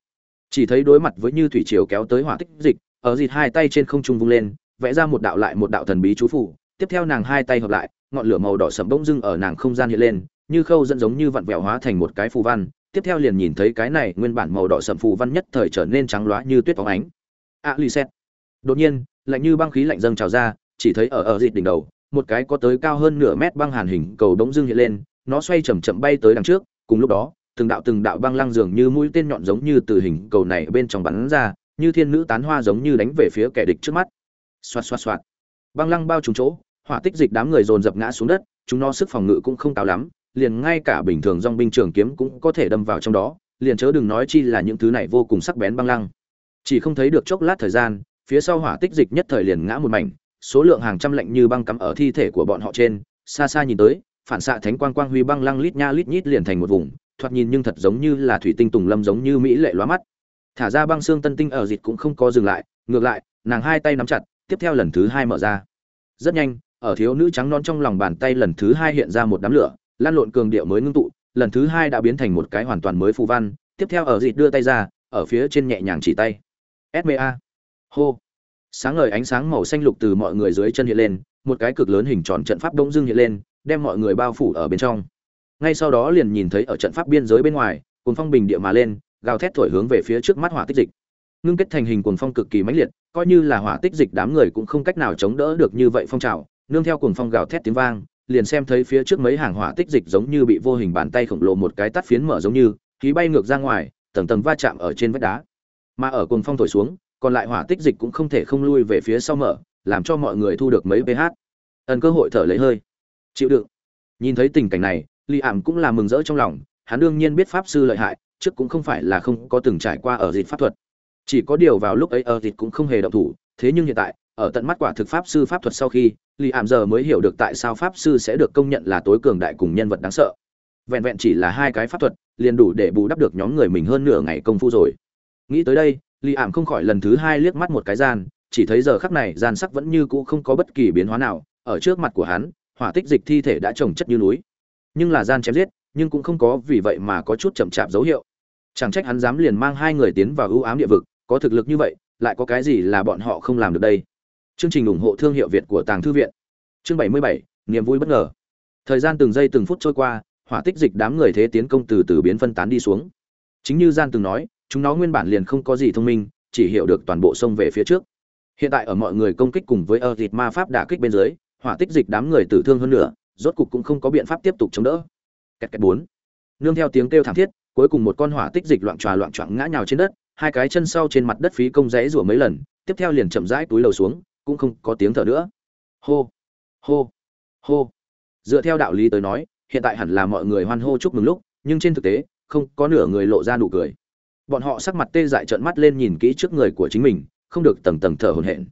Chỉ thấy đối mặt với như thủy triều kéo tới hỏa tích dịch, ở dịt hai tay trên không trung vung lên, vẽ ra một đạo lại một đạo thần bí chú phủ, tiếp theo nàng hai tay hợp lại, ngọn lửa màu đỏ sẫm bỗng dưng ở nàng không gian hiện lên, như khâu dẫn giống như vặn vẹo hóa thành một cái phù văn, tiếp theo liền nhìn thấy cái này nguyên bản màu đỏ sẫm phù văn nhất thời trở nên trắng loá như tuyết phóng ánh. A lì xét đột nhiên, lạnh như băng khí lạnh dâng trào ra, chỉ thấy ở ở dịt đỉnh đầu một cái có tới cao hơn nửa mét băng hàn hình cầu đống dưng hiện lên, nó xoay chậm chậm bay tới đằng trước, cùng lúc đó, từng đạo từng đạo băng lăng dường như mũi tên nhọn giống như từ hình cầu này bên trong bắn ra, như thiên nữ tán hoa giống như đánh về phía kẻ địch trước mắt. Xoạt xoạt xoạt. Băng lăng bao trùm chỗ, hỏa tích dịch đám người dồn dập ngã xuống đất, chúng nó sức phòng ngự cũng không cao lắm, liền ngay cả bình thường dòng binh trường kiếm cũng có thể đâm vào trong đó, liền chớ đừng nói chi là những thứ này vô cùng sắc bén băng lăng. Chỉ không thấy được chốc lát thời gian, phía sau hỏa tích dịch nhất thời liền ngã một mảnh số lượng hàng trăm lạnh như băng cắm ở thi thể của bọn họ trên, xa xa nhìn tới, phản xạ thánh quang quang huy băng lăng lít nha lít nhít liền thành một vùng, thoạt nhìn nhưng thật giống như là thủy tinh tùng lâm giống như mỹ lệ lóa mắt. Thả ra băng xương tân tinh ở dịch cũng không có dừng lại, ngược lại, nàng hai tay nắm chặt, tiếp theo lần thứ hai mở ra. Rất nhanh, ở thiếu nữ trắng non trong lòng bàn tay lần thứ hai hiện ra một đám lửa, lan lộn cường điệu mới ngưng tụ, lần thứ hai đã biến thành một cái hoàn toàn mới phù văn, tiếp theo ở dịch đưa tay ra, ở phía trên nhẹ nhàng chỉ tay. Sma hô sáng ngời ánh sáng màu xanh lục từ mọi người dưới chân hiện lên, một cái cực lớn hình tròn trận pháp đông dưng hiện lên, đem mọi người bao phủ ở bên trong. Ngay sau đó liền nhìn thấy ở trận pháp biên giới bên ngoài, cuồng phong bình địa mà lên, gào thét thổi hướng về phía trước mắt hỏa tích dịch. Ngưng kết thành hình cuồng phong cực kỳ mãnh liệt, coi như là hỏa tích dịch đám người cũng không cách nào chống đỡ được như vậy phong trào, nương theo cuồng phong gào thét tiếng vang, liền xem thấy phía trước mấy hàng hỏa tích dịch giống như bị vô hình bàn tay khổng lồ một cái tát phiến mở giống như, khí bay ngược ra ngoài, tầng tầng va chạm ở trên vách đá. Mà ở cuồng phong thổi xuống còn lại hỏa tích dịch cũng không thể không lui về phía sau mở, làm cho mọi người thu được mấy ph ẩn cơ hội thở lấy hơi. Chịu đựng. Nhìn thấy tình cảnh này li ảm cũng là mừng rỡ trong lòng, hắn đương nhiên biết pháp sư lợi hại, trước cũng không phải là không có từng trải qua ở dịp pháp thuật. Chỉ có điều vào lúc ấy ở dịp cũng không hề động thủ, thế nhưng hiện tại, ở tận mắt quả thực pháp sư pháp thuật sau khi li ảm giờ mới hiểu được tại sao pháp sư sẽ được công nhận là tối cường đại cùng nhân vật đáng sợ. Vẹn vẹn chỉ là hai cái pháp thuật, liền đủ để bù đắp được nhóm người mình hơn nửa ngày công phu rồi. Nghĩ tới đây lì ảm không khỏi lần thứ hai liếc mắt một cái gian chỉ thấy giờ khắc này gian sắc vẫn như cũ không có bất kỳ biến hóa nào ở trước mặt của hắn hỏa tích dịch thi thể đã trồng chất như núi. Nhưng là gian chém giết nhưng cũng không có vì vậy mà có chút chậm chạp dấu hiệu. Chẳng trách hắn dám liền mang hai người tiến vào ưu ám địa vực có thực lực như vậy lại có cái gì là bọn họ không làm được đây? Chương trình ủng hộ thương hiệu việt của tàng thư viện. Chương 77, niềm vui bất ngờ. Thời gian từng giây từng phút trôi qua hỏa tích dịch đám người thế tiến công từ từ biến phân tán đi xuống. Chính như gian từng nói chúng nó nguyên bản liền không có gì thông minh, chỉ hiểu được toàn bộ sông về phía trước. Hiện tại ở mọi người công kích cùng với ơ dịt ma pháp đả kích bên dưới, hỏa tích dịch đám người tử thương hơn nữa rốt cục cũng không có biện pháp tiếp tục chống đỡ. Kẹt kẹt bốn. Nương theo tiếng kêu thảm thiết, cuối cùng một con hỏa tích dịch loạn tròa loạn choạng ngã nhào trên đất, hai cái chân sau trên mặt đất phí công rẽ rủa mấy lần, tiếp theo liền chậm rãi túi lầu xuống, cũng không có tiếng thở nữa. Hô hô hô. Dựa theo đạo lý tới nói, hiện tại hẳn là mọi người hoan hô chúc mừng lúc, nhưng trên thực tế, không có nửa người lộ ra nụ cười bọn họ sắc mặt tê dại trợn mắt lên nhìn kỹ trước người của chính mình, không được tầng tầng thở hổn hển.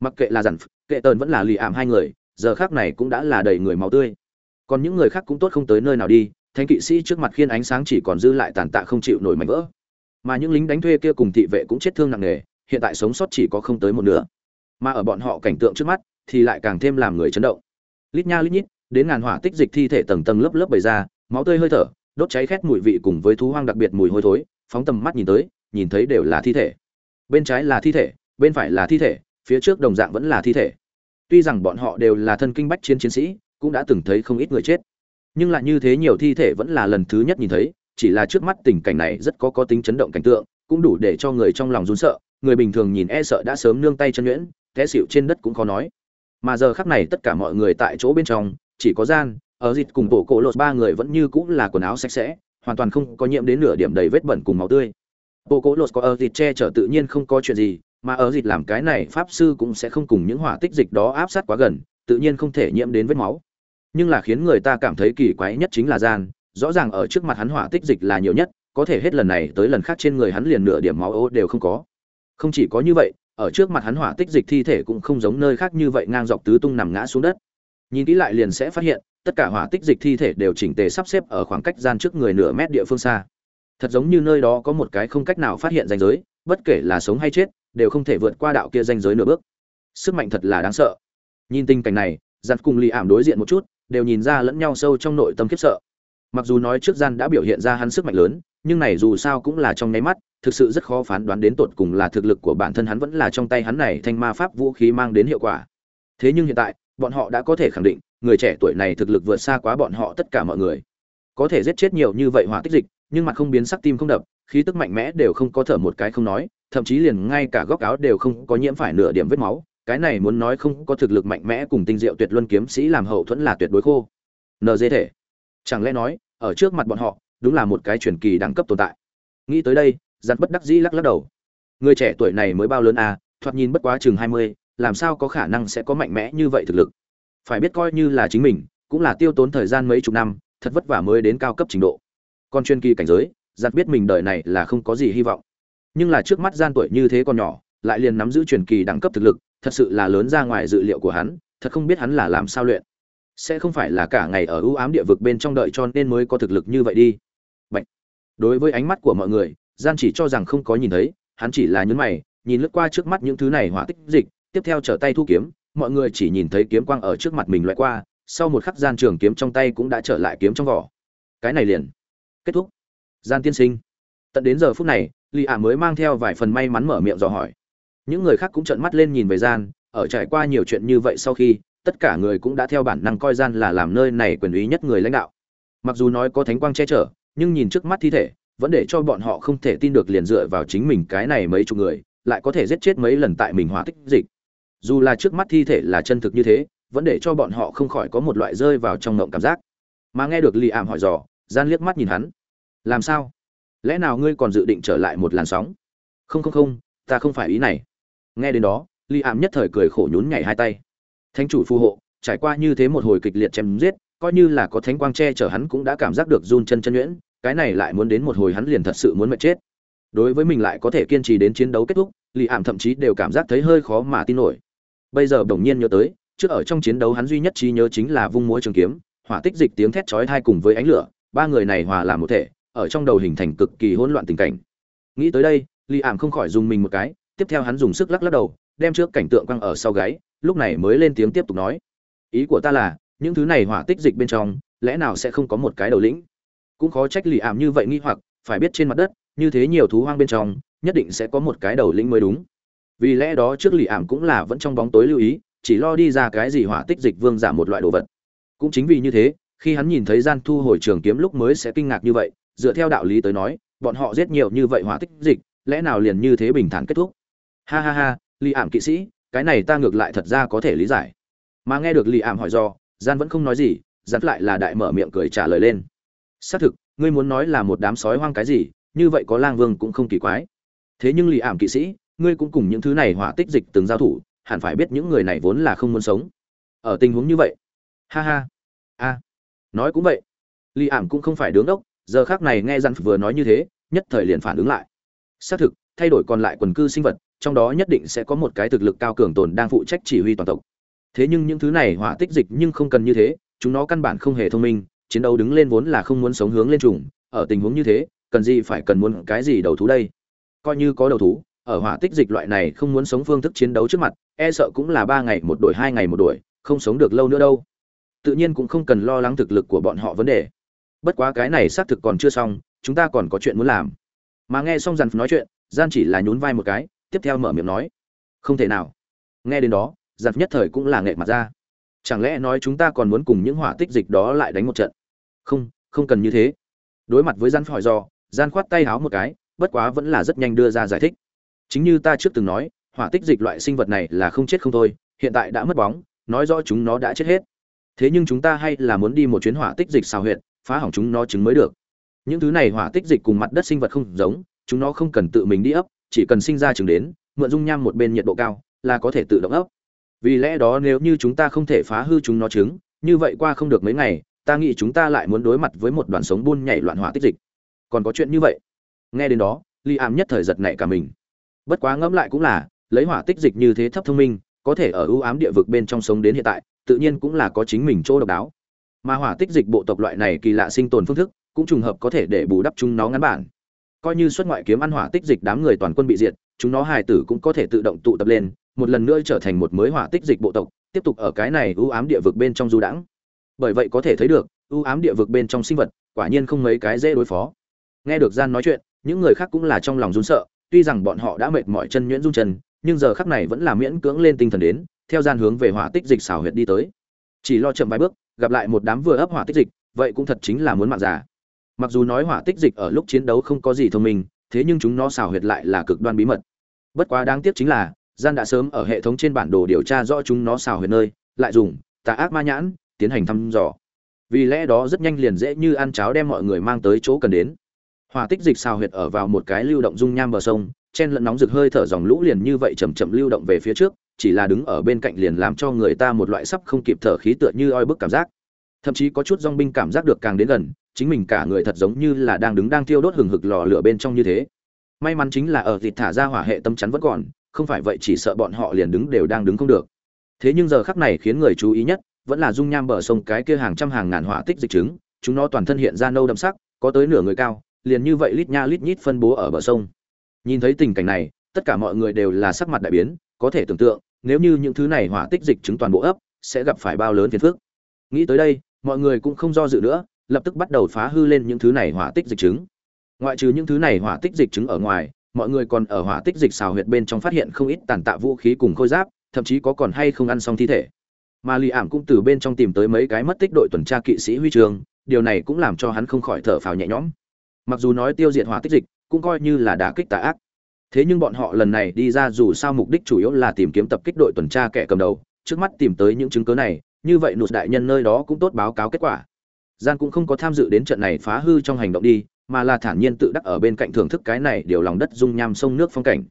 Mặc kệ là dằn kệ tờn vẫn là lì ảm hai người, giờ khác này cũng đã là đầy người máu tươi. Còn những người khác cũng tốt không tới nơi nào đi, thánh kỵ sĩ trước mặt khiên ánh sáng chỉ còn dư lại tàn tạ không chịu nổi mảnh vỡ. Mà những lính đánh thuê kia cùng thị vệ cũng chết thương nặng nề, hiện tại sống sót chỉ có không tới một nửa. Mà ở bọn họ cảnh tượng trước mắt, thì lại càng thêm làm người chấn động. Lít nha lít nhít, đến ngàn hỏa tích dịch thi thể tầng tầng lớp lớp bày ra, máu tươi hơi thở, đốt cháy khét mùi vị cùng với thú hoang đặc biệt mùi hôi thối phóng tầm mắt nhìn tới, nhìn thấy đều là thi thể. Bên trái là thi thể, bên phải là thi thể, phía trước đồng dạng vẫn là thi thể. Tuy rằng bọn họ đều là thân kinh bách chiến chiến sĩ, cũng đã từng thấy không ít người chết. Nhưng lại như thế nhiều thi thể vẫn là lần thứ nhất nhìn thấy, chỉ là trước mắt tình cảnh này rất có có tính chấn động cảnh tượng, cũng đủ để cho người trong lòng run sợ, người bình thường nhìn e sợ đã sớm nương tay chân nhuyễn, té xịu trên đất cũng khó nói. Mà giờ khắc này tất cả mọi người tại chỗ bên trong, chỉ có gian ở dịch cùng bộ cổ lột ba người vẫn như cũng là quần áo sạch sẽ hoàn toàn không có nhiễm đến nửa điểm đầy vết bẩn cùng máu tươi. Bộ cỗ lột có ở dịch che chở tự nhiên không có chuyện gì, mà ở dịch làm cái này pháp sư cũng sẽ không cùng những hỏa tích dịch đó áp sát quá gần, tự nhiên không thể nhiễm đến vết máu. Nhưng là khiến người ta cảm thấy kỳ quái nhất chính là gian, rõ ràng ở trước mặt hắn hỏa tích dịch là nhiều nhất, có thể hết lần này tới lần khác trên người hắn liền nửa điểm máu ô đều không có. Không chỉ có như vậy, ở trước mặt hắn hỏa tích dịch thi thể cũng không giống nơi khác như vậy ngang dọc tứ tung nằm ngã xuống đất. Nhìn kỹ lại liền sẽ phát hiện tất cả hỏa tích dịch thi thể đều chỉnh tề sắp xếp ở khoảng cách gian trước người nửa mét địa phương xa. Thật giống như nơi đó có một cái không cách nào phát hiện danh giới, bất kể là sống hay chết, đều không thể vượt qua đạo kia danh giới nửa bước. Sức mạnh thật là đáng sợ. Nhìn tình cảnh này, giặt cùng lì ảm đối diện một chút, đều nhìn ra lẫn nhau sâu trong nội tâm khiếp sợ. Mặc dù nói trước gian đã biểu hiện ra hắn sức mạnh lớn, nhưng này dù sao cũng là trong nháy mắt, thực sự rất khó phán đoán đến tột cùng là thực lực của bản thân hắn vẫn là trong tay hắn này thanh ma pháp vũ khí mang đến hiệu quả. Thế nhưng hiện tại, bọn họ đã có thể khẳng định người trẻ tuổi này thực lực vượt xa quá bọn họ tất cả mọi người. Có thể giết chết nhiều như vậy hỏa tích dịch, nhưng mặt không biến sắc tim không đập, khí tức mạnh mẽ đều không có thở một cái không nói, thậm chí liền ngay cả góc áo đều không có nhiễm phải nửa điểm vết máu. Cái này muốn nói không có thực lực mạnh mẽ cùng tinh diệu tuyệt luân kiếm sĩ làm hậu thuẫn là tuyệt đối khô. Nd thể chẳng lẽ nói, ở trước mặt bọn họ, đúng là một cái truyền kỳ đẳng cấp tồn tại. Nghĩ tới đây giặt bất đắc dĩ lắc lắc đầu. Người trẻ tuổi này mới bao lớn à thoạt nhìn bất quá chừng hai mươi, làm sao có khả năng sẽ có mạnh mẽ như vậy thực lực? Phải biết coi như là chính mình, cũng là tiêu tốn thời gian mấy chục năm, thật vất vả mới đến cao cấp trình độ. Còn chuyên kỳ cảnh giới giặt biết mình đời này là không có gì hy vọng. Nhưng là trước mắt gian tuổi như thế còn nhỏ, lại liền nắm giữ truyền kỳ đẳng cấp thực lực, thật sự là lớn ra ngoài dự liệu của hắn, thật không biết hắn là làm sao luyện. Sẽ không phải là cả ngày ở ưu ám địa vực bên trong đợi cho nên mới có thực lực như vậy đi. Bạch. đối với ánh mắt của mọi người, gian chỉ cho rằng không có nhìn thấy, hắn chỉ là nhấn mày, nhìn lướt qua trước mắt những thứ này hỏa tích dịch, tiếp theo trở tay thu kiếm mọi người chỉ nhìn thấy kiếm quang ở trước mặt mình loại qua, sau một khắc gian trường kiếm trong tay cũng đã trở lại kiếm trong vỏ. Cái này liền. Kết thúc. Gian tiên sinh. Tận đến giờ phút này, lì ả mới mang theo vài phần may mắn mở miệng dò hỏi. Những người khác cũng trợn mắt lên nhìn về gian, ở trải qua nhiều chuyện như vậy sau khi, tất cả người cũng đã theo bản năng coi gian là làm nơi này quyền úy nhất người lãnh đạo. Mặc dù nói có thánh quang che chở, nhưng nhìn trước mắt thi thể, vẫn để cho bọn họ không thể tin được liền dựa vào chính mình cái này mấy chục người, lại có thể giết chết mấy lần tại mình hỏa tích dịch dù là trước mắt thi thể là chân thực như thế, vẫn để cho bọn họ không khỏi có một loại rơi vào trong ngộng cảm giác. Mà nghe được lì ảm hỏi dò, gian liếc mắt nhìn hắn. Làm sao? Lẽ nào ngươi còn dự định trở lại một làn sóng? Không không không, ta không phải ý này. Nghe đến đó, lì ảm nhất thời cười khổ nhún nhảy hai tay. Thánh chủ phù hộ, trải qua như thế một hồi kịch liệt chém giết, coi như là có thánh quang che chở hắn cũng đã cảm giác được run chân chân nhuyễn, cái này lại muốn đến một hồi hắn liền thật sự muốn mệt chết. Đối với mình lại có thể kiên trì đến chiến đấu kết thúc, lì ảm thậm chí đều cảm giác thấy hơi khó mà tin nổi bây giờ bỗng nhiên nhớ tới, trước ở trong chiến đấu hắn duy nhất trí nhớ chính là vung múa trường kiếm, hỏa tích dịch tiếng thét chói tai cùng với ánh lửa, ba người này hòa làm một thể, ở trong đầu hình thành cực kỳ hỗn loạn tình cảnh. Nghĩ tới đây lì ảm không khỏi dùng mình một cái, tiếp theo hắn dùng sức lắc lắc đầu, đem trước cảnh tượng quăng ở sau gáy, lúc này mới lên tiếng tiếp tục nói. Ý của ta là, những thứ này hỏa tích dịch bên trong, lẽ nào sẽ không có một cái đầu lĩnh? Cũng khó trách lì ảm như vậy nghi hoặc, phải biết trên mặt đất, như thế nhiều thú hoang bên trong, nhất định sẽ có một cái đầu lĩnh mới đúng vì lẽ đó trước lì ảm cũng là vẫn trong bóng tối lưu ý, chỉ lo đi ra cái gì hỏa tích dịch vương giả một loại đồ vật. Cũng chính vì như thế, khi hắn nhìn thấy gian thu hồi trường kiếm lúc mới sẽ kinh ngạc như vậy, dựa theo đạo lý tới nói, bọn họ giết nhiều như vậy hỏa tích dịch, lẽ nào liền như thế bình thản kết thúc? Ha ha ha, lì ảm kỵ sĩ, cái này ta ngược lại thật ra có thể lý giải. Mà nghe được lì ảm hỏi do, gian vẫn không nói gì dắt lại là đại mở miệng cười trả lời lên. Xác thực, ngươi muốn nói là một đám sói hoang cái gì, như vậy có lang vương cũng không kỳ quái. Thế nhưng lì ảm kỵ sĩ ngươi cũng cùng những thứ này hỏa tích dịch từng giao thủ, hẳn phải biết những người này vốn là không muốn sống. Ở tình huống như vậy, ha ha, a, nói cũng vậy. Lì ảm cũng không phải đứng đốc, giờ khác này nghe răn vừa nói như thế, nhất thời liền phản ứng lại. Xác thực, thay đổi còn lại quần cư sinh vật, trong đó nhất định sẽ có một cái thực lực cao cường tồn đang phụ trách chỉ huy toàn tộc. Thế nhưng những thứ này hỏa tích dịch nhưng không cần như thế, chúng nó căn bản không hề thông minh, chiến đấu đứng lên vốn là không muốn sống hướng lên trùng, ở tình huống như thế, cần gì phải cần muốn cái gì đầu thú đây? Coi như có đầu thú ở hỏa tích dịch loại này không muốn sống phương thức chiến đấu trước mặt e sợ cũng là ba ngày một đổi, hai ngày một đổi, không sống được lâu nữa đâu. Tự nhiên cũng không cần lo lắng thực lực của bọn họ vấn đề. Bất quá cái này xác thực còn chưa xong, chúng ta còn có chuyện muốn làm. Mà nghe xong dàn nói chuyện gian chỉ là nhún vai một cái, tiếp theo mở miệng nói. Không thể nào. Nghe đến đó giặt nhất thời cũng là nghệ mặt ra. Chẳng lẽ nói chúng ta còn muốn cùng những hỏa tích dịch đó lại đánh một trận? Không không cần như thế. Đối mặt với gian phỏi dò gian khoát tay háo một cái, bất quá vẫn là rất nhanh đưa ra giải thích chính như ta trước từng nói, hỏa tích dịch loại sinh vật này là không chết không thôi, hiện tại đã mất bóng, nói rõ chúng nó đã chết hết. Thế nhưng chúng ta hay là muốn đi một chuyến hỏa tích dịch xào huyệt, phá hỏng chúng nó chứng mới được. Những thứ này hỏa tích dịch cùng mặt đất sinh vật không giống, chúng nó không cần tự mình đi ấp, chỉ cần sinh ra chừng đến, mượn dung nham một bên nhiệt độ cao, là có thể tự động ấp. Vì lẽ đó nếu như chúng ta không thể phá hư chúng nó trứng như vậy qua không được mấy ngày, ta nghĩ chúng ta lại muốn đối mặt với một đoàn sống buôn nhảy loạn hỏa tích dịch. Còn có chuyện như vậy. Nghe đến đó, li ám nhất thời giật nảy cả mình bất quá ngẫm lại cũng là, lấy hỏa tích dịch như thế thấp thông minh, có thể ở ưu ám địa vực bên trong sống đến hiện tại, tự nhiên cũng là có chính mình chỗ độc đáo. Mà hỏa tích dịch bộ tộc loại này kỳ lạ sinh tồn phương thức, cũng trùng hợp có thể để bù đắp chúng nó ngắn bản. Coi như xuất ngoại kiếm ăn hỏa tích dịch đám người toàn quân bị diệt, chúng nó hài tử cũng có thể tự động tụ tập lên, một lần nữa trở thành một mới hỏa tích dịch bộ tộc, tiếp tục ở cái này ưu ám địa vực bên trong du đãng. Bởi vậy có thể thấy được, ưu ám địa vực bên trong sinh vật, quả nhiên không mấy cái dễ đối phó. Nghe được gian nói chuyện, những người khác cũng là trong lòng run sợ tuy rằng bọn họ đã mệt mỏi chân nhuyễn run chân, nhưng giờ khắc này vẫn là miễn cưỡng lên tinh thần đến, theo gian hướng về hỏa tích dịch xảo huyệt đi tới. Chỉ lo chậm vài bước, gặp lại một đám vừa ấp hỏa tích dịch, vậy cũng thật chính là muốn mạng giả mặc dù nói hỏa tích dịch ở lúc chiến đấu không có gì thông minh, thế nhưng chúng nó xảo huyệt lại là cực đoan bí mật. Bất quá đáng tiếc chính là, gian đã sớm ở hệ thống trên bản đồ điều tra rõ chúng nó xảo huyệt nơi, lại dùng tà ác ma nhãn tiến hành thăm dò. Vì lẽ đó rất nhanh liền dễ như ăn cháo đem mọi người mang tới chỗ cần đến hỏa tích dịch xào huyệt ở vào một cái lưu động dung nham bờ sông, chen lẫn nóng rực hơi thở dòng lũ liền như vậy chậm chậm lưu động về phía trước, chỉ là đứng ở bên cạnh liền làm cho người ta một loại sắp không kịp thở khí tựa như oi bức cảm giác. Thậm chí có chút dòng binh cảm giác được càng đến gần, chính mình cả người thật giống như là đang đứng đang thiêu đốt hừng hực lò lửa bên trong như thế. May mắn chính là ở thịt thả ra hỏa hệ tâm chắn vẫn còn, không phải vậy chỉ sợ bọn họ liền đứng đều đang đứng không được. Thế nhưng giờ khắc này khiến người chú ý nhất, vẫn là dung nham bờ sông cái kia hàng trăm hàng ngàn hỏa tích dịch trứng chúng nó toàn thân hiện ra nâu đậm sắc, có tới nửa người cao liền như vậy lít nha lít nhít phân bố ở bờ sông. Nhìn thấy tình cảnh này, tất cả mọi người đều là sắc mặt đại biến, có thể tưởng tượng, nếu như những thứ này hỏa tích dịch chứng toàn bộ ấp, sẽ gặp phải bao lớn phiền phức. Nghĩ tới đây, mọi người cũng không do dự nữa, lập tức bắt đầu phá hư lên những thứ này hỏa tích dịch chứng. Ngoại trừ những thứ này hỏa tích dịch chứng ở ngoài, mọi người còn ở hỏa tích dịch xào huyệt bên trong phát hiện không ít tàn tạ vũ khí cùng khôi giáp, thậm chí có còn hay không ăn xong thi thể. Mà Lý ảm cũng từ bên trong tìm tới mấy cái mất tích đội tuần tra kỵ sĩ huy trường, điều này cũng làm cho hắn không khỏi thở phào nhẹ nhõm mặc dù nói tiêu diệt hỏa tích dịch, cũng coi như là đã kích tà ác. Thế nhưng bọn họ lần này đi ra dù sao mục đích chủ yếu là tìm kiếm tập kích đội tuần tra kẻ cầm đầu, trước mắt tìm tới những chứng cứ này, như vậy nụt đại nhân nơi đó cũng tốt báo cáo kết quả. Gian cũng không có tham dự đến trận này phá hư trong hành động đi, mà là thản nhiên tự đắc ở bên cạnh thưởng thức cái này điều lòng đất dung nham sông nước phong cảnh.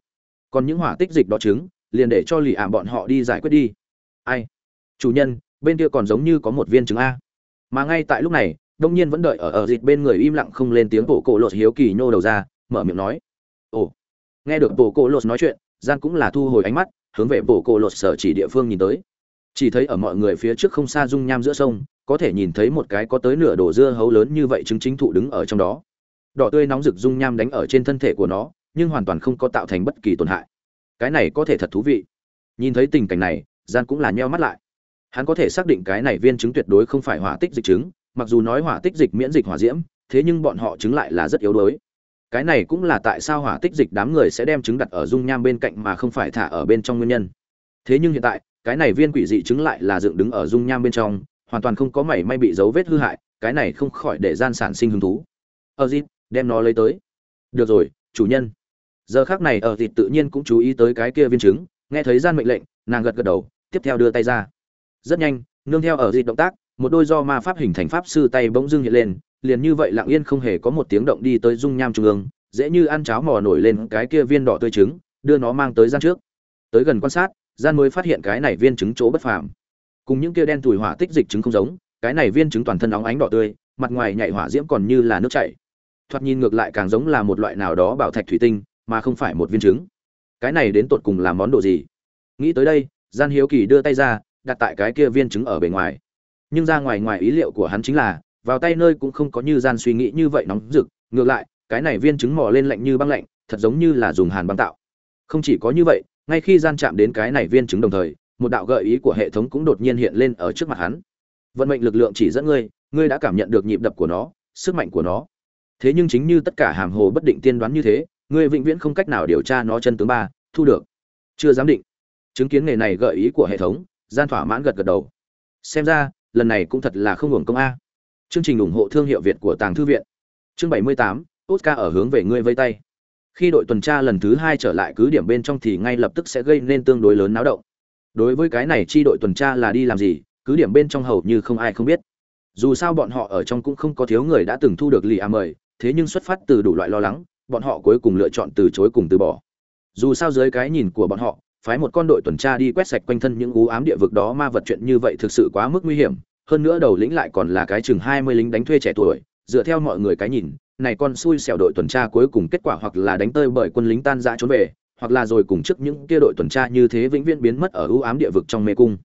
Còn những hỏa tích dịch đó chứng, liền để cho lì ảm bọn họ đi giải quyết đi. Ai? Chủ nhân, bên kia còn giống như có một viên trứng a. Mà ngay tại lúc này đông nhiên vẫn đợi ở ở dịt bên người im lặng không lên tiếng bộ cổ lột hiếu kỳ nhô đầu ra, mở miệng nói, ồ, nghe được bộ cổ lột nói chuyện gian cũng là thu hồi ánh mắt, hướng về bộ cổ lột sở chỉ địa phương nhìn tới. Chỉ thấy ở mọi người phía trước không xa dung nham giữa sông, có thể nhìn thấy một cái có tới nửa đồ dưa hấu lớn như vậy chứng chính thụ đứng ở trong đó. Đỏ tươi nóng rực dung nham đánh ở trên thân thể của nó, nhưng hoàn toàn không có tạo thành bất kỳ tổn hại. Cái này có thể thật thú vị. Nhìn thấy tình cảnh này gian cũng là nheo mắt lại. Hắn có thể xác định cái này viên chứng tuyệt đối không phải hỏa tích dịch chứng mặc dù nói hỏa tích dịch miễn dịch hỏa diễm, thế nhưng bọn họ chứng lại là rất yếu đuối. Cái này cũng là tại sao hỏa tích dịch đám người sẽ đem trứng đặt ở dung nham bên cạnh mà không phải thả ở bên trong nguyên nhân. Thế nhưng hiện tại, cái này viên quỷ dị trứng lại là dựng đứng ở dung nham bên trong, hoàn toàn không có mảy may bị dấu vết hư hại, cái này không khỏi để gian sản sinh hứng thú. Ờ, ở dịp đem nó lấy tới. Được rồi, chủ nhân. Giờ khắc này ờ, ở dịp tự nhiên cũng chú ý tới cái kia viên trứng nghe thấy gian mệnh lệnh, nàng gật gật đầu, tiếp theo đưa tay ra. Rất nhanh, nương theo ờ, ở dịp động tác một đôi do ma pháp hình thành pháp sư tay bỗng dưng hiện lên, liền như vậy lặng yên không hề có một tiếng động đi tới dung nham trung ương, dễ như ăn cháo mò nổi lên cái kia viên đỏ tươi trứng, đưa nó mang tới gian trước. Tới gần quan sát, gian mới phát hiện cái này viên trứng chỗ bất phàm. Cùng những kia đen tủi hỏa tích dịch trứng không giống, cái này viên trứng toàn thân óng ánh đỏ tươi, mặt ngoài nhạy hỏa diễm còn như là nước chảy. Thoạt nhìn ngược lại càng giống là một loại nào đó bảo thạch thủy tinh, mà không phải một viên trứng. Cái này đến tột cùng là món đồ gì? Nghĩ tới đây, gian hiếu kỳ đưa tay ra, đặt tại cái kia viên trứng ở bề ngoài nhưng ra ngoài ngoài ý liệu của hắn chính là, vào tay nơi cũng không có như gian suy nghĩ như vậy nóng rực, ngược lại, cái này viên trứng mò lên lạnh như băng lạnh, thật giống như là dùng hàn băng tạo. Không chỉ có như vậy, ngay khi gian chạm đến cái này viên trứng đồng thời, một đạo gợi ý của hệ thống cũng đột nhiên hiện lên ở trước mặt hắn. Vận mệnh lực lượng chỉ dẫn ngươi ngươi đã cảm nhận được nhịp đập của nó, sức mạnh của nó. Thế nhưng chính như tất cả hàm hồ bất định tiên đoán như thế, ngươi vĩnh viễn không cách nào điều tra nó chân tướng ba, thu được. Chưa giám định. Chứng kiến nghề này gợi ý của hệ thống, gian thỏa mãn gật gật đầu. Xem ra lần này cũng thật là không hưởng công a. Chương trình ủng hộ thương hiệu việt của tàng thư viện. Chương 78, oscar ở hướng về ngươi vây tay. Khi đội tuần tra lần thứ hai trở lại cứ điểm bên trong thì ngay lập tức sẽ gây nên tương đối lớn náo động. Đối với cái này chi đội tuần tra là đi làm gì cứ điểm bên trong hầu như không ai không biết. Dù sao bọn họ ở trong cũng không có thiếu người đã từng thu được lì à mời thế nhưng xuất phát từ đủ loại lo lắng bọn họ cuối cùng lựa chọn từ chối cùng từ bỏ. Dù sao dưới cái nhìn của bọn họ phái một con đội tuần tra đi quét sạch quanh thân những u ám địa vực đó ma vật chuyện như vậy thực sự quá mức nguy hiểm. Hơn nữa đầu lĩnh lại còn là cái chừng hai mươi lính đánh thuê trẻ tuổi, dựa theo mọi người cái nhìn, này con xui xẻo đội tuần tra cuối cùng kết quả hoặc là đánh tơi bởi quân lính tan rã trốn về, hoặc là rồi cùng trước những kia đội tuần tra như thế vĩnh viễn biến mất ở ưu ám địa vực trong mê cung.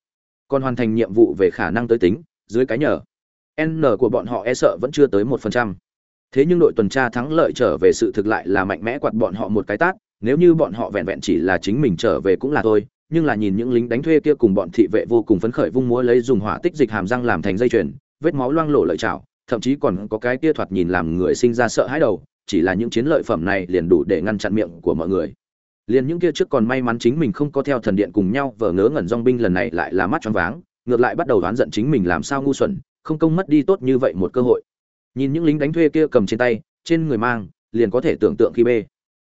Còn hoàn thành nhiệm vụ về khả năng tới tính, dưới cái nhờ, n của bọn họ e sợ vẫn chưa tới một phần trăm. Thế nhưng đội tuần tra thắng lợi trở về sự thực lại là mạnh mẽ quạt bọn họ một cái tát nếu như bọn họ vẹn vẹn chỉ là chính mình trở về cũng là thôi, nhưng là nhìn những lính đánh thuê kia cùng bọn thị vệ vô cùng phấn khởi vung múa lấy dùng hỏa tích dịch hàm răng làm thành dây chuyền, vết máu loang lổ lợi chảo, thậm chí còn có cái kia thoạt nhìn làm người sinh ra sợ hãi đầu, chỉ là những chiến lợi phẩm này liền đủ để ngăn chặn miệng của mọi người. Liền những kia trước còn may mắn chính mình không có theo thần điện cùng nhau vờ ngớ ngẩn dong binh lần này lại là mắt choáng váng, ngược lại bắt đầu đoán giận chính mình làm sao ngu xuẩn, không công mất đi tốt như vậy một cơ hội. Nhìn những lính đánh thuê kia cầm trên tay, trên người mang, liền có thể tưởng tượng khi bê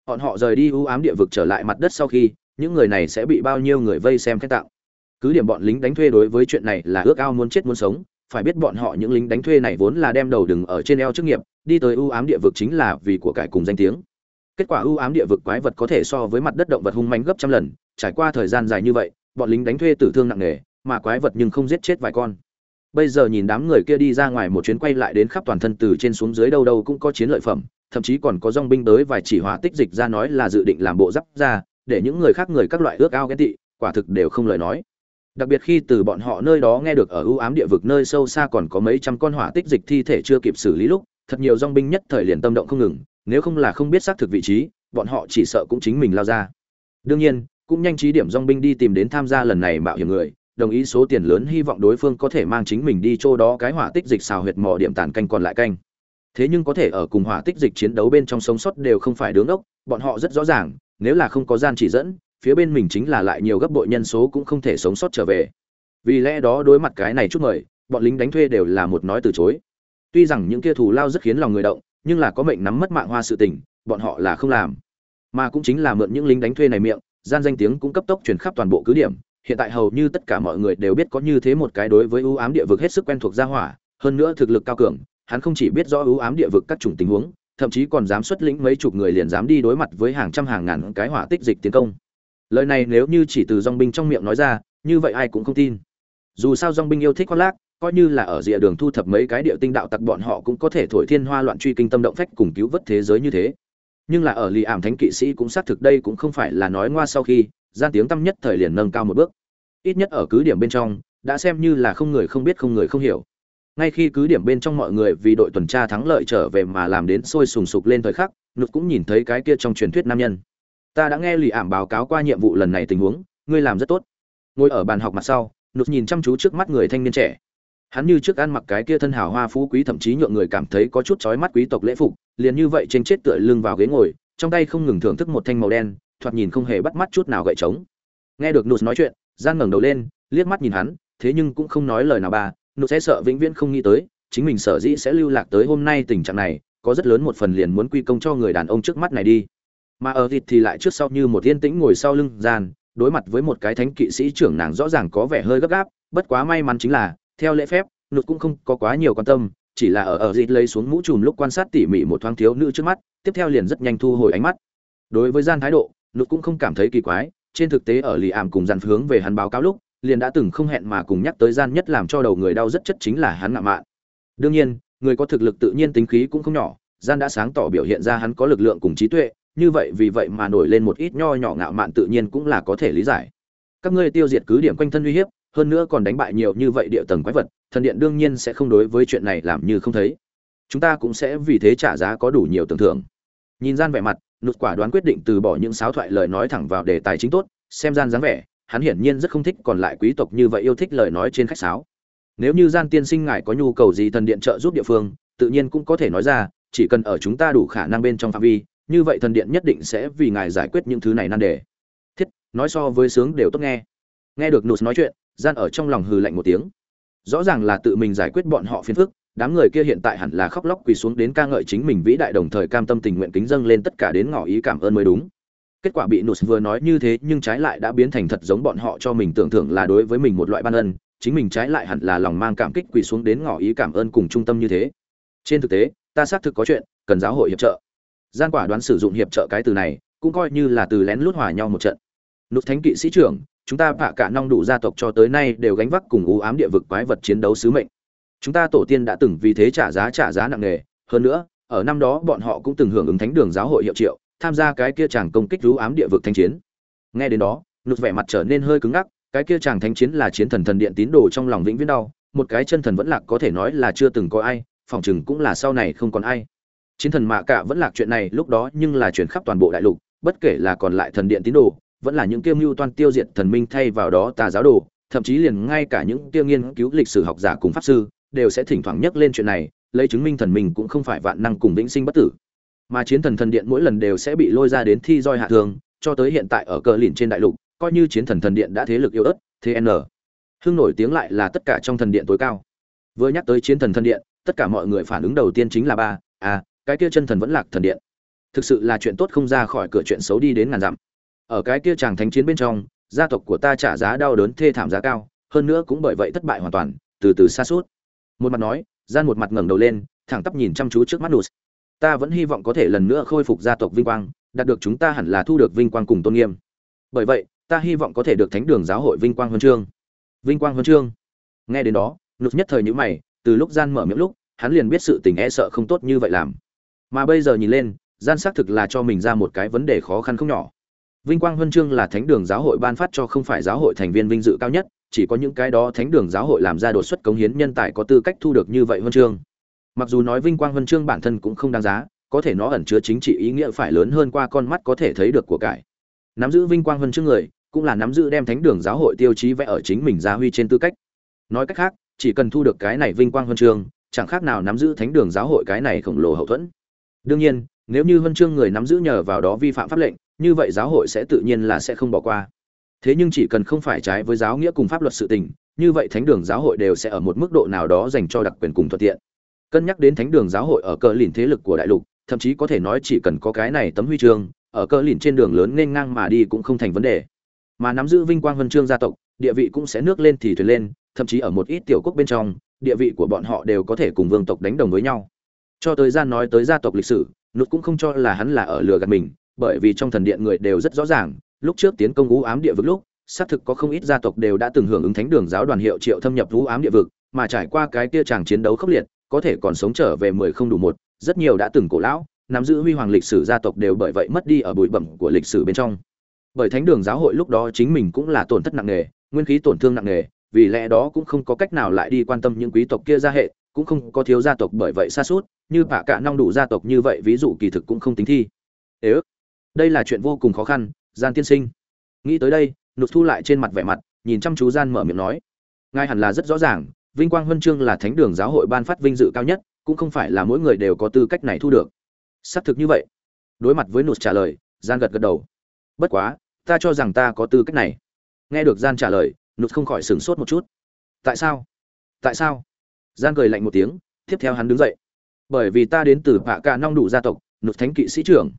bọn họ rời đi ưu ám địa vực trở lại mặt đất sau khi, những người này sẽ bị bao nhiêu người vây xem khen tạo cứ điểm bọn lính đánh thuê đối với chuyện này là ước ao muốn chết muốn sống. Phải biết bọn họ những lính đánh thuê này vốn là đem đầu đừng ở trên eo chức nghiệp, đi tới ưu ám địa vực chính là vì của cải cùng danh tiếng. Kết quả ưu ám địa vực quái vật có thể so với mặt đất động vật hung manh gấp trăm lần. Trải qua thời gian dài như vậy, bọn lính đánh thuê tử thương nặng nề, mà quái vật nhưng không giết chết vài con bây giờ nhìn đám người kia đi ra ngoài một chuyến quay lại đến khắp toàn thân từ trên xuống dưới đâu đâu cũng có chiến lợi phẩm, thậm chí còn có dong binh tới vài chỉ hỏa tích dịch ra nói là dự định làm bộ giáp ra, để những người khác người các loại ước ao ghen tị, quả thực đều không lời nói. Đặc biệt khi từ bọn họ nơi đó nghe được ở ưu ám địa vực nơi sâu xa còn có mấy trăm con hỏa tích dịch thi thể chưa kịp xử lý lúc, thật nhiều dong binh nhất thời liền tâm động không ngừng, nếu không là không biết xác thực vị trí, bọn họ chỉ sợ cũng chính mình lao ra. Đương nhiên, cũng nhanh trí điểm dong binh đi tìm đến tham gia lần này mạo hiểm người đồng ý số tiền lớn hy vọng đối phương có thể mang chính mình đi chỗ đó cái hỏa tích dịch xào huyệt mỏ điểm tàn canh còn lại canh. Thế nhưng có thể ở cùng hỏa tích dịch chiến đấu bên trong sống sót đều không phải đứng ốc bọn họ rất rõ ràng, nếu là không có gian chỉ dẫn, phía bên mình chính là lại nhiều gấp bội nhân số cũng không thể sống sót trở về. Vì lẽ đó đối mặt cái này chút mời, bọn lính đánh thuê đều là một nói từ chối. Tuy rằng những kia thù lao rất khiến lòng người động, nhưng là có mệnh nắm mất mạng hoa sự tình, bọn họ là không làm. Mà cũng chính là mượn những lính đánh thuê này miệng, gian danh tiếng cũng cấp tốc truyền khắp toàn bộ cứ điểm hiện tại hầu như tất cả mọi người đều biết có như thế một cái đối với ưu ám địa vực hết sức quen thuộc gia hỏa, hơn nữa thực lực cao cường, hắn không chỉ biết rõ ưu ám địa vực các chủng tình huống, thậm chí còn dám xuất lĩnh mấy chục người liền dám đi đối mặt với hàng trăm hàng ngàn cái hỏa tích dịch tiến công. Lời này nếu như chỉ từ dòng binh trong miệng nói ra, như vậy ai cũng không tin. Dù sao dòng binh yêu thích khoác lác, coi như là ở rìa đường thu thập mấy cái địa tinh đạo tặc bọn họ cũng có thể thổi thiên hoa loạn truy kinh tâm động phách cùng cứu vớt thế giới như thế. Nhưng là ở lì ảm thánh kỵ sĩ cũng xác thực đây cũng không phải là nói ngoa sau khi gian tiếng tâm nhất thời liền nâng cao một bước. Ít nhất ở cứ điểm bên trong, đã xem như là không người không biết không người không hiểu. Ngay khi cứ điểm bên trong mọi người vì đội tuần tra thắng lợi trở về mà làm đến sôi sùng sục lên thời khắc nụt cũng nhìn thấy cái kia trong truyền thuyết nam nhân. Ta đã nghe lì ảm báo cáo qua nhiệm vụ lần này tình huống, ngươi làm rất tốt. Ngồi ở bàn học mặt sau nụt nhìn chăm chú trước mắt người thanh niên trẻ. Hắn như trước ăn mặc cái kia thân hào hoa phú quý thậm chí nhượng người cảm thấy có chút chói mắt quý tộc lễ phục, liền như vậy trên chết tựa lưng vào ghế ngồi, trong tay không ngừng thưởng thức một thanh màu đen thoạt nhìn không hề bắt mắt chút nào gậy trống. Nghe được nụt nói chuyện gian ngẩng đầu lên, liếc mắt nhìn hắn, thế nhưng cũng không nói lời nào ba nụt sẽ sợ vĩnh viễn không nghĩ tới, chính mình sở dĩ sẽ lưu lạc tới hôm nay tình trạng này, có rất lớn một phần liền muốn quy công cho người đàn ông trước mắt này đi. Mà ở thịt thì lại trước sau như một yên tĩnh ngồi sau lưng gian đối mặt với một cái thánh kỵ sĩ trưởng nàng rõ ràng có vẻ hơi gấp gáp, bất quá may mắn chính là, theo lễ phép, nụt cũng không có quá nhiều quan tâm, chỉ là ở ở dịt lấy xuống mũ trùm lúc quan sát tỉ mỉ một thoáng thiếu nữ trước mắt, tiếp theo liền rất nhanh thu hồi ánh mắt. Đối với gian thái độ nụt cũng không cảm thấy kỳ quái, trên thực tế ở lì ảm cùng gian hướng về hắn báo cáo lúc, liền đã từng không hẹn mà cùng nhắc tới gian nhất làm cho đầu người đau rất chất chính là hắn ngạo mạn. Đương nhiên, người có thực lực tự nhiên tính khí cũng không nhỏ, gian đã sáng tỏ biểu hiện ra hắn có lực lượng cùng trí tuệ, như vậy vì vậy mà nổi lên một ít nho nhỏ ngạo mạn tự nhiên cũng là có thể lý giải. Các ngươi tiêu diệt cứ điểm quanh thân uy hiếp, hơn nữa còn đánh bại nhiều như vậy địa tầng quái vật, thần điện đương nhiên sẽ không đối với chuyện này làm như không thấy. Chúng ta cũng sẽ vì thế trả giá có đủ nhiều tưởng thưởng. Nhìn gian vẻ mặt nụt quả đoán quyết định từ bỏ những sáo thoại lời nói thẳng vào đề tài chính tốt, xem gian dáng vẻ, hắn hiển nhiên rất không thích còn lại quý tộc như vậy yêu thích lời nói trên khách sáo. Nếu như gian tiên sinh ngài có nhu cầu gì thần điện trợ giúp địa phương, tự nhiên cũng có thể nói ra, chỉ cần ở chúng ta đủ khả năng bên trong phạm vi, như vậy thần điện nhất định sẽ vì ngài giải quyết những thứ này nan đề. Thiết, nói so với sướng đều tốt nghe. Nghe được nụt nói chuyện, gian ở trong lòng hừ lạnh một tiếng. Rõ ràng là tự mình giải quyết bọn họ phiền phức đám người kia hiện tại hẳn là khóc lóc quỳ xuống đến ca ngợi chính mình vĩ đại đồng thời cam tâm tình nguyện kính dâng lên tất cả đến ngỏ ý cảm ơn mới đúng. Kết quả bị nụt vừa nói như thế, nhưng trái lại đã biến thành thật giống bọn họ cho mình tưởng thưởng là đối với mình một loại ban ân, chính mình trái lại hẳn là lòng mang cảm kích quỳ xuống đến ngỏ ý cảm ơn cùng trung tâm như thế. Trên thực tế, ta xác thực có chuyện, cần giáo hội hiệp trợ. Gian quả đoán sử dụng hiệp trợ cái từ này, cũng coi như là từ lén lút hòa nhau một trận. Nút thánh kỵ sĩ trưởng, chúng ta bạ cả nong đủ gia tộc cho tới nay đều gánh vác cùng u ám địa vực quái vật chiến đấu sứ mệnh chúng ta tổ tiên đã từng vì thế trả giá trả giá nặng nề. Hơn nữa, ở năm đó bọn họ cũng từng hưởng ứng thánh đường giáo hội hiệu triệu, tham gia cái kia chàng công kích rú ám địa vực thanh chiến. Nghe đến đó lục vẻ mặt trở nên hơi cứng ngắc, cái kia chàng thánh chiến là chiến thần thần điện tín đồ trong lòng vĩnh viễn đau, một cái chân thần vẫn lạc có thể nói là chưa từng có ai phỏng chừng cũng là sau này không còn ai. Chiến thần mạ cả vẫn lạc chuyện này lúc đó nhưng là chuyển khắp toàn bộ đại lục, bất kể là còn lại thần điện tín đồ, vẫn là những kiêm mưu toan tiêu diệt thần minh thay vào đó tà giáo đồ, thậm chí liền ngay cả những tiêu nghiên cứu lịch sử học giả cùng pháp sư đều sẽ thỉnh thoảng nhắc lên chuyện này, lấy chứng minh thần mình cũng không phải vạn năng cùng vĩnh sinh bất tử. Mà chiến thần thần điện mỗi lần đều sẽ bị lôi ra đến thi roi hạ thường, cho tới hiện tại ở cờ lìn trên đại lục, coi như chiến thần thần điện đã thế lực yếu ớt tn hưng nổi tiếng lại là tất cả trong thần điện tối cao. Vừa nhắc tới chiến thần thần điện, tất cả mọi người phản ứng đầu tiên chính là ba à cái kia chân thần vẫn lạc thần điện. Thực sự là chuyện tốt không ra khỏi cửa chuyện xấu đi đến ngàn dặm. Ở cái kia chàng thánh chiến bên trong, gia tộc của ta trả giá đau đớn thê thảm giá cao, hơn nữa cũng bởi vậy thất bại hoàn toàn, từ từ xa suốt một mặt nói, gian một mặt ngẩng đầu lên, thẳng tắp nhìn chăm chú trước mắt nụt ta vẫn hy vọng có thể lần nữa khôi phục gia tộc vinh quang, đạt được chúng ta hẳn là thu được vinh quang cùng tôn nghiêm. Bởi vậy, ta hy vọng có thể được thánh đường giáo hội vinh quang huân chương. Vinh quang huân chương. Nghe đến đó nụt nhất thời nhữ mày, từ lúc gian mở miệng lúc, hắn liền biết sự tình e sợ không tốt như vậy làm. Mà bây giờ nhìn lên, gian xác thực là cho mình ra một cái vấn đề khó khăn không nhỏ. Vinh quang huân chương là thánh đường giáo hội ban phát cho không phải giáo hội thành viên vinh dự cao nhất chỉ có những cái đó thánh đường giáo hội làm ra đột xuất cống hiến nhân tài có tư cách thu được như vậy huân chương. Mặc dù nói vinh quang huân chương bản thân cũng không đáng giá, có thể nó ẩn chứa chính trị ý nghĩa phải lớn hơn qua con mắt có thể thấy được của cải. Nắm giữ vinh quang huân chương người, cũng là nắm giữ đem thánh đường giáo hội tiêu chí vẽ ở chính mình gia huy trên tư cách. Nói cách khác, chỉ cần thu được cái này vinh quang huân chương, chẳng khác nào nắm giữ thánh đường giáo hội cái này khổng lồ hậu thuẫn. Đương nhiên, nếu như huân chương người nắm giữ nhờ vào đó vi phạm pháp lệnh, như vậy giáo hội sẽ tự nhiên là sẽ không bỏ qua thế nhưng chỉ cần không phải trái với giáo nghĩa cùng pháp luật sự tình, như vậy thánh đường giáo hội đều sẽ ở một mức độ nào đó dành cho đặc quyền cùng thuận tiện. Cân nhắc đến thánh đường giáo hội ở cờ lìn thế lực của đại lục, thậm chí có thể nói chỉ cần có cái này tấm huy chương, ở cờ lìn trên đường lớn nên ngang mà đi cũng không thành vấn đề. Mà nắm giữ vinh quang huân chương gia tộc, địa vị cũng sẽ nước lên thì thuyền lên, thậm chí ở một ít tiểu quốc bên trong, địa vị của bọn họ đều có thể cùng vương tộc đánh đồng với nhau. Cho tới gian nói tới gia tộc lịch sử nút cũng không cho là hắn là ở lừa gạt mình, bởi vì trong thần điện người đều rất rõ ràng lúc trước tiến công u ám địa vực lúc, xác thực có không ít gia tộc đều đã từng hưởng ứng thánh đường giáo đoàn hiệu triệu thâm nhập u ám địa vực, mà trải qua cái kia chàng chiến đấu khốc liệt, có thể còn sống trở về mười không đủ một, rất nhiều đã từng cổ lão, nắm giữ huy hoàng lịch sử gia tộc đều bởi vậy mất đi ở bụi bẩm của lịch sử bên trong. Bởi thánh đường giáo hội lúc đó chính mình cũng là tổn thất nặng nề, nguyên khí tổn thương nặng nề, vì lẽ đó cũng không có cách nào lại đi quan tâm những quý tộc kia gia hệ, cũng không có thiếu gia tộc bởi vậy xa suốt như bạ cả nong đủ gia tộc như vậy, ví dụ kỳ thực cũng không tính thi. Ế ức. Đây là chuyện vô cùng khó khăn gian tiên sinh. Nghĩ tới đây nụt thu lại trên mặt vẻ mặt, nhìn chăm chú gian mở miệng nói. Ngài hẳn là rất rõ ràng, vinh quang huân chương là thánh đường giáo hội ban phát vinh dự cao nhất, cũng không phải là mỗi người đều có tư cách này thu được. Xác thực như vậy. Đối mặt với nụt trả lời, gian gật gật đầu. Bất quá, ta cho rằng ta có tư cách này. Nghe được gian trả lời nụt không khỏi sửng sốt một chút. Tại sao? Tại sao? Gian cười lạnh một tiếng, tiếp theo hắn đứng dậy. Bởi vì ta đến từ bạ ca nong đủ gia tộc nụt thánh kỵ sĩ trưởng.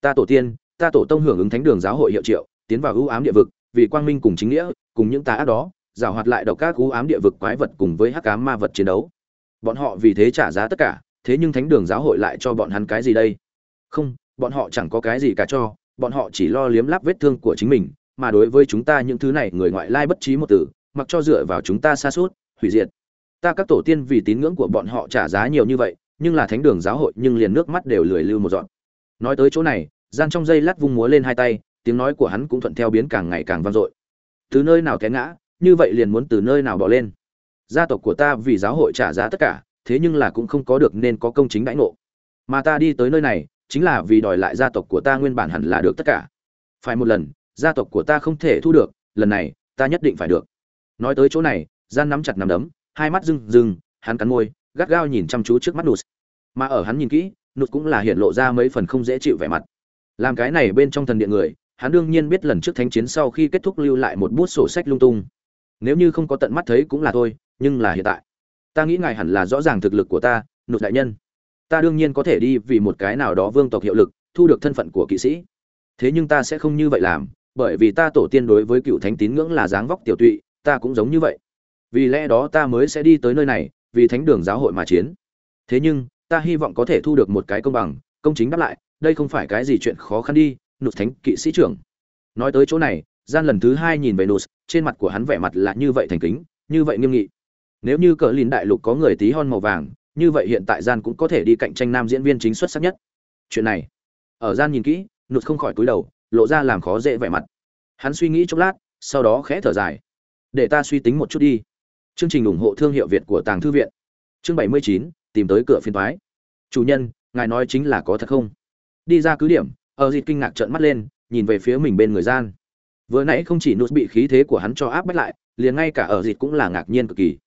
Ta tổ tiên ta tổ tông hưởng ứng thánh đường giáo hội hiệu triệu, tiến vào ưu ám địa vực, vì quang minh cùng chính nghĩa, cùng những tà ác đó, giảo hoạt lại độc các ưu ám địa vực quái vật cùng với hắc ám ma vật chiến đấu. Bọn họ vì thế trả giá tất cả, thế nhưng thánh đường giáo hội lại cho bọn hắn cái gì đây? Không, bọn họ chẳng có cái gì cả cho, bọn họ chỉ lo liếm láp vết thương của chính mình, mà đối với chúng ta những thứ này người ngoại lai bất trí một từ mặc cho dựa vào chúng ta xa suốt, hủy diệt. Ta các tổ tiên vì tín ngưỡng của bọn họ trả giá nhiều như vậy, nhưng là thánh đường giáo hội nhưng liền nước mắt đều lười lưu một dọn nói tới chỗ này gian trong dây lát vung múa lên hai tay, tiếng nói của hắn cũng thuận theo biến càng ngày càng vang dội. Từ nơi nào té ngã, như vậy liền muốn từ nơi nào bỏ lên. Gia tộc của ta vì giáo hội trả giá tất cả, thế nhưng là cũng không có được nên có công chính đãi ngộ. Mà ta đi tới nơi này, chính là vì đòi lại gia tộc của ta nguyên bản hẳn là được tất cả. Phải một lần, gia tộc của ta không thể thu được, lần này, ta nhất định phải được. Nói tới chỗ này, gian nắm chặt nắm đấm, hai mắt rưng rưng, hắn cắn môi, gắt gao nhìn chăm chú trước mắt nụt. Mà ở hắn nhìn kỹ, nụt cũng là hiện lộ ra mấy phần không dễ chịu vẻ mặt làm cái này bên trong thần điện người, hắn đương nhiên biết lần trước thánh chiến sau khi kết thúc lưu lại một bút sổ sách lung tung. Nếu như không có tận mắt thấy cũng là thôi, nhưng là hiện tại. Ta nghĩ ngài hẳn là rõ ràng thực lực của ta, nụt đại nhân. Ta đương nhiên có thể đi vì một cái nào đó vương tộc hiệu lực, thu được thân phận của kỵ sĩ. Thế nhưng ta sẽ không như vậy làm, bởi vì ta tổ tiên đối với cựu thánh tín ngưỡng là dáng vóc tiểu tụy, ta cũng giống như vậy. Vì lẽ đó ta mới sẽ đi tới nơi này, vì thánh đường giáo hội mà chiến. Thế nhưng, ta hy vọng có thể thu được một cái công bằng, công chính đáp lại đây không phải cái gì chuyện khó khăn đi, nụt thánh kỵ sĩ trưởng. Nói tới chỗ này, gian lần thứ hai nhìn về nụt, trên mặt của hắn vẻ mặt là như vậy thành kính, như vậy nghiêm nghị. Nếu như cờ lìn đại lục có người tí hon màu vàng, như vậy hiện tại gian cũng có thể đi cạnh tranh nam diễn viên chính xuất sắc nhất. Chuyện này, ở gian nhìn kỹ, nụt không khỏi cúi đầu, lộ ra làm khó dễ vẻ mặt. Hắn suy nghĩ chốc lát, sau đó khẽ thở dài. Để ta suy tính một chút đi. Chương trình ủng hộ thương hiệu việt của tàng thư viện. Chương bảy mươi chín, tìm tới cửa phiên thoái chủ nhân, ngài nói chính là có thật không? Đi ra cứ điểm, ở dịt kinh ngạc trợn mắt lên, nhìn về phía mình bên người gian. Vừa nãy không chỉ nút bị khí thế của hắn cho áp bách lại, liền ngay cả ở dịt cũng là ngạc nhiên cực kỳ.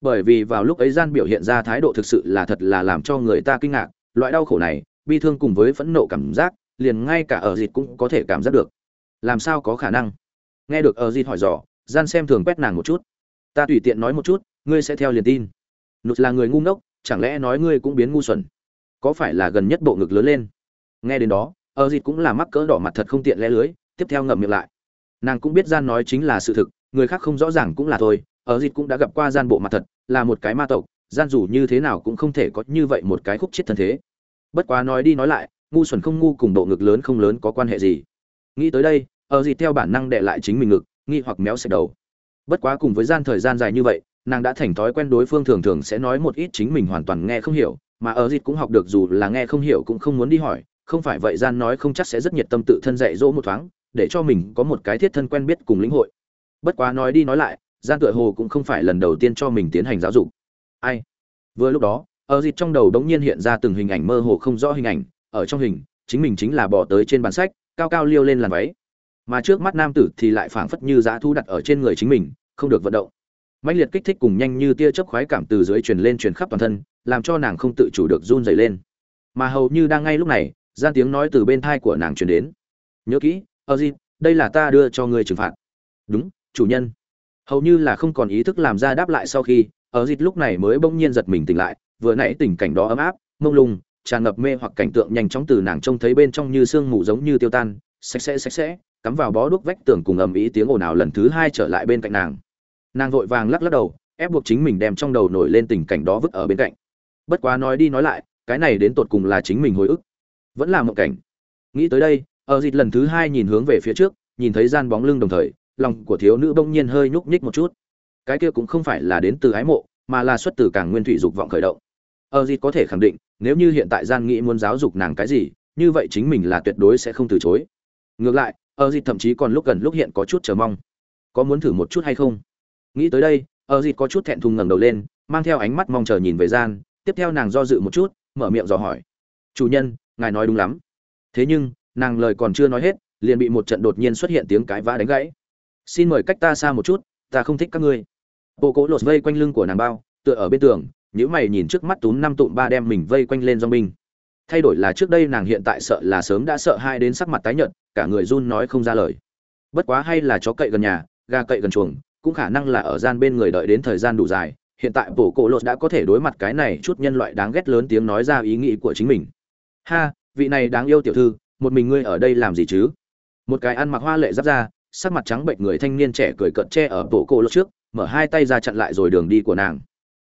Bởi vì vào lúc ấy gian biểu hiện ra thái độ thực sự là thật là làm cho người ta kinh ngạc, loại đau khổ này, bi thương cùng với phẫn nộ cảm giác, liền ngay cả ở dịt cũng có thể cảm giác được. Làm sao có khả năng? Nghe được ở dịt hỏi dò, gian xem thường quét nàng một chút. Ta tùy tiện nói một chút, ngươi sẽ theo liền tin. Nụt là người ngu ngốc, chẳng lẽ nói ngươi cũng biến ngu xuẩn? Có phải là gần nhất bộ ngực lớn lên? Nghe đến đó ở dịt cũng là mắc cỡ đỏ mặt thật không tiện lẽ lưới, tiếp theo ngậm miệng lại. Nàng cũng biết gian nói chính là sự thực, người khác không rõ ràng cũng là thôi ở dịt cũng đã gặp qua gian bộ mặt thật, là một cái ma tộc, gian dù như thế nào cũng không thể có như vậy một cái khúc chết thân thế. Bất quá nói đi nói lại, ngu xuẩn không ngu cùng bộ ngực lớn không lớn có quan hệ gì. Nghĩ tới đây ở dịt theo bản năng đệ lại chính mình ngực, nghi hoặc méo xẹt đầu. Bất quá cùng với gian thời gian dài như vậy, nàng đã thành thói quen đối phương thường thường sẽ nói một ít chính mình hoàn toàn nghe không hiểu, mà ở dịt cũng học được dù là nghe không hiểu cũng không muốn đi hỏi không phải vậy gian nói không chắc sẽ rất nhiệt tâm tự thân dạy dỗ một thoáng, để cho mình có một cái thiết thân quen biết cùng lĩnh hội. Bất quá nói đi nói lại, gian tựa hồ cũng không phải lần đầu tiên cho mình tiến hành giáo dục. Ai? Vừa lúc đó, ở dịp trong đầu đống nhiên hiện ra từng hình ảnh mơ hồ không rõ hình ảnh, ở trong hình, chính mình chính là bỏ tới trên bàn sách, cao cao liêu lên làn váy. Mà trước mắt nam tử thì lại phảng phất như giá thu đặt ở trên người chính mình, không được vận động. Mãnh liệt kích thích cùng nhanh như tia chớp khoái cảm từ dưới truyền lên truyền khắp toàn thân, làm cho nàng không tự chủ được run rẩy lên. Mà hầu như đang ngay lúc này gian tiếng nói từ bên thai của nàng truyền đến. Nhớ kỹ ơ gì đây là ta đưa cho ngươi trừng phạt. Đúng, chủ nhân. Hầu như là không còn ý thức làm ra đáp lại sau khi ở dịp lúc này mới bỗng nhiên giật mình tỉnh lại, vừa nãy tình cảnh đó ấm áp, mông lung, tràn ngập mê hoặc cảnh tượng nhanh chóng từ nàng trông thấy bên trong như sương mù giống như tiêu tan, sạch sẽ sạch sẽ, cắm vào bó đuốc vách tường cùng ầm ý tiếng ồn ào lần thứ hai trở lại bên cạnh nàng. Nàng vội vàng lắc lắc đầu, ép buộc chính mình đem trong đầu nổi lên tình cảnh đó vứt ở bên cạnh. Bất quá nói đi nói lại, cái này đến tột cùng là chính mình hồi ức vẫn là một cảnh. Nghĩ tới đây, ở dịt lần thứ hai nhìn hướng về phía trước, nhìn thấy gian bóng lưng đồng thời, lòng của thiếu nữ bỗng nhiên hơi nhúc nhích một chút. Cái kia cũng không phải là đến từ ái mộ, mà là xuất từ càng nguyên thủy dục vọng khởi động. Ở dịt có thể khẳng định, nếu như hiện tại gian nghĩ muốn giáo dục nàng cái gì, như vậy chính mình là tuyệt đối sẽ không từ chối. Ngược lại, ở dịt thậm chí còn lúc gần lúc hiện có chút chờ mong. Có muốn thử một chút hay không? Nghĩ tới đây, ở dịt có chút thẹn thùng ngẩng đầu lên, mang theo ánh mắt mong chờ nhìn về gian, tiếp theo nàng do dự một chút, mở miệng dò hỏi. Chủ nhân ngài nói đúng lắm. Thế nhưng, nàng lời còn chưa nói hết, liền bị một trận đột nhiên xuất hiện tiếng cãi vã đánh gãy. Xin mời cách ta xa một chút, ta không thích các ngươi. Bộ cỗ lột vây quanh lưng của nàng bao, tựa ở bên tường nhữ mày nhìn trước mắt túm năm tụm ba đem mình vây quanh lên dong binh. Thay đổi là trước đây nàng hiện tại sợ là sớm đã sợ hai đến sắc mặt tái nhợt, cả người run nói không ra lời. Bất quá hay là chó cậy gần nhà, gà cậy gần chuồng, cũng khả năng là ở gian bên người đợi đến thời gian đủ dài. Hiện tại bổ cổ lột đã có thể đối mặt cái này chút nhân loại đáng ghét lớn tiếng nói ra ý nghĩ của chính mình ha, vị này đáng yêu tiểu thư, một mình ngươi ở đây làm gì chứ? Một cái ăn mặc hoa lệ giáp ra sắc mặt trắng bệnh người thanh niên trẻ cười cợt che ở bộ cô lột trước, mở hai tay ra chặn lại rồi đường đi của nàng.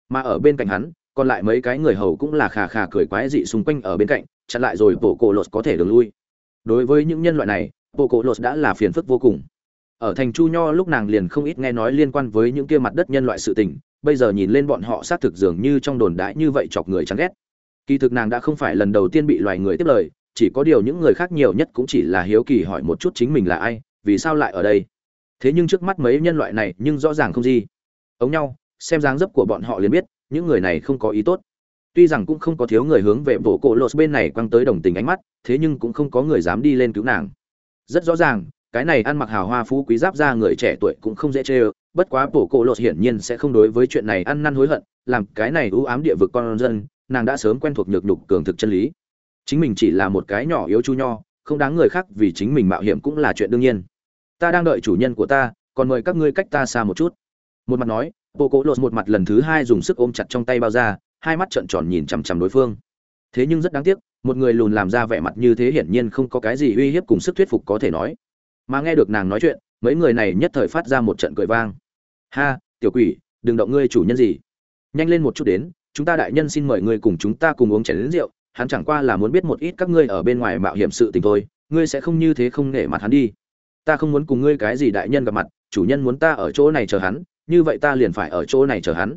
Mà ở bên cạnh hắn, còn lại mấy cái người hầu cũng là khà khà cười quái dị xung quanh ở bên cạnh, chặn lại rồi bộ cô lột có thể đường lui. Đối với những nhân loại này, bộ cô lột đã là phiền phức vô cùng. Ở thành chu nho lúc nàng liền không ít nghe nói liên quan với những kia mặt đất nhân loại sự tình, bây giờ nhìn lên bọn họ xác thực dường như trong đồn đãi như vậy chọc người chán ghét kỳ thực nàng đã không phải lần đầu tiên bị loài người tiếp lời, chỉ có điều những người khác nhiều nhất cũng chỉ là hiếu kỳ hỏi một chút chính mình là ai, vì sao lại ở đây. Thế nhưng trước mắt mấy nhân loại này nhưng rõ ràng không gì. Ống nhau, xem dáng dấp của bọn họ liền biết, những người này không có ý tốt. Tuy rằng cũng không có thiếu người hướng về bộ cổ lột bên này quăng tới đồng tình ánh mắt, thế nhưng cũng không có người dám đi lên cứu nàng. Rất rõ ràng, cái này ăn mặc hào hoa phú quý giáp ra người trẻ tuổi cũng không dễ chê ơ, bất quá bộ cổ lột hiển nhiên sẽ không đối với chuyện này ăn năn hối hận, làm cái này ưu ám địa vực con dân nàng đã sớm quen thuộc nhược nhục cường thực chân lý. Chính mình chỉ là một cái nhỏ yếu chu nho, không đáng người khác vì chính mình mạo hiểm cũng là chuyện đương nhiên. Ta đang đợi chủ nhân của ta, còn mời các ngươi cách ta xa một chút. Một mặt nói bộ cố lột một mặt lần thứ hai dùng sức ôm chặt trong tay bao ra hai mắt trợn tròn nhìn chằm chằm đối phương. Thế nhưng rất đáng tiếc, một người lùn làm ra vẻ mặt như thế hiển nhiên không có cái gì uy hiếp cùng sức thuyết phục có thể nói. Mà nghe được nàng nói chuyện, mấy người này nhất thời phát ra một trận cười vang. Ha, tiểu quỷ, đừng động ngươi chủ nhân gì. Nhanh lên một chút đến chúng ta đại nhân xin mời ngươi cùng chúng ta cùng uống chén đến rượu, hắn chẳng qua là muốn biết một ít các ngươi ở bên ngoài mạo hiểm sự tình thôi, ngươi sẽ không như thế không nể mặt hắn đi. Ta không muốn cùng ngươi cái gì đại nhân gặp mặt, chủ nhân muốn ta ở chỗ này chờ hắn, như vậy ta liền phải ở chỗ này chờ hắn.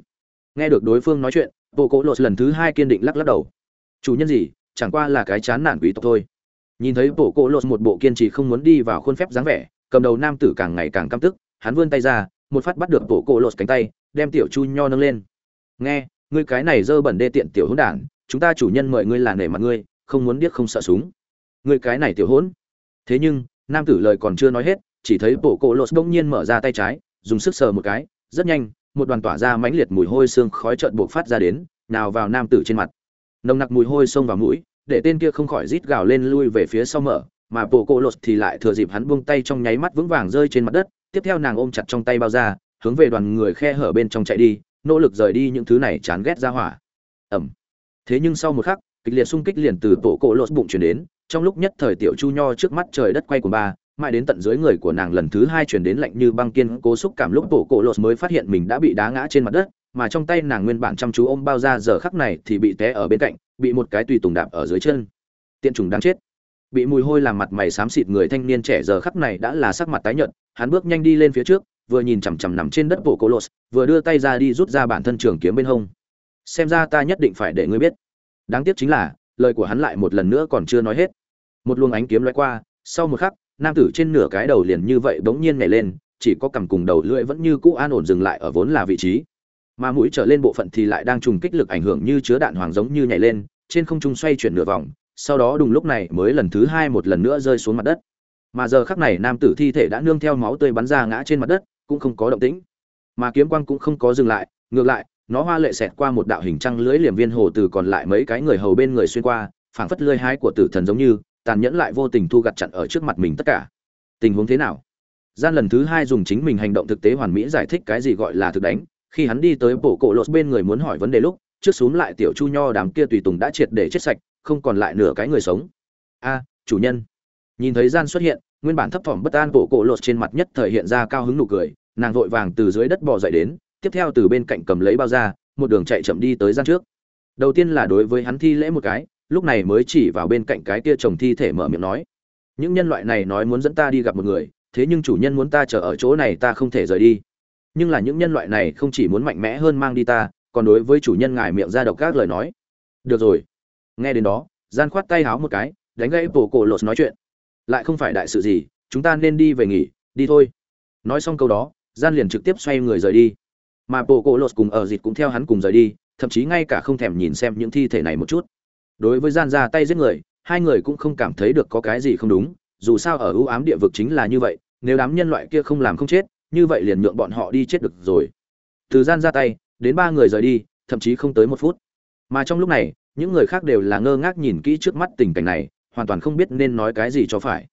Nghe được đối phương nói chuyện bộ cỗ lột lần thứ hai kiên định lắc lắc đầu. Chủ nhân gì, chẳng qua là cái chán nản quý tộc thôi. Nhìn thấy bộ cỗ lột một bộ kiên trì không muốn đi vào khuôn phép dáng vẻ, cầm đầu nam tử càng ngày càng căm tức, hắn vươn tay ra, một phát bắt được bộ cỗ lột cánh tay, đem tiểu chu nho nâng lên. Nghe ngươi cái này dơ bẩn đê tiện tiểu hỗn đản, chúng ta chủ nhân mời ngươi là nể mặt ngươi, không muốn biết không sợ súng. Ngươi cái này tiểu hỗn. Thế nhưng, nam tử lời còn chưa nói hết, chỉ thấy bộ cổ lột bỗng nhiên mở ra tay trái, dùng sức sờ một cái, rất nhanh, một đoàn tỏa ra mãnh liệt mùi hôi xương khói trợn buộc phát ra đến, nào vào nam tử trên mặt. Nồng nặc mùi hôi xông vào mũi, để tên kia không khỏi rít gào lên lui về phía sau mở, mà bộ cô lột thì lại thừa dịp hắn buông tay trong nháy mắt vững vàng rơi trên mặt đất, tiếp theo nàng ôm chặt trong tay bao ra, hướng về đoàn người khe hở bên trong chạy đi nỗ lực rời đi những thứ này chán ghét ra hỏa. Ẩm. Thế nhưng sau một khắc, kịch liệt xung kích liền từ bộ cổ lột bụng chuyển đến, trong lúc nhất thời tiểu chu nho trước mắt trời đất quay của ba, mãi đến tận dưới người của nàng lần thứ hai chuyển đến lạnh như băng kiên cố xúc cảm lúc bộ cổ lột mới phát hiện mình đã bị đá ngã trên mặt đất, mà trong tay nàng nguyên bản chăm chú ôm bao ra giờ khắc này thì bị té ở bên cạnh, bị một cái tùy tùng đạp ở dưới chân. Tiện trùng đáng chết. Bị mùi hôi làm mặt mày xám xịt người thanh niên trẻ giờ khắc này đã là sắc mặt tái nhợt, hắn bước nhanh đi lên phía trước vừa nhìn chằm chằm nằm trên đất bộ cổ lột, vừa đưa tay ra đi rút ra bản thân trường kiếm bên hông. Xem ra ta nhất định phải để ngươi biết. Đáng tiếc chính là, lời của hắn lại một lần nữa còn chưa nói hết. Một luồng ánh kiếm lóe qua, sau một khắc, nam tử trên nửa cái đầu liền như vậy bỗng nhiên nhảy lên, chỉ có cằm cùng đầu lưỡi vẫn như cũ an ổn dừng lại ở vốn là vị trí. Mà mũi trở lên bộ phận thì lại đang trùng kích lực ảnh hưởng như chứa đạn hoàng giống như nhảy lên, trên không trung xoay chuyển nửa vòng, sau đó đùng lúc này mới lần thứ hai một lần nữa rơi xuống mặt đất. Mà giờ khắc này nam tử thi thể đã nương theo máu tươi bắn ra ngã trên mặt đất cũng không có động tĩnh. Mà kiếm quang cũng không có dừng lại, ngược lại, nó hoa lệ xẹt qua một đạo hình trăng lưỡi liềm viên hồ từ còn lại mấy cái người hầu bên người xuyên qua, phảng phất lưỡi hái của tử thần giống như, tàn nhẫn lại vô tình thu gặt chặn ở trước mặt mình tất cả. Tình huống thế nào? Gian lần thứ hai dùng chính mình hành động thực tế hoàn mỹ giải thích cái gì gọi là thực đánh, khi hắn đi tới bộ cổ lột bên người muốn hỏi vấn đề lúc, trước xuống lại tiểu chu nho đám kia tùy tùng đã triệt để chết sạch, không còn lại nửa cái người sống. A, chủ nhân. Nhìn thấy gian xuất hiện nguyên bản thấp thỏm bất an bộ cổ lột trên mặt nhất thời hiện ra cao hứng nụ cười, nàng vội vàng từ dưới đất bò dậy đến, tiếp theo từ bên cạnh cầm lấy bao ra một đường chạy chậm đi tới gian trước. Đầu tiên là đối với hắn thi lễ một cái, lúc này mới chỉ vào bên cạnh cái kia chồng thi thể mở miệng nói, những nhân loại này nói muốn dẫn ta đi gặp một người, thế nhưng chủ nhân muốn ta chờ ở chỗ này ta không thể rời đi. Nhưng là những nhân loại này không chỉ muốn mạnh mẽ hơn mang đi ta, còn đối với chủ nhân ngài miệng ra độc các lời nói. Được rồi. Nghe đến đó, gian khoát tay háo một cái, đánh gãy bộ cổ lột nói chuyện lại không phải đại sự gì, chúng ta nên đi về nghỉ, đi thôi. Nói xong câu đó, gian liền trực tiếp xoay người rời đi. Mà bộ cổ lột cùng ở dịt cũng theo hắn cùng rời đi, thậm chí ngay cả không thèm nhìn xem những thi thể này một chút. Đối với gian ra tay giết người, hai người cũng không cảm thấy được có cái gì không đúng, dù sao ở ưu ám địa vực chính là như vậy, nếu đám nhân loại kia không làm không chết, như vậy liền nhượng bọn họ đi chết được rồi. Từ gian ra tay, đến ba người rời đi, thậm chí không tới một phút. Mà trong lúc này, những người khác đều là ngơ ngác nhìn kỹ trước mắt tình cảnh này hoàn toàn không biết nên nói cái gì cho phải.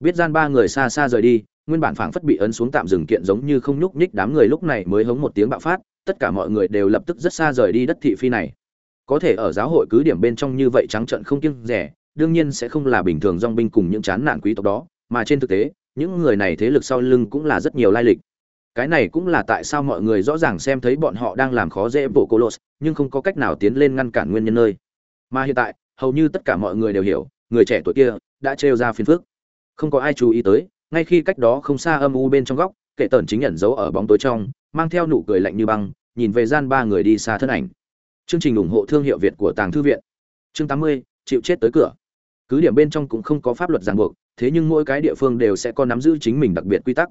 Biết gian ba người xa xa rời đi, nguyên bản phảng phất bị ấn xuống tạm dừng kiện giống như không nhúc nhích đám người lúc này mới hống một tiếng bạo phát, tất cả mọi người đều lập tức rất xa rời đi đất thị phi này. Có thể ở giáo hội cứ điểm bên trong như vậy trắng trận không kiêng rẻ, đương nhiên sẽ không là bình thường dong binh cùng những chán nạn quý tộc đó, mà trên thực tế, những người này thế lực sau lưng cũng là rất nhiều lai lịch. Cái này cũng là tại sao mọi người rõ ràng xem thấy bọn họ đang làm khó dễ bộ colos nhưng không có cách nào tiến lên ngăn cản nguyên nhân nơi. Mà hiện tại, hầu như tất cả mọi người đều hiểu người trẻ tuổi kia đã trêu ra phiền phức. Không có ai chú ý tới ngay khi cách đó không xa âm u bên trong góc kệ tần chính nhận dấu ở bóng tối trong mang theo nụ cười lạnh như băng nhìn về gian ba người đi xa thân ảnh. Chương trình ủng hộ thương hiệu việt của tàng thư viện. Chương 80, chịu chết tới cửa. Cứ điểm bên trong cũng không có pháp luật ràng buộc thế nhưng mỗi cái địa phương đều sẽ có nắm giữ chính mình đặc biệt quy tắc.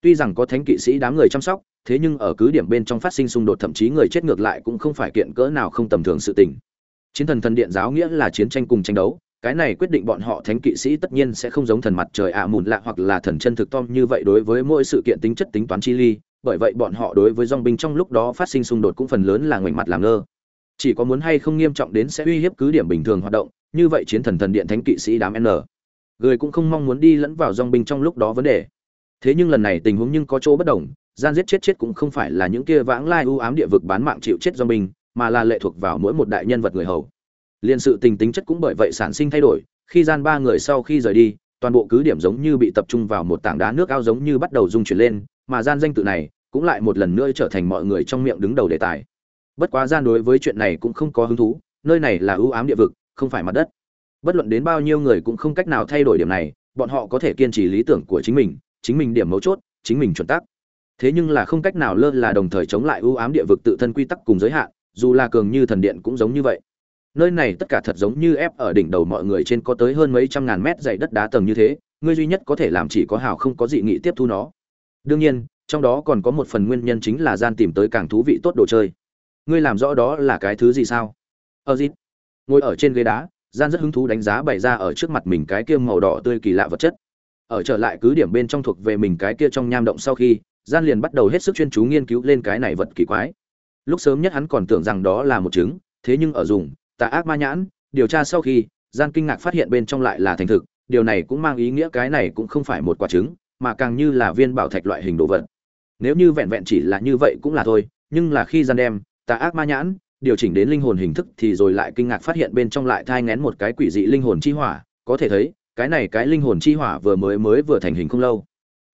Tuy rằng có thánh kỵ sĩ đám người chăm sóc thế nhưng ở cứ điểm bên trong phát sinh xung đột thậm chí người chết ngược lại cũng không phải kiện cỡ nào không tầm thường sự tình. Chiến thần thần điện giáo nghĩa là chiến tranh cùng tranh đấu cái này quyết định bọn họ thánh kỵ sĩ tất nhiên sẽ không giống thần mặt trời ạ à mùn lạ hoặc là thần chân thực tom như vậy đối với mỗi sự kiện tính chất tính toán chi ly, bởi vậy bọn họ đối với dong binh trong lúc đó phát sinh xung đột cũng phần lớn là ngoảnh mặt làm ngơ. Chỉ có muốn hay không nghiêm trọng đến sẽ uy hiếp cứ điểm bình thường hoạt động, như vậy chiến thần thần điện thánh kỵ sĩ đám n. Người cũng không mong muốn đi lẫn vào dong binh trong lúc đó vấn đề. Thế nhưng lần này tình huống nhưng có chỗ bất đồng, gian giết chết chết cũng không phải là những kia vãng lai ưu ám địa vực bán mạng chịu chết dong binh, mà là lệ thuộc vào mỗi một đại nhân vật người hầu liên sự tình tính chất cũng bởi vậy sản sinh thay đổi, khi gian ba người sau khi rời đi, toàn bộ cứ điểm giống như bị tập trung vào một tảng đá nước ao giống như bắt đầu rung chuyển lên, mà gian danh tự này cũng lại một lần nữa trở thành mọi người trong miệng đứng đầu đề tài. Bất quá gian đối với chuyện này cũng không có hứng thú, nơi này là ưu ám địa vực, không phải mặt đất. Bất luận đến bao nhiêu người cũng không cách nào thay đổi điểm này, bọn họ có thể kiên trì lý tưởng của chính mình chính mình điểm mấu chốt, chính mình chuẩn tắc. Thế nhưng là không cách nào lơ là đồng thời chống lại ưu ám địa vực tự thân quy tắc cùng giới hạn, dù là cường như thần điện cũng giống như vậy nơi này tất cả thật giống như ép ở đỉnh đầu mọi người trên có tới hơn mấy trăm ngàn mét dày đất đá tầng như thế, ngươi duy nhất có thể làm chỉ có hào không có dị nghị tiếp thu nó. Đương nhiên, trong đó còn có một phần nguyên nhân chính là gian tìm tới càng thú vị tốt đồ chơi. Ngươi làm rõ đó là cái thứ gì sao? Ờ, ở dịp ngồi ở trên ghế đá, gian rất hứng thú đánh giá bày ra ở trước mặt mình cái kia màu đỏ tươi kỳ lạ vật chất. Ở trở lại cứ điểm bên trong thuộc về mình cái kia trong nham động sau khi, gian liền bắt đầu hết sức chuyên chú nghiên cứu lên cái này vật kỳ quái. Lúc sớm nhất hắn còn tưởng rằng đó là một trứng, thế nhưng ở dùng tà ác ma nhãn, điều tra sau khi gian kinh ngạc phát hiện bên trong lại là thành thực, điều này cũng mang ý nghĩa cái này cũng không phải một quả trứng, mà càng như là viên bảo thạch loại hình đồ vật. Nếu như vẹn vẹn chỉ là như vậy cũng là thôi, nhưng là khi gian đem tà ác ma nhãn điều chỉnh đến linh hồn hình thức thì rồi lại kinh ngạc phát hiện bên trong lại thai ngén một cái quỷ dị linh hồn chi hỏa, có thể thấy, cái này cái linh hồn chi hỏa vừa mới mới vừa thành hình không lâu.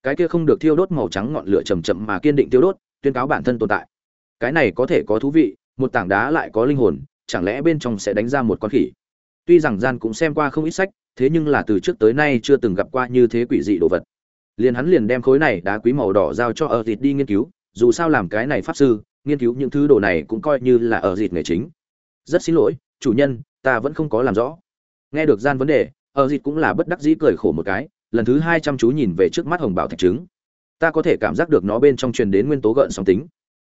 Cái kia không được thiêu đốt màu trắng ngọn lửa chầm chậm mà kiên định tiêu đốt, tuyên cáo bản thân tồn tại. Cái này có thể có thú vị, một tảng đá lại có linh hồn chẳng lẽ bên trong sẽ đánh ra một con khỉ? Tuy rằng gian cũng xem qua không ít sách, thế nhưng là từ trước tới nay chưa từng gặp qua như thế quỷ dị đồ vật. Liền hắn liền đem khối này đá quý màu đỏ giao cho ở thịt đi nghiên cứu, dù sao làm cái này pháp sư, nghiên cứu những thứ đồ này cũng coi như là ở dịt nghề chính. Rất xin lỗi, chủ nhân, ta vẫn không có làm rõ. Nghe được gian vấn đề, ở dịt cũng là bất đắc dĩ cười khổ một cái, lần thứ hai chăm chú nhìn về trước mắt hồng bảo thạch trứng. Ta có thể cảm giác được nó bên trong truyền đến nguyên tố gợn sóng tính.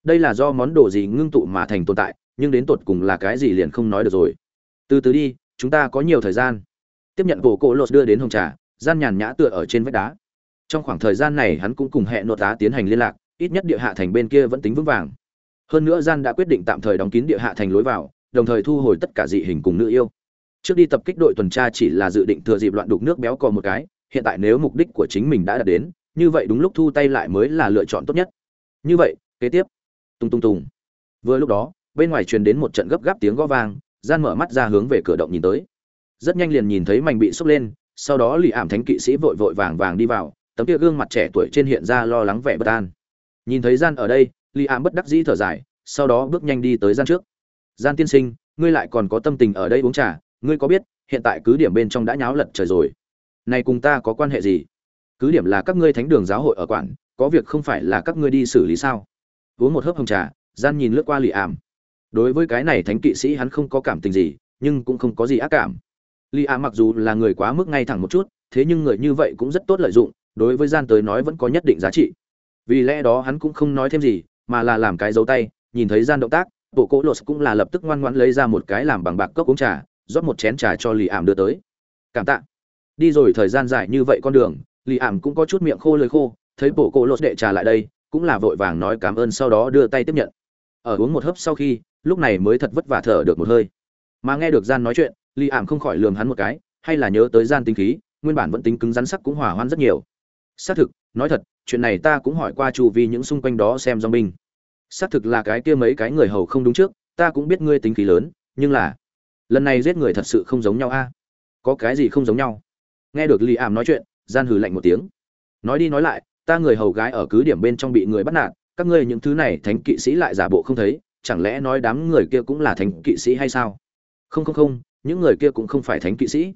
Đây là do món đồ gì ngưng tụ mà thành tồn tại nhưng đến tột cùng là cái gì liền không nói được rồi. Từ từ đi, chúng ta có nhiều thời gian. Tiếp nhận bộ cỗ lột đưa đến hồng trà, gian nhàn nhã tựa ở trên vách đá. Trong khoảng thời gian này hắn cũng cùng hẹn nội tá tiến hành liên lạc, ít nhất địa hạ thành bên kia vẫn tính vững vàng. Hơn nữa gian đã quyết định tạm thời đóng kín địa hạ thành lối vào, đồng thời thu hồi tất cả dị hình cùng nữ yêu. Trước đi tập kích đội tuần tra chỉ là dự định thừa dịp loạn đục nước béo cò một cái, hiện tại nếu mục đích của chính mình đã đạt đến, như vậy đúng lúc thu tay lại mới là lựa chọn tốt nhất. Như vậy, kế tiếp. Tung tung tùng. Vừa lúc đó bên ngoài truyền đến một trận gấp gáp tiếng gõ vang, gian mở mắt ra hướng về cửa động nhìn tới. Rất nhanh liền nhìn thấy mảnh bị sốc lên, sau đó lì ảm thánh kỵ sĩ vội vội vàng vàng đi vào, tấm kia gương mặt trẻ tuổi trên hiện ra lo lắng vẻ bất an. Nhìn thấy gian ở đây, lì ảm bất đắc dĩ thở dài, sau đó bước nhanh đi tới gian trước. Gian tiên sinh, ngươi lại còn có tâm tình ở đây uống trà, ngươi có biết, hiện tại cứ điểm bên trong đã nháo lật trời rồi. Này cùng ta có quan hệ gì? Cứ điểm là các ngươi thánh đường giáo hội ở quản có việc không phải là các ngươi đi xử lý sao? Uống một hớp hồng trà, gian nhìn lướt qua lì ảm đối với cái này thánh kỵ sĩ hắn không có cảm tình gì, nhưng cũng không có gì ác cảm. Li a mặc dù là người quá mức ngay thẳng một chút, thế nhưng người như vậy cũng rất tốt lợi dụng, đối với gian tới nói vẫn có nhất định giá trị. Vì lẽ đó hắn cũng không nói thêm gì, mà là làm cái dấu tay, nhìn thấy gian động tác, bộ cỗ lột cũng là lập tức ngoan ngoãn lấy ra một cái làm bằng bạc cốc uống trà, rót một chén trà cho lì ảm đưa tới. Cảm tạ. Đi rồi thời gian dài như vậy con đường lì ảm cũng có chút miệng khô lời khô, thấy bộ cỗ lột đệ trà lại đây, cũng là vội vàng nói cảm ơn sau đó đưa tay tiếp nhận. Ở uống một hớp sau khi lúc này mới thật vất vả thở được một hơi. Mà nghe được gian nói chuyện lì ảm không khỏi lường hắn một cái, hay là nhớ tới gian tinh khí, nguyên bản vẫn tính cứng rắn sắc cũng hòa hoan rất nhiều. Xác thực, nói thật, chuyện này ta cũng hỏi qua chu vi những xung quanh đó xem dong binh. Xác thực là cái kia mấy cái người hầu không đúng trước, ta cũng biết ngươi tính khí lớn, nhưng là lần này giết người thật sự không giống nhau a. Có cái gì không giống nhau? Nghe được lì ảm nói chuyện, gian hừ lạnh một tiếng. Nói đi nói lại, ta người hầu gái ở cứ điểm bên trong bị người bắt nạt, các ngươi những thứ này thánh kỵ sĩ lại giả bộ không thấy chẳng lẽ nói đám người kia cũng là thánh kỵ sĩ hay sao? Không không không, những người kia cũng không phải thánh kỵ sĩ.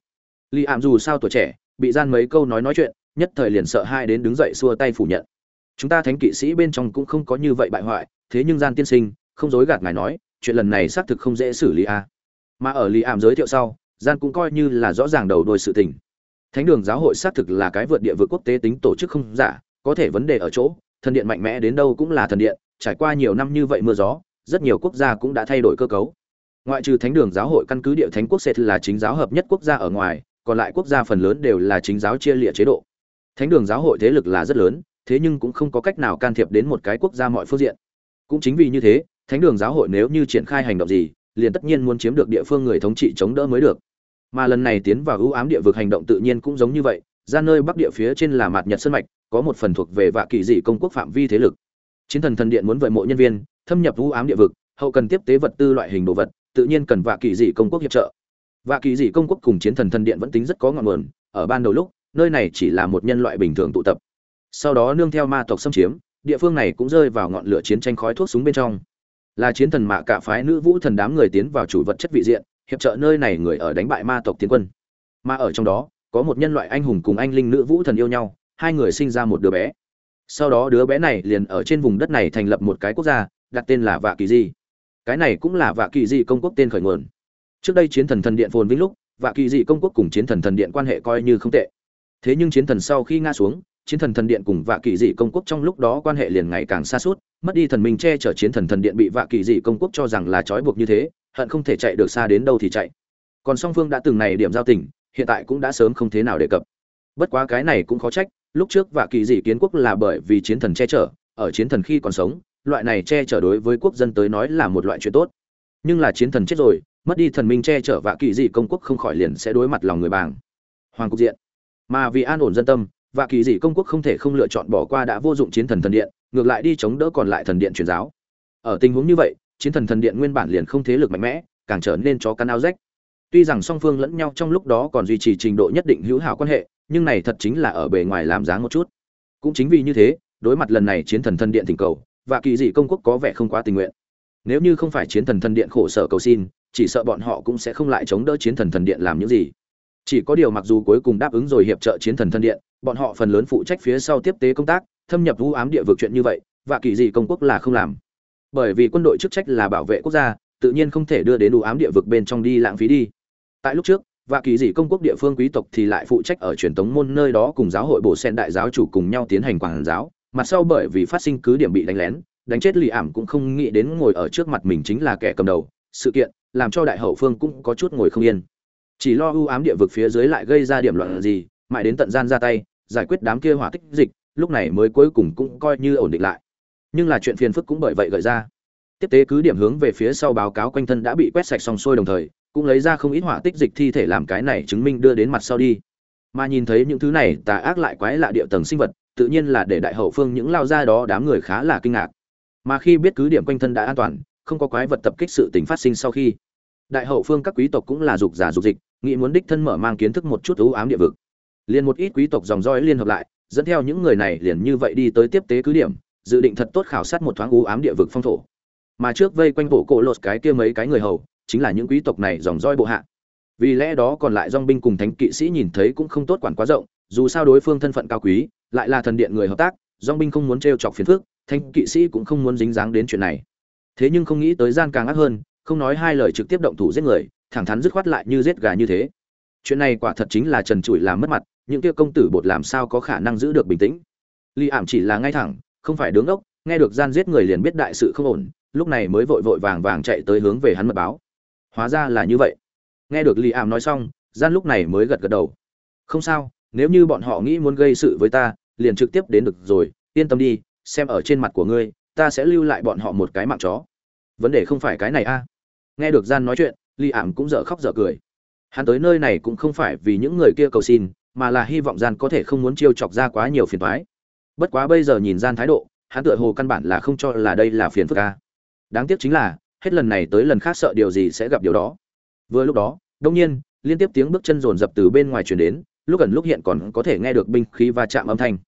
Li ảm dù sao tuổi trẻ, bị gian mấy câu nói nói chuyện, nhất thời liền sợ hai đến đứng dậy xua tay phủ nhận. Chúng ta thánh kỵ sĩ bên trong cũng không có như vậy bại hoại, thế nhưng gian tiên sinh, không dối gạt ngài nói, chuyện lần này xác thực không dễ xử lý a. Mà ở li ảm giới thiệu sau, gian cũng coi như là rõ ràng đầu đuôi sự tình. Thánh đường giáo hội xác thực là cái vượt địa vực quốc tế tính tổ chức không giả, có thể vấn đề ở chỗ, thần điện mạnh mẽ đến đâu cũng là thần điện, trải qua nhiều năm như vậy mưa gió rất nhiều quốc gia cũng đã thay đổi cơ cấu. Ngoại trừ thánh đường giáo hội căn cứ địa thánh quốc sẽ là chính giáo hợp nhất quốc gia ở ngoài, còn lại quốc gia phần lớn đều là chính giáo chia lịa chế độ. Thánh đường giáo hội thế lực là rất lớn, thế nhưng cũng không có cách nào can thiệp đến một cái quốc gia mọi phương diện. Cũng chính vì như thế, thánh đường giáo hội nếu như triển khai hành động gì, liền tất nhiên muốn chiếm được địa phương người thống trị chống đỡ mới được. Mà lần này tiến vào ưu ám địa vực hành động tự nhiên cũng giống như vậy, ra nơi bắc địa phía trên là mạt nhật sơn mạch, có một phần thuộc về vạ kỳ dị công quốc phạm vi thế lực. Chiến thần thần điện muốn vợi mộ nhân viên thâm nhập vũ ám địa vực, hậu cần tiếp tế vật tư loại hình đồ vật, tự nhiên cần vạ kỳ dị công quốc hiệp trợ. Vạ kỳ dị công quốc cùng chiến thần thần điện vẫn tính rất có ngọn nguồn, ở ban đầu lúc, nơi này chỉ là một nhân loại bình thường tụ tập. Sau đó nương theo ma tộc xâm chiếm, địa phương này cũng rơi vào ngọn lửa chiến tranh khói thuốc súng bên trong. Là chiến thần mạ cả phái nữ vũ thần đám người tiến vào chủ vật chất vị diện, hiệp trợ nơi này người ở đánh bại ma tộc tiến quân. Mà ở trong đó, có một nhân loại anh hùng cùng anh linh nữ vũ thần yêu nhau, hai người sinh ra một đứa bé. Sau đó đứa bé này liền ở trên vùng đất này thành lập một cái quốc gia đặt tên là vạ kỳ di. Cái này cũng là vạ kỳ di công quốc tên khởi nguồn. Trước đây chiến thần thần điện phồn vinh lúc, vạ kỳ di công quốc cùng chiến thần thần điện quan hệ coi như không tệ. Thế nhưng chiến thần sau khi ngã xuống, chiến thần thần điện cùng vạ kỳ dị công quốc trong lúc đó quan hệ liền ngày càng xa suốt, mất đi thần minh che chở chiến thần thần điện bị vạ kỳ dị công quốc cho rằng là trói buộc như thế, hận không thể chạy được xa đến đâu thì chạy. Còn song phương đã từng này điểm giao tình, hiện tại cũng đã sớm không thế nào đề cập. Bất quá cái này cũng khó trách, lúc trước vạ kỳ dị kiến quốc là bởi vì chiến thần che chở, ở chiến thần khi còn sống loại này che chở đối với quốc dân tới nói là một loại chuyện tốt. Nhưng là chiến thần chết rồi, mất đi thần minh che chở vạ kỳ dị công quốc không khỏi liền sẽ đối mặt lòng người bàng. Hoàng cục diện. Mà vì an ổn dân tâm và kỳ dị công quốc không thể không lựa chọn bỏ qua đã vô dụng chiến thần thần điện, ngược lại đi chống đỡ còn lại thần điện truyền giáo. Ở tình huống như vậy, chiến thần thần điện nguyên bản liền không thế lực mạnh mẽ, càng trở nên chó căn áo rách. Tuy rằng song phương lẫn nhau trong lúc đó còn duy trì trình độ nhất định hữu hảo quan hệ, nhưng này thật chính là ở bề ngoài làm dáng một chút. Cũng chính vì như thế, đối mặt lần này chiến thần thần điện thỉnh cầu và kỳ dị công quốc có vẻ không quá tình nguyện. Nếu như không phải chiến thần thần điện khổ sở cầu xin, chỉ sợ bọn họ cũng sẽ không lại chống đỡ chiến thần thần điện làm những gì. Chỉ có điều mặc dù cuối cùng đáp ứng rồi hiệp trợ chiến thần thần điện, bọn họ phần lớn phụ trách phía sau tiếp tế công tác, thâm nhập vũ ám địa vực chuyện như vậy, và kỳ dị công quốc là không làm. Bởi vì quân đội chức trách là bảo vệ quốc gia, tự nhiên không thể đưa đến đủ ám địa vực bên trong đi lãng phí đi. Tại lúc trước, và kỳ dị công quốc địa phương quý tộc thì lại phụ trách ở truyền tống môn nơi đó cùng giáo hội bổ sen đại giáo chủ cùng nhau tiến hành quảng giáo mặt sau bởi vì phát sinh cứ điểm bị đánh lén, đánh chết lì ảm cũng không nghĩ đến ngồi ở trước mặt mình chính là kẻ cầm đầu. Sự kiện làm cho đại hậu phương cũng có chút ngồi không yên. Chỉ lo ưu ám địa vực phía dưới lại gây ra điểm loạn gì, mãi đến tận gian ra tay, giải quyết đám kia hỏa tích dịch, lúc này mới cuối cùng cũng coi như ổn định lại. Nhưng là chuyện phiền phức cũng bởi vậy gợi ra. Tiếp tế cứ điểm hướng về phía sau báo cáo quanh thân đã bị quét sạch xong xuôi đồng thời, cũng lấy ra không ít hỏa tích dịch thi thể làm cái này chứng minh đưa đến mặt sau đi. Mà nhìn thấy những thứ này, tà ác lại quái lạ địa tầng sinh vật tự nhiên là để đại hậu phương những lao ra đó đám người khá là kinh ngạc. Mà khi biết cứ điểm quanh thân đã an toàn, không có quái vật tập kích sự tình phát sinh sau khi, đại hậu phương các quý tộc cũng là dục giả dục dịch, nghĩ muốn đích thân mở mang kiến thức một chút ưu ám địa vực. Liền một ít quý tộc dòng dõi liên hợp lại, dẫn theo những người này liền như vậy đi tới tiếp tế cứ điểm, dự định thật tốt khảo sát một thoáng ưu ám địa vực phong thổ. Mà trước vây quanh bộ cổ lột cái kia mấy cái người hầu, chính là những quý tộc này dòng dõi bộ hạ. Vì lẽ đó còn lại dong binh cùng thánh kỵ sĩ nhìn thấy cũng không tốt quản quá rộng, dù sao đối phương thân phận cao quý lại là thần điện người hợp tác dong binh không muốn trêu chọc phiền phức thanh kỵ sĩ cũng không muốn dính dáng đến chuyện này. Thế nhưng không nghĩ tới gian càng ác hơn, không nói hai lời trực tiếp động thủ giết người, thẳng thắn dứt khoát lại như giết gà như thế. Chuyện này quả thật chính là trần trụi làm mất mặt, những kia công tử bột làm sao có khả năng giữ được bình tĩnh. Ly ảm chỉ là ngay thẳng, không phải đứng ốc, nghe được gian giết người liền biết đại sự không ổn, lúc này mới vội vội vàng vàng chạy tới hướng về hắn mật báo. Hóa ra là như vậy. Nghe được ly ảm nói xong, gian lúc này mới gật gật đầu. Không sao, nếu như bọn họ nghĩ muốn gây sự với ta liền trực tiếp đến được rồi, yên tâm đi, xem ở trên mặt của ngươi, ta sẽ lưu lại bọn họ một cái mạng chó. Vấn đề không phải cái này a. À. Nghe được gian nói chuyện ly ảm cũng dở khóc dở cười. Hắn tới nơi này cũng không phải vì những người kia cầu xin, mà là hy vọng gian có thể không muốn chiêu chọc ra quá nhiều phiền toái. Bất quá bây giờ nhìn gian thái độ, hắn tựa hồ căn bản là không cho là đây là phiền phức a. Đáng tiếc chính là, hết lần này tới lần khác sợ điều gì sẽ gặp điều đó. Vừa lúc đó, đông nhiên, liên tiếp tiếng bước chân rồn rập từ bên ngoài truyền đến lúc gần lúc hiện còn có thể nghe được binh khí va chạm âm thanh.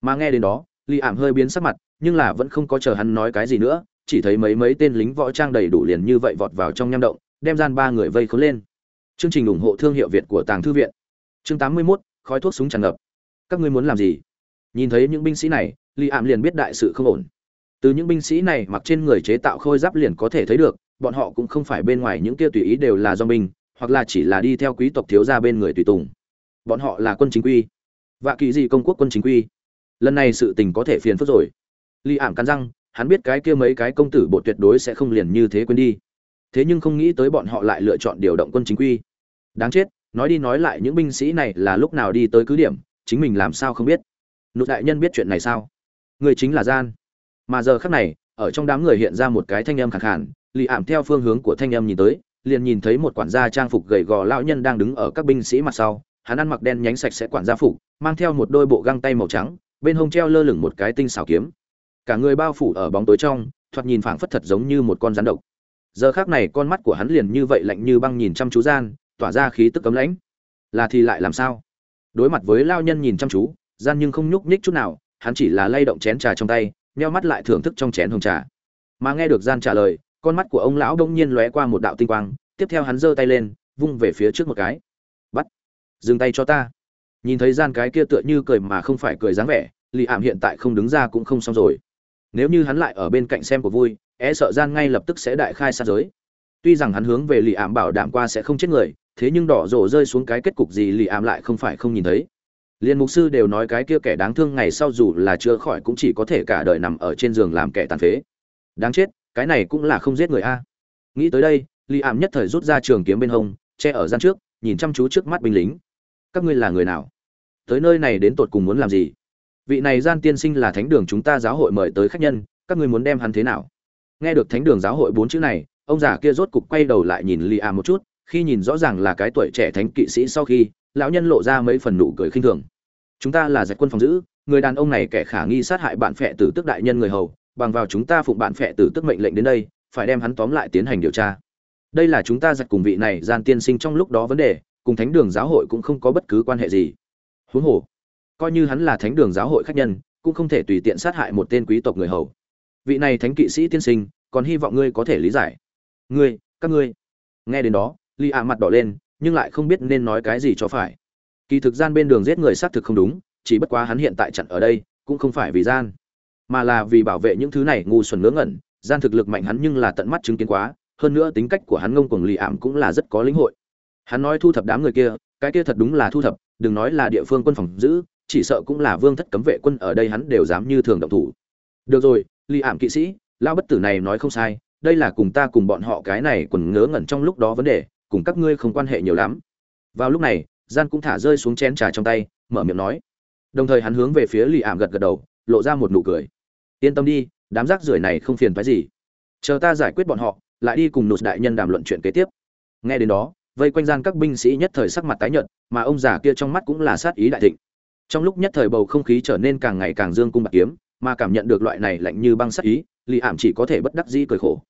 Mà nghe đến đó Lý ảm hơi biến sắc mặt nhưng là vẫn không có chờ hắn nói cái gì nữa chỉ thấy mấy mấy tên lính võ trang đầy đủ liền như vậy vọt vào trong nham động đem gian ba người vây khốn lên. Chương trình ủng hộ thương hiệu việt của tàng thư viện. Chương 81, khói thuốc súng tràn ngập. Các ngươi muốn làm gì? Nhìn thấy những binh sĩ này Lý ảm liền biết đại sự không ổn. Từ những binh sĩ này mặc trên người chế tạo khôi giáp liền có thể thấy được bọn họ cũng không phải bên ngoài những kia tùy ý đều là do binh hoặc là chỉ là đi theo quý tộc thiếu gia bên người tùy tùng bọn họ là quân chính quy. Vạ kỳ gì công quốc quân chính quy. Lần này sự tình có thể phiền phức rồi. Li ảm cắn răng, hắn biết cái kia mấy cái công tử bộ tuyệt đối sẽ không liền như thế quên đi. Thế nhưng không nghĩ tới bọn họ lại lựa chọn điều động quân chính quy. Đáng chết, nói đi nói lại những binh sĩ này là lúc nào đi tới cứ điểm, chính mình làm sao không biết. Nụ đại nhân biết chuyện này sao? Người chính là gian. Mà giờ khắc này, ở trong đám người hiện ra một cái thanh âm khẳng khản lì ảm theo phương hướng của thanh âm nhìn tới, liền nhìn thấy một quản gia trang phục gầy gò lão nhân đang đứng ở các binh sĩ mặt sau hắn ăn mặc đen nhánh sạch sẽ quản gia phục, mang theo một đôi bộ găng tay màu trắng, bên hông treo lơ lửng một cái tinh xảo kiếm. Cả người bao phủ ở bóng tối trong, thoạt nhìn phảng phất thật giống như một con rắn độc. Giờ khắc này con mắt của hắn liền như vậy lạnh như băng nhìn chăm chú gian, tỏa ra khí tức cấm lãnh. Là thì lại làm sao? Đối mặt với lao nhân nhìn chăm chú, gian nhưng không nhúc nhích chút nào, hắn chỉ là lay động chén trà trong tay, nheo mắt lại thưởng thức trong chén hồng trà. Mà nghe được gian trả lời, con mắt của ông lão đông nhiên lóe qua một đạo tinh quang, tiếp theo hắn giơ tay lên, vung về phía trước một cái dừng tay cho ta. Nhìn thấy gian cái kia tựa như cười mà không phải cười dáng vẻ, lì ảm hiện tại không đứng ra cũng không xong rồi. Nếu như hắn lại ở bên cạnh xem của vui e sợ gian ngay lập tức sẽ đại khai sát giới. Tuy rằng hắn hướng về lì ảm bảo đảm qua sẽ không chết người, thế nhưng đỏ rổ rơi xuống cái kết cục gì lì ảm lại không phải không nhìn thấy. Liên mục sư đều nói cái kia kẻ đáng thương ngày sau dù là chưa khỏi cũng chỉ có thể cả đời nằm ở trên giường làm kẻ tàn phế. Đáng chết, cái này cũng là không giết người a. Nghĩ tới đây, lì ảm nhất thời rút ra trường kiếm bên hông, che ở gian trước, nhìn chăm chú trước mắt binh lính các ngươi là người nào? Tới nơi này đến tột cùng muốn làm gì? Vị này gian tiên sinh là thánh đường chúng ta giáo hội mời tới khách nhân, các ngươi muốn đem hắn thế nào? Nghe được thánh đường giáo hội bốn chữ này, ông già kia rốt cục quay đầu lại nhìn lì ảm một chút, khi nhìn rõ ràng là cái tuổi trẻ thánh kỵ sĩ sau khi, lão nhân lộ ra mấy phần nụ cười khinh thường. Chúng ta là giặc quân phòng giữ, người đàn ông này kẻ khả nghi sát hại bạn phệ tử tức đại nhân người hầu, bằng vào chúng ta phụng bạn phệ tử tức mệnh lệnh đến đây, phải đem hắn tóm lại tiến hành điều tra. Đây là chúng ta giặc cùng vị này gian tiên sinh trong lúc đó vấn đề cùng thánh đường giáo hội cũng không có bất cứ quan hệ gì. Huống hồ, coi như hắn là thánh đường giáo hội khách nhân, cũng không thể tùy tiện sát hại một tên quý tộc người hầu. Vị này thánh kỵ sĩ tiên sinh, còn hy vọng ngươi có thể lý giải. Ngươi, các ngươi. Nghe đến đó li ạ mặt đỏ lên, nhưng lại không biết nên nói cái gì cho phải. Kỳ thực gian bên đường giết người xác thực không đúng, chỉ bất quá hắn hiện tại chặn ở đây, cũng không phải vì gian, mà là vì bảo vệ những thứ này ngu xuẩn ngớ ngẩn. Gian thực lực mạnh hắn nhưng là tận mắt chứng kiến quá, hơn nữa tính cách của hắn ngông cuồng lì ảm cũng là rất có lĩnh hội hắn nói thu thập đám người kia, cái kia thật đúng là thu thập, đừng nói là địa phương quân phòng giữ, chỉ sợ cũng là vương thất cấm vệ quân ở đây hắn đều dám như thường động thủ. Được rồi lì ảm kỵ sĩ lao bất tử này nói không sai, đây là cùng ta cùng bọn họ cái này quần ngớ ngẩn trong lúc đó vấn đề, cùng các ngươi không quan hệ nhiều lắm. Vào lúc này, gian cũng thả rơi xuống chén trà trong tay, mở miệng nói. Đồng thời hắn hướng về phía lì ảm gật gật đầu, lộ ra một nụ cười. Yên tâm đi, đám rác rưởi này không phiền phái gì. Chờ ta giải quyết bọn họ, lại đi cùng nụt đại nhân đàm luận chuyện kế tiếp. Nghe đến đó vây quanh gian các binh sĩ nhất thời sắc mặt tái nhợt, mà ông già kia trong mắt cũng là sát ý đại thịnh. Trong lúc nhất thời bầu không khí trở nên càng ngày càng dương cung bạc kiếm, mà cảm nhận được loại này lạnh như băng sát ý lì ảm chỉ có thể bất đắc dĩ cười khổ.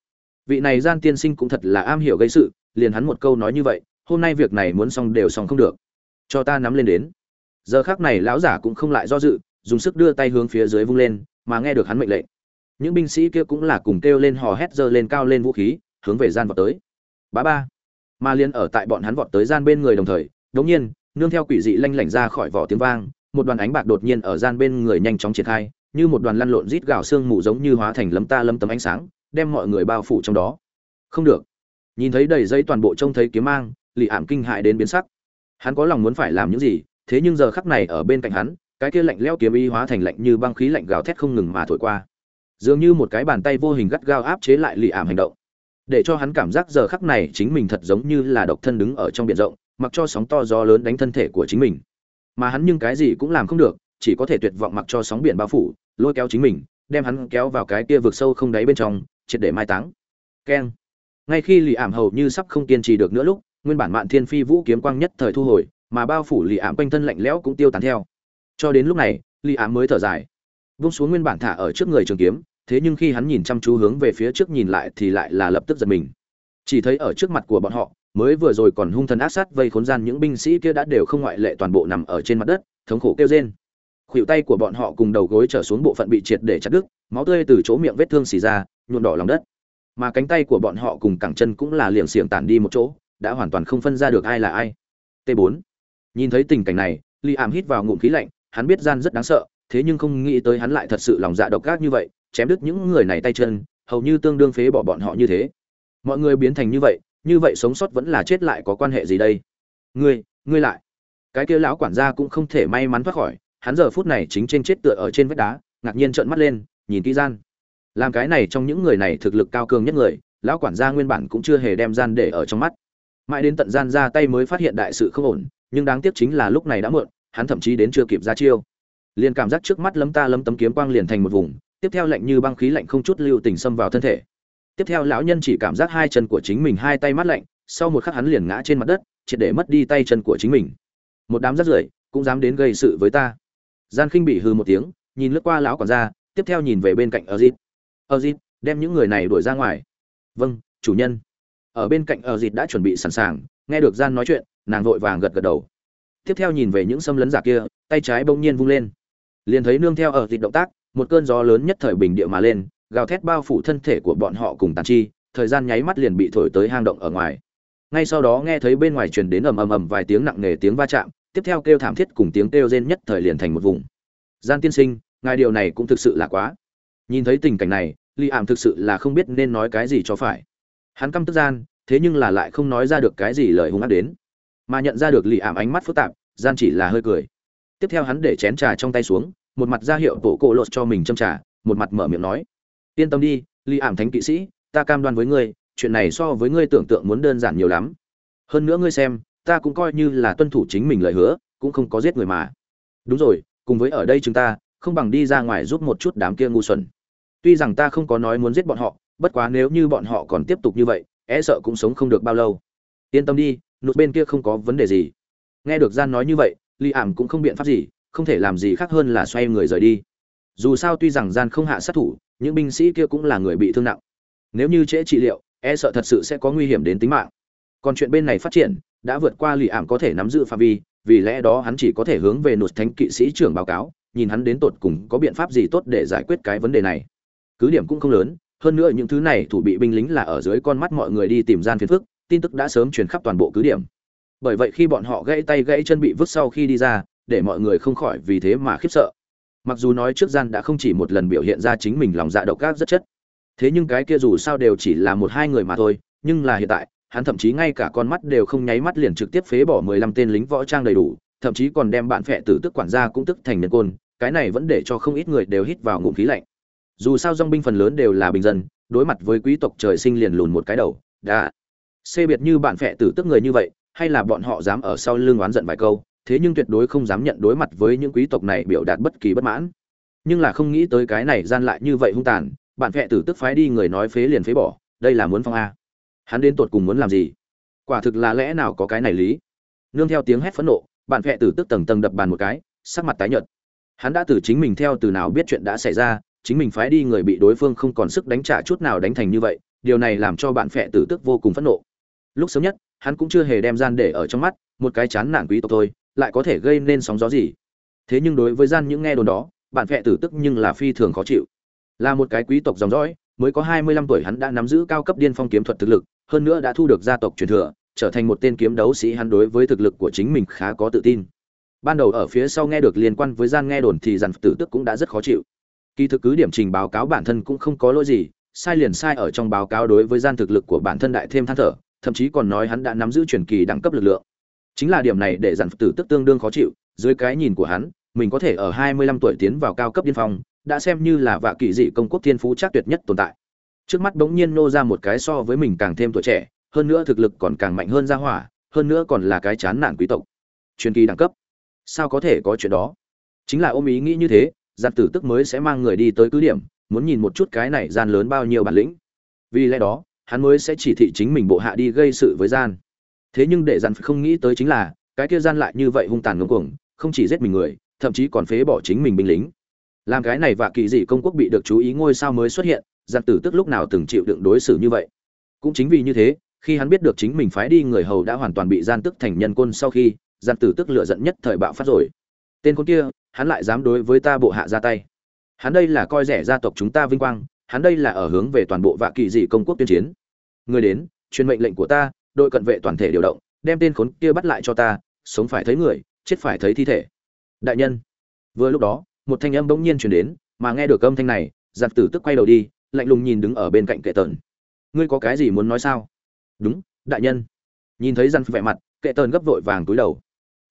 Vị này gian tiên sinh cũng thật là am hiểu gây sự, liền hắn một câu nói như vậy, hôm nay việc này muốn xong đều xong không được. Cho ta nắm lên đến. Giờ khác này lão giả cũng không lại do dự, dùng sức đưa tay hướng phía dưới vung lên, mà nghe được hắn mệnh lệnh. Những binh sĩ kia cũng là cùng kêu lên hò hét giơ lên cao lên vũ khí, hướng về gian vọt tới. Bá ba mà liên ở tại bọn hắn vọt tới gian bên người đồng thời đống nhiên, nương theo quỷ dị lanh lảnh ra khỏi vỏ tiếng vang, một đoàn ánh bạc đột nhiên ở gian bên người nhanh chóng triển khai, như một đoàn lăn lộn rít gào xương mù giống như hóa thành lấm ta lấm tấm ánh sáng, đem mọi người bao phủ trong đó. Không được. Nhìn thấy đầy dây toàn bộ trông thấy kiếm mang lì ảm kinh hại đến biến sắc. Hắn có lòng muốn phải làm những gì, thế nhưng giờ khắc này ở bên cạnh hắn, cái kia lạnh leo kiếm y hóa thành lạnh như băng khí lạnh gào thét không ngừng mà thổi qua. Dường như một cái bàn tay vô hình gắt gao áp chế lại lì ảm hành động để cho hắn cảm giác giờ khắc này chính mình thật giống như là độc thân đứng ở trong biển rộng, mặc cho sóng to gió lớn đánh thân thể của chính mình. Mà hắn nhưng cái gì cũng làm không được, chỉ có thể tuyệt vọng mặc cho sóng biển bao phủ, lôi kéo chính mình, đem hắn kéo vào cái kia vực sâu không đáy bên trong, triệt để mai táng. Keng. Ngay khi lì ảm hầu như sắp không kiên trì được nữa lúc, nguyên bản mạn thiên phi vũ kiếm quang nhất thời thu hồi, mà bao phủ lì ảm quanh thân lạnh lẽo cũng tiêu tán theo. Cho đến lúc này, lì ảm mới thở dài. Vung xuống nguyên bản thả ở trước người trường kiếm thế nhưng khi hắn nhìn chăm chú hướng về phía trước nhìn lại thì lại là lập tức giật mình. Chỉ thấy ở trước mặt của bọn họ, mới vừa rồi còn hung thần ác sát vây khốn gian những binh sĩ kia đã đều không ngoại lệ toàn bộ nằm ở trên mặt đất, thống khổ kêu rên. Khuỷu tay của bọn họ cùng đầu gối trở xuống bộ phận bị triệt để chặt đứt, máu tươi từ chỗ miệng vết thương xì ra, nhuộm đỏ lòng đất. Mà cánh tay của bọn họ cùng cẳng chân cũng là liềng xiềng tản đi một chỗ, đã hoàn toàn không phân ra được ai là ai. T 4 nhìn thấy tình cảnh này, li ảm hít vào ngụm khí lạnh, hắn biết gian rất đáng sợ, thế nhưng không nghĩ tới hắn lại thật sự lòng dạ độc ác như vậy chém đứt những người này tay chân, hầu như tương đương phế bỏ bọn họ như thế. Mọi người biến thành như vậy như vậy sống sót vẫn là chết lại có quan hệ gì đây? Ngươi ngươi lại. Cái kia lão quản gia cũng không thể may mắn thoát khỏi, hắn giờ phút này chính trên chết tựa ở trên vách đá, ngạc nhiên trợn mắt lên, nhìn kỹ gian. Làm cái này trong những người này thực lực cao cường nhất người, lão quản gia nguyên bản cũng chưa hề đem gian để ở trong mắt. Mãi đến tận gian ra tay mới phát hiện đại sự không ổn, nhưng đáng tiếc chính là lúc này đã muộn, hắn thậm chí đến chưa kịp ra chiêu. Liền cảm giác trước mắt lấm ta lấm tấm kiếm quang liền thành một vùng tiếp theo lạnh như băng khí lạnh không chút lưu tình xâm vào thân thể. Tiếp theo lão nhân chỉ cảm giác hai chân của chính mình hai tay mát lạnh, sau một khắc hắn liền ngã trên mặt đất, triệt để mất đi tay chân của chính mình. Một đám rắt rưởi cũng dám đến gây sự với ta. Gian khinh bị hư một tiếng, nhìn lướt qua lão quản gia, tiếp theo nhìn về bên cạnh ở dịp ở đem những người này đuổi ra ngoài. Vâng chủ nhân. Ở bên cạnh ở đã chuẩn bị sẵn sàng, nghe được gian nói chuyện, nàng vội vàng gật gật đầu. Tiếp theo nhìn về những xâm lấn giả kia, tay trái bỗng nhiên vung lên. Liền thấy nương theo ở dịp động tác một cơn gió lớn nhất thời bình địa mà lên, gào thét bao phủ thân thể của bọn họ cùng tàn chi, thời gian nháy mắt liền bị thổi tới hang động ở ngoài. Ngay sau đó nghe thấy bên ngoài truyền đến ầm ầm ầm vài tiếng nặng nề tiếng va chạm, tiếp theo kêu thảm thiết cùng tiếng kêu rên nhất thời liền thành một vùng. Gian tiên sinh, ngài điều này cũng thực sự là quá. Nhìn thấy tình cảnh này li ảm thực sự là không biết nên nói cái gì cho phải. Hắn căm tức gian, thế nhưng là lại không nói ra được cái gì lời hung ác đến. Mà nhận ra được li ảm ánh mắt phức tạp, gian chỉ là hơi cười. Tiếp theo hắn để chén trà trong tay xuống một mặt ra hiệu tổ cổ lột cho mình châm trà, một mặt mở miệng nói, yên tâm đi li ảm thánh kỵ sĩ, ta cam đoan với ngươi, chuyện này so với ngươi tưởng tượng muốn đơn giản nhiều lắm. Hơn nữa ngươi xem, ta cũng coi như là tuân thủ chính mình lời hứa, cũng không có giết người mà. Đúng rồi, cùng với ở đây chúng ta, không bằng đi ra ngoài giúp một chút đám kia ngu xuẩn. Tuy rằng ta không có nói muốn giết bọn họ, bất quá nếu như bọn họ còn tiếp tục như vậy e sợ cũng sống không được bao lâu. Yên tâm đi, nụt bên kia không có vấn đề gì. Nghe được gian nói như vậy li ảm cũng không biện pháp gì không thể làm gì khác hơn là xoay người rời đi. Dù sao tuy rằng gian không hạ sát thủ, những binh sĩ kia cũng là người bị thương nặng. Nếu như trễ trị liệu e sợ thật sự sẽ có nguy hiểm đến tính mạng. Còn chuyện bên này phát triển, đã vượt qua lì ảm có thể nắm giữ phạm vi, vì lẽ đó hắn chỉ có thể hướng về nụt thánh kỵ sĩ trưởng báo cáo, nhìn hắn đến tột cùng có biện pháp gì tốt để giải quyết cái vấn đề này. Cứ điểm cũng không lớn, hơn nữa những thứ này thủ bị binh lính là ở dưới con mắt mọi người đi tìm gian phiền phức, tin tức đã sớm truyền khắp toàn bộ cứ điểm. Bởi vậy khi bọn họ gãy tay gãy chân bị vứt sau khi đi ra để mọi người không khỏi vì thế mà khiếp sợ. Mặc dù nói trước gian đã không chỉ một lần biểu hiện ra chính mình lòng dạ độc ác rất chất, thế nhưng cái kia dù sao đều chỉ là một hai người mà thôi, nhưng là hiện tại, hắn thậm chí ngay cả con mắt đều không nháy mắt liền trực tiếp phế bỏ mười lăm tên lính võ trang đầy đủ, thậm chí còn đem bạn phệ tử tức quản gia cũng tức thành nhân côn, cái này vẫn để cho không ít người đều hít vào ngụm khí lạnh. Dù sao dòng binh phần lớn đều là bình dân, đối mặt với quý tộc trời sinh liền lùn một cái đầu, đã. Xê biệt như bạn phệ tử tức người như vậy, hay là bọn họ dám ở sau lưng oán giận vài câu thế nhưng tuyệt đối không dám nhận đối mặt với những quý tộc này biểu đạt bất kỳ bất mãn. Nhưng là không nghĩ tới cái này gian lại như vậy hung tàn, bạn phệ tử tức phái đi người nói phế liền phế bỏ, đây là muốn phong a. Hắn đến tột cùng muốn làm gì? Quả thực là lẽ nào có cái này lý? Nương theo tiếng hét phẫn nộ, bạn phệ tử tức tầng tầng đập bàn một cái, sắc mặt tái nhợt. Hắn đã từ chính mình theo từ nào biết chuyện đã xảy ra, chính mình phái đi người bị đối phương không còn sức đánh trả chút nào đánh thành như vậy, điều này làm cho bạn phệ tử tức vô cùng phẫn nộ. Lúc sớm nhất, hắn cũng chưa hề đem gian để ở trong mắt, một cái chán nản quý tộc thôi lại có thể gây nên sóng gió gì? Thế nhưng đối với gian những nghe đồn đó, bạn phệ tử tức nhưng là phi thường khó chịu. Là một cái quý tộc dòng dõi, mới có hai mươi lăm tuổi hắn đã nắm giữ cao cấp điên phong kiếm thuật thực lực, hơn nữa đã thu được gia tộc truyền thừa, trở thành một tên kiếm đấu sĩ hắn đối với thực lực của chính mình khá có tự tin. Ban đầu ở phía sau nghe được liên quan với gian nghe đồn thì dàn tử tức cũng đã rất khó chịu. Kỳ thực cứ điểm trình báo cáo bản thân cũng không có lỗi gì, sai liền sai ở trong báo cáo đối với gian thực lực của bản thân đại thêm than thở, thậm chí còn nói hắn đã nắm giữ truyền kỳ đẳng cấp lực lượng chính là điểm này để dặn tử tức tương đương khó chịu, dưới cái nhìn của hắn, mình có thể ở 25 tuổi tiến vào cao cấp điên phong, đã xem như là vạ kỳ dị công quốc thiên phú chắc tuyệt nhất tồn tại. Trước mắt bỗng nhiên nô ra một cái so với mình càng thêm tuổi trẻ, hơn nữa thực lực còn càng mạnh hơn ra hỏa, hơn nữa còn là cái chán nản quý tộc. Truyền kỳ đẳng cấp. Sao có thể có chuyện đó? Chính là ôm ý nghĩ như thế giặc tử tức mới sẽ mang người đi tới cứ điểm, muốn nhìn một chút cái này gian lớn bao nhiêu bản lĩnh. Vì lẽ đó, hắn mới sẽ chỉ thị chính mình bộ hạ đi gây sự với gian thế nhưng để dặn không nghĩ tới chính là, cái kia gian lại như vậy hung tàn ngông cuồng, không chỉ giết mình người, thậm chí còn phế bỏ chính mình binh lính. Làm cái này và kỳ dị công quốc bị được chú ý ngôi sao mới xuất hiện giặc tử tức lúc nào từng chịu đựng đối xử như vậy? Cũng chính vì như thế, khi hắn biết được chính mình phái đi người hầu đã hoàn toàn bị gian tức thành nhân quân sau khi giặc tử tức lựa giận nhất thời bạo phát rồi. Tên con kia, hắn lại dám đối với ta bộ hạ ra tay. Hắn đây là coi rẻ gia tộc chúng ta vinh quang, hắn đây là ở hướng về toàn bộ vạ kỳ dị công quốc tuyên chiến. Người đến, truyền mệnh lệnh của ta đội cận vệ toàn thể điều động, đem tên khốn kia bắt lại cho ta, sống phải thấy người, chết phải thấy thi thể. Đại nhân. Vừa lúc đó, một thanh âm bỗng nhiên truyền đến, mà nghe được âm thanh này, giặc tử tức quay đầu đi, lạnh lùng nhìn đứng ở bên cạnh kệ tần. Ngươi có cái gì muốn nói sao? Đúng, đại nhân. Nhìn thấy răn vẻ mặt, kệ tần gấp vội vàng túi đầu.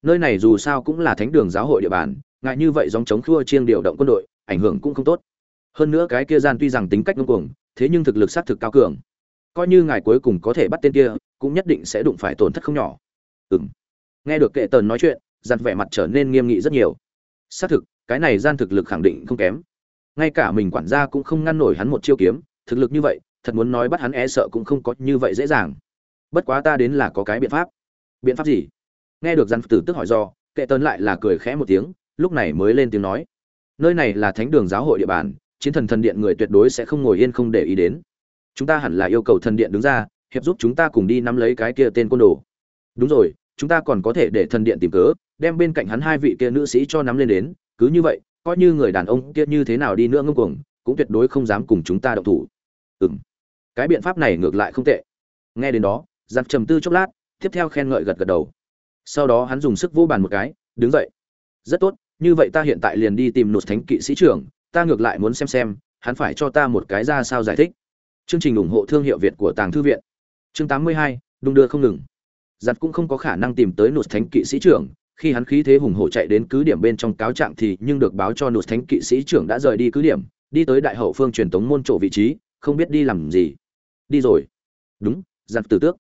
Nơi này dù sao cũng là thánh đường giáo hội địa bàn, ngại như vậy dòng chống khua chiêng điều động quân đội, ảnh hưởng cũng không tốt. Hơn nữa cái kia gian tuy rằng tính cách ngông cuồng, thế nhưng thực lực xác thực cao cường coi như ngài cuối cùng có thể bắt tên kia, cũng nhất định sẽ đụng phải tổn thất không nhỏ. Ừng nghe được kệ tần nói chuyện giặt vẻ mặt trở nên nghiêm nghị rất nhiều. Xác thực, cái này gian thực lực khẳng định không kém. Ngay cả mình quản gia cũng không ngăn nổi hắn một chiêu kiếm, thực lực như vậy, thật muốn nói bắt hắn e sợ cũng không có như vậy dễ dàng. Bất quá ta đến là có cái biện pháp. Biện pháp gì? Nghe được gian tử tức hỏi do, kệ tần lại là cười khẽ một tiếng, lúc này mới lên tiếng nói. Nơi này là thánh đường giáo hội địa bàn, chiến thần thần điện người tuyệt đối sẽ không ngồi yên không để ý đến chúng ta hẳn là yêu cầu thần điện đứng ra, hiệp giúp chúng ta cùng đi nắm lấy cái kia tên côn đồ. Đúng rồi, chúng ta còn có thể để thần điện tìm cớ, đem bên cạnh hắn hai vị kia nữ sĩ cho nắm lên đến, cứ như vậy, coi như người đàn ông kia như thế nào đi nữa ngông cuồng, cũng tuyệt đối không dám cùng chúng ta động thủ. Ừm. Cái biện pháp này ngược lại không tệ. Nghe đến đó, giặc trầm tư chốc lát, tiếp theo khen ngợi gật gật đầu. Sau đó hắn dùng sức vô bàn một cái, đứng dậy. Rất tốt, như vậy ta hiện tại liền đi tìm nụt thánh kỵ sĩ trưởng, ta ngược lại muốn xem xem, hắn phải cho ta một cái ra sao giải thích chương trình ủng hộ thương hiệu việt của tàng thư viện. Chương 82, đung đưa không ngừng. Giặt cũng không có khả năng tìm tới nụt thánh kỵ sĩ trưởng. Khi hắn khí thế hùng hổ chạy đến cứ điểm bên trong cáo trạng thì nhưng được báo cho nụt thánh kỵ sĩ trưởng đã rời đi cứ điểm đi tới đại hậu phương truyền tống môn chỗ vị trí không biết đi làm gì. Đi rồi. Đúng giặt từ tước.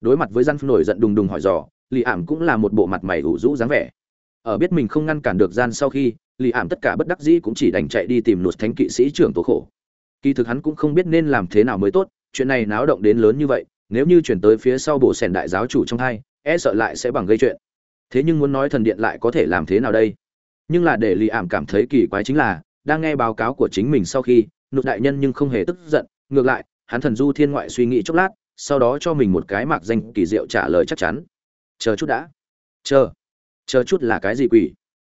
Đối mặt với gian nổi giận đùng đùng hỏi dò lì ảm cũng là một bộ mặt mày ủ rũ dáng vẻ. Ở biết mình không ngăn cản được gian sau khi lì ảm tất cả bất đắc dĩ cũng chỉ đành chạy đi tìm nụt thánh kỵ sĩ trưởng tố khổ kỳ thực hắn cũng không biết nên làm thế nào mới tốt, chuyện này náo động đến lớn như vậy, nếu như chuyển tới phía sau bộ sẻn đại giáo chủ trong hai e sợ lại sẽ bằng gây chuyện. Thế nhưng muốn nói thần điện lại có thể làm thế nào đây? Nhưng là để lì ảm cảm thấy kỳ quái chính là, đang nghe báo cáo của chính mình sau khi, nụt đại nhân nhưng không hề tức giận, ngược lại, hắn thần du thiên ngoại suy nghĩ chốc lát, sau đó cho mình một cái mạc danh kỳ diệu trả lời chắc chắn. Chờ chút đã. Chờ. Chờ chút là cái gì quỷ?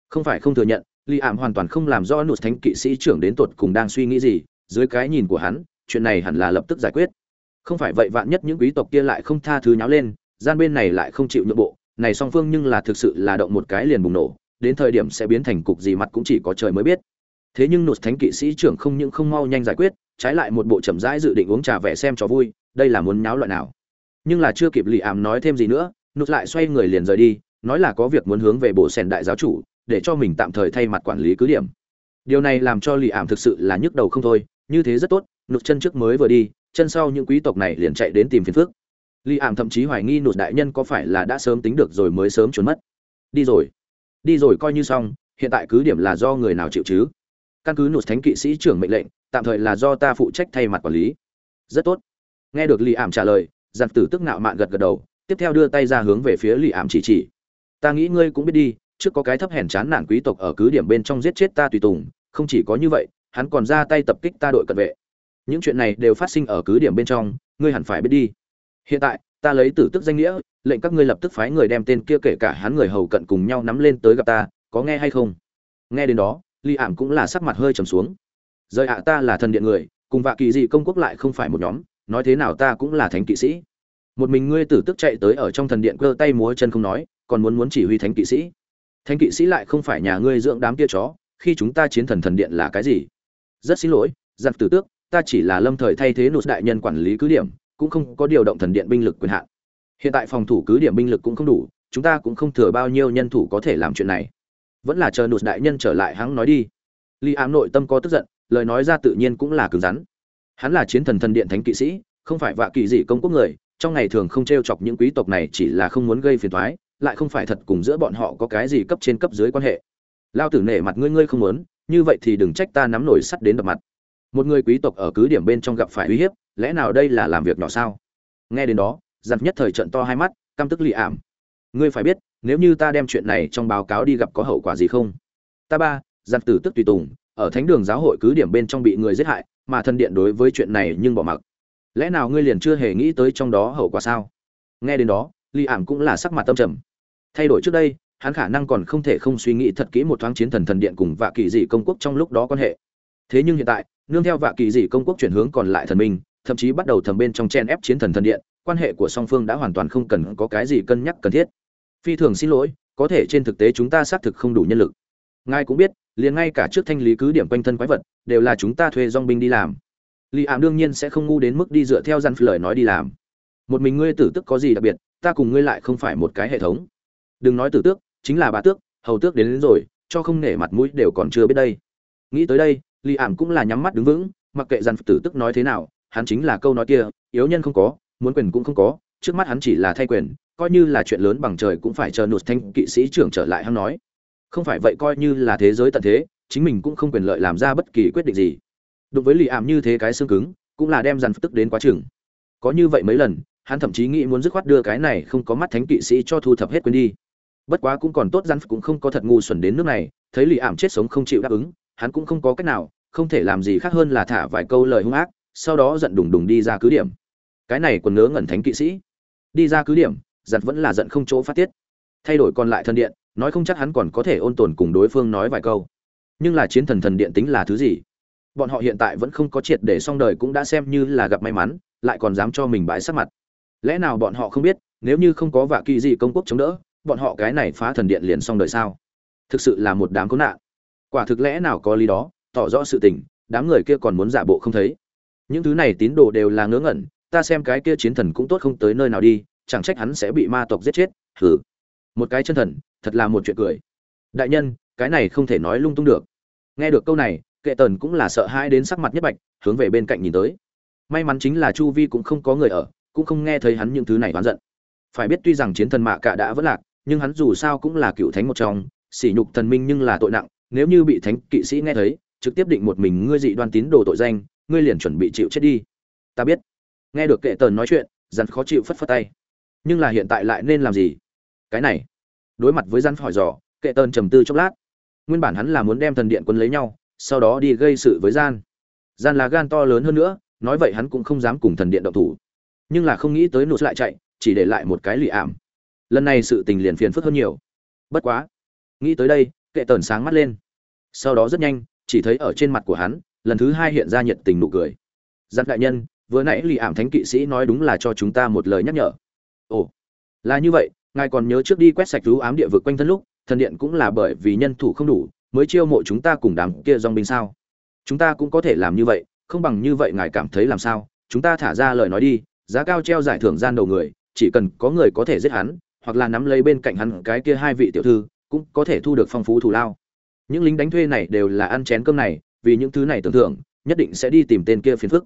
Không phải không thừa nhận, lì ảm hoàn toàn không làm rõ nụt thánh kỵ sĩ trưởng đến tột cùng đang suy nghĩ gì dưới cái nhìn của hắn, chuyện này hẳn là lập tức giải quyết. Không phải vậy vạn nhất những quý tộc kia lại không tha thứ nháo lên, gian bên này lại không chịu nhượng bộ, này song phương nhưng là thực sự là động một cái liền bùng nổ, đến thời điểm sẽ biến thành cục gì mặt cũng chỉ có trời mới biết. Thế nhưng nụt thánh kỵ sĩ trưởng không những không mau nhanh giải quyết, trái lại một bộ chậm rãi dự định uống trà vẻ xem cho vui, đây là muốn nháo loại nào. Nhưng là chưa kịp lì ảm nói thêm gì nữa, nụt lại xoay người liền rời đi, nói là có việc muốn hướng về bộ sèn đại giáo chủ, để cho mình tạm thời thay mặt quản lý cứ điểm. Điều này làm cho lì ảm thực sự là nhức đầu không thôi như thế rất tốt, nụt chân trước mới vừa đi, chân sau những quý tộc này liền chạy đến tìm phiền phước. li ảm thậm chí hoài nghi nụt đại nhân có phải là đã sớm tính được rồi mới sớm trốn mất. Đi rồi đi rồi coi như xong, hiện tại cứ điểm là do người nào chịu chứ? Căn cứ nụt thánh kỵ sĩ trưởng mệnh lệnh, tạm thời là do ta phụ trách thay mặt quản lý. Rất tốt. Nghe được li ảm trả lời, giặc tử tức nạo mạn gật gật đầu, tiếp theo đưa tay ra hướng về phía li ảm chỉ chỉ. Ta nghĩ ngươi cũng biết đi, trước có cái thấp hèn chán nản quý tộc ở cứ điểm bên trong giết chết ta tùy tùng, không chỉ có như vậy hắn còn ra tay tập kích ta đội cận vệ. Những chuyện này đều phát sinh ở cứ điểm bên trong, ngươi hẳn phải biết đi. Hiện tại, ta lấy tử tức danh nghĩa, lệnh các ngươi lập tức phái người đem tên kia kể cả hắn người hầu cận cùng nhau nắm lên tới gặp ta, có nghe hay không? Nghe đến đó, ly ảm cũng là sắc mặt hơi trầm xuống. Rời ạ, ta là thần điện người, cùng vạ kỳ dị công quốc lại không phải một nhóm, nói thế nào ta cũng là thánh kỵ sĩ. Một mình ngươi tử tức chạy tới ở trong thần điện cơ tay múa chân không nói, còn muốn muốn chỉ huy thánh kỵ sĩ. Thánh kỵ sĩ lại không phải nhà ngươi dưỡng đám kia chó, khi chúng ta chiến thần thần điện là cái gì? Rất xin lỗi, giặc tử tước, ta chỉ là lâm thời thay thế nụt đại nhân quản lý cứ điểm, cũng không có điều động thần điện binh lực quyền hạn. Hiện tại phòng thủ cứ điểm binh lực cũng không đủ, chúng ta cũng không thừa bao nhiêu nhân thủ có thể làm chuyện này. Vẫn là chờ nụt đại nhân trở lại hắn nói đi. Li ám nội tâm có tức giận, lời nói ra tự nhiên cũng là cứng rắn. Hắn là chiến thần thần điện thánh kỵ sĩ, không phải vạ kỳ dị công quốc người, trong ngày thường không t r e o chọc những quý tộc này chỉ là không muốn gây phiền thoái lại không phải thật cùng giữa bọn họ có cái gì cấp trên cấp dưới quan hệ. Lao tử nể mặt ngươi ngươi không muốn như vậy thì đừng trách ta nắm nổi sắt đến đập mặt. Một người quý tộc ở cứ điểm bên trong gặp phải uy hiếp, lẽ nào đây là làm việc nhỏ sao? Nghe đến đó giật nhất thời trận to hai mắt, căm tức lì ảm. Ngươi phải biết, nếu như ta đem chuyện này trong báo cáo đi gặp có hậu quả gì không? Ta ba giật tử tức tùy tùng, ở thánh đường giáo hội cứ điểm bên trong bị người giết hại, mà thân điện đối với chuyện này nhưng bỏ mặc. Lẽ nào ngươi liền chưa hề nghĩ tới trong đó hậu quả sao? Nghe đến đó, lì ảm cũng là sắc mặt tâm trầm. Thay đổi trước đây hắn khả năng còn không thể không suy nghĩ thật kỹ một thoáng chiến thần thần điện cùng vạ kỳ dị công quốc trong lúc đó quan hệ. Thế nhưng hiện tại, nương theo vạ kỳ dị công quốc chuyển hướng còn lại thần minh, thậm chí bắt đầu thầm bên trong chen ép chiến thần thần điện, quan hệ của song phương đã hoàn toàn không cần có cái gì cân nhắc cần thiết. Phi thường xin lỗi, có thể trên thực tế chúng ta xác thực không đủ nhân lực. Ngài cũng biết, liền ngay cả trước thanh lý cứ điểm quanh thân quái vật, đều là chúng ta thuê dong binh đi làm. Lì ảm đương nhiên sẽ không ngu đến mức đi dựa theo dân lời nói đi làm. Một mình ngươi tử tức có gì đặc biệt, ta cùng ngươi lại không phải một cái hệ thống. Đừng nói tử tước chính là bà tước hầu tước đến, đến rồi cho không nể mặt mũi đều còn chưa biết đây. Nghĩ tới đây lì ảm cũng là nhắm mắt đứng vững mặc kệ dân tử tức nói thế nào hắn chính là câu nói kia yếu nhân không có muốn quyền cũng không có trước mắt hắn chỉ là thay quyền coi như là chuyện lớn bằng trời cũng phải chờ nụt thanh kỵ sĩ trưởng trở lại hắn nói. Không phải vậy coi như là thế giới tận thế chính mình cũng không quyền lợi làm ra bất kỳ quyết định gì. Đối với lì ảm như thế cái xương cứng cũng là đem dàn tức đến quá chừng. Có như vậy mấy lần hắn thậm chí nghĩ muốn dứt khoát đưa cái này không có mắt thánh kỵ sĩ cho thu thập hết quên đi bất quá cũng còn tốt rắn cũng không có thật ngu xuẩn đến nước này, thấy lì ảm chết sống không chịu đáp ứng, hắn cũng không có cách nào, không thể làm gì khác hơn là thả vài câu lời hung ác, sau đó giận đùng đùng đi ra cứ điểm. Cái này còn ngớ ngẩn thánh kỵ sĩ. Đi ra cứ điểm giật vẫn là giận không chỗ phát tiết. Thay đổi còn lại thân điện, nói không chắc hắn còn có thể ôn tồn cùng đối phương nói vài câu. Nhưng là chiến thần thần điện tính là thứ gì? Bọn họ hiện tại vẫn không có triệt để xong đời cũng đã xem như là gặp may mắn, lại còn dám cho mình bãi sắc mặt. Lẽ nào bọn họ không biết, nếu như không có vạ kỳ gì công quốc chống đỡ bọn họ cái này phá thần điện liền xong đời sao? Thực sự là một đám cố nạn. Quả thực lẽ nào có lý đó, tỏ rõ sự tình, đám người kia còn muốn giả bộ không thấy. Những thứ này tín đồ đều là ngớ ngẩn, ta xem cái kia chiến thần cũng tốt không tới nơi nào đi, chẳng trách hắn sẽ bị ma tộc giết chết hử một cái chân thần, thật là một chuyện cười. Đại nhân, cái này không thể nói lung tung được. Nghe được câu này, kệ tần cũng là sợ hãi đến sắc mặt nhất bạch, hướng về bên cạnh nhìn tới. May mắn chính là chu vi cũng không có người ở, cũng không nghe thấy hắn những thứ này oán giận. Phải biết tuy rằng chiến thần mạ cả đã vất lạc nhưng hắn dù sao cũng là cựu thánh một trong, sỉ nhục thần minh nhưng là tội nặng, nếu như bị thánh kỵ sĩ nghe thấy, trực tiếp định một mình ngươi dị đoan tín đồ tội danh, ngươi liền chuẩn bị chịu chết đi. Ta biết. Nghe được kệ tần nói chuyện dằn khó chịu phất phất tay. Nhưng là hiện tại lại nên làm gì? Cái này. Đối mặt với răn hỏi dò, kệ tần trầm tư chốc lát. Nguyên bản hắn là muốn đem thần điện quân lấy nhau, sau đó đi gây sự với gian. Gian là gan to lớn hơn nữa, nói vậy hắn cũng không dám cùng thần điện động thủ. Nhưng là không nghĩ tới nụt lại chạy, chỉ để lại một cái lì ảm lần này sự tình liền phiền phức hơn nhiều. Bất quá, nghĩ tới đây, kệ tần sáng mắt lên. Sau đó rất nhanh, chỉ thấy ở trên mặt của hắn, lần thứ hai hiện ra nhiệt tình nụ cười. Giặc đại nhân, vừa nãy lì ảm thánh kỵ sĩ nói đúng là cho chúng ta một lời nhắc nhở. Ồ, là như vậy, ngài còn nhớ trước đi quét sạch rú ám địa vực quanh thân lúc, thần điện cũng là bởi vì nhân thủ không đủ, mới chiêu mộ chúng ta cùng đám kia dòng binh sao? Chúng ta cũng có thể làm như vậy, không bằng như vậy ngài cảm thấy làm sao? Chúng ta thả ra lời nói đi, giá cao treo giải thưởng gian đầu người, chỉ cần có người có thể giết hắn hoặc là nắm lấy bên cạnh hắn cái kia hai vị tiểu thư, cũng có thể thu được phong phú thù lao. Những lính đánh thuê này đều là ăn chén cơm này, vì những thứ này tưởng thưởng nhất định sẽ đi tìm tên kia phiền phức.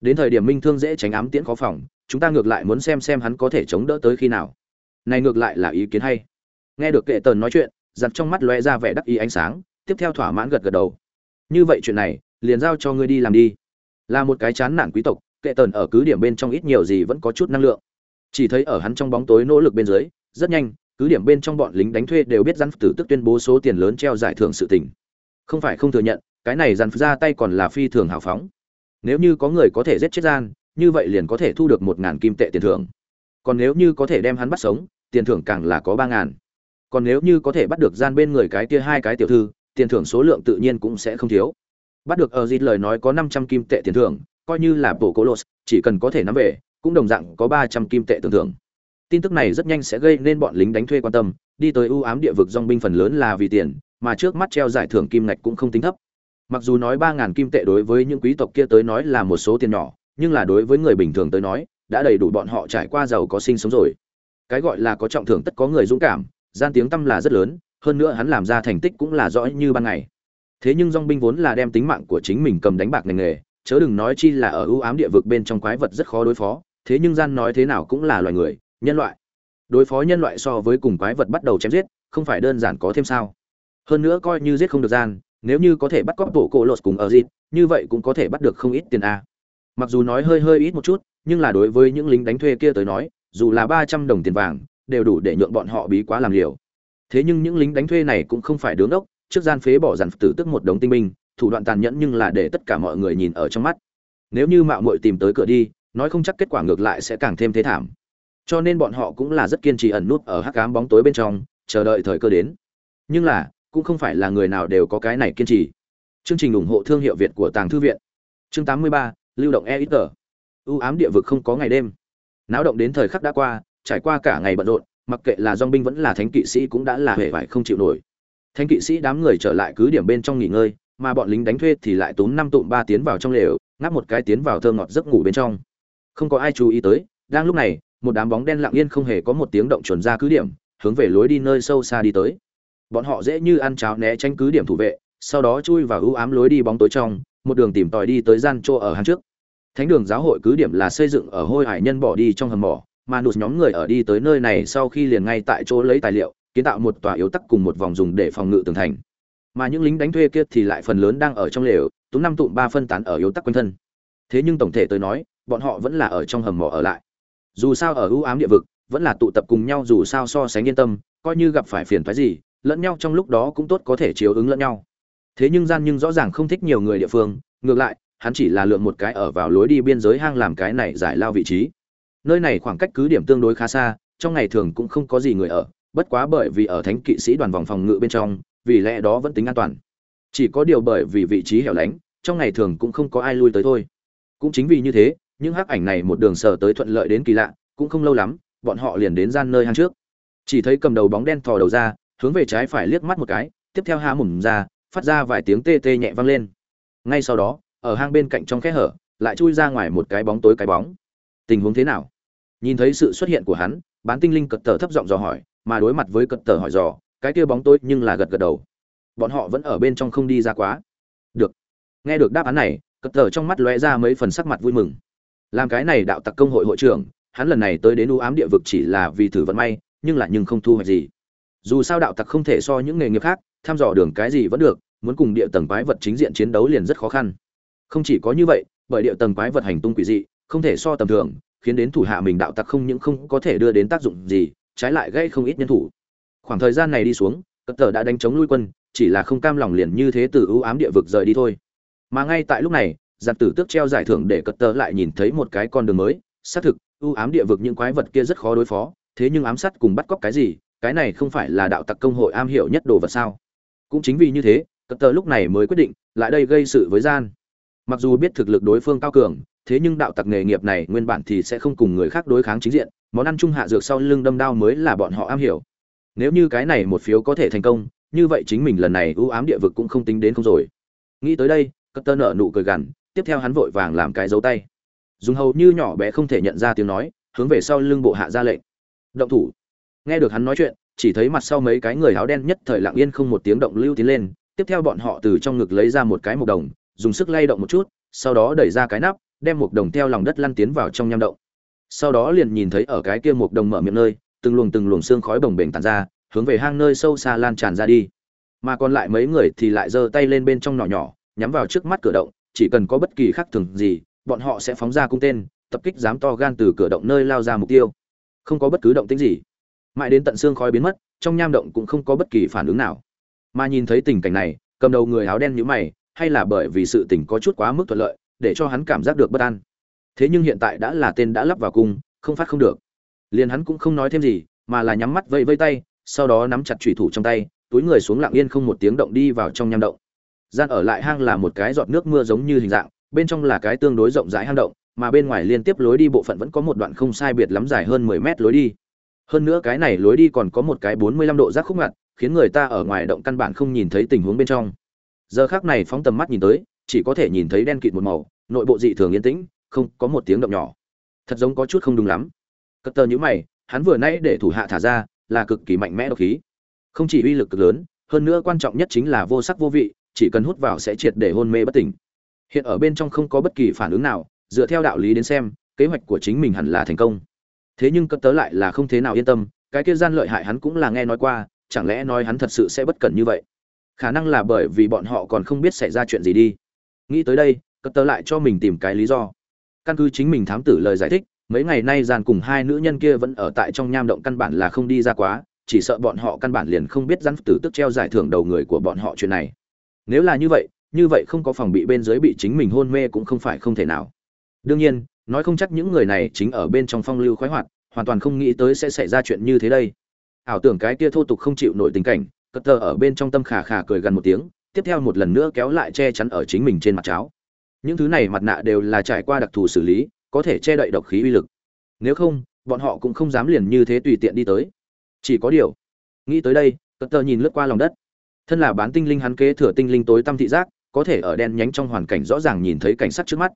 Đến thời điểm minh thương dễ tránh ám tiễn khó phòng, chúng ta ngược lại muốn xem xem hắn có thể chống đỡ tới khi nào. Này ngược lại là ý kiến hay. Nghe được kệ tần nói chuyện giặt trong mắt lóe ra vẻ đắc ý ánh sáng, tiếp theo thỏa mãn gật gật đầu. Như vậy chuyện này, liền giao cho ngươi đi làm đi. Là một cái chán nản quý tộc, kệ tần ở cứ điểm bên trong ít nhiều gì vẫn có chút năng lượng chỉ thấy ở hắn trong bóng tối nỗ lực bên dưới, rất nhanh, cứ điểm bên trong bọn lính đánh thuê đều biết răn tử tức tuyên bố số tiền lớn treo giải thưởng sự tình. Không phải không thừa nhận, cái này rắn ra tay còn là phi thường hào phóng. Nếu như có người có thể giết chết gian như vậy liền có thể thu được một ngàn kim tệ tiền thưởng. Còn nếu như có thể đem hắn bắt sống, tiền thưởng càng là có ba ngàn. Còn nếu như có thể bắt được gian bên người cái kia hai cái tiểu thư, tiền thưởng số lượng tự nhiên cũng sẽ không thiếu. Bắt được ở dịt lời nói có năm trăm kim tệ tiền thưởng, coi như là bộ cố lột, chỉ cần có thể nắm về cũng đồng dạng có ba trăm kim tệ tưởng thưởng. Tin tức này rất nhanh sẽ gây nên bọn lính đánh thuê quan tâm, đi tới ưu ám địa vực dong binh phần lớn là vì tiền, mà trước mắt treo giải thưởng kim ngạch cũng không tính thấp. Mặc dù nói ba ngàn kim tệ đối với những quý tộc kia tới nói là một số tiền nhỏ, nhưng là đối với người bình thường tới nói, đã đầy đủ bọn họ trải qua giàu có sinh sống rồi. Cái gọi là có trọng thưởng tất có người dũng cảm, gian tiếng tâm là rất lớn, hơn nữa hắn làm ra thành tích cũng là rõ như ban ngày. Thế nhưng dong binh vốn là đem tính mạng của chính mình cầm đánh bạc ngành nghề, chớ đừng nói chi là ở ưu ám địa vực bên trong quái vật rất khó đối phó thế nhưng gian nói thế nào cũng là loài người, nhân loại. Đối phó nhân loại so với cùng quái vật bắt đầu chém giết, không phải đơn giản có thêm sao. Hơn nữa coi như giết không được gian, nếu như có thể bắt cóc bộ cổ lột cùng ở dịp, như vậy cũng có thể bắt được không ít tiền a. Mặc dù nói hơi hơi ít một chút, nhưng là đối với những lính đánh thuê kia tới nói, dù là ba trăm đồng tiền vàng, đều đủ để nhượng bọn họ bí quá làm liều. Thế nhưng những lính đánh thuê này cũng không phải đứng đốc, trước gian phế bỏ dàn tử tức một đống tinh binh, thủ đoạn tàn nhẫn nhưng là để tất cả mọi người nhìn ở trong mắt. Nếu như mạo muội tìm tới cửa đi nói không chắc kết quả ngược lại sẽ càng thêm thế thảm. Cho nên bọn họ cũng là rất kiên trì ẩn nút ở hắc ám bóng tối bên trong chờ đợi thời cơ đến. Nhưng là cũng không phải là người nào đều có cái này kiên trì. Chương trình ủng hộ thương hiệu việt của tàng thư viện. Chương 83, lưu động e ít tờ ưu ám địa vực không có ngày đêm. Náo động đến thời khắc đã qua trải qua cả ngày bận rộn mặc kệ là dong binh vẫn là thánh kỵ sĩ cũng đã là hề vải không chịu nổi. Thánh kỵ sĩ đám người trở lại cứ điểm bên trong nghỉ ngơi mà bọn lính đánh thuê thì lại tốn năm tụm ba tiến vào trong lều ngáp một cái tiến vào thơ ngọt giấc ngủ bên trong không có ai chú ý tới, đang lúc này, một đám bóng đen lặng yên không hề có một tiếng động chuẩn ra cứ điểm, hướng về lối đi nơi sâu xa đi tới. Bọn họ dễ như ăn cháo né tránh cứ điểm thủ vệ, sau đó chui vào ưu ám lối đi bóng tối trong, một đường tìm tòi đi tới gian chỗ ở hàng trước. Thánh đường giáo hội cứ điểm là xây dựng ở hôi hải nhân bỏ đi trong hầm mỏ, mà nụt nhóm người ở đi tới nơi này sau khi liền ngay tại chỗ lấy tài liệu, kiến tạo một tòa yếu tắc cùng một vòng dùng để phòng ngự tường thành. Mà những lính đánh thuê kia thì lại phần lớn đang ở trong lều tú năm tụm ba phân tán ở yếu tắc quanh thân. Thế nhưng tổng thể tới nói bọn họ vẫn là ở trong hầm mỏ ở lại. Dù sao ở ưu ám địa vực, vẫn là tụ tập cùng nhau dù sao so sánh yên tâm, coi như gặp phải phiền phái gì, lẫn nhau trong lúc đó cũng tốt có thể chiếu ứng lẫn nhau. Thế nhưng gian nhưng rõ ràng không thích nhiều người địa phương, ngược lại, hắn chỉ là lượm một cái ở vào lối đi biên giới hang làm cái này giải lao vị trí. Nơi này khoảng cách cứ điểm tương đối khá xa, trong ngày thường cũng không có gì người ở, bất quá bởi vì ở thánh kỵ sĩ đoàn vòng phòng ngự bên trong, vì lẽ đó vẫn tính an toàn. Chỉ có điều bởi vì vị trí hẻo lánh, trong ngày thường cũng không có ai lui tới thôi. Cũng chính vì như thế những hắc ảnh này một đường sờ tới thuận lợi đến kỳ lạ, cũng không lâu lắm, bọn họ liền đến gian nơi hang trước. Chỉ thấy cầm đầu bóng đen thò đầu ra, hướng về trái phải liếc mắt một cái, tiếp theo há mùm ra, phát ra vài tiếng tê tê nhẹ vang lên. Ngay sau đó, ở hang bên cạnh trong kẽ hở, lại chui ra ngoài một cái bóng tối cái bóng. Tình huống thế nào? Nhìn thấy sự xuất hiện của hắn, bán tinh linh cật tờ thấp giọng dò hỏi, mà đối mặt với cật tờ hỏi dò, cái kia bóng tối nhưng là gật gật đầu. Bọn họ vẫn ở bên trong không đi ra quá. Được. Nghe được đáp án này, cật tờ trong mắt lóe ra mấy phần sắc mặt vui mừng làm cái này đạo tặc công hội hội trưởng, hắn lần này tới đến u ám địa vực chỉ là vì thử vận may, nhưng là nhưng không thu hoạch gì. Dù sao đạo tặc không thể so những nghề nghiệp khác thăm dò đường cái gì vẫn được, muốn cùng địa tầng quái vật chính diện chiến đấu liền rất khó khăn. Không chỉ có như vậy, bởi địa tầng quái vật hành tung quỷ dị, không thể so tầm thường, khiến đến thủ hạ mình đạo tặc không những không có thể đưa đến tác dụng gì, trái lại gây không ít nhân thủ. Khoảng thời gian này đi xuống, cất tờ đã đánh chống lui quân, chỉ là không cam lòng liền như thế từ ưu ám địa vực rời đi thôi. Mà ngay tại lúc này giặc tử tước treo giải thưởng để cật tờ lại nhìn thấy một cái con đường mới. Xác thực, ưu ám địa vực những quái vật kia rất khó đối phó, thế nhưng ám sát cùng bắt cóc cái gì, cái này không phải là đạo tặc công hội am hiểu nhất đồ vật sao? Cũng chính vì như thế, cật tờ lúc này mới quyết định, lại đây gây sự với gian. Mặc dù biết thực lực đối phương cao cường, thế nhưng đạo tặc nghề nghiệp này nguyên bản thì sẽ không cùng người khác đối kháng chính diện, món ăn trung hạ dược sau lưng đâm đao mới là bọn họ am hiểu. Nếu như cái này một phiếu có thể thành công, như vậy chính mình lần này ưu ám địa vực cũng không tính đến không rồi. Nghĩ tới đây cất tơ nở nụ cười gằn tiếp theo hắn vội vàng làm cái dấu tay. Dùng hầu như nhỏ bé không thể nhận ra tiếng nói, hướng về sau lưng bộ hạ ra lệnh. Động thủ. Nghe được hắn nói chuyện, chỉ thấy mặt sau mấy cái người áo đen nhất thời lặng yên không một tiếng động lưu tiến lên, tiếp theo bọn họ từ trong ngực lấy ra một cái mộc đồng, dùng sức lay động một chút, sau đó đẩy ra cái nắp, đem mộc đồng theo lòng đất lăn tiến vào trong nham động. Sau đó liền nhìn thấy ở cái kia mộc đồng mở miệng nơi, từng luồng từng luồng xương khói bồng bềnh tàn ra, hướng về hang nơi sâu xa lan tràn ra đi. Mà còn lại mấy người thì lại giơ tay lên bên trong nhỏ nhỏ, nhắm vào trước mắt cửa động chỉ cần có bất kỳ khác thường gì, bọn họ sẽ phóng ra cung tên, tập kích dám to gan từ cửa động nơi lao ra mục tiêu. Không có bất cứ động tĩnh gì. Mãi đến tận xương khói biến mất, trong nham động cũng không có bất kỳ phản ứng nào. Mà nhìn thấy tình cảnh này, cầm đầu người áo đen nhíu mày, hay là bởi vì sự tình có chút quá mức thuận lợi, để cho hắn cảm giác được bất an. Thế nhưng hiện tại đã là tên đã lắp vào cung, không phát không được. Liền hắn cũng không nói thêm gì, mà là nhắm mắt vây vây tay, sau đó nắm chặt chủy thủ trong tay, túi người xuống lặng yên không một tiếng động đi vào trong nham động gian ở lại hang là một cái giọt nước mưa giống như hình dạng, bên trong là cái tương đối rộng rãi hang động, mà bên ngoài liên tiếp lối đi bộ phận vẫn có một đoạn không sai biệt lắm dài hơn 10 mét lối đi. Hơn nữa cái này lối đi còn có một cái 45 độ rác khúc ngặt, khiến người ta ở ngoài động căn bản không nhìn thấy tình huống bên trong. Giờ khác này phóng tầm mắt nhìn tới, chỉ có thể nhìn thấy đen kịt một màu, nội bộ dị thường yên tĩnh, không có một tiếng động nhỏ. Thật giống có chút không đúng lắm. Cất tờ nhữ mày, hắn vừa nãy để thủ hạ thả ra, là cực kỳ mạnh mẽ độc khí. Không chỉ uy lực cực lớn, hơn nữa quan trọng nhất chính là vô sắc vô vị chỉ cần hút vào sẽ triệt để hôn mê bất tỉnh. Hiện ở bên trong không có bất kỳ phản ứng nào, dựa theo đạo lý đến xem, kế hoạch của chính mình hẳn là thành công. Thế nhưng cất tớ lại là không thế nào yên tâm, cái kia gian lợi hại hắn cũng là nghe nói qua, chẳng lẽ nói hắn thật sự sẽ bất cẩn như vậy? Khả năng là bởi vì bọn họ còn không biết xảy ra chuyện gì đi. Nghĩ tới đây, cất tớ lại cho mình tìm cái lý do. Căn cứ chính mình thám tử lời giải thích, mấy ngày nay gian cùng hai nữ nhân kia vẫn ở tại trong nham động căn bản là không đi ra quá, chỉ sợ bọn họ căn bản liền không biết rắn tử tức treo giải thưởng đầu người của bọn họ chuyện này nếu là như vậy như vậy không có phòng bị bên dưới bị chính mình hôn mê cũng không phải không thể nào. Đương nhiên, nói không chắc những người này chính ở bên trong phong lưu khoái hoạt, hoàn toàn không nghĩ tới sẽ xảy ra chuyện như thế đây. Ảo tưởng cái kia thô tục không chịu nổi tình cảnh, cất tờ ở bên trong tâm khà khà cười gần một tiếng, tiếp theo một lần nữa kéo lại che chắn ở chính mình trên mặt cháo. Những thứ này mặt nạ đều là trải qua đặc thù xử lý, có thể che đậy độc khí uy lực. Nếu không, bọn họ cũng không dám liền như thế tùy tiện đi tới. Chỉ có điều, nghĩ tới đây, cất tờ nhìn lướt qua lòng đất thân là bán tinh linh hắn kế thừa tinh linh tối tâm thị giác, có thể ở đen nhánh trong hoàn cảnh rõ ràng nhìn thấy cảnh sắc trước mắt.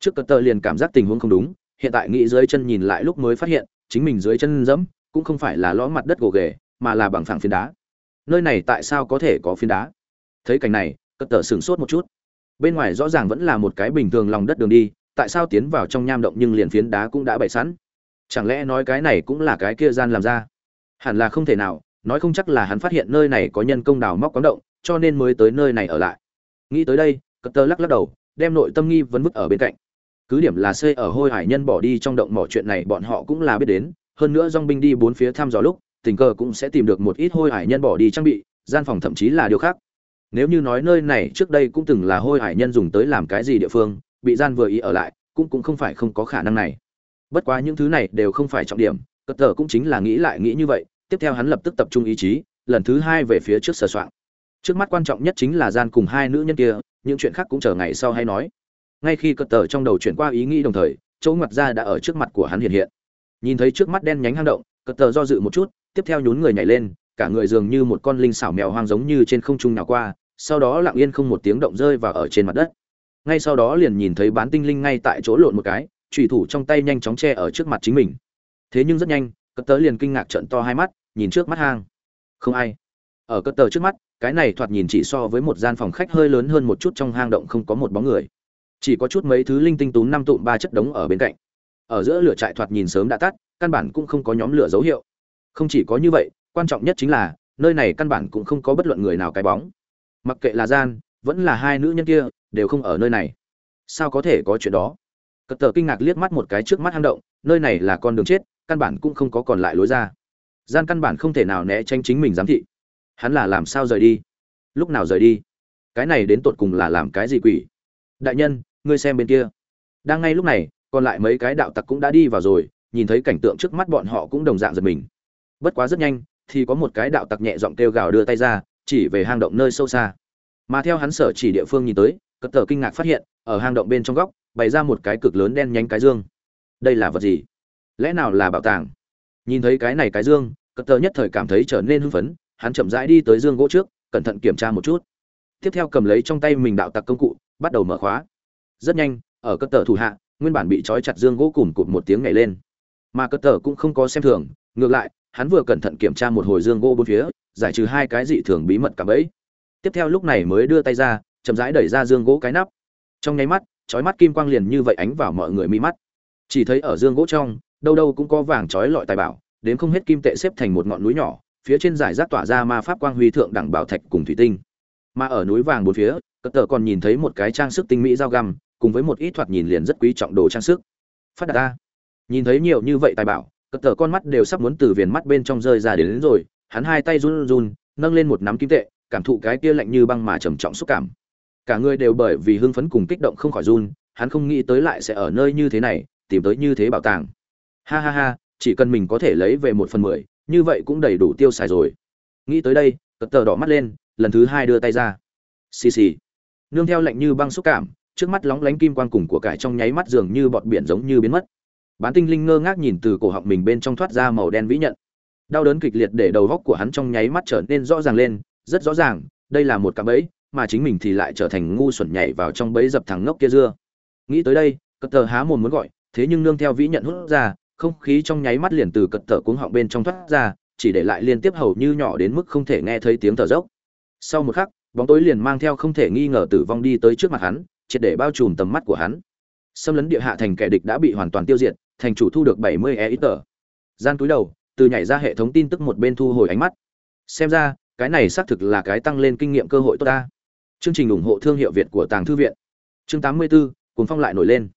Trước cất tờ liền cảm giác tình huống không đúng, hiện tại nghĩ dưới chân nhìn lại lúc mới phát hiện, chính mình dưới chân dẫm, cũng không phải là lõ mặt đất gồ ghề, mà là bằng phẳng phiến đá. Nơi này tại sao có thể có phiến đá? Thấy cảnh này cất tờ sửng sốt một chút. Bên ngoài rõ ràng vẫn là một cái bình thường lòng đất đường đi, tại sao tiến vào trong nham động nhưng liền phiến đá cũng đã bày sẵn? Chẳng lẽ nói cái này cũng là cái kia gian làm ra? Hẳn là không thể nào nói không chắc là hắn phát hiện nơi này có nhân công đào móc quáng động, cho nên mới tới nơi này ở lại. Nghĩ tới đây cất tơ lắc lắc đầu, đem nội tâm nghi vấn vứt ở bên cạnh. Cứ điểm là xây ở hôi hải nhân bỏ đi trong động mỏ chuyện này bọn họ cũng là biết đến, hơn nữa dong binh đi bốn phía thăm dò lúc, tình cờ cũng sẽ tìm được một ít hôi hải nhân bỏ đi trang bị, gian phòng thậm chí là điều khác. Nếu như nói nơi này trước đây cũng từng là hôi hải nhân dùng tới làm cái gì địa phương, bị gian vừa ý ở lại, cũng cũng không phải không có khả năng này. Bất quá những thứ này đều không phải trọng điểm cất tờ cũng chính là nghĩ lại nghĩ như vậy tiếp theo hắn lập tức tập trung ý chí, lần thứ hai về phía trước sờ soạn trước mắt quan trọng nhất chính là gian cùng hai nữ nhân kia, những chuyện khác cũng chờ ngày sau hay nói. Ngay khi cất tờ trong đầu chuyển qua ý nghĩ đồng thời, chỗ ngoặt ra đã ở trước mặt của hắn hiện hiện. Nhìn thấy trước mắt đen nhánh hang động cất tờ do dự một chút, tiếp theo nhún người nhảy lên, cả người dường như một con linh xảo mèo hoang giống như trên không trung nào qua, sau đó lặng yên không một tiếng động rơi vào ở trên mặt đất. Ngay sau đó liền nhìn thấy bán tinh linh ngay tại chỗ lộn một cái trùy thủ trong tay nhanh chóng che ở trước mặt chính mình. Thế nhưng rất nhanh cất tớ liền kinh ngạc trận to hai mắt, nhìn trước mắt hang. Không ai. Ở cất tờ trước mắt, cái này thoạt nhìn chỉ so với một gian phòng khách hơi lớn hơn một chút trong hang động không có một bóng người. Chỉ có chút mấy thứ linh tinh tú năm tụm ba chất đống ở bên cạnh. Ở giữa lửa trại thoạt nhìn sớm đã tắt, căn bản cũng không có nhóm lửa dấu hiệu. Không chỉ có như vậy, quan trọng nhất chính là, nơi này căn bản cũng không có bất luận người nào cái bóng. Mặc kệ là gian, vẫn là hai nữ nhân kia, đều không ở nơi này. Sao có thể có chuyện đó? Cất tờ kinh ngạc liếc mắt một cái trước mắt hang động, nơi này là con đường chết căn bản cũng không có còn lại lối ra. Gian căn bản không thể nào né tránh chính mình giám thị. Hắn là làm sao rời đi? Lúc nào rời đi? Cái này đến tột cùng là làm cái gì quỷ? Đại nhân, ngươi xem bên kia. Đang ngay lúc này, còn lại mấy cái đạo tặc cũng đã đi vào rồi, nhìn thấy cảnh tượng trước mắt bọn họ cũng đồng dạng giật mình. Bất quá rất nhanh, thì có một cái đạo tặc nhẹ giọng kêu gào đưa tay ra, chỉ về hang động nơi sâu xa. Mà theo hắn sở chỉ địa phương nhìn tới, cất tờ kinh ngạc phát hiện, ở hang động bên trong góc, bày ra một cái cực lớn đen nhánh cái dương. Đây là vật gì? Lẽ nào là bảo tàng? Nhìn thấy cái này cái dương, cất tờ nhất thời cảm thấy trở nên hưng phấn, hắn chậm rãi đi tới dương gỗ trước, cẩn thận kiểm tra một chút. Tiếp theo cầm lấy trong tay mình đạo tặc công cụ, bắt đầu mở khóa. Rất nhanh, ở cất tờ thủ hạ, nguyên bản bị trói chặt dương gỗ cùng cụt một tiếng nhảy lên. Mà cất tờ cũng không có xem thường, ngược lại, hắn vừa cẩn thận kiểm tra một hồi dương gỗ bốn phía, giải trừ hai cái dị thường bí mật cả bẫy. Tiếp theo lúc này mới đưa tay ra, chậm rãi đẩy ra dương gỗ cái nắp. Trong nháy mắt chói mắt kim quang liền như vậy ánh vào mọi người mi mắt. Chỉ thấy ở dương gỗ trong đâu đâu cũng có vàng trói lọi tài bảo đến không hết kim tệ xếp thành một ngọn núi nhỏ phía trên giải rác tỏa ra ma pháp quang huy thượng đẳng bảo thạch cùng thủy tinh. Mà ở núi vàng bốn phía cất tờ còn nhìn thấy một cái trang sức tinh mỹ dao găm cùng với một ít thoạt nhìn liền rất quý trọng đồ trang sức. Phát đạt ta. Nhìn thấy nhiều như vậy tài bảo cất tờ con mắt đều sắp muốn từ viền mắt bên trong rơi ra đến, đến rồi hắn hai tay run run nâng lên một nắm kim tệ cảm thụ cái kia lạnh như băng mà trầm trọng xúc cảm. Cả người đều bởi vì hưng phấn cùng kích động không khỏi run hắn không nghĩ tới lại sẽ ở nơi như thế này tìm tới như thế bảo tàng ha ha ha, chỉ cần mình có thể lấy về một phần mười, như vậy cũng đầy đủ tiêu xài rồi. Nghĩ tới đây, cật tờ đỏ mắt lên, lần thứ hai đưa tay ra. Xì xì. Nương theo lạnh như băng xúc cảm, trước mắt lóng lánh kim quang cùng của cải trong nháy mắt dường như bọt biển giống như biến mất. Bán tinh linh ngơ ngác nhìn từ cổ họng mình bên trong thoát ra màu đen vĩ nhận. Đau đớn kịch liệt để đầu góc của hắn trong nháy mắt trở nên rõ ràng lên, rất rõ ràng, đây là một cạm bẫy, mà chính mình thì lại trở thành ngu xuẩn nhảy vào trong bẫy dập thằng ngốc kia dưa. Nghĩ tới đây, cật tờ há mồm muốn gọi, thế nhưng nương theo vĩ nhận hút ra không khí trong nháy mắt liền từ cật thở cuống họng bên trong thoát ra chỉ để lại liên tiếp hầu như nhỏ đến mức không thể nghe thấy tiếng thở dốc. Sau một khắc bóng tối liền mang theo không thể nghi ngờ tử vong đi tới trước mặt hắn triệt để bao trùm tầm mắt của hắn. Xâm lấn địa hạ thành kẻ địch đã bị hoàn toàn tiêu diệt thành chủ thu được 70 e ít tờ. Gian túi đầu từ nhảy ra hệ thống tin tức một bên thu hồi ánh mắt. Xem ra cái này xác thực là cái tăng lên kinh nghiệm cơ hội tốt ta. Chương trình ủng hộ thương hiệu việt của tàng thư viện. Chương 84, cuốn phong lại nổi lên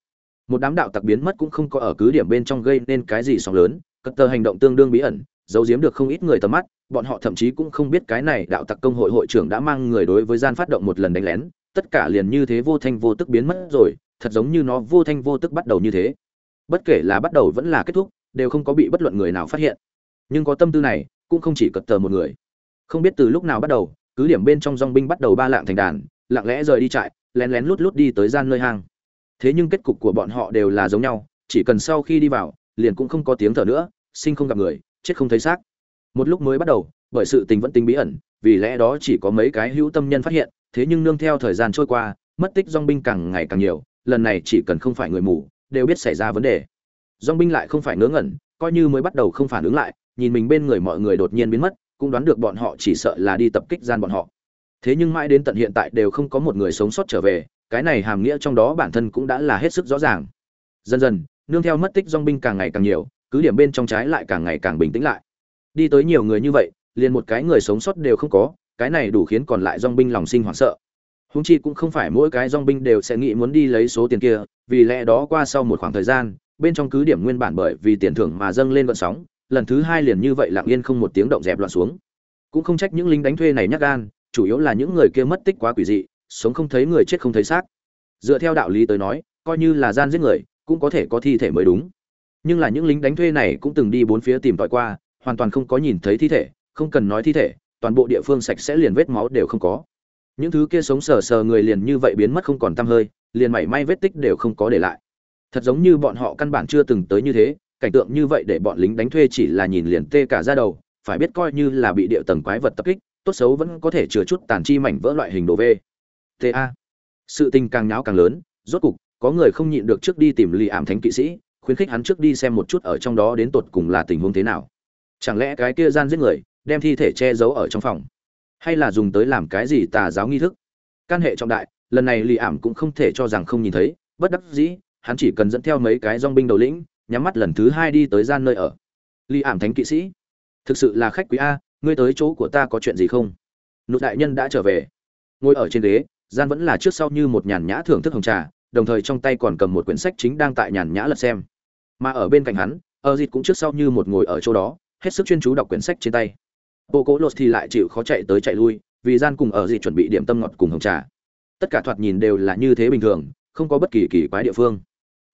một đám đạo tặc biến mất cũng không có ở cứ điểm bên trong gây nên cái gì sóng lớn, cất tờ hành động tương đương bí ẩn, giấu giếm được không ít người tầm mắt, bọn họ thậm chí cũng không biết cái này đạo tặc công hội hội trưởng đã mang người đối với gian phát động một lần đánh lén, tất cả liền như thế vô thanh vô tức biến mất rồi, thật giống như nó vô thanh vô tức bắt đầu như thế. Bất kể là bắt đầu vẫn là kết thúc, đều không có bị bất luận người nào phát hiện. Nhưng có tâm tư này, cũng không chỉ cật tờ một người. Không biết từ lúc nào bắt đầu, cứ điểm bên trong dong binh bắt đầu ba lạng thành đàn, lặng lẽ rời đi trại, lén lén lút lút đi tới gian nơi hang thế nhưng kết cục của bọn họ đều là giống nhau, chỉ cần sau khi đi vào, liền cũng không có tiếng thở nữa, sinh không gặp người, chết không thấy xác. Một lúc mới bắt đầu, bởi sự tình vẫn tính bí ẩn, vì lẽ đó chỉ có mấy cái hữu tâm nhân phát hiện, thế nhưng nương theo thời gian trôi qua, mất tích dong binh càng ngày càng nhiều, lần này chỉ cần không phải người mù, đều biết xảy ra vấn đề. Dong binh lại không phải ngớ ngẩn, coi như mới bắt đầu không phản ứng lại, nhìn mình bên người mọi người đột nhiên biến mất, cũng đoán được bọn họ chỉ sợ là đi tập kích gian bọn họ. Thế nhưng mãi đến tận hiện tại đều không có một người sống sót trở về cái này hàm nghĩa trong đó bản thân cũng đã là hết sức rõ ràng. Dần dần, nương theo mất tích dong binh càng ngày càng nhiều, cứ điểm bên trong trái lại càng ngày càng bình tĩnh lại. Đi tới nhiều người như vậy, liền một cái người sống sót đều không có, cái này đủ khiến còn lại dong binh lòng sinh hoảng sợ. Húng chi cũng không phải mỗi cái dong binh đều sẽ nghĩ muốn đi lấy số tiền kia, vì lẽ đó qua sau một khoảng thời gian, bên trong cứ điểm nguyên bản bởi vì tiền thưởng mà dâng lên vận sóng, lần thứ hai liền như vậy lặng yên không một tiếng động dẹp loạn xuống. Cũng không trách những lính đánh thuê này nhắc gan, chủ yếu là những người kia mất tích quá quỷ dị sống không thấy người chết không thấy xác. Dựa theo đạo lý tới nói, coi như là gian giết người, cũng có thể có thi thể mới đúng. Nhưng là những lính đánh thuê này cũng từng đi bốn phía tìm tòi qua, hoàn toàn không có nhìn thấy thi thể, không cần nói thi thể, toàn bộ địa phương sạch sẽ liền vết máu đều không có. Những thứ kia sống sờ sờ người liền như vậy biến mất không còn tăm hơi, liền mảy may vết tích đều không có để lại. Thật giống như bọn họ căn bản chưa từng tới như thế, cảnh tượng như vậy để bọn lính đánh thuê chỉ là nhìn liền tê cả ra đầu, phải biết coi như là bị địa tầng quái vật tập kích, tốt xấu vẫn có thể chứa chút tàn chi mảnh vỡ loại hình đồ v ta sự tình càng nháo càng lớn, rốt cục, có người không nhịn được trước đi tìm lì ảm thánh kỵ sĩ, khuyến khích hắn trước đi xem một chút ở trong đó đến tột cùng là tình huống thế nào. Chẳng lẽ cái kia gian giết người, đem thi thể che giấu ở trong phòng? Hay là dùng tới làm cái gì tà giáo nghi thức? Căn hệ trọng đại, lần này lì ảm cũng không thể cho rằng không nhìn thấy, bất đắc dĩ, hắn chỉ cần dẫn theo mấy cái dong binh đầu lĩnh, nhắm mắt lần thứ hai đi tới gian nơi ở. Lì ảm thánh kỵ sĩ, thực sự là khách quý a, ngươi tới chỗ của ta có chuyện gì không? Nụ đại nhân đã trở về. Ngồi ở trên ghế gian vẫn là trước sau như một nhàn nhã thưởng thức hồng trà, đồng thời trong tay còn cầm một quyển sách chính đang tại nhàn nhã lật xem. Mà ở bên cạnh hắn ở dịt cũng trước sau như một ngồi ở chỗ đó, hết sức chuyên chú đọc quyển sách trên tay. Bộ cố lột thì lại chịu khó chạy tới chạy lui, vì gian cùng ở dịt chuẩn bị điểm tâm ngọt cùng hồng trà. Tất cả thoạt nhìn đều là như thế bình thường, không có bất kỳ kỳ quái địa phương.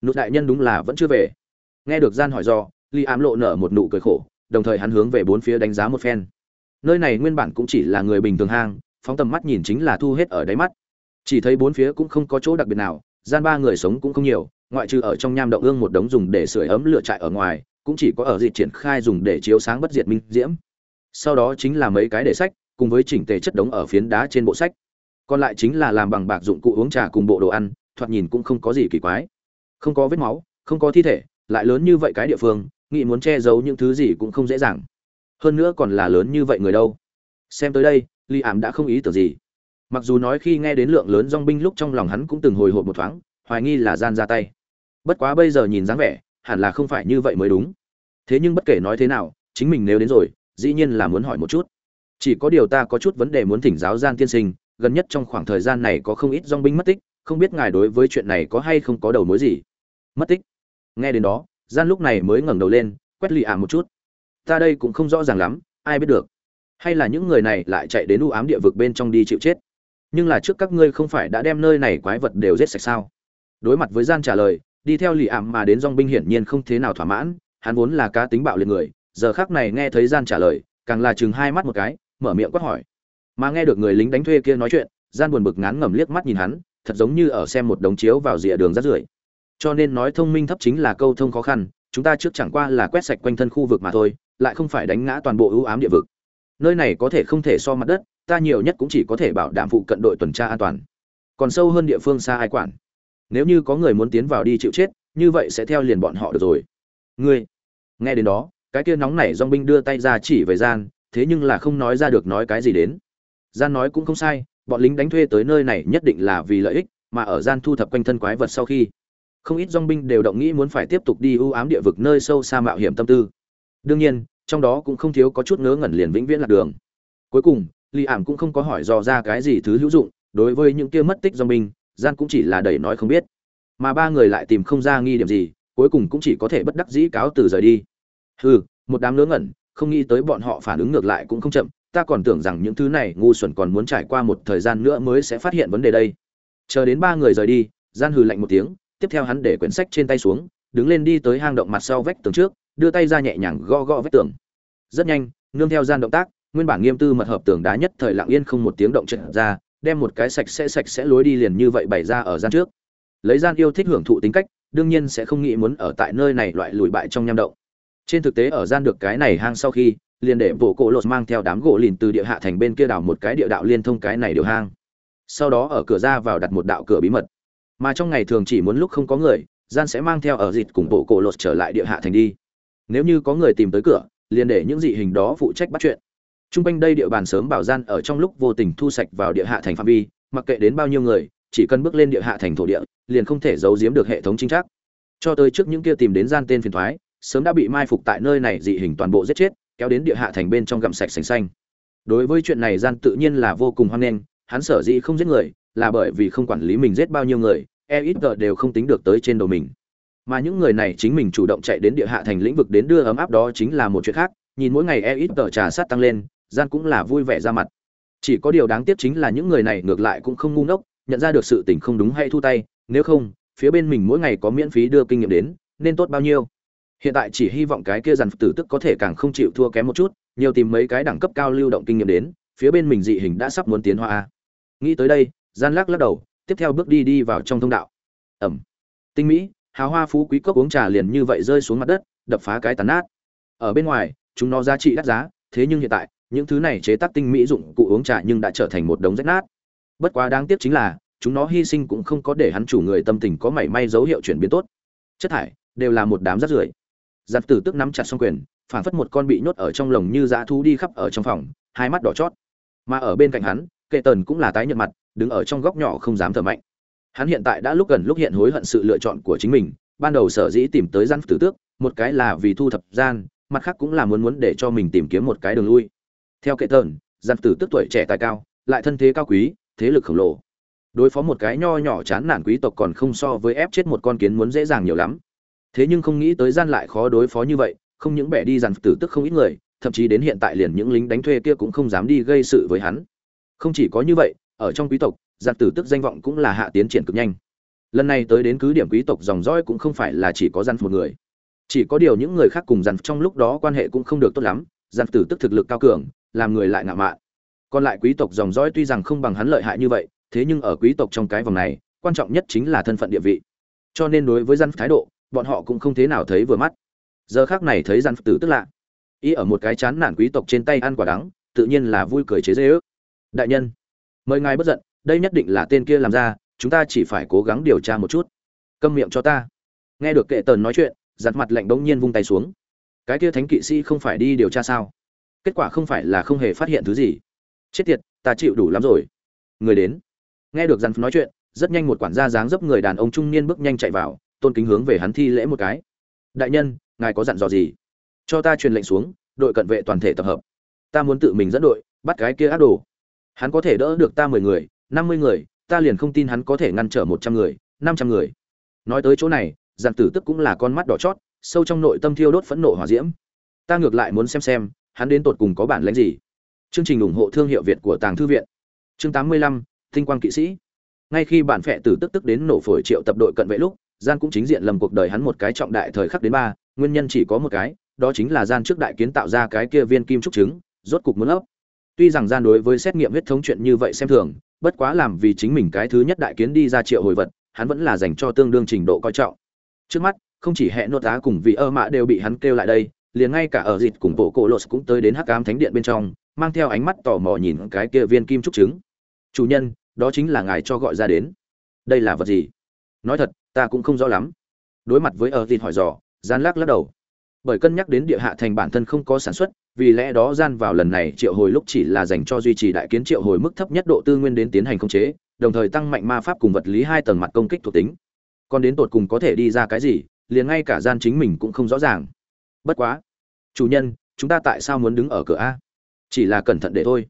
Nụ đại nhân đúng là vẫn chưa về. Nghe được gian hỏi do ly ám lộ nở một nụ cười khổ, đồng thời hắn hướng về bốn phía đánh giá một phen. Nơi này nguyên bản cũng chỉ là người bình thường hang, phóng tầm mắt nhìn chính là thu hết ở đáy mắt chỉ thấy bốn phía cũng không có chỗ đặc biệt nào, gian ba người sống cũng không nhiều, ngoại trừ ở trong nham động ương một đống dùng để sưởi ấm lửa trại ở ngoài, cũng chỉ có ở dịt triển khai dùng để chiếu sáng bất diệt minh diễm. Sau đó chính là mấy cái để sách, cùng với chỉnh tề chất đống ở phiến đá trên bộ sách. Còn lại chính là làm bằng bạc dụng cụ uống trà cùng bộ đồ ăn, thoạt nhìn cũng không có gì kỳ quái. Không có vết máu, không có thi thể, lại lớn như vậy cái địa phương nghị muốn che giấu những thứ gì cũng không dễ dàng. Hơn nữa còn là lớn như vậy người đâu. Xem tới đây, ly ảm đã không ý tưởng gì mặc dù nói khi nghe đến lượng lớn dong binh lúc trong lòng hắn cũng từng hồi hộp một thoáng, hoài nghi là gian ra tay. Bất quá bây giờ nhìn dáng vẻ, hẳn là không phải như vậy mới đúng. Thế nhưng bất kể nói thế nào, chính mình nếu đến rồi, dĩ nhiên là muốn hỏi một chút. Chỉ có điều ta có chút vấn đề muốn thỉnh giáo gian tiên sinh, gần nhất trong khoảng thời gian này có không ít dong binh mất tích, không biết ngài đối với chuyện này có hay không có đầu mối gì. Mất tích? Nghe đến đó, gian lúc này mới ngẩng đầu lên, quét lì ảm một chút. Ta đây cũng không rõ ràng lắm, ai biết được. Hay là những người này lại chạy đến u ám địa vực bên trong đi chịu chết? Nhưng là trước các ngươi không phải đã đem nơi này quái vật đều giết sạch sao? Đối mặt với gian trả lời, đi theo lì ảm mà đến dong binh hiển nhiên không thế nào thỏa mãn, hắn vốn là cá tính bạo liệt người, giờ khác này nghe thấy gian trả lời, càng là chừng hai mắt một cái, mở miệng quát hỏi. Mà nghe được người lính đánh thuê kia nói chuyện, gian buồn bực ngán ngẩm liếc mắt nhìn hắn, thật giống như ở xem một đống chiếu vào rìa đường rát rưởi. Cho nên nói thông minh thấp chính là câu thông khó khăn, chúng ta trước chẳng qua là quét sạch quanh thân khu vực mà thôi, lại không phải đánh ngã toàn bộ ưu ám địa vực. Nơi này có thể không thể so mặt đất ta nhiều nhất cũng chỉ có thể bảo đảm phụ cận đội tuần tra an toàn. Còn sâu hơn địa phương xa ai quản? Nếu như có người muốn tiến vào đi chịu chết, như vậy sẽ theo liền bọn họ được rồi. Ngươi, nghe đến đó, cái kia nóng nảy dong binh đưa tay ra chỉ về gian, thế nhưng là không nói ra được nói cái gì đến. Gian nói cũng không sai, bọn lính đánh thuê tới nơi này nhất định là vì lợi ích, mà ở gian thu thập quanh thân quái vật sau khi, không ít dong binh đều động nghĩ muốn phải tiếp tục đi ưu ám địa vực nơi sâu xa mạo hiểm tâm tư. Đương nhiên, trong đó cũng không thiếu có chút ngớ ngẩn liền vĩnh viễn lạc đường. Cuối cùng Lý Ảm cũng không có hỏi dò ra cái gì thứ hữu dụng, đối với những kia mất tích do binh, gian cũng chỉ là đẩy nói không biết. Mà ba người lại tìm không ra nghi điểm gì, cuối cùng cũng chỉ có thể bất đắc dĩ cáo từ rời đi. Hừ, một đám ngớ ngẩn, không nghĩ tới bọn họ phản ứng ngược lại cũng không chậm, ta còn tưởng rằng những thứ này ngu xuẩn còn muốn trải qua một thời gian nữa mới sẽ phát hiện vấn đề đây. Chờ đến ba người rời đi, gian hừ lạnh một tiếng, tiếp theo hắn để quyển sách trên tay xuống, đứng lên đi tới hang động mặt sau vách tường trước, đưa tay ra nhẹ nhàng gõ gõ vách tường. Rất nhanh, nương theo gian động tác, nguyên bản nghiêm tư mật hợp tường đá nhất thời lặng yên không một tiếng động trận ra, đem một cái sạch sẽ sạch sẽ lối đi liền như vậy bày ra ở gian trước. Lấy gian yêu thích hưởng thụ tính cách, đương nhiên sẽ không nghĩ muốn ở tại nơi này loại lùi bại trong nham động. Trên thực tế ở gian được cái này hang sau khi, liền để bộ cổ lột mang theo đám gỗ lìn từ địa hạ thành bên kia đào một cái địa đạo liên thông cái này điều hang. Sau đó ở cửa ra vào đặt một đạo cửa bí mật. Mà trong ngày thường chỉ muốn lúc không có người, gian sẽ mang theo ở dịt cùng bộ cổ lột trở lại địa hạ thành đi. Nếu như có người tìm tới cửa, liền để những dị hình đó phụ trách bắt chuyện. Trung quanh đây địa bàn sớm bảo gian ở trong lúc vô tình thu sạch vào địa hạ thành phạm vi, mặc kệ đến bao nhiêu người, chỉ cần bước lên địa hạ thành thổ địa, liền không thể giấu giếm được hệ thống chính xác. Cho tới trước những kia tìm đến gian tên phiền thoái, sớm đã bị mai phục tại nơi này dị hình toàn bộ giết chết, kéo đến địa hạ thành bên trong gặm sạch sành xanh. Đối với chuyện này gian tự nhiên là vô cùng hoan nghênh, hắn sở dĩ không giết người, là bởi vì không quản lý mình giết bao nhiêu người, e ít đều không tính được tới trên đầu mình. Mà những người này chính mình chủ động chạy đến địa hạ thành lĩnh vực đến đưa ấm áp đó chính là một chuyện khác, nhìn mỗi ngày e ít trà sát tăng lên, gian cũng là vui vẻ ra mặt. Chỉ có điều đáng tiếc chính là những người này ngược lại cũng không ngu ngốc, nhận ra được sự tình không đúng hay thu tay, nếu không, phía bên mình mỗi ngày có miễn phí đưa kinh nghiệm đến, nên tốt bao nhiêu. Hiện tại chỉ hy vọng cái kia dàn tử tức có thể càng không chịu thua kém một chút, nhiều tìm mấy cái đẳng cấp cao lưu động kinh nghiệm đến, phía bên mình dị hình đã sắp muốn tiến hóa. Nghĩ tới đây, gian lắc lắc đầu, tiếp theo bước đi đi vào trong thông đạo. Ẩm. Tinh mỹ, hào hoa phú quý cốc uống trà liền như vậy rơi xuống mặt đất, đập phá cái tàn nát. Ở bên ngoài, chúng nó giá trị đắt giá, thế nhưng hiện tại những thứ này chế tác tinh mỹ dụng cụ uống trà nhưng đã trở thành một đống rách nát. Bất quá đáng tiếc chính là, chúng nó hy sinh cũng không có để hắn chủ người tâm tình có mảy may dấu hiệu chuyển biến tốt. Chất thải, đều là một đám rác rưởi. Giặt tử tức nắm chặt song quyền phản phất một con bị nhốt ở trong lồng như dã thú đi khắp ở trong phòng, hai mắt đỏ chót. Mà ở bên cạnh hắn, kệ tần cũng là tái nhợt mặt, đứng ở trong góc nhỏ không dám thở mạnh. Hắn hiện tại đã lúc gần lúc hiện hối hận sự lựa chọn của chính mình, ban đầu sở dĩ tìm tới gian tử tước, một cái là vì thu thập gian, mặt khác cũng là muốn muốn để cho mình tìm kiếm một cái đường lui theo kệ tờn, giặc tử tức tuổi trẻ tài cao, lại thân thế cao quý, thế lực khổng lồ. Đối phó một cái nho nhỏ chán nản quý tộc còn không so với ép chết một con kiến muốn dễ dàng nhiều lắm. Thế nhưng không nghĩ tới gian lại khó đối phó như vậy, không những bẻ đi giặc tử tức không ít người, thậm chí đến hiện tại liền những lính đánh thuê kia cũng không dám đi gây sự với hắn. Không chỉ có như vậy, ở trong quý tộc, giặc tử tức danh vọng cũng là hạ tiến triển cực nhanh. Lần này tới đến cứ điểm quý tộc dòng dõi cũng không phải là chỉ có gian một người. Chỉ có điều những người khác cùng dàn trong lúc đó quan hệ cũng không được tốt lắm dàn tử tức thực lực cao cường làm người lại ngạo mạn. Còn lại quý tộc dòng dõi tuy rằng không bằng hắn lợi hại như vậy, thế nhưng ở quý tộc trong cái vòng này, quan trọng nhất chính là thân phận địa vị. Cho nên đối với dân thái độ, bọn họ cũng không thế nào thấy vừa mắt. Giờ khác này thấy dân tử tức lạ. Ý ở một cái chán nản quý tộc trên tay ăn quả đắng, tự nhiên là vui cười chế giễu. đại nhân, mời ngài bất giận, đây nhất định là tên kia làm ra, chúng ta chỉ phải cố gắng điều tra một chút. Câm miệng cho ta. Nghe được kệ tần nói chuyện, giặt mặt lạnh bỗng nhiên vung tay xuống. Cái kia thánh kỵ sĩ không phải đi điều tra sao? Kết quả không phải là không hề phát hiện thứ gì. Chết tiệt, ta chịu đủ lắm rồi. Người đến. Nghe được dàn nói chuyện, rất nhanh một quản gia dáng dấp người đàn ông trung niên bước nhanh chạy vào, tôn kính hướng về hắn thi lễ một cái. Đại nhân, ngài có dặn dò gì? Cho ta truyền lệnh xuống, đội cận vệ toàn thể tập hợp. Ta muốn tự mình dẫn đội, bắt cái kia ác đồ. Hắn có thể đỡ được ta mười người, năm mươi người, ta liền không tin hắn có thể ngăn trở một trăm người, năm trăm người. Nói tới chỗ này giản tử tức cũng là con mắt đỏ chót, sâu trong nội tâm thiêu đốt phẫn nộ hỏa diễm. Ta ngược lại muốn xem xem hắn đến tột cùng có bản lĩnh gì? Chương trình ủng hộ thương hiệu việt của tàng thư viện. Chương 85, tinh quang kỵ sĩ. Ngay khi bản phệ tử tức tức đến nổ phổi triệu tập đội cận vệ lúc gian cũng chính diện lầm cuộc đời hắn một cái trọng đại thời khắc đến ba nguyên nhân chỉ có một cái đó chính là gian trước đại kiến tạo ra cái kia viên kim trúc trứng rốt cục muốn ấp. Tuy rằng gian đối với xét nghiệm huyết thống chuyện như vậy xem thường bất quá làm vì chính mình cái thứ nhất đại kiến đi ra triệu hồi vật hắn vẫn là dành cho tương đương trình độ coi trọng. Trước mắt không chỉ hệ nốt á cùng vị ơ mạ đều bị hắn kêu lại đây liền ngay cả ở dịt cùng bộ cổ lột cũng tới đến hắc ám thánh điện bên trong, mang theo ánh mắt tò mò nhìn cái kia viên kim trúc trứng. Chủ nhân, đó chính là ngài cho gọi ra đến. Đây là vật gì? Nói thật, ta cũng không rõ lắm. Đối mặt với ở dịt hỏi dò, gian lắc lắc đầu. Bởi cân nhắc đến địa hạ thành bản thân không có sản xuất, vì lẽ đó gian vào lần này triệu hồi lúc chỉ là dành cho duy trì đại kiến triệu hồi mức thấp nhất độ tư nguyên đến tiến hành khống chế, đồng thời tăng mạnh ma pháp cùng vật lý hai tầng mặt công kích thuộc tính. Còn đến tột cùng có thể đi ra cái gì, liền ngay cả gian chính mình cũng không rõ ràng. Bất quá chủ nhân, chúng ta tại sao muốn đứng ở cửa a? Chỉ là cẩn thận để thôi.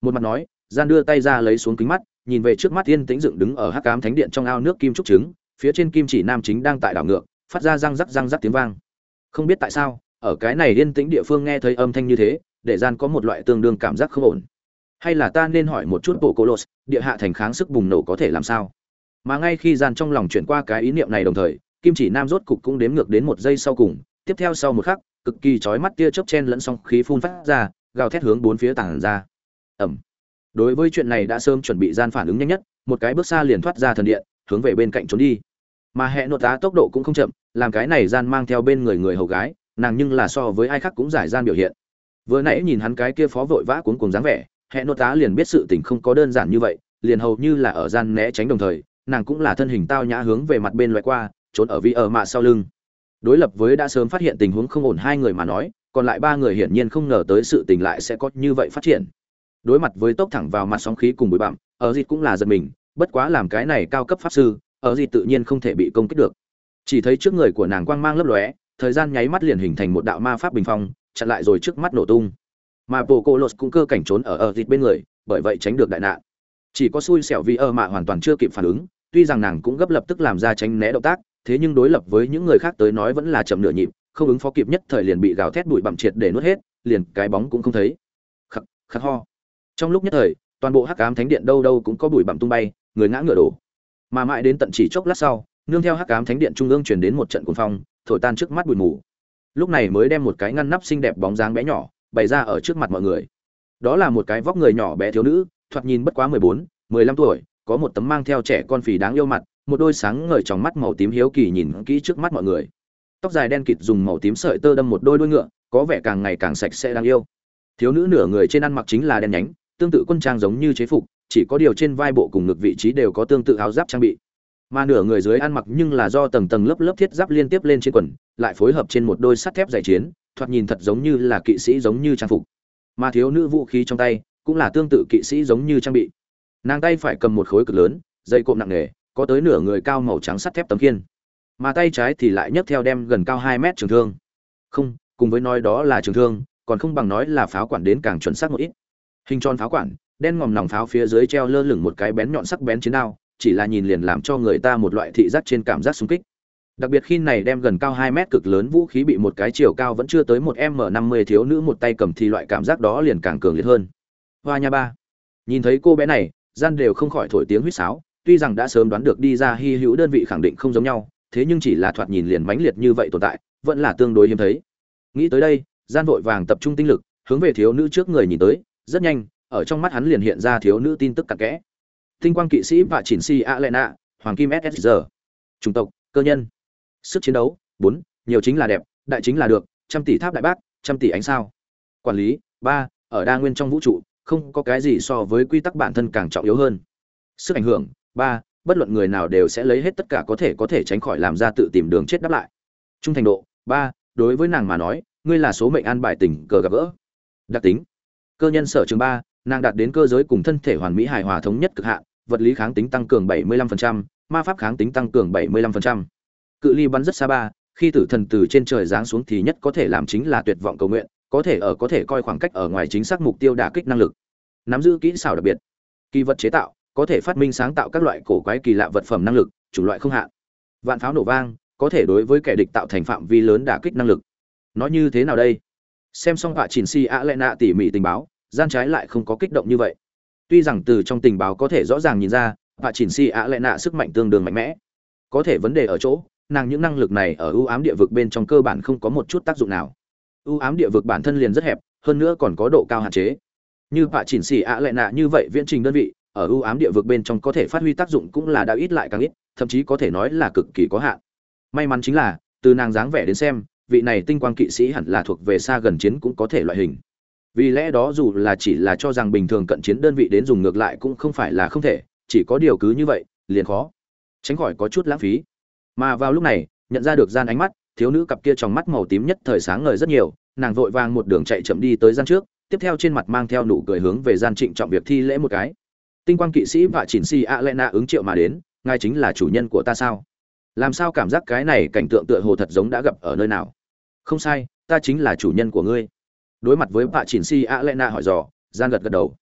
Một mặt nói, gian đưa tay ra lấy xuống kính mắt, nhìn về trước mắt tiên tĩnh dựng đứng ở hắc cám thánh điện trong ao nước kim trúc trứng, phía trên kim chỉ nam chính đang tại đảo ngược, phát ra răng rắc răng rắc tiếng vang. Không biết tại sao, ở cái này yên tĩnh địa phương nghe thấy âm thanh như thế, để gian có một loại tương đương cảm giác không ổn. Hay là ta nên hỏi một chút bộ colos địa hạ thành kháng sức bùng nổ có thể làm sao? Mà ngay khi gian trong lòng chuyển qua cái ý niệm này đồng thời, kim chỉ nam rốt cục cũng đếm ngược đến một giây sau cùng tiếp theo sau một khắc, cực kỳ chói mắt tia chớp chen lẫn song khí phun phát ra, gào thét hướng bốn phía tảng ra. Ẩm đối với chuyện này đã sớm chuẩn bị gian phản ứng nhanh nhất, một cái bước xa liền thoát ra thần điện, hướng về bên cạnh trốn đi. Mà hệ nội tá tốc độ cũng không chậm, làm cái này gian mang theo bên người người hầu gái, nàng nhưng là so với ai khác cũng giải gian biểu hiện. Vừa nãy nhìn hắn cái kia phó vội vã cuốn cùng dáng vẻ, hệ nội tá liền biết sự tình không có đơn giản như vậy, liền hầu như là ở gian né tránh đồng thời, nàng cũng là thân hình tao nhã hướng về mặt bên loại qua, trốn ở vi ở mạ sau lưng đối lập với đã sớm phát hiện tình huống không ổn hai người mà nói, còn lại ba người hiển nhiên không ngờ tới sự tình lại sẽ có như vậy phát triển. Đối mặt với tốc thẳng vào mặt sóng khí cùng bụi bặm, ở dịt cũng là giật mình, bất quá làm cái này cao cấp pháp sư, ở dịt tự nhiên không thể bị công kích được. Chỉ thấy trước người của nàng quang mang lấp lóe, thời gian nháy mắt liền hình thành một đạo ma pháp bình phong, chặn lại rồi trước mắt nổ tung. Mà bộ cô lột cũng cơ cảnh trốn ở ở dịt bên người, bởi vậy tránh được đại nạn. Chỉ có xui xẻo vì ơ mạ hoàn toàn chưa kịp phản ứng, tuy rằng nàng cũng gấp lập tức làm ra tránh né động tác thế nhưng đối lập với những người khác tới nói vẫn là chậm nửa nhịp, không ứng phó kịp nhất thời liền bị gào thét bụi bặm triệt để nuốt hết, liền cái bóng cũng không thấy. Khắc khắc ho. Trong lúc nhất thời, toàn bộ hắc ám thánh điện đâu đâu cũng có bụi bặm tung bay, người ngã ngựa đổ. Mà mãi đến tận chỉ chốc lát sau, nương theo hắc ám thánh điện trung ương truyền đến một trận cuồng phong, thổi tan trước mắt bụi mù. Lúc này mới đem một cái ngăn nắp xinh đẹp bóng dáng bé nhỏ bày ra ở trước mặt mọi người. Đó là một cái vóc người nhỏ bé thiếu nữ, thoạt nhìn bất quá mười bốn, mười lăm tuổi, có một tấm mang theo trẻ con phì đáng yêu mặt một đôi sáng ngời trong mắt màu tím hiếu kỳ nhìn kỹ trước mắt mọi người. Tóc dài đen kịt dùng màu tím sợi tơ đâm một đôi đuôi ngựa, có vẻ càng ngày càng sạch sẽ đáng yêu. Thiếu nữ nửa người trên ăn mặc chính là đen nhánh, tương tự quân trang giống như chế phục, chỉ có điều trên vai bộ cùng ngực vị trí đều có tương tự áo giáp trang bị. Mà nửa người dưới ăn mặc nhưng là do tầng tầng lớp lớp thiết giáp liên tiếp lên trên quần, lại phối hợp trên một đôi sắt thép dày chiến, thoạt nhìn thật giống như là kỵ sĩ giống như trang phục. Mà thiếu nữ vũ khí trong tay cũng là tương tự kỵ sĩ giống như trang bị. Nàng tay phải cầm một khối cực lớn, dây cộm nặng nề có tới nửa người cao màu trắng sắt thép tấm kiên mà tay trái thì lại nhấc theo đem gần cao hai mét trường thương. Không, cùng với nói đó là trường thương, còn không bằng nói là pháo quản đến càng chuẩn xác một ít. Hình tròn pháo quản, đen ngòm nòng pháo phía dưới treo lơ lửng một cái bén nhọn sắc bén chiến đao, chỉ là nhìn liền làm cho người ta một loại thị giác trên cảm giác sung kích. Đặc biệt khi này đem gần cao hai mét cực lớn vũ khí bị một cái chiều cao vẫn chưa tới một m năm mươi thiếu nữ một tay cầm thì loại cảm giác đó liền càng cường liệt hơn. Hoa nha ba. Nhìn thấy cô bé này, gian đều không khỏi thổi tiếng huýt sáo tuy rằng đã sớm đoán được đi ra hy hữu đơn vị khẳng định không giống nhau, thế nhưng chỉ là thoạt nhìn liền mãnh liệt như vậy tồn tại, vẫn là tương đối hiếm thấy. Nghĩ tới đây, gian vội vàng tập trung tinh lực, hướng về thiếu nữ trước người nhìn tới, rất nhanh, ở trong mắt hắn liền hiện ra thiếu nữ tin tức cặn kẽ. Tinh quang kỵ sĩ và chỉnh si a hoàng kim ssr chủng tộc, cơ nhân. Sức chiến đấu, bốn, nhiều chính là đẹp, đại chính là được, trăm tỷ tháp đại bác, trăm tỷ ánh sao. Quản lý, ba, ở đa nguyên trong vũ trụ, không có cái gì so với quy tắc bản thân càng trọng yếu hơn. Sức ảnh hưởng ba bất luận người nào đều sẽ lấy hết tất cả có thể có thể tránh khỏi làm ra tự tìm đường chết đáp lại. Trung thành độ ba đối với nàng mà nói ngươi là số mệnh an bài tình cờ gặp gỡ. Đặc tính cơ nhân sở trường ba nàng đạt đến cơ giới cùng thân thể hoàn mỹ hài hòa thống nhất cực hạn vật lý kháng tính tăng cường 75%, ma pháp kháng tính tăng cường 75%. cự ly bắn rất xa ba khi tử thần từ trên trời giáng xuống thì nhất có thể làm chính là tuyệt vọng cầu nguyện có thể ở có thể coi khoảng cách ở ngoài chính xác mục tiêu đả kích năng lực. Nắm giữ kỹ xảo đặc biệt. Kỳ vật chế tạo có thể phát minh sáng tạo các loại cổ quái kỳ lạ vật phẩm năng lực, chủng loại không hạn. Vạn pháo nổ vang, có thể đối với kẻ địch tạo thành phạm vi lớn đả kích năng lực. Nói như thế nào đây? Xem xong họa chỉnh si a lệ nạ tỉ mỉ tình báo, gian trái lại không có kích động như vậy. Tuy rằng từ trong tình báo có thể rõ ràng nhìn ra, họa chỉnh si a lệ nạ sức mạnh tương đương mạnh mẽ. Có thể vấn đề ở chỗ, nàng những năng lực này ở ưu ám địa vực bên trong cơ bản không có một chút tác dụng nào. Ưu ám địa vực bản thân liền rất hẹp, hơn nữa còn có độ cao hạn chế. Như họa chỉnh si a lệ nạ như vậy viễn trình đơn vị ở ưu ám địa vực bên trong có thể phát huy tác dụng cũng là đã ít lại càng ít, thậm chí có thể nói là cực kỳ có hạn. May mắn chính là, từ nàng dáng vẻ đến xem, vị này tinh quang kỵ sĩ hẳn là thuộc về xa gần chiến cũng có thể loại hình. Vì lẽ đó dù là chỉ là cho rằng bình thường cận chiến đơn vị đến dùng ngược lại cũng không phải là không thể, chỉ có điều cứ như vậy, liền khó. Tránh khỏi có chút lãng phí. Mà vào lúc này, nhận ra được gian ánh mắt, thiếu nữ cặp kia trong mắt màu tím nhất thời sáng ngời rất nhiều, nàng vội vàng một đường chạy chậm đi tới gian trước, tiếp theo trên mặt mang theo nụ cười hướng về gian trịnh trọng việc thi lễ một cái tinh quang kỵ sĩ và chỉnh si a lẽ na ứng triệu mà đến, ngài chính là chủ nhân của ta sao? Làm sao cảm giác cái này cảnh tượng tựa hồ thật giống đã gặp ở nơi nào? Không sai, ta chính là chủ nhân của ngươi. Đối mặt với bà chỉnh si a lẽ na hỏi dò, gian gật gật đầu.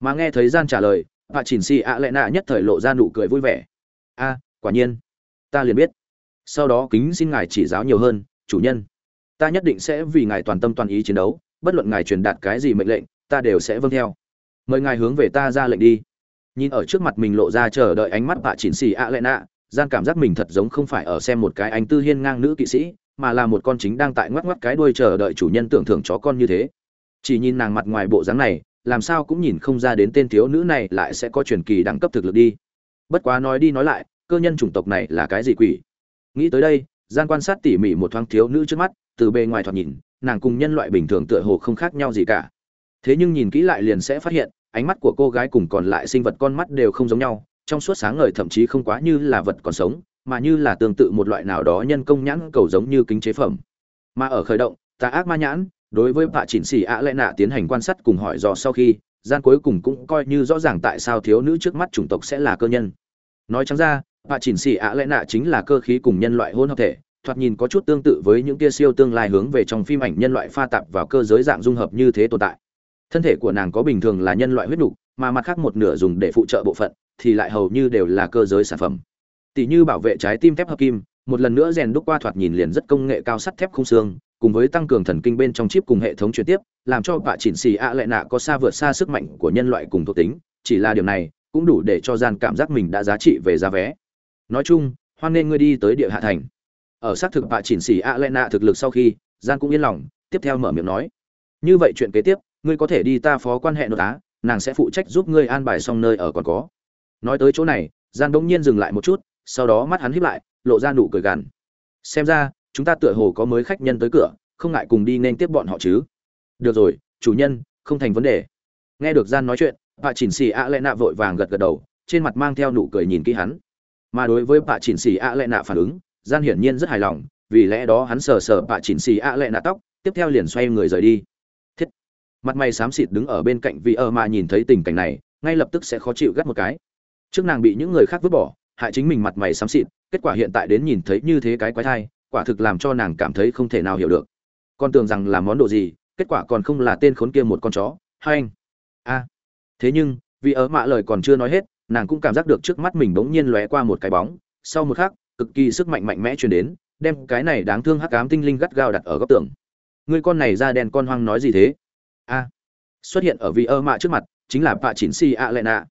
Mà nghe thấy gian trả lời bà chỉnh si a lệ nhất thời lộ ra nụ cười vui vẻ. A, quả nhiên. Ta liền biết. Sau đó kính xin ngài chỉ giáo nhiều hơn, chủ nhân. Ta nhất định sẽ vì ngài toàn tâm toàn ý chiến đấu, bất luận ngài truyền đạt cái gì mệnh lệnh, ta đều sẽ vâng theo. Mời ngài hướng về ta ra lệnh đi nhìn ở trước mặt mình lộ ra chờ đợi ánh mắt bạ chỉnh xì ạ lệ nạ gian cảm giác mình thật giống không phải ở xem một cái anh tư hiên ngang nữ kỵ sĩ, mà là một con chính đang tại ngoắc ngoắc cái đuôi chờ đợi chủ nhân tưởng thưởng chó con như thế. Chỉ nhìn nàng mặt ngoài bộ dáng này, làm sao cũng nhìn không ra đến tên thiếu nữ này lại sẽ có truyền kỳ đẳng cấp thực lực đi. Bất quá nói đi nói lại, cơ nhân chủng tộc này là cái gì quỷ? Nghĩ tới đây, gian quan sát tỉ mỉ một thoáng thiếu nữ trước mắt, từ bề ngoài thoạt nhìn, nàng cùng nhân loại bình thường tựa hồ không khác nhau gì cả. Thế nhưng nhìn kỹ lại liền sẽ phát hiện ánh mắt của cô gái cùng còn lại sinh vật con mắt đều không giống nhau, trong suốt sáng ngời thậm chí không quá như là vật còn sống, mà như là tương tự một loại nào đó nhân công nhãn cầu giống như kính chế phẩm. Mà ở khởi động, tà ác ma nhãn, đối với bà chỉnh xỉ ạ lẽ nạ tiến hành quan sát cùng hỏi dò sau khi, gian cuối cùng cũng coi như rõ ràng tại sao thiếu nữ trước mắt chủng tộc sẽ là cơ nhân. Nói chẳng ra bà chỉnh xỉ ạ lẽ nạ chính là cơ khí cùng nhân loại hôn hợp thể, thoạt nhìn có chút tương tự với những tia siêu tương lai hướng về trong phim ảnh nhân loại pha tạp vào cơ giới dạng dung hợp như thế tồn tại thân thể của nàng có bình thường là nhân loại huyết đủ, mà mặt khác một nửa dùng để phụ trợ bộ phận thì lại hầu như đều là cơ giới sản phẩm. Tỷ như bảo vệ trái tim thép hợp kim một lần nữa rèn đúc qua thoạt nhìn liền rất công nghệ cao sắt thép không xương cùng với tăng cường thần kinh bên trong chip cùng hệ thống chuyển tiếp làm cho bạ chỉnh xì ạ lại nạ có xa vượt xa sức mạnh của nhân loại cùng thuộc tính chỉ là điều này cũng đủ để cho gian cảm giác mình đã giá trị về giá vé. Nói chung hoan nên ngươi đi tới địa hạ thành. Ở xác thực bạ chỉnh xì ạ lại nạ thực lực sau khi gian cũng yên lòng tiếp theo mở miệng nói. Như vậy chuyện kế tiếp ngươi có thể đi ta phó quan hệ nội tá, nàng sẽ phụ trách giúp ngươi an bài xong nơi ở còn có. Nói tới chỗ này gian bỗng nhiên dừng lại một chút, sau đó mắt hắn híp lại, lộ ra nụ cười gằn. Xem ra, chúng ta tựa hồ có mới khách nhân tới cửa, không ngại cùng đi nên tiếp bọn họ chứ. Được rồi, chủ nhân, không thành vấn đề. Nghe được gian nói chuyện bà chỉnh xì ạ lệ nạ vội vàng gật gật đầu, trên mặt mang theo nụ cười nhìn kỹ hắn. Mà đối với bà chỉnh xì ạ lệ nạ phản ứng, gian hiển nhiên rất hài lòng, vì lẽ đó hắn sờ sờ bà chỉnh xì ạ lệ nạ tóc, tiếp theo liền xoay người rời đi mặt mày xám xịt đứng ở bên cạnh vì ở mà nhìn thấy tình cảnh này, ngay lập tức sẽ khó chịu gắt một cái. Trước nàng bị những người khác vứt bỏ, hại chính mình mặt mày xám xịt, kết quả hiện tại đến nhìn thấy như thế cái quái thai, quả thực làm cho nàng cảm thấy không thể nào hiểu được. Con tưởng rằng là món đồ gì, kết quả còn không là tên khốn kia một con chó. Hai anh. A. Thế nhưng, vì ở mạ lời còn chưa nói hết, nàng cũng cảm giác được trước mắt mình bỗng nhiên lóe qua một cái bóng. Sau một khắc, cực kỳ sức mạnh mạnh mẽ truyền đến, đem cái này đáng thương hắc ám tinh linh gắt gao đặt ở góc tường. Người con này ra đèn con hoang nói gì thế? A. Xuất hiện ở vị ơ mạ trước mặt, chính là bạ chỉnh si a lệ nạ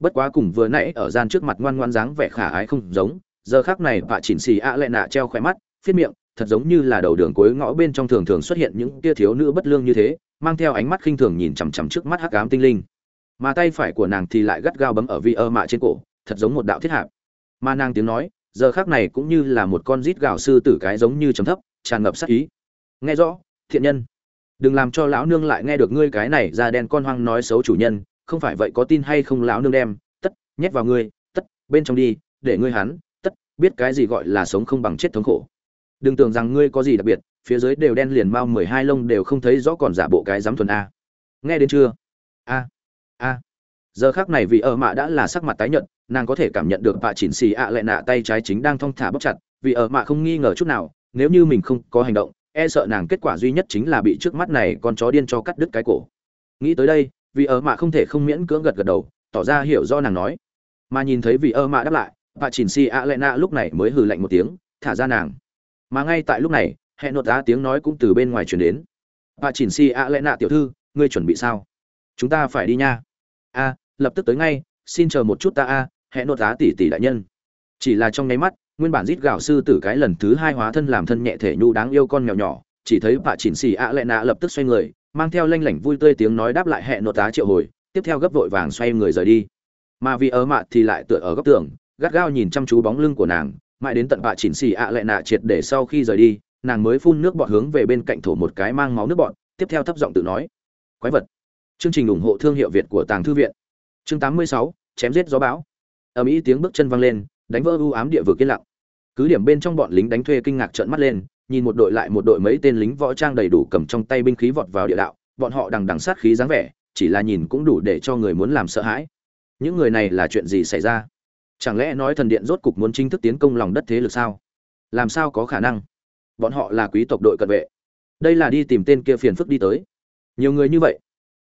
bất quá cùng vừa nãy ở gian trước mặt ngoan ngoan dáng vẻ khả ái không giống, giờ khác này bạ chỉnh Si a lệ nạ treo khỏe mắt, phiết miệng, thật giống như là đầu đường cuối ngõ bên trong thường thường xuất hiện những tia thiếu nữ bất lương như thế, mang theo ánh mắt khinh thường nhìn chằm chằm trước mắt hắc ám tinh linh. Mà tay phải của nàng thì lại gắt gao bấm ở vi ơ mạ trên cổ, thật giống một đạo thiết hạp. Mà nàng tiếng nói, giờ khác này cũng như là một con rít gạo sư tử cái giống như chấm thấp, tràn ngập sát ý. Nghe rõ, thiện nhân đừng làm cho lão nương lại nghe được ngươi cái này ra đen con hoang nói xấu chủ nhân, không phải vậy có tin hay không lão nương đem, tất, nhét vào ngươi, tất, bên trong đi, để ngươi hắn, tất, biết cái gì gọi là sống không bằng chết thống khổ. Đừng tưởng rằng ngươi có gì đặc biệt, phía dưới đều đen liền mau mười hai lông đều không thấy rõ còn giả bộ cái dám thuần a. Nghe đến chưa? A a. Giờ khác này vì ở mạ đã là sắc mặt tái nhợt, nàng có thể cảm nhận được bà chỉnh xì ạ à lại nạ tay trái chính đang thong thả bóc chặt, vì ở mạ không nghi ngờ chút nào, nếu như mình không có hành động e sợ nàng kết quả duy nhất chính là bị trước mắt này con chó điên cho cắt đứt cái cổ. Nghĩ tới đây, vì ở mạ không thể không miễn cưỡng gật gật đầu, tỏ ra hiểu do nàng nói. Mà nhìn thấy vì ơ mạ đáp lại, bà chỉnh xì ạ lệ nạ lúc này mới hừ lạnh một tiếng, thả ra nàng. Mà ngay tại lúc này hẹn nột á tiếng nói cũng từ bên ngoài chuyển đến. Bà chỉnh si a lệ nạ tiểu thư, ngươi chuẩn bị sao? Chúng ta phải đi nha. A, lập tức tới ngay, xin chờ một chút ta a hẹn nột á tỷ tỷ đại nhân. Chỉ là trong nháy mắt nguyên bản rít gạo sư tử cái lần thứ hai hóa thân làm thân nhẹ thể nhu đáng yêu con mèo nhỏ chỉ thấy bà chỉnh xì ạ lệ nạ lập tức xoay người mang theo lanh lảnh vui tươi tiếng nói đáp lại hẹn nội tá triệu hồi tiếp theo gấp vội vàng xoay người rời đi. Mà vì ở mạ thì lại tựa ở góc tường gắt gao nhìn chăm chú bóng lưng của nàng mãi đến tận bạ chỉnh xì ạ lệ nạ triệt để sau khi rời đi nàng mới phun nước bọt hướng về bên cạnh thổ một cái mang máu nước bọt tiếp theo thấp giọng tự nói quái vật. Chương trình ủng hộ thương hiệu việt của tàng thư viện. Chương 86, chém giết gió bão. Ầm ĩ tiếng bước chân vang lên đánh vỡ u ám địa vực yên lặng cứ điểm bên trong bọn lính đánh thuê kinh ngạc trợn mắt lên, nhìn một đội lại một đội mấy tên lính võ trang đầy đủ cầm trong tay binh khí vọt vào địa đạo, bọn họ đằng đằng sát khí dáng vẻ, chỉ là nhìn cũng đủ để cho người muốn làm sợ hãi. Những người này là chuyện gì xảy ra? Chẳng lẽ nói thần điện rốt cục muốn chính thức tiến công lòng đất thế lực sao? Làm sao có khả năng? Bọn họ là quý tộc đội cận vệ. Đây là đi tìm tên kia phiền phức đi tới. Nhiều người như vậy.